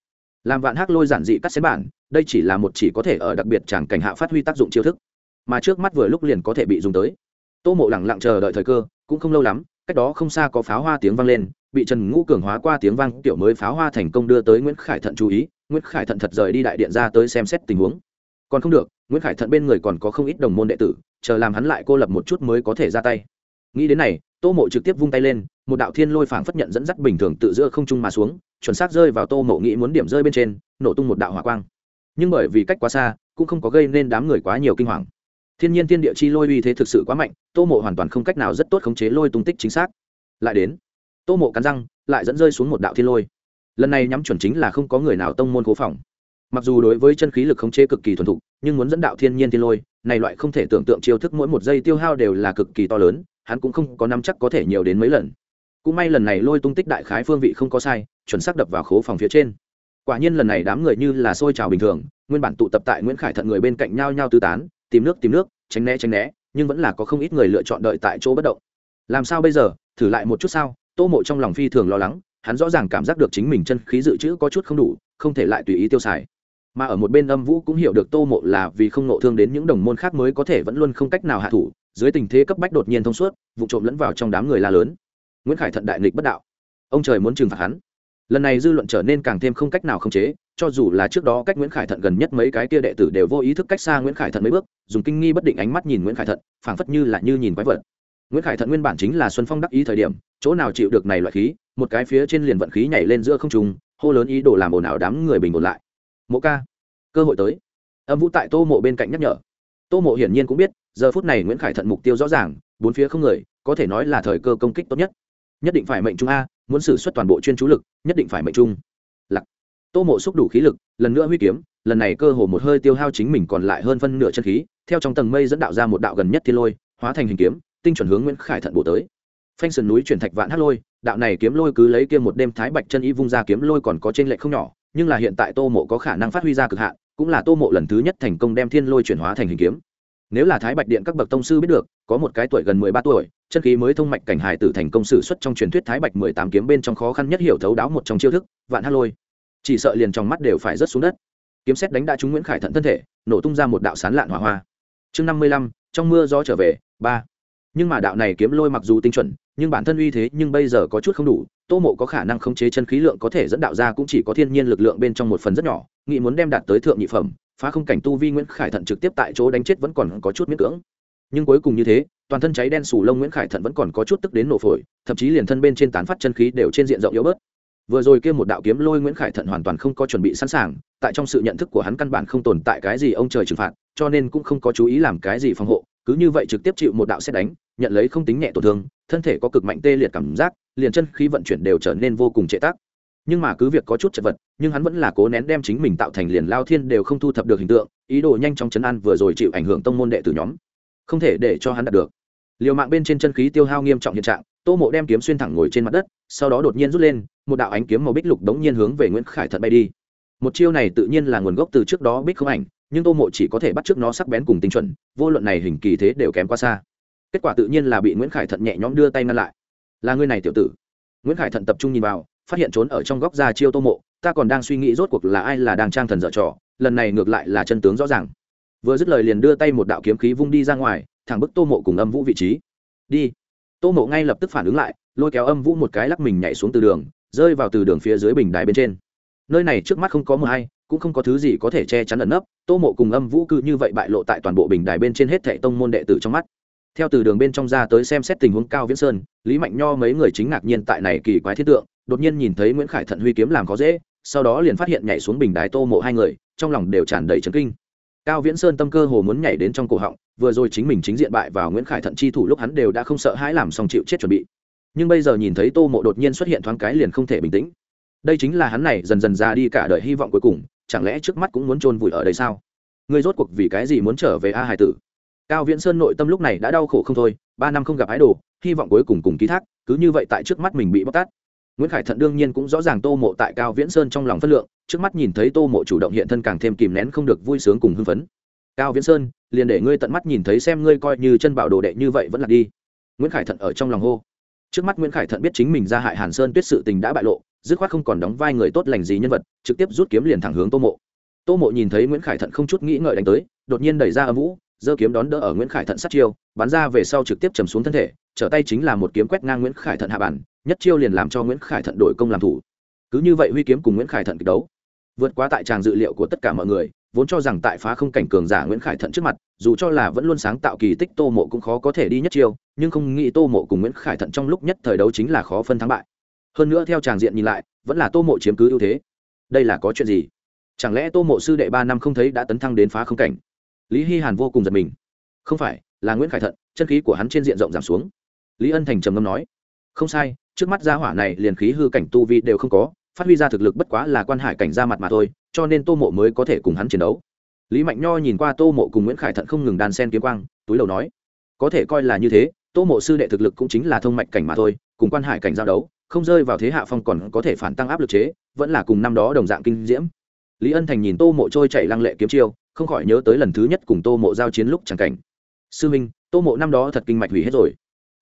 Làm vạn hắc lôi giản dị cắt xén bản, đây chỉ là một chỉ có thể ở đặc biệt chẳng cảnh hạ phát huy tác dụng chiêu thức, mà trước mắt vừa lúc liền có thể bị dùng tới. Tô mộ lẳng lặng chờ đợi thời cơ, cũng không lâu lắm, cách đó không xa có pháo hoa tiếng vang lên, bị trần ngũ cường hóa qua tiếng vang, tiểu mới pháo hoa thành công đưa tới nguyễn khải thận chú ý, nguyễn khải thận thật rời đi đại điện ra tới xem xét tình huống còn không được, nguyễn khải thận bên người còn có không ít đồng môn đệ tử, chờ làm hắn lại cô lập một chút mới có thể ra tay. Nghĩ đến này, tô mộ trực tiếp vung tay lên, một đạo thiên lôi phảng phất nhận dẫn dắt bình thường tự giữa không trung mà xuống, chuẩn xác rơi vào tô mộ nghĩ muốn điểm rơi bên trên, nổ tung một đạo hỏa quang. Nhưng bởi vì cách quá xa, cũng không có gây nên đám người quá nhiều kinh hoàng. Thiên nhiên thiên địa chi lôi uy thế thực sự quá mạnh, tô mộ hoàn toàn không cách nào rất tốt khống chế lôi tung tích chính xác. Lại đến, tô mộ cắn răng, lại dẫn rơi xuống một đạo thiên lôi. Lần này nhắm chuẩn chính là không có người nào tông môn cố phòng mặc dù đối với chân khí lực khống chế cực kỳ thuần thục, nhưng muốn dẫn đạo thiên nhiên thiên lôi, này loại không thể tưởng tượng chiêu thức mỗi một giây tiêu hao đều là cực kỳ to lớn, hắn cũng không có nắm chắc có thể nhiều đến mấy lần. Cũng may lần này lôi tung tích đại khái phương vị không có sai, chuẩn xác đập vào khố phòng phía trên. Quả nhiên lần này đám người như là xôi trào bình thường, nguyên bản tụ tập tại nguyễn khải thận người bên cạnh nhau nhau tứ tán, tìm nước tìm nước, tránh né tránh né, nhưng vẫn là có không ít người lựa chọn đợi tại chỗ bất động. Làm sao bây giờ? Thử lại một chút sao? Tô mộ trong lòng phi thường lo lắng, hắn rõ ràng cảm giác được chính mình chân khí dự trữ có chút không đủ, không thể lại tùy ý tiêu xài mà ở một bên âm vũ cũng hiểu được tô mộ là vì không nộ thương đến những đồng môn khác mới có thể vẫn luôn không cách nào hạ thủ, dưới tình thế cấp bách đột nhiên thông suốt, vụ trộm lẫn vào trong đám người la lớn. Nguyễn khải thận đại nghịch bất đạo. Ông trời muốn trừng phạt hắn. Lần này dư luận trở nên càng thêm không cách nào khống chế, cho dù là trước đó cách nguyễn khải thận gần nhất mấy cái kia đệ tử đều vô ý thức cách xa nguyễn khải thận mấy bước, dùng kinh nghi bất định ánh mắt nhìn nguyễn khải thận, phảng phất như là như nhìn quái vật. Nguyễn khải thận nguyên bản chính là xuân phong đắc ý thời điểm, chỗ nào chịu được này loại khí, một cái phía trên liền vận khí nhảy lên giữa không trung, hô lớn ý đồ làm ồn ào đám người bình ổn lại mộ ca. Cơ hội tới. Âm vũ tại tô mộ bên cạnh nhắc nhở. Tô mộ hiển nhiên cũng biết, giờ phút này nguyễn khải thận mục tiêu rõ ràng, bốn phía không người, có thể nói là thời cơ công kích tốt nhất. Nhất định phải mệnh trung a, muốn xử suất toàn bộ chuyên chú lực, nhất định phải mệnh trung. Lặc tô mộ xúc đủ khí lực, lần nữa huy kiếm, lần này cơ hồ một hơi tiêu hao chính mình còn lại hơn phân nửa chân khí, theo trong tầng mây dẫn đạo ra một đạo gần nhất thiên lôi, hóa thành hình kiếm, tinh chuẩn hướng nguyễn khải thận bổ tới. Phanh sườn núi chuyển thạch vạn hát lôi, đạo này kiếm lôi cứ lấy kia một đêm thái bạch chân y vung ra kiếm lôi còn có trên lệ không nhỏ nhưng là hiện tại tô mộ có khả năng phát huy ra cực hạn, cũng là tô mộ lần thứ nhất thành công đem thiên lôi chuyển hóa thành hình kiếm. Nếu là thái bạch điện các bậc tông sư biết được, có một cái tuổi gần mười ba tuổi, chân khí mới thông mạch cảnh hải tử thành công sử xuất trong truyền thuyết thái bạch mười tám kiếm bên trong khó khăn nhất hiểu thấu đáo một trong chiêu thức, vạn hát lôi. Chỉ sợ liền trong mắt đều phải rớt xuống đất. Kiếm xét đánh đã trúng nguyễn khải thận thân thể, nổ tung ra một đạo sán lạn hỏa hoa. Chương năm mươi lăm, trong mưa gió trở về, ba nhưng mà đạo này kiếm lôi mặc dù tinh chuẩn, nhưng bản thân uy thế nhưng bây giờ có chút không đủ, tô mộ có khả năng khống chế chân khí lượng có thể dẫn đạo ra cũng chỉ có thiên nhiên lực lượng bên trong một phần rất nhỏ nghị muốn đem đạt tới thượng nhị phẩm, phá không cảnh tu vi nguyễn khải thận trực tiếp tại chỗ đánh chết vẫn còn có chút miễn cưỡng. Nhưng cuối cùng như thế, toàn thân cháy đen sù lông nguyễn khải thận vẫn còn có chút tức đến nổ phổi, thậm chí liền thân bên trên tán phát chân khí đều trên diện rộng yếu bớt. Vừa rồi kia một đạo kiếm lôi nguyễn khải thận hoàn toàn không có chuẩn bị sẵn sàng, tại trong sự nhận thức của hắn căn bản không tồn tại cái gì ông trời trừng phạt, cho nên cũng không có chú ý làm cái gì phòng hộ, cứ như vậy trực tiếp chịu một đạo xét đánh nhận lấy không tính nhẹ tổn thương, thân thể có cực mạnh tê liệt cảm giác, liền chân khí vận chuyển đều trở nên vô cùng trệ tác. Nhưng mà cứ việc có chút chật vật, nhưng hắn vẫn là cố nén đem chính mình tạo thành liền lao thiên đều không thu thập được hình tượng, ý đồ nhanh trong chấn an vừa rồi chịu ảnh hưởng tông môn đệ tử nhóm. Không thể để cho hắn đạt được. Liều mạng bên trên chân khí tiêu hao nghiêm trọng hiện trạng, tô mộ đem kiếm xuyên thẳng ngồi trên mặt đất, sau đó đột nhiên rút lên, một đạo ánh kiếm màu bích lục đống nhiên hướng về nguyễn khải thật bay đi. Một chiêu này tự nhiên là nguồn gốc từ trước đó bích không ảnh, nhưng tô mộ chỉ có thể bắt trước nó sắc bén cùng tinh chuẩn, vô luận này hình kỳ thế đều kém quá xa kết quả tự nhiên là bị nguyễn khải thận nhẹ nhõm đưa tay ngăn lại là người này tiểu tử nguyễn khải thận tập trung nhìn vào phát hiện trốn ở trong góc ra chiêu tô mộ ta còn đang suy nghĩ rốt cuộc là ai là đang trang thần dở trò lần này ngược lại là chân tướng rõ ràng vừa dứt lời liền đưa tay một đạo kiếm khí vung đi ra ngoài thẳng bức tô mộ cùng âm vũ vị trí đi tô mộ ngay lập tức phản ứng lại lôi kéo âm vũ một cái lắc mình nhảy xuống từ đường rơi vào từ đường phía dưới bình đài bên trên nơi này trước mắt không có mờ hay, cũng không có thứ gì có thể che chắn ẩn nấp tô mộ cùng âm vũ cư như vậy bại lộ tại toàn bộ bình đài bên trên hết thệ tông môn đệ tử trong mắt theo từ đường bên trong ra tới xem xét tình huống cao viễn sơn, lý mạnh nho mấy người chính ngạc nhiên tại này kỳ quái thiết tượng, đột nhiên nhìn thấy nguyễn khải thận huy kiếm làm khó dễ, sau đó liền phát hiện nhảy xuống bình đài tô mộ hai người, trong lòng đều tràn đầy trấn kinh. Cao viễn sơn tâm cơ hồ muốn nhảy đến trong cổ họng, vừa rồi chính mình chính diện bại vào nguyễn khải thận chi thủ lúc hắn đều đã không sợ hãi làm xong chịu chết chuẩn bị. Nhưng bây giờ nhìn thấy tô mộ đột nhiên xuất hiện thoáng cái liền không thể bình tĩnh. Đây chính là hắn này dần dần ra đi cả đời hy vọng cuối cùng, chẳng lẽ trước mắt cũng muốn chôn vùi ở đây sao? Người rốt cuộc vì cái gì muốn trở về a hải tử? Cao viễn sơn nội tâm lúc này đã đau khổ không thôi, ba năm không gặp ái đồ, hy vọng cuối cùng cùng ký thác, cứ như vậy tại trước mắt mình bị bóc tát. Nguyễn khải thận đương nhiên cũng rõ ràng tô mộ tại cao viễn sơn trong lòng phất lượng, trước mắt nhìn thấy tô mộ chủ động hiện thân càng thêm kìm nén không được vui sướng cùng hưng phấn. Cao viễn sơn, liền để ngươi tận mắt nhìn thấy xem ngươi coi như chân bảo đồ đệ như vậy vẫn là đi. Nguyễn khải thận ở trong lòng hô. Trước mắt nguyễn khải thận biết chính mình ra hại hàn sơn tuyết sự tình đã bại lộ, dứt khoát không còn đóng vai người tốt lành gì nhân vật, trực tiếp rút kiếm liền thẳng hướng tô mộ. Tô mộ nhìn thấy nguyễn khải thận không chút nghĩ ngợi đánh tới, đột nhiên đẩy ra âm vũ giơ kiếm đón đỡ ở nguyễn khải thận sát chiêu, bắn ra về sau trực tiếp chầm xuống thân thể, trở tay chính là một kiếm quét ngang nguyễn khải thận hạ bản nhất chiêu liền làm cho nguyễn khải thận đổi công làm thủ. Cứ như vậy huy kiếm cùng nguyễn khải thận kịch đấu. Vượt qua tại tràng dự liệu của tất cả mọi người, vốn cho rằng tại phá không cảnh cường giả nguyễn khải thận trước mặt, dù cho là vẫn luôn sáng tạo kỳ tích tô mộ cũng khó có thể đi nhất chiêu, nhưng không nghĩ tô mộ cùng nguyễn khải thận trong lúc nhất thời đấu chính là khó phân thắng bại. Hơn nữa theo tràng diện nhìn lại, vẫn là tô mộ chiếm cứ ưu thế. Đây là có chuyện gì? Chẳng lẽ tô mộ sư đệ ba năm không thấy đã tấn thăng đến phá không cảnh? Lý hy hàn vô cùng giật mình. Không phải, là nguyễn khải thận, chân khí của hắn trên diện rộng giảm xuống. Lý ân thành trầm ngâm nói, không sai, trước mắt gia hỏa này liền khí hư cảnh tu vi đều không có, phát huy ra thực lực bất quá là quan hải cảnh ra mặt mà thôi, cho nên tô mộ mới có thể cùng hắn chiến đấu. Lý mạnh nho nhìn qua tô mộ cùng nguyễn khải thận không ngừng đàn sen kiếm quang, túi đầu nói, có thể coi là như thế, tô mộ sư đệ thực lực cũng chính là thông mạch cảnh mà thôi, cùng quan hải cảnh giao đấu, không rơi vào thế hạ phong còn có thể phản tăng áp lực chế, vẫn là cùng năm đó đồng dạng kinh diễm. Lý ân thành nhìn tô mộ trôi chảy lăng lệ kiếm chiêu không khỏi nhớ tới lần thứ nhất cùng tô mộ giao chiến lúc chẳng cảnh. Sư minh, tô mộ năm đó thật kinh mạch hủy hết rồi.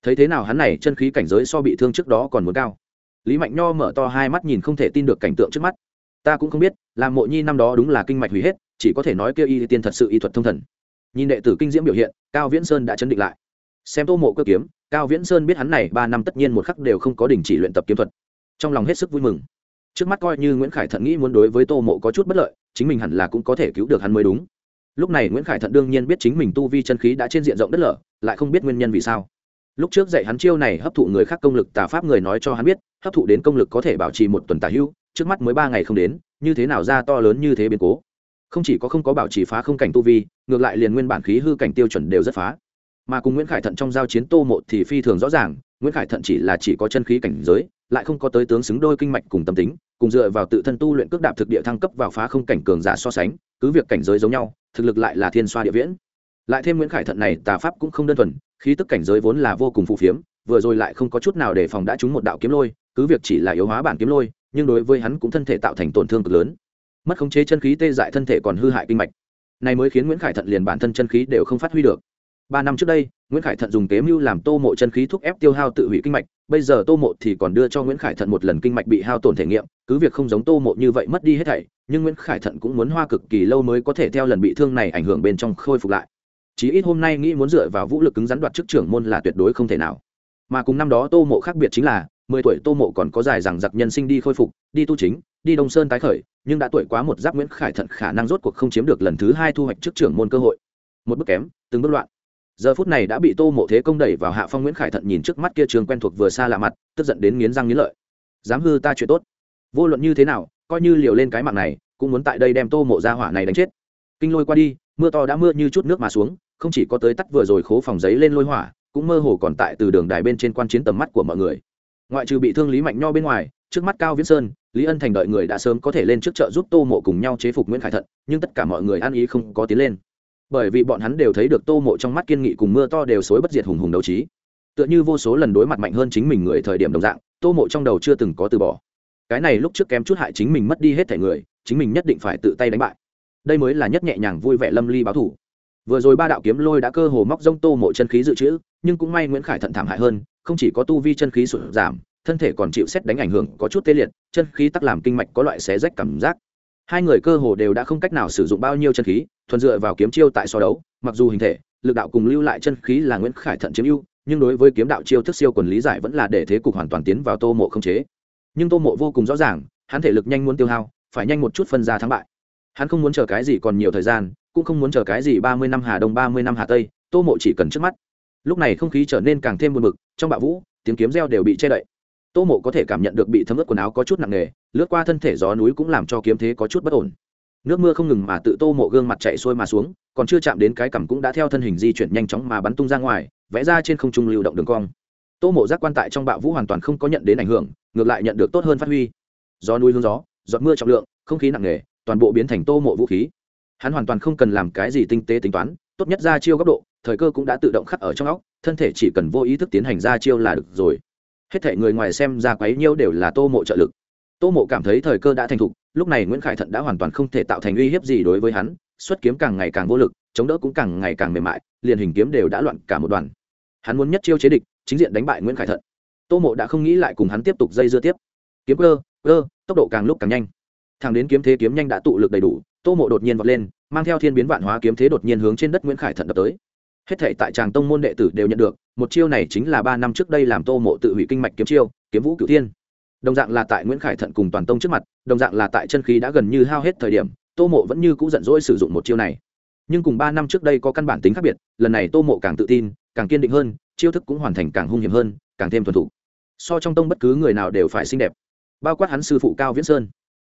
Thấy thế nào hắn này chân khí cảnh giới so bị thương trước đó còn muốn cao. Lý mạnh nho mở to hai mắt nhìn không thể tin được cảnh tượng trước mắt. Ta cũng không biết làm mộ nhi năm đó đúng là kinh mạch hủy hết, chỉ có thể nói kêu y tiên thật sự y thuật thông thần. Nhìn đệ tử kinh diễm biểu hiện, cao viễn sơn đã chấn định lại. Xem tô mộ cơ kiếm, cao viễn sơn biết hắn này ba năm tất nhiên một khắc đều không có đình chỉ luyện tập kiếm thuật. Trong lòng hết sức vui mừng trước mắt coi như nguyễn khải thận nghĩ muốn đối với tô mộ có chút bất lợi, chính mình hẳn là cũng có thể cứu được hắn mới đúng. Lúc này nguyễn khải thận đương nhiên biết chính mình tu vi chân khí đã trên diện rộng đất lở, lại không biết nguyên nhân vì sao. Lúc trước dạy hắn chiêu này hấp thụ người khác công lực tà pháp người nói cho hắn biết, hấp thụ đến công lực có thể bảo trì một tuần tà hưu, trước mắt mới ba ngày không đến, như thế nào ra to lớn như thế biến cố? Không chỉ có không có bảo trì phá không cảnh tu vi, ngược lại liền nguyên bản khí hư cảnh tiêu chuẩn đều rất phá. Mà cùng nguyễn khải thận trong giao chiến tô mộ thì phi thường rõ ràng nguyễn khải thận chỉ là chỉ có chân khí cảnh giới, lại không có tới tướng xứng đôi kinh mạch cùng tâm tính, cùng dựa vào tự thân tu luyện cước đạp thực địa thăng cấp vào phá không cảnh cường giả so sánh, cứ việc cảnh giới giống nhau, thực lực lại là thiên xoa địa viễn. Lại thêm nguyễn khải thận này, tà pháp cũng không đơn thuần, khí tức cảnh giới vốn là vô cùng phù phiếm, vừa rồi lại không có chút nào để phòng đã trúng một đạo kiếm lôi, cứ việc chỉ là yếu hóa bản kiếm lôi, nhưng đối với hắn cũng thân thể tạo thành tổn thương cực lớn. Mất khống chế chân khí tê dại thân thể còn hư hại kinh mạch. Này mới khiến nguyễn khải thận liền bản thân chân khí đều không phát huy được ba năm trước đây, nguyễn khải thận dùng kế mưu làm tô mộ chân khí thúc ép tiêu hao tự hủy kinh mạch. Bây giờ tô mộ thì còn đưa cho nguyễn khải thận một lần kinh mạch bị hao tổn thể nghiệm. Cứ việc không giống tô mộ như vậy mất đi hết thảy, nhưng nguyễn khải thận cũng muốn hoa cực kỳ lâu mới có thể theo lần bị thương này ảnh hưởng bên trong khôi phục lại. Chí ít hôm nay nghĩ muốn dựa vào vũ lực cứng rắn đoạt chức trưởng môn là tuyệt đối không thể nào. Mà cùng năm đó tô mộ khác biệt chính là, mười tuổi tô mộ còn có dài rằng giặc nhân sinh đi khôi phục, đi tu chính, đi đông sơn tái khởi, nhưng đã tuổi quá một giáp nguyễn khải thận khả năng rốt cuộc không chiếm được lần thứ hai thu hoạch chức trưởng môn cơ hội. Một bước kém, từng bước loạn giờ phút này đã bị tô mộ thế công đẩy vào hạ phong nguyễn khải thận nhìn trước mắt kia trường quen thuộc vừa xa lạ mặt, tức giận đến nghiến răng nghiến lợi. Dám hư ta chuyện tốt. Vô luận như thế nào, coi như liều lên cái mạng này, cũng muốn tại đây đem tô mộ ra hỏa này đánh chết. Kinh lôi qua đi, mưa to đã mưa như chút nước mà xuống, không chỉ có tới tắt vừa rồi khố phòng giấy lên lôi hỏa, cũng mơ hồ còn tại từ đường đài bên trên quan chiến tầm mắt của mọi người. Ngoại trừ bị thương lý mạnh nho bên ngoài, trước mắt cao viễn sơn, lý ân thành đợi người đã sớm có thể lên trước chợ giúp tô mộ cùng nhau chế phục nguyễn khải thận, nhưng tất cả mọi người ăn ý không có tiến lên bởi vì bọn hắn đều thấy được tô mộ trong mắt kiên nghị cùng mưa to đều xối bất diệt hùng hùng đấu trí. Tựa như vô số lần đối mặt mạnh hơn chính mình người thời điểm đồng dạng, tô mộ trong đầu chưa từng có từ bỏ. Cái này lúc trước kém chút hại chính mình mất đi hết thể người, chính mình nhất định phải tự tay đánh bại. Đây mới là nhất nhẹ nhàng vui vẻ lâm ly báo thủ. Vừa rồi ba đạo kiếm lôi đã cơ hồ móc rông tô mộ chân khí dự trữ, nhưng cũng may nguyễn khải thận thảm hại hơn, không chỉ có tu vi chân khí sụt giảm, thân thể còn chịu xét đánh ảnh hưởng có chút tê liệt, chân khí tắc làm kinh mạch có loại xé rách cảm giác hai người cơ hồ đều đã không cách nào sử dụng bao nhiêu chân khí, thuần dựa vào kiếm chiêu tại so đấu, mặc dù hình thể, lực đạo cùng lưu lại chân khí là nguyễn khải thận chiếm ưu, nhưng đối với kiếm đạo chiêu thức siêu quần lý giải vẫn là để thế cục hoàn toàn tiến vào tô mộ không chế. Nhưng tô mộ vô cùng rõ ràng, hắn thể lực nhanh muốn tiêu hao, phải nhanh một chút phân ra thắng bại. Hắn không muốn chờ cái gì còn nhiều thời gian, cũng không muốn chờ cái gì ba mươi năm hà đông, ba mươi năm hà tây, tô mộ chỉ cần trước mắt. Lúc này không khí trở nên càng thêm buồn bực, trong bạo vũ, tiếng kiếm reo đều bị che đậy tô mộ có thể cảm nhận được bị thấm ướt quần áo có chút nặng nề, lướt qua thân thể gió núi cũng làm cho kiếm thế có chút bất ổn. Nước mưa không ngừng mà tự tô mộ gương mặt chạy xuôi mà xuống, còn chưa chạm đến cái cằm cũng đã theo thân hình di chuyển nhanh chóng mà bắn tung ra ngoài, vẽ ra trên không trung lưu động đường cong. Tô mộ giác quan tại trong bạo vũ hoàn toàn không có nhận đến ảnh hưởng, ngược lại nhận được tốt hơn phát huy. Gió núi hướng gió, giọt mưa trọng lượng, không khí nặng nề, toàn bộ biến thành tô mộ vũ khí. Hắn hoàn toàn không cần làm cái gì tinh tế tính toán, tốt nhất ra chiêu góc độ, thời cơ cũng đã tự động khắc ở trong óc, thân thể chỉ cần vô ý thức tiến hành ra chiêu là được rồi hết thể người ngoài xem ra quấy nhiêu đều là tô mộ trợ lực. Tô mộ cảm thấy thời cơ đã thành thục, lúc này nguyễn khải thận đã hoàn toàn không thể tạo thành uy hiếp gì đối với hắn, xuất kiếm càng ngày càng vô lực, chống đỡ cũng càng ngày càng mềm mại, liền hình kiếm đều đã loạn cả một đoàn. Hắn muốn nhất chiêu chế địch, chính diện đánh bại nguyễn khải thận. Tô mộ đã không nghĩ lại cùng hắn tiếp tục dây dưa tiếp. Kiếm cơ cơ, tốc độ càng lúc càng nhanh. Thằng đến kiếm thế kiếm nhanh đã tụ lực đầy đủ, tô mộ đột nhiên vọt lên, mang theo thiên biến vạn hóa kiếm thế đột nhiên hướng trên đất nguyễn khải thận đập tới hết thể tại tràng tông môn đệ tử đều nhận được, một chiêu này chính là ba năm trước đây làm tô mộ tự hủy kinh mạch kiếm chiêu, kiếm vũ cửu thiên. Đồng dạng là tại nguyễn khải thận cùng toàn tông trước mặt, đồng dạng là tại chân khí đã gần như hao hết thời điểm, tô mộ vẫn như c ũ giận dỗi sử dụng một chiêu này. Nhưng cùng ba năm trước đây có căn bản tính khác biệt, lần này tô mộ càng tự tin, càng kiên định hơn, chiêu thức cũng hoàn thành càng hung hiểm hơn, càng thêm thuần t h ụ so trong tông bất cứ người nào đều phải xinh đẹp. Bao quát hắn sư phụ cao viễn sơn.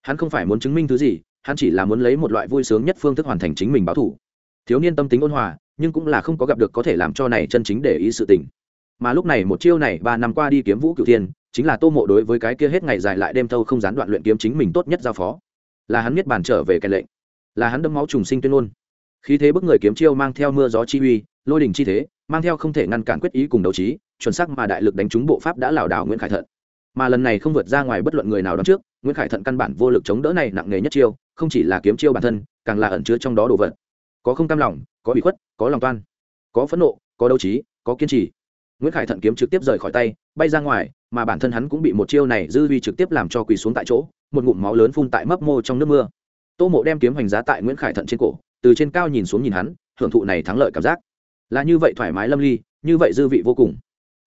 Hắn không phải muốn chứng minh thứ gì, hắn chỉ là muốn lấy một loại vui sướng nhất phương thức hoàn thành chính mình báo thủ. Thiếu niên tâm tính ôn hòa nhưng cũng là không có gặp được có thể làm cho này chân chính để ý sự tình. Mà lúc này một chiêu này ba năm qua đi kiếm vũ cửu thiên, chính là tô mộ đối với cái kia hết ngày dài lại đêm thâu không gián đoạn luyện kiếm chính mình tốt nhất giao phó. Là hắn biết bàn trở về cái lệnh. Là hắn đâm máu trùng sinh tuyên ngôn. Khí thế bức người kiếm chiêu mang theo mưa gió chi uy, lôi đình chi thế, mang theo không thể ngăn cản quyết ý cùng đấu trí, chuẩn xác mà đại lực đánh trúng bộ pháp đã lảo đảo nguyễn khải thận. Mà lần này không vượt ra ngoài bất luận người nào đón trước, nguyễn khải thận căn bản vô lực chống đỡ này nặng nề nhất chiêu, không chỉ là kiếm chiêu bản thân, càng là ẩn chứa trong đó đồ vật. Có không cam lòng có bị khuất, có lòng toan, có phẫn nộ, có đấu trí, có kiên trì. Nguyễn khải thận kiếm trực tiếp rời khỏi tay, bay ra ngoài, mà bản thân hắn cũng bị một chiêu này dư vi trực tiếp làm cho quỳ xuống tại chỗ, một ngụm máu lớn phun tại mấp mô trong nước mưa. Tô mộ đem kiếm hoành giá tại nguyễn khải thận trên cổ, từ trên cao nhìn xuống nhìn hắn, hưởng thụ này thắng lợi cảm giác. Là như vậy thoải mái lâm ly, như vậy dư vị vô cùng.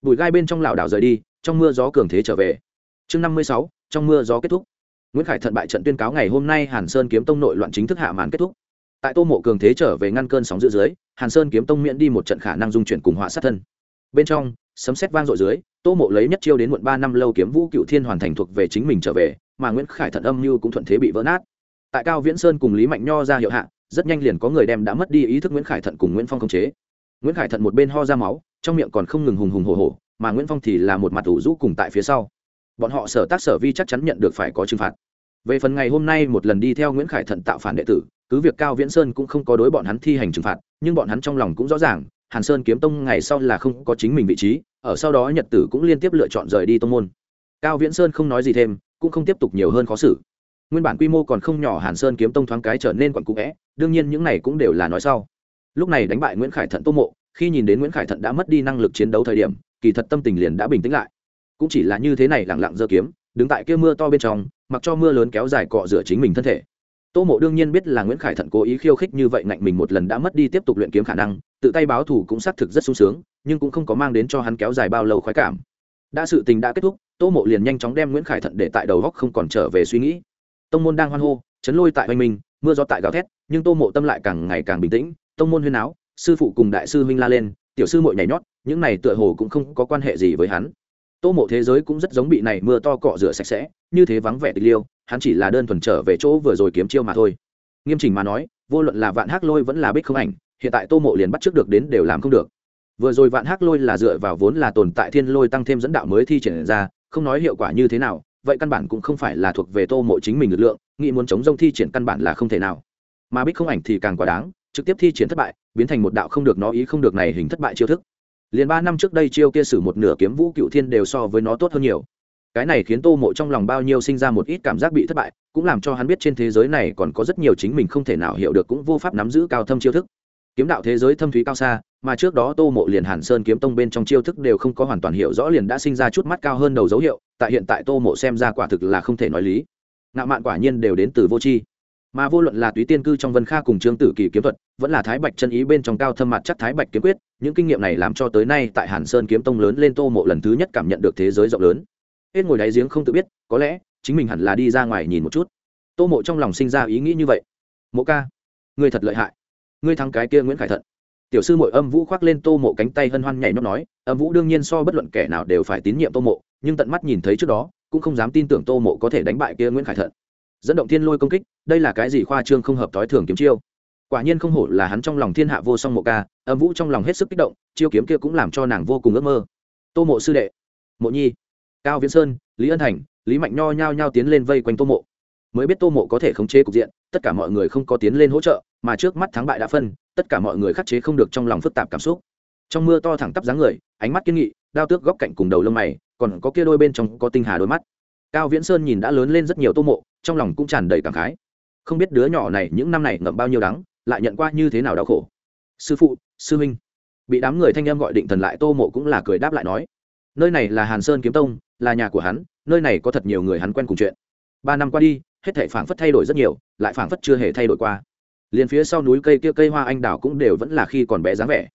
Bụi gai bên trong lảo đảo rời đi, trong mưa gió cường thế trở về. Chương năm mươi sáu, trong mưa gió kết thúc. Nguyễn khải thận bại trận tuyên cáo ngày hôm nay hàn sơn kiếm tông nội loạn chính thức hạ màn kết thúc tại tô mộ cường thế trở về ngăn cơn sóng giữa dưới, hàn sơn kiếm tông miễn đi một trận khả năng dung chuyển cùng họa sát thân. Bên trong, sấm xét vang dội dưới, tô mộ lấy nhất chiêu đến muộn ba năm lâu kiếm vũ cựu thiên hoàn thành thuộc về chính mình trở về, mà nguyễn khải thận âm mưu cũng thuận thế bị vỡ nát. Tại cao viễn sơn cùng lý mạnh nho ra hiệu hạ, rất nhanh liền có người đem đã mất đi ý thức nguyễn khải thận cùng nguyễn phong khống chế. Nguyễn khải thận một bên ho ra máu, trong miệng còn không ngừng hùng hùng hồ hồ mà nguyễn phong thì là một mặt ủ rũ cùng tại phía sau. Bọn họ sở tác sở vi chắc chắn nhận được phải có trừng phạt. Về phần ngày hôm nay một lần đi theo nguyễn khải thận tạo phản đệ tử cứ việc cao viễn sơn cũng không có đối bọn hắn thi hành trừng phạt, nhưng bọn hắn trong lòng cũng rõ ràng, hàn sơn kiếm tông ngày sau là không có chính mình vị trí, ở sau đó nhật tử cũng liên tiếp lựa chọn rời đi tông môn. Cao viễn sơn không nói gì thêm, cũng không tiếp tục nhiều hơn khó xử. Nguyên bản quy mô còn không nhỏ hàn sơn kiếm tông thoáng cái trở nên quặn cũ vẽ đương nhiên những này cũng đều là nói sau. Lúc này đánh bại nguyễn khải thận tô mộ, khi nhìn đến nguyễn khải thận đã mất đi năng lực chiến đấu thời điểm, kỳ thật tâm tình liền đã bình tĩnh lại. Cũng chỉ là như thế này lẳng lặng giơ kiếm, đứng tại kia mưa to bên trong, mặc cho mưa lớn kéo dài cọ rửa chính mình thân thể tô mộ đương nhiên biết là nguyễn khải thận cố ý khiêu khích như vậy ngạnh mình một lần đã mất đi tiếp tục luyện kiếm khả năng, tự tay báo thù cũng xác thực rất sung sướng, nhưng cũng không có mang đến cho hắn kéo dài bao lâu khoái cảm. Đã sự tình đã kết thúc, tô mộ liền nhanh chóng đem nguyễn khải thận để tại đầu góc không còn trở về suy nghĩ. Tông môn đang hoan hô, chấn lôi tại oanh minh, mưa gió tại gào thét, nhưng tô mộ tâm lại càng ngày càng bình tĩnh, tông môn huyên áo, sư phụ cùng đại sư huynh la lên, tiểu sư mội nhảy nhót, những này tựa hồ cũng không có quan hệ gì với hắn. Tô mộ thế giới cũng rất giống bị này mưa to cọ rửa sạch sẽ, như thế vắng vẻ tịch liêu hắn chỉ là đơn thuần trở về chỗ vừa rồi kiếm chiêu mà thôi. Nghiêm chỉnh mà nói, vô luận là vạn hắc lôi vẫn là bích không ảnh, hiện tại tô mộ liền bắt trước được đến đều làm không được. Vừa rồi vạn hắc lôi là dựa vào vốn là tồn tại thiên lôi tăng thêm dẫn đạo mới thi triển ra, không nói hiệu quả như thế nào, vậy căn bản cũng không phải là thuộc về tô mộ chính mình lực lượng, nghĩ muốn chống rông thi triển căn bản là không thể nào. Mà bích không ảnh thì càng quá đáng, trực tiếp thi triển thất bại, biến thành một đạo không được nó ý không được này hình thất bại chiêu thức. Liền ba năm trước đây chiêu kia sử một nửa kiếm vũ cựu thiên đều so với nó tốt hơn nhiều cái này khiến tô mộ trong lòng bao nhiêu sinh ra một ít cảm giác bị thất bại, cũng làm cho hắn biết trên thế giới này còn có rất nhiều chính mình không thể nào hiểu được cũng vô pháp nắm giữ cao thâm chiêu thức. Kiếm đạo thế giới thâm thúy cao xa, mà trước đó tô mộ liền hàn sơn kiếm tông bên trong chiêu thức đều không có hoàn toàn hiểu rõ liền đã sinh ra chút mắt cao hơn đầu dấu hiệu, tại hiện tại tô mộ xem ra quả thực là không thể nói lý. Ngạo mạn quả nhiên đều đến từ vô tri. Mà vô luận là túy tiên cư trong vân kha cùng trương tử kỳ kiếm thuật, vẫn là thái bạch chân ý bên trong cao thâm mặt chắc thái bạch kiếm quyết, những kinh nghiệm này làm cho tới nay tại hàn sơn kiếm tông lớn lên tô mộ lần thứ nhất cảm nhận được thế giới rộng lớn hết ngồi đáy giếng không tự biết, có lẽ, chính mình hẳn là đi ra ngoài nhìn một chút. Tô mộ trong lòng sinh ra ý nghĩ như vậy. Mộ ca, ngươi thật lợi hại. Ngươi thắng cái kia nguyễn khải thận. Tiểu sư mội âm vũ khoác lên tô mộ cánh tay hân hoan nhảy nhót nói, âm vũ đương nhiên so bất luận kẻ nào đều phải tín nhiệm tô mộ, nhưng tận mắt nhìn thấy trước đó, cũng không dám tin tưởng tô mộ có thể đánh bại kia nguyễn khải thận. Dẫn động thiên lôi công kích, đây là cái gì khoa trương không hợp thói thường kiếm chiêu? Quả nhiên không hổ là hắn trong lòng thiên hạ vô song mộ ca, âm vũ trong lòng hết sức kích động, chiêu kiếm kia cũng làm cho nàng vô cùng ước mơ. Tô mộ sư đệ, mộ nhi cao viễn sơn, lý ân thành, lý mạnh nho nhao nhao tiến lên vây quanh tô mộ. Mới biết tô mộ có thể khống chế cục diện, tất cả mọi người không có tiến lên hỗ trợ, mà trước mắt thắng bại đã phân, tất cả mọi người khắc chế không được trong lòng phức tạp cảm xúc. Trong mưa to thẳng tắp dáng người, ánh mắt kiên nghị, đao tước góc cạnh cùng đầu lông mày, còn có kia đôi bên trong có tinh hà đôi mắt. Cao viễn sơn nhìn đã lớn lên rất nhiều tô mộ, trong lòng cũng tràn đầy cảm khái. Không biết đứa nhỏ này những năm này ngậm bao nhiêu đắng, lại nhận qua như thế nào đau khổ. Sư phụ, sư huynh. Bị đám người thanh em gọi định thần lại, tô mộ cũng là cười đáp lại nói. Nơi này là hàn sơn kiếm tông là nhà của hắn, nơi này có thật nhiều người hắn quen cùng chuyện. Ba năm qua đi, hết thể phảng phất thay đổi rất nhiều, lại phảng phất chưa hề thay đổi qua. Liền phía sau núi cây kia cây hoa anh đào cũng đều vẫn là khi còn bé dáng vẻ.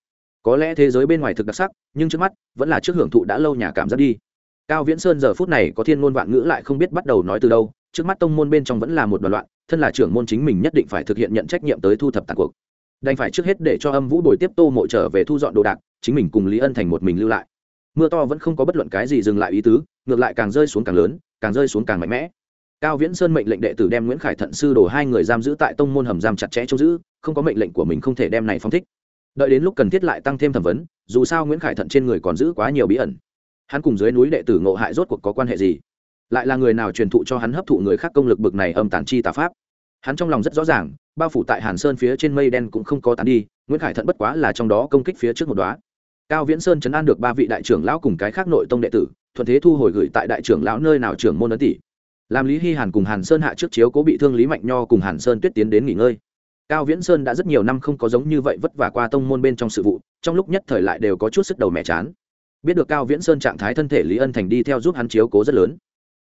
Có lẽ thế giới bên ngoài thực đặc sắc, nhưng trước mắt, vẫn là trước hưởng thụ đã lâu nhà cảm giác đi. Cao viễn sơn giờ phút này có thiên ngôn vạn ngữ lại không biết bắt đầu nói từ đâu, trước mắt tông môn bên trong vẫn là một đoàn loạn, thân là trưởng môn chính mình nhất định phải thực hiện nhận trách nhiệm tới thu thập tàn cuộc. Đành phải trước hết để cho âm vũ bồi tiếp tô mộ trở về thu dọn đồ đạc, chính mình cùng lý ân thành một mình lưu lại. Mưa to vẫn không có bất luận cái gì dừng lại ý tứ ngược lại càng rơi xuống càng lớn, càng rơi xuống càng mạnh mẽ. Cao viễn sơn mệnh lệnh đệ tử đem nguyễn khải thận sư đổ hai người giam giữ tại tông môn hầm giam chặt chẽ trông giữ, không có mệnh lệnh của mình không thể đem này phong thích. Đợi đến lúc cần thiết lại tăng thêm thẩm vấn, dù sao nguyễn khải thận trên người còn giữ quá nhiều bí ẩn. Hắn cùng dưới núi đệ tử ngộ hại rốt cuộc có quan hệ gì? Lại là người nào truyền thụ cho hắn hấp thụ người khác công lực bực này âm tản chi tà pháp? Hắn trong lòng rất rõ ràng, bao phủ tại hàn sơn phía trên mây đen cũng không có tán đi, nguyễn khải thận bất quá là trong đó công kích phía trước một đoá cao viễn sơn chấn an được ba vị đại trưởng lão cùng cái khác nội tông đệ tử thuận thế thu hồi gửi tại đại trưởng lão nơi nào trưởng môn ấn tỷ. Làm lý hy hàn cùng hàn sơn hạ trước chiếu cố bị thương lý mạnh nho cùng hàn sơn tuyết tiến đến nghỉ ngơi. Cao viễn sơn đã rất nhiều năm không có giống như vậy vất vả qua tông môn bên trong sự vụ, trong lúc nhất thời lại đều có chút sức đầu mẹ chán. Biết được cao viễn sơn trạng thái thân thể lý ân thành đi theo giúp hắn chiếu cố rất lớn.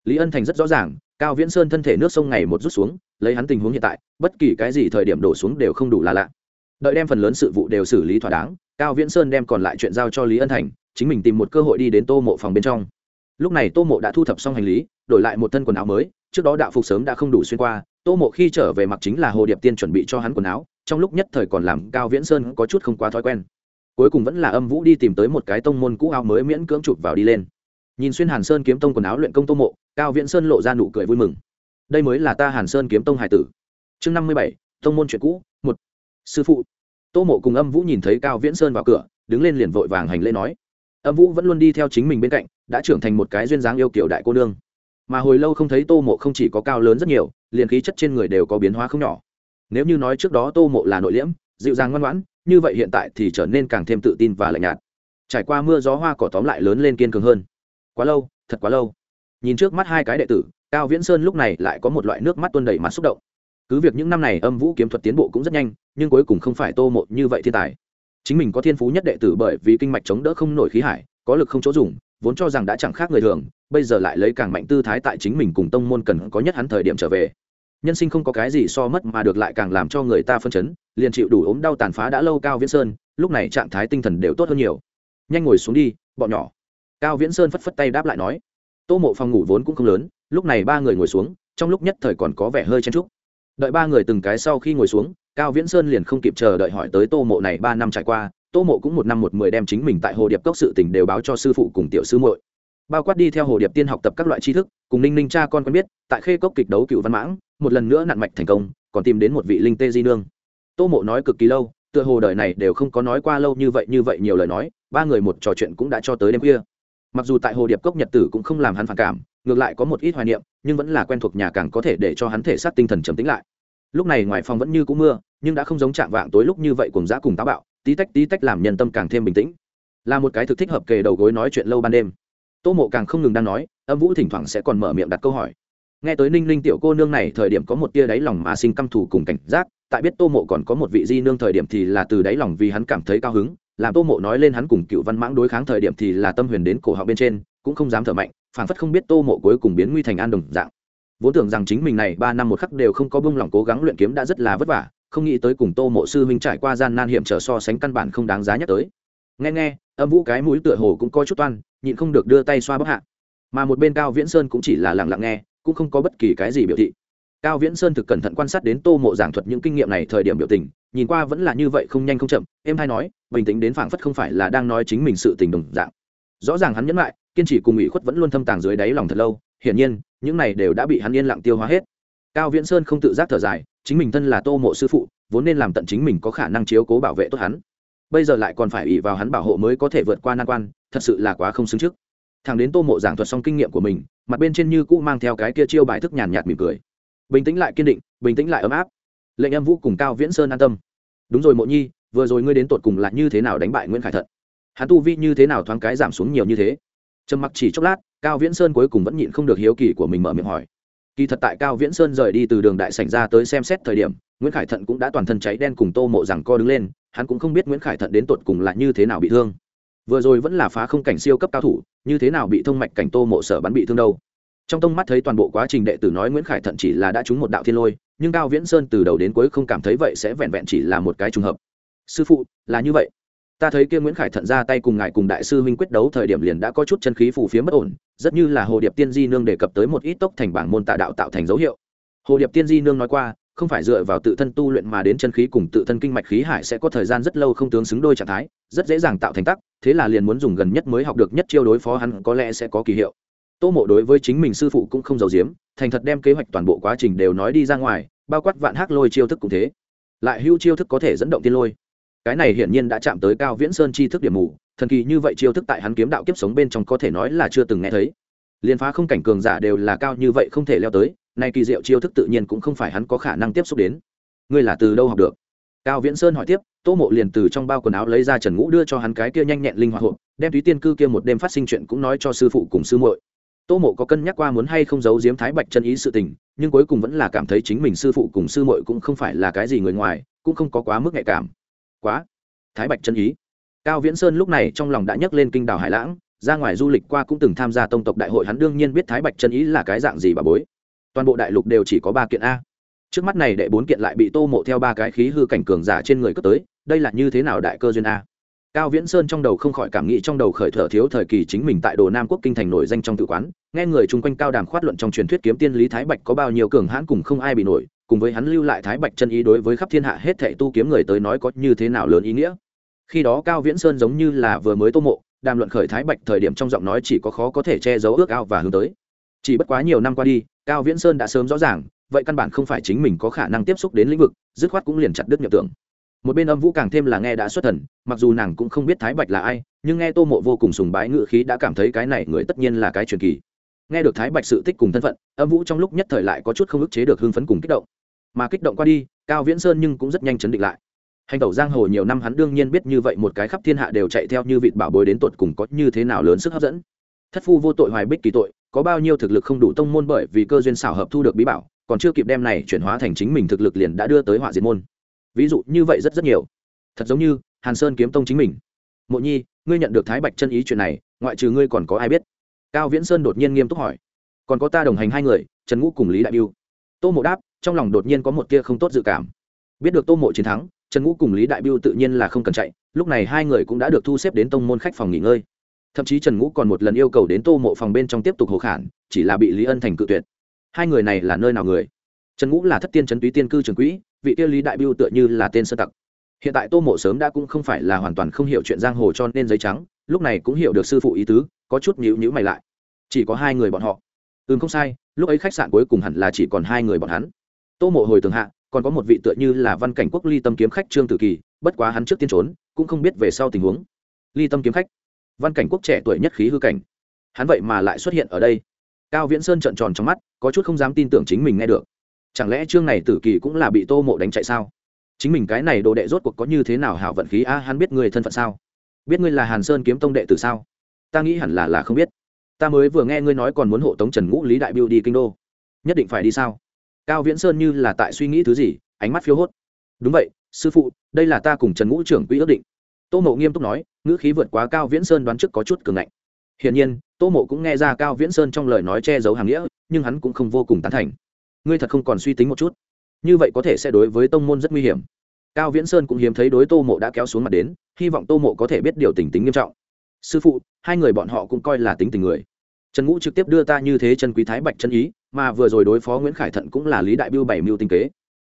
Lý ân thành rất rõ ràng, cao viễn sơn thân thể nước sông ngày một rút xuống, lấy hắn tình huống hiện tại, bất kỳ cái gì thời điểm đổ xuống đều không đủ là lạ. Đợi đem phần lớn sự vụ đều xử lý thỏa đáng, cao viễn sơn đem còn lại chuyện giao cho lý ân thành, chính mình tìm một cơ hội đi đến tô mộ phòng bên trong lúc này tô mộ đã thu thập xong hành lý, đổi lại một thân quần áo mới, trước đó đạo phục sớm đã không đủ xuyên qua, tô mộ khi trở về mặc chính là hồ điệp tiên chuẩn bị cho hắn quần áo, trong lúc nhất thời còn làm cao viễn sơn có chút không quá thói quen. Cuối cùng vẫn là âm vũ đi tìm tới một cái tông môn cũ áo mới miễn cưỡng chụp vào đi lên. Nhìn xuyên hàn sơn kiếm tông quần áo luyện công tô mộ, cao viễn sơn lộ ra nụ cười vui mừng. Đây mới là ta hàn sơn kiếm tông hải tử. Chương năm mươi bảy, tông môn chuyện cũ, một. Sư phụ. Tô mộ cùng âm vũ nhìn thấy cao viễn sơn vào cửa, đứng lên liền vội vàng hành lễ nói âm vũ vẫn luôn đi theo chính mình bên cạnh, đã trưởng thành một cái duyên dáng yêu kiểu đại cô nương. Mà hồi lâu không thấy tô mộ không chỉ có cao lớn rất nhiều, liền khí chất trên người đều có biến hóa không nhỏ. Nếu như nói trước đó tô mộ là nội liễm, dịu dàng ngoan ngoãn, như vậy hiện tại thì trở nên càng thêm tự tin và lạnh nhạt. Trải qua mưa gió hoa cỏ tóm lại lớn lên kiên cường hơn. Quá lâu, thật quá lâu. Nhìn trước mắt hai cái đệ tử, cao viễn sơn lúc này lại có một loại nước mắt tuôn đầy mặt xúc động. Cứ việc những năm này âm vũ kiếm thuật tiến bộ cũng rất nhanh, nhưng cuối cùng không phải tô mộ như vậy thiên tài chính mình có thiên phú nhất đệ tử bởi vì kinh mạch chống đỡ không nổi khí hải, có lực không chỗ dùng, vốn cho rằng đã chẳng khác người thường, bây giờ lại lấy càng mạnh tư thái tại chính mình cùng tông môn cần có nhất hắn thời điểm trở về. Nhân sinh không có cái gì so mất mà được lại càng làm cho người ta phân chấn, liền chịu đủ ốm đau tàn phá đã lâu cao viễn sơn, lúc này trạng thái tinh thần đều tốt hơn nhiều. Nhanh ngồi xuống đi, bọn nhỏ. Cao viễn sơn phất phất tay đáp lại nói. Tô mộ phòng ngủ vốn cũng không lớn, lúc này ba người ngồi xuống, trong lúc nhất thời còn có vẻ hơi chen trúc đợi ba người từng cái sau khi ngồi xuống, cao viễn sơn liền không kịp chờ đợi hỏi tới tô mộ này ba năm trải qua, tô mộ cũng một năm một mười đem chính mình tại hồ điệp cốc sự tỉnh đều báo cho sư phụ cùng tiểu sư muội. Bao quát đi theo hồ điệp tiên học tập các loại tri thức, cùng ninh ninh cha con quen biết, tại khê cốc kịch đấu cựu văn mãng, một lần nữa nặn mạch thành công, còn tìm đến một vị linh tê di nương. Tô mộ nói cực kỳ lâu, tựa hồ đời này đều không có nói qua lâu như vậy như vậy nhiều lời nói, ba người một trò chuyện cũng đã cho tới đêm khuya. Mặc dù tại hồ điệp cốc nhật tử cũng không làm hắn phản cảm, ngược lại có một ít hoài niệm, nhưng vẫn là quen thuộc nhà càng có thể để cho hắn thể xác tinh thần trầm tính lại lúc này ngoài phòng vẫn như cũ mưa, nhưng đã không giống chạm vạng tối lúc như vậy cùng giã cùng táo bạo, tí tách tí tách làm nhân tâm càng thêm bình tĩnh. Là một cái thực thích hợp kề đầu gối nói chuyện lâu ban đêm. Tô mộ càng không ngừng đang nói, âm vũ thỉnh thoảng sẽ còn mở miệng đặt câu hỏi. Nghe tới ninh ninh tiểu cô nương này thời điểm có một tia đáy lòng mà sinh căm thù cùng cảnh giác, tại biết tô mộ còn có một vị di nương thời điểm thì là từ đáy lòng vì hắn cảm thấy cao hứng, làm tô mộ nói lên hắn cùng cựu văn mãng đối kháng thời điểm thì là tâm huyền đến cổ họng bên trên, cũng không dám thở mạnh phản phất không biết tô mộ cuối cùng biến nguy thành an đồng dạng vốn tưởng rằng chính mình này ba năm một khắc đều không có bông lòng cố gắng luyện kiếm đã rất là vất vả, không nghĩ tới cùng tô mộ sư huynh trải qua gian nan hiểm trở so sánh căn bản không đáng giá nhắc tới. Nghe nghe, âm vũ cái mũi tựa hồ cũng coi chút toan, nhịn không được đưa tay xoa bóc hạ. Mà một bên cao viễn sơn cũng chỉ là lặng lặng nghe, cũng không có bất kỳ cái gì biểu thị. Cao viễn sơn thực cẩn thận quan sát đến tô mộ giảng thuật những kinh nghiệm này thời điểm biểu tình, nhìn qua vẫn là như vậy không nhanh không chậm em hay nói, bình tĩnh đến phảng phất không phải là đang nói chính mình sự tình đồng dạng. Rõ ràng hắn nhẫn lại kiên trì cùng ủy khuất vẫn luôn thâm tàng dưới đáy lòng thật lâu hiển nhiên, những này đều đã bị hắn yên lặng tiêu hóa hết. Cao viễn sơn không tự giác thở dài, chính mình thân là tô mộ sư phụ, vốn nên làm tận chính mình có khả năng chiếu cố bảo vệ tốt hắn. Bây giờ lại còn phải ủy vào hắn bảo hộ mới có thể vượt qua nan quan, thật sự là quá không xứng trước. Thằng đến tô mộ giảng thuật xong kinh nghiệm của mình, mặt bên trên như cũ mang theo cái kia chiêu bài thức nhàn nhạt mỉm cười. Bình tĩnh lại kiên định, bình tĩnh lại ấm áp. Lệnh em vũ cùng cao viễn sơn an tâm. Đúng rồi mộ nhi, vừa rồi ngươi đến tột cùng là như thế nào đánh bại nguyễn khải thận? Hắn tu vi như thế nào thoáng cái giảm xuống nhiều như thế? Trầm mặc chỉ chốc lát cao viễn sơn cuối cùng vẫn nhịn không được hiếu kỳ của mình mở miệng hỏi. Kỳ thật tại cao viễn sơn rời đi từ đường đại sảnh ra tới xem xét thời điểm, nguyễn khải thận cũng đã toàn thân cháy đen cùng tô mộ rằng co đứng lên, hắn cũng không biết nguyễn khải thận đến tột cùng là như thế nào bị thương. Vừa rồi vẫn là phá không cảnh siêu cấp cao thủ, như thế nào bị thông mạch cảnh tô mộ sở bắn bị thương đâu. Trong tông mắt thấy toàn bộ quá trình đệ tử nói nguyễn khải thận chỉ là đã trúng một đạo thiên lôi, nhưng cao viễn sơn từ đầu đến cuối không cảm thấy vậy sẽ vẹn vẹn chỉ là một cái trùng hợp. Sư phụ, là như vậy ta thấy kia nguyễn khải thận ra tay cùng ngài cùng đại sư huynh quyết đấu thời điểm liền đã có chút chân khí phù phía bất ổn, rất như là hồ điệp tiên di nương đề cập tới một ít tốc thành bảng môn tạ đạo tạo thành dấu hiệu. Hồ điệp tiên di nương nói qua, không phải dựa vào tự thân tu luyện mà đến chân khí cùng tự thân kinh mạch khí hải sẽ có thời gian rất lâu không tướng xứng đôi trạng thái, rất dễ dàng tạo thành tắc, thế là liền muốn dùng gần nhất mới học được nhất chiêu đối phó hắn có lẽ sẽ có kỳ hiệu. Tô mộ đối với chính mình sư phụ cũng không giàu giếm, thành thật đem kế hoạch toàn bộ quá trình đều nói đi ra ngoài, bao quát vạn hắc lôi chiêu thức cũng thế. Lại hưu chiêu thức có thể dẫn động tiên lôi cái này hiển nhiên đã chạm tới cao viễn sơn chi thức điểm mù, thần kỳ như vậy chiêu thức tại hắn kiếm đạo kiếp sống bên trong có thể nói là chưa từng nghe thấy. Liên phá không cảnh cường giả đều là cao như vậy không thể leo tới, nay kỳ diệu chiêu thức tự nhiên cũng không phải hắn có khả năng tiếp xúc đến. Ngươi là từ đâu học được? Cao viễn sơn hỏi tiếp, tô mộ liền từ trong bao quần áo lấy ra trần ngũ đưa cho hắn cái kia nhanh nhẹn linh hoạt hộp, đem túy tiên cư kia một đêm phát sinh chuyện cũng nói cho sư phụ cùng sư muội. Tô mộ có cân nhắc qua muốn hay không giấu giếm thái bạch chân ý sự tình, nhưng cuối cùng vẫn là cảm thấy chính mình sư phụ cùng sư muội cũng không phải là cái gì người ngoài, cũng không có quá mức nhạy cảm quá. Thái bạch chân ý. Cao viễn sơn lúc này trong lòng đã nhấc lên kinh đảo hải lãng, ra ngoài du lịch qua cũng từng tham gia tông tộc đại hội, hắn đương nhiên biết thái bạch chân ý là cái dạng gì bà bối. Toàn bộ đại lục đều chỉ có ba kiện a. Trước mắt này đệ bốn kiện lại bị tô mộ theo ba cái khí hư cảnh cường giả trên người cất tới, đây là như thế nào đại cơ duyên a? Cao viễn sơn trong đầu không khỏi cảm nghĩ trong đầu khởi thở thiếu thời kỳ chính mình tại đồ nam quốc kinh thành nổi danh trong tự quán, nghe người chung quanh cao đàm khoát luận trong truyền thuyết kiếm tiên lý thái bạch có bao nhiêu cường hãn cùng không ai bị nổi cùng với hắn lưu lại thái bạch chân ý đối với khắp thiên hạ hết thệ tu kiếm người tới nói có như thế nào lớn ý nghĩa. Khi đó cao viễn sơn giống như là vừa mới tô mộ, đàm luận khởi thái bạch thời điểm trong giọng nói chỉ có khó có thể che giấu ước ao và hướng tới. Chỉ bất quá nhiều năm qua đi, cao viễn sơn đã sớm rõ ràng, vậy căn bản không phải chính mình có khả năng tiếp xúc đến lĩnh vực, dứt khoát cũng liền chặt đứt nhập tưởng. Một bên âm vũ càng thêm là nghe đã xuất thần, mặc dù nàng cũng không biết thái bạch là ai, nhưng nghe tô mộ vô cùng sùng bái ngự khí đã cảm thấy cái này người tất nhiên là cái truyền kỳ. Nghe được thái bạch sự tích cùng thân phận, âm vũ trong lúc nhất thời lại có chút không ức chế được hưng phấn cùng kích động mà kích động qua đi, cao viễn sơn nhưng cũng rất nhanh chấn định lại. Hành tẩu giang hồ nhiều năm hắn đương nhiên biết như vậy một cái khắp thiên hạ đều chạy theo như vịt bảo bối đến tột cùng có như thế nào lớn sức hấp dẫn. Thất phu vô tội hoài bích kỳ tội, có bao nhiêu thực lực không đủ tông môn bởi vì cơ duyên xảo hợp thu được bí bảo, còn chưa kịp đem này chuyển hóa thành chính mình thực lực liền đã đưa tới họa diệt môn. Ví dụ như vậy rất rất nhiều. Thật giống như hàn sơn kiếm tông chính mình. Mộ nhi, ngươi nhận được thái bạch chân ý chuyện này, ngoại trừ ngươi còn có ai biết? Cao viễn sơn đột nhiên nghiêm túc hỏi. Còn có ta đồng hành hai người, trần ngũ cùng lý đại biêu. Tô mộ đáp trong lòng đột nhiên có một tia không tốt dự cảm. Biết được tô mộ chiến thắng, trần ngũ cùng lý đại biêu tự nhiên là không cần chạy, lúc này hai người cũng đã được thu xếp đến tông môn khách phòng nghỉ ngơi. Thậm chí trần ngũ còn một lần yêu cầu đến tô mộ phòng bên trong tiếp tục hồ khản, chỉ là bị lý ân thành cự tuyệt. Hai người này là nơi nào người? Trần ngũ là thất tiên trấn túy tiên cư trường quỹ, vị kia lý đại biêu tựa như là tên sơ tặc. Hiện tại tô mộ sớm đã cũng không phải là hoàn toàn không hiểu chuyện giang hồ cho nên giấy trắng, lúc này cũng hiểu được sư phụ ý tứ, có chút nhữ nhữ mày lại. Chỉ có hai người bọn họ. Ừ không sai, lúc ấy khách sạn cuối cùng hẳn là chỉ còn hai người bọn hắn tô mộ hồi tường hạ, còn có một vị tựa như là văn cảnh quốc ly tâm kiếm khách trương tử kỳ, bất quá hắn trước tiên trốn, cũng không biết về sau tình huống. Ly tâm kiếm khách. Văn cảnh quốc trẻ tuổi nhất khí hư cảnh. Hắn vậy mà lại xuất hiện ở đây. Cao viễn sơn trợn tròn trong mắt, có chút không dám tin tưởng chính mình nghe được. Chẳng lẽ chương này tử kỳ cũng là bị tô mộ đánh chạy sao? Chính mình cái này đồ đệ rốt cuộc có như thế nào hảo vận khí a, hắn biết người thân phận sao? Biết ngươi là hàn sơn kiếm tông đệ tử sao? Ta nghĩ hẳn là là không biết. Ta mới vừa nghe ngươi nói còn muốn hộ tống trần ngũ lý đại biêu đi kinh đô. Nhất định phải đi sao? Cao viễn sơn như là tại suy nghĩ thứ gì, ánh mắt phiếu hốt. Đúng vậy, sư phụ, đây là ta cùng trần ngũ trưởng quỹ ước định. Tô mộ nghiêm túc nói, ngữ khí vượt quá cao viễn sơn đoán trước có chút cường ngạnh. Hiển nhiên, tô mộ cũng nghe ra cao viễn sơn trong lời nói che giấu hàng nghĩa, nhưng hắn cũng không vô cùng tán thành. Ngươi thật không còn suy tính một chút. Như vậy có thể sẽ đối với tông môn rất nguy hiểm. Cao viễn sơn cũng hiếm thấy đối tô mộ đã kéo xuống mặt đến, hy vọng tô mộ có thể biết điều tình tính nghiêm trọng. Sư phụ, hai người bọn họ cũng coi là tính tình người. Trần ngũ trực tiếp đưa ta như thế chân quý thái bạch chân ý mà vừa rồi đối phó nguyễn khải thận cũng là lý đại biêu bảy mưu tinh kế.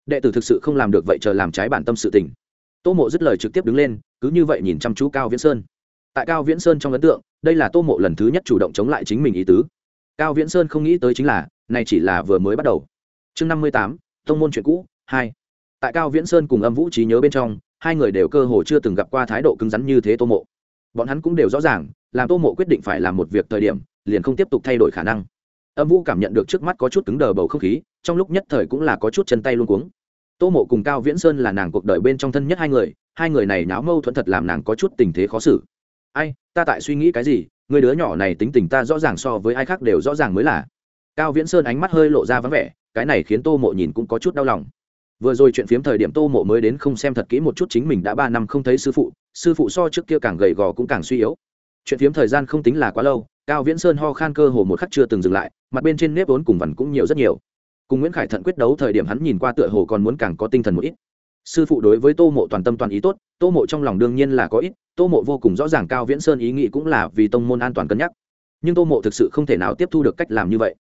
Đệ tử thực sự không làm được vậy chờ làm trái bản tâm sự tình. Tô mộ dứt lời trực tiếp đứng lên, cứ như vậy nhìn chăm chú cao viễn sơn. Tại cao viễn sơn trong ấn tượng, đây là tô mộ lần thứ nhất chủ động chống lại chính mình ý tứ. Cao viễn sơn không nghĩ tới chính là, này chỉ là vừa mới bắt đầu. Chương năm mươi tám, thông môn chuyện cũ, hai. Tại cao viễn sơn cùng âm vũ trí nhớ bên trong, hai người đều cơ hồ chưa từng gặp qua thái độ cứng rắn như thế tô mộ. Bọn hắn cũng đều rõ ràng, làm tô mộ quyết định phải làm một việc thời điểm, liền không tiếp tục thay đổi khả năng âm vũ cảm nhận được trước mắt có chút cứng đờ bầu không khí, trong lúc nhất thời cũng là có chút chân tay luôn cuống. Tô mộ cùng cao viễn sơn là nàng cuộc đời bên trong thân nhất hai người hai người này náo mâu thuẫn thật làm nàng có chút tình thế khó xử. Ai, ta tại suy nghĩ cái gì? Người đứa nhỏ này tính tình ta rõ ràng so với ai khác đều rõ ràng mới là. Cao viễn sơn ánh mắt hơi lộ ra vắng vẻ, cái này khiến tô mộ nhìn cũng có chút đau lòng. Vừa rồi chuyện phiếm thời điểm tô mộ mới đến không xem thật kỹ một chút chính mình đã ba năm không thấy sư phụ sư phụ so trước kia càng gầy gò cũng càng suy yếu. Chuyện phiếm thời gian không tính là quá lâu cao viễn sơn ho khan cơ hồ một khắc chưa từng dừng lại, mặt bên trên nếp vốn cùng vằn cũng nhiều rất nhiều. Cùng nguyễn khải thận quyết đấu thời điểm hắn nhìn qua tựa hồ còn muốn càng có tinh thần một ít. Sư phụ đối với tô mộ toàn tâm toàn ý tốt, tô mộ trong lòng đương nhiên là có ít, tô mộ vô cùng rõ ràng cao viễn sơn ý nghĩ cũng là vì tông môn an toàn cân nhắc. Nhưng tô mộ thực sự không thể nào tiếp thu được cách làm như vậy.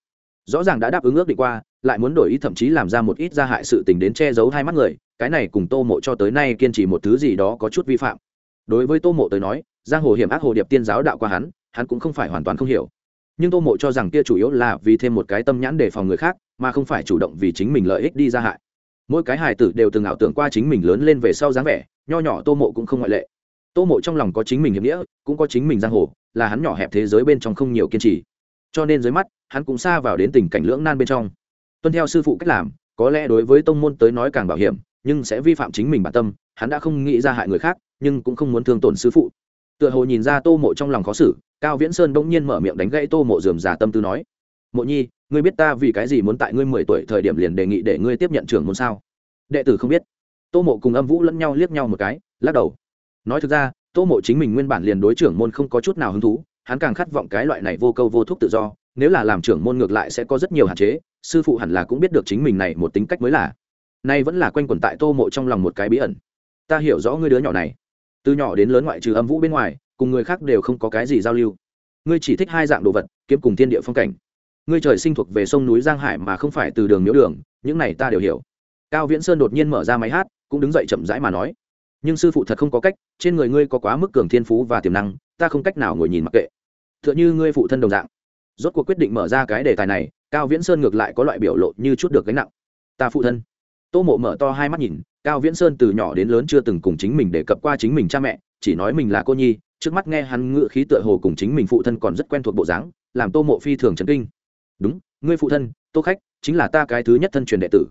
Rõ ràng đã đáp ứng ước định qua, lại muốn đổi ý thậm chí làm ra một ít gia hại sự tình đến che giấu hai mắt người, cái này cùng tô mộ cho tới nay kiên trì một thứ gì đó có chút vi phạm. Đối với tô mộ tới nói, giang hồ hiểm ác hồ điệp tiên giáo đạo qua hắn hắn cũng không phải hoàn toàn không hiểu. Nhưng tô mộ cho rằng kia chủ yếu là vì thêm một cái tâm nhãn để phòng người khác, mà không phải chủ động vì chính mình lợi ích đi ra hại. Mỗi cái hài tử đều từng ảo tưởng qua chính mình lớn lên về sau dáng vẻ, nho nhỏ tô mộ cũng không ngoại lệ. Tô mộ trong lòng có chính mình hiểm nghĩa, cũng có chính mình giang hồ, là hắn nhỏ hẹp thế giới bên trong không nhiều kiên trì. Cho nên dưới mắt, hắn cũng xa vào đến tình cảnh lưỡng nan bên trong. Tuân theo sư phụ cách làm, có lẽ đối với tông môn tới nói càng bảo hiểm, nhưng sẽ vi phạm chính mình bản tâm, hắn đã không nghĩ ra hại người khác, nhưng cũng không muốn thương tổn sư phụ tựa hồ nhìn ra tô mộ trong lòng khó xử, cao viễn sơn bỗng nhiên mở miệng đánh gãy tô mộ dườm già tâm tư nói, mộ nhi, ngươi biết ta vì cái gì muốn tại ngươi mười tuổi thời điểm liền đề nghị để ngươi tiếp nhận trưởng môn sao? Đệ tử không biết. Tô mộ cùng âm vũ lẫn nhau liếc nhau một cái, lắc đầu. Nói thực ra, tô mộ chính mình nguyên bản liền đối trưởng môn không có chút nào hứng thú, hắn càng khát vọng cái loại này vô câu vô thuốc tự do, nếu là làm trưởng môn ngược lại sẽ có rất nhiều hạn chế, sư phụ hẳn là cũng biết được chính mình này một tính cách mới là. Nay vẫn là quanh quẩn tại tô mộ trong lòng một cái bí ẩn. Ta hiểu rõ ngươi đứa nhỏ này từ nhỏ đến lớn ngoại trừ âm vũ bên ngoài, cùng người khác đều không có cái gì giao lưu. Ngươi chỉ thích hai dạng đồ vật, kiếm cùng thiên địa phong cảnh. Ngươi trời sinh thuộc về sông núi giang hải mà không phải từ đường miếu đường, những này ta đều hiểu. Cao viễn sơn đột nhiên mở ra máy hát, cũng đứng dậy chậm rãi mà nói. Nhưng sư phụ thật không có cách, trên người ngươi có quá mức cường thiên phú và tiềm năng, ta không cách nào ngồi nhìn mặc kệ. T h ư ợ n h ư ngươi phụ thân đồng dạng. Rốt cuộc quyết định mở ra cái đề tài này, cao viễn sơn ngược lại có loại biểu lộ như chút được gánh nặng. Ta phụ thân. Tô mộ mở to hai mắt nhìn cao viễn sơn từ nhỏ đến lớn chưa từng cùng chính mình đề cập qua chính mình cha mẹ, chỉ nói mình là cô nhi, trước mắt nghe hắn ngự khí tựa hồ cùng chính mình phụ thân còn rất quen thuộc bộ dáng, làm tô mộ phi thường trấn kinh. Đúng, ngươi phụ thân, tô khách, chính là ta cái thứ nhất thân truyền đệ tử.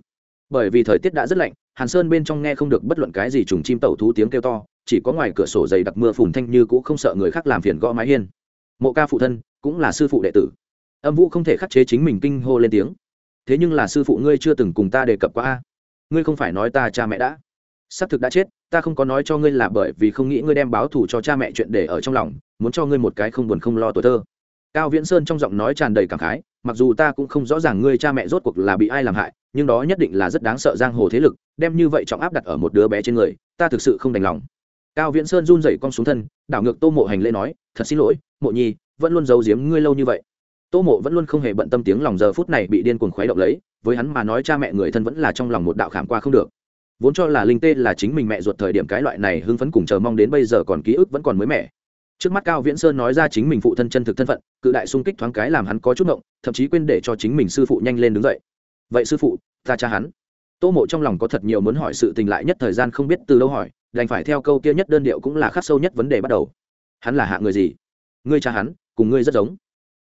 Bởi vì thời tiết đã rất lạnh, hàn sơn bên trong nghe không được bất luận cái gì trùng chim tẩu thú tiếng kêu to, chỉ có ngoài cửa sổ dày đặc mưa phùn thanh như cũng không sợ người khác làm phiền gõ mái hiên. Mộ ca phụ thân, cũng là sư phụ đệ tử. Âm vũ không thể khắc chế chính mình kinh hô lên tiếng. Thế nhưng là sư phụ ngươi chưa từng cùng ta đề cập qua a ngươi không phải nói ta cha mẹ đã. Xác thực đã chết, ta không có nói cho ngươi là bởi vì không nghĩ ngươi đem báo thù cho cha mẹ chuyện để ở trong lòng, muốn cho ngươi một cái không buồn không lo tuổi thơ. Cao viễn sơn trong giọng nói tràn đầy cảm khái, mặc dù ta cũng không rõ ràng ngươi cha mẹ rốt cuộc là bị ai làm hại, nhưng đó nhất định là rất đáng sợ giang hồ thế lực, đem như vậy trọng áp đặt ở một đứa bé trên người, ta thực sự không đành lòng. Cao viễn sơn run rẩy con xuống thân, đảo ngược tô mộ hành lễ nói, thật xin lỗi, mộ nhi, vẫn luôn giấu giếm ngươi lâu như vậy. Tô mộ vẫn luôn không hề bận tâm tiếng lòng giờ phút này bị điên cuồng khuấy động lấy với hắn mà nói cha mẹ người thân vẫn là trong lòng một đạo khảm qua không được. Vốn cho là linh tê là chính mình mẹ ruột thời điểm cái loại này hưng phấn cùng chờ mong đến bây giờ còn ký ức vẫn còn mới mẻ. Trước mắt cao viễn sơn nói ra chính mình phụ thân chân thực thân phận, cự đại sung kích thoáng cái làm hắn có chút ngộng, thậm chí quên để cho chính mình sư phụ nhanh lên đứng dậy. Vậy sư phụ, ta cha hắn. Tô mộ trong lòng có thật nhiều muốn hỏi sự tình lại nhất thời gian không biết từ đâu hỏi, đành phải theo câu kia nhất đơn điệu cũng là khắc sâu nhất vấn đề bắt đầu. Hắn là hạ người gì? Ngươi cha hắn, cùng ngươi rất giống.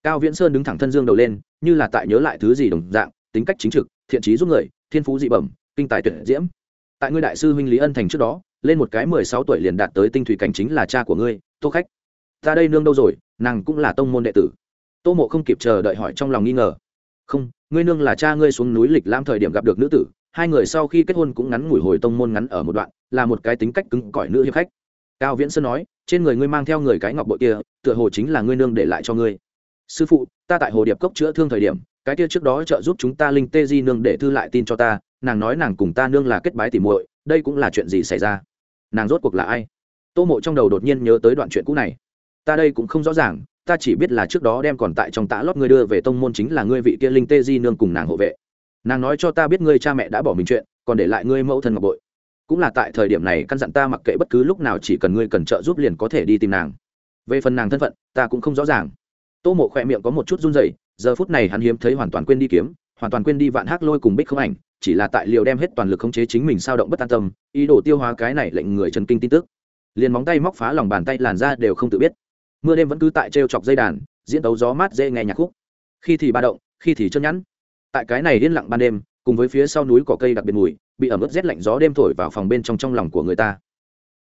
Cao viễn sơn đứng thẳng thân dương đầu lên, như là tại nhớ lại thứ gì đồng dạng tính cách chính trực, thiện trí giúp người, thiên phú dị bẩm, kinh tài tuyệt diễm. Tại ngươi đại sư huynh lý ân thành trước đó, lên một cái mười sáu tuổi liền đạt tới tinh thủy cảnh chính là cha của ngươi, tô khách. Ta đây nương đâu rồi, nàng cũng là tông môn đệ tử. Tô mộ không kịp chờ đợi hỏi trong lòng nghi ngờ. Không, ngươi nương là cha ngươi xuống núi lịch lam thời điểm gặp được nữ tử, hai người sau khi kết hôn cũng ngắn ngủi hồi tông môn ngắn ở một đoạn, là một cái tính cách cứng cỏi nữ hiệp khách. Cao viễn sơn nói, trên người ngươi mang theo người cái ngọc bội kia, tựa hồ chính là ngươi nương để lại cho ngươi. Sư phụ, ta tại hồ điệp cốc chữa thương thời điểm cái kia trước đó trợ giúp chúng ta linh tê di nương để thư lại tin cho ta, nàng nói nàng cùng ta nương là kết bái tỉ muội, đây cũng là chuyện gì xảy ra? Nàng rốt cuộc là ai? Tô mộ trong đầu đột nhiên nhớ tới đoạn chuyện cũ này. Ta đây cũng không rõ ràng, ta chỉ biết là trước đó đem còn tại trong tã lót ngươi đưa về tông môn chính là ngươi vị kia linh tê di nương cùng nàng hộ vệ. Nàng nói cho ta biết ngươi cha mẹ đã bỏ mình chuyện, còn để lại ngươi mẫu thân ngọc bội. Cũng là tại thời điểm này căn dặn ta mặc kệ bất cứ lúc nào chỉ cần ngươi cần trợ giúp liền có thể đi tìm nàng. Về phần nàng thân phận, ta cũng không rõ ràng. Tô mộ khỏe miệng có một chút run rẩy giờ phút này hắn hiếm thấy hoàn toàn quên đi kiếm, hoàn toàn quên đi vạn hắc lôi cùng bích không ảnh, chỉ là tại liều đem hết toàn lực khống chế chính mình sao động bất an tâm, ý đồ tiêu hóa cái này lệnh người chấn kinh tin tức. Liền móng tay móc phá lòng bàn tay làn ra đều không tự biết. Mưa đêm vẫn cứ tại t chọc dây đàn, diễn tấu gió mát dễ nghe nhạc khúc. Khi thì ba động, khi thì chân nhẵn. Tại cái này yên lặng ban đêm, cùng với phía sau núi cỏ cây đặc biệt mùi, bị ẩm ướt rét lạnh gió đêm thổi vào phòng bên trong trong lòng của người ta.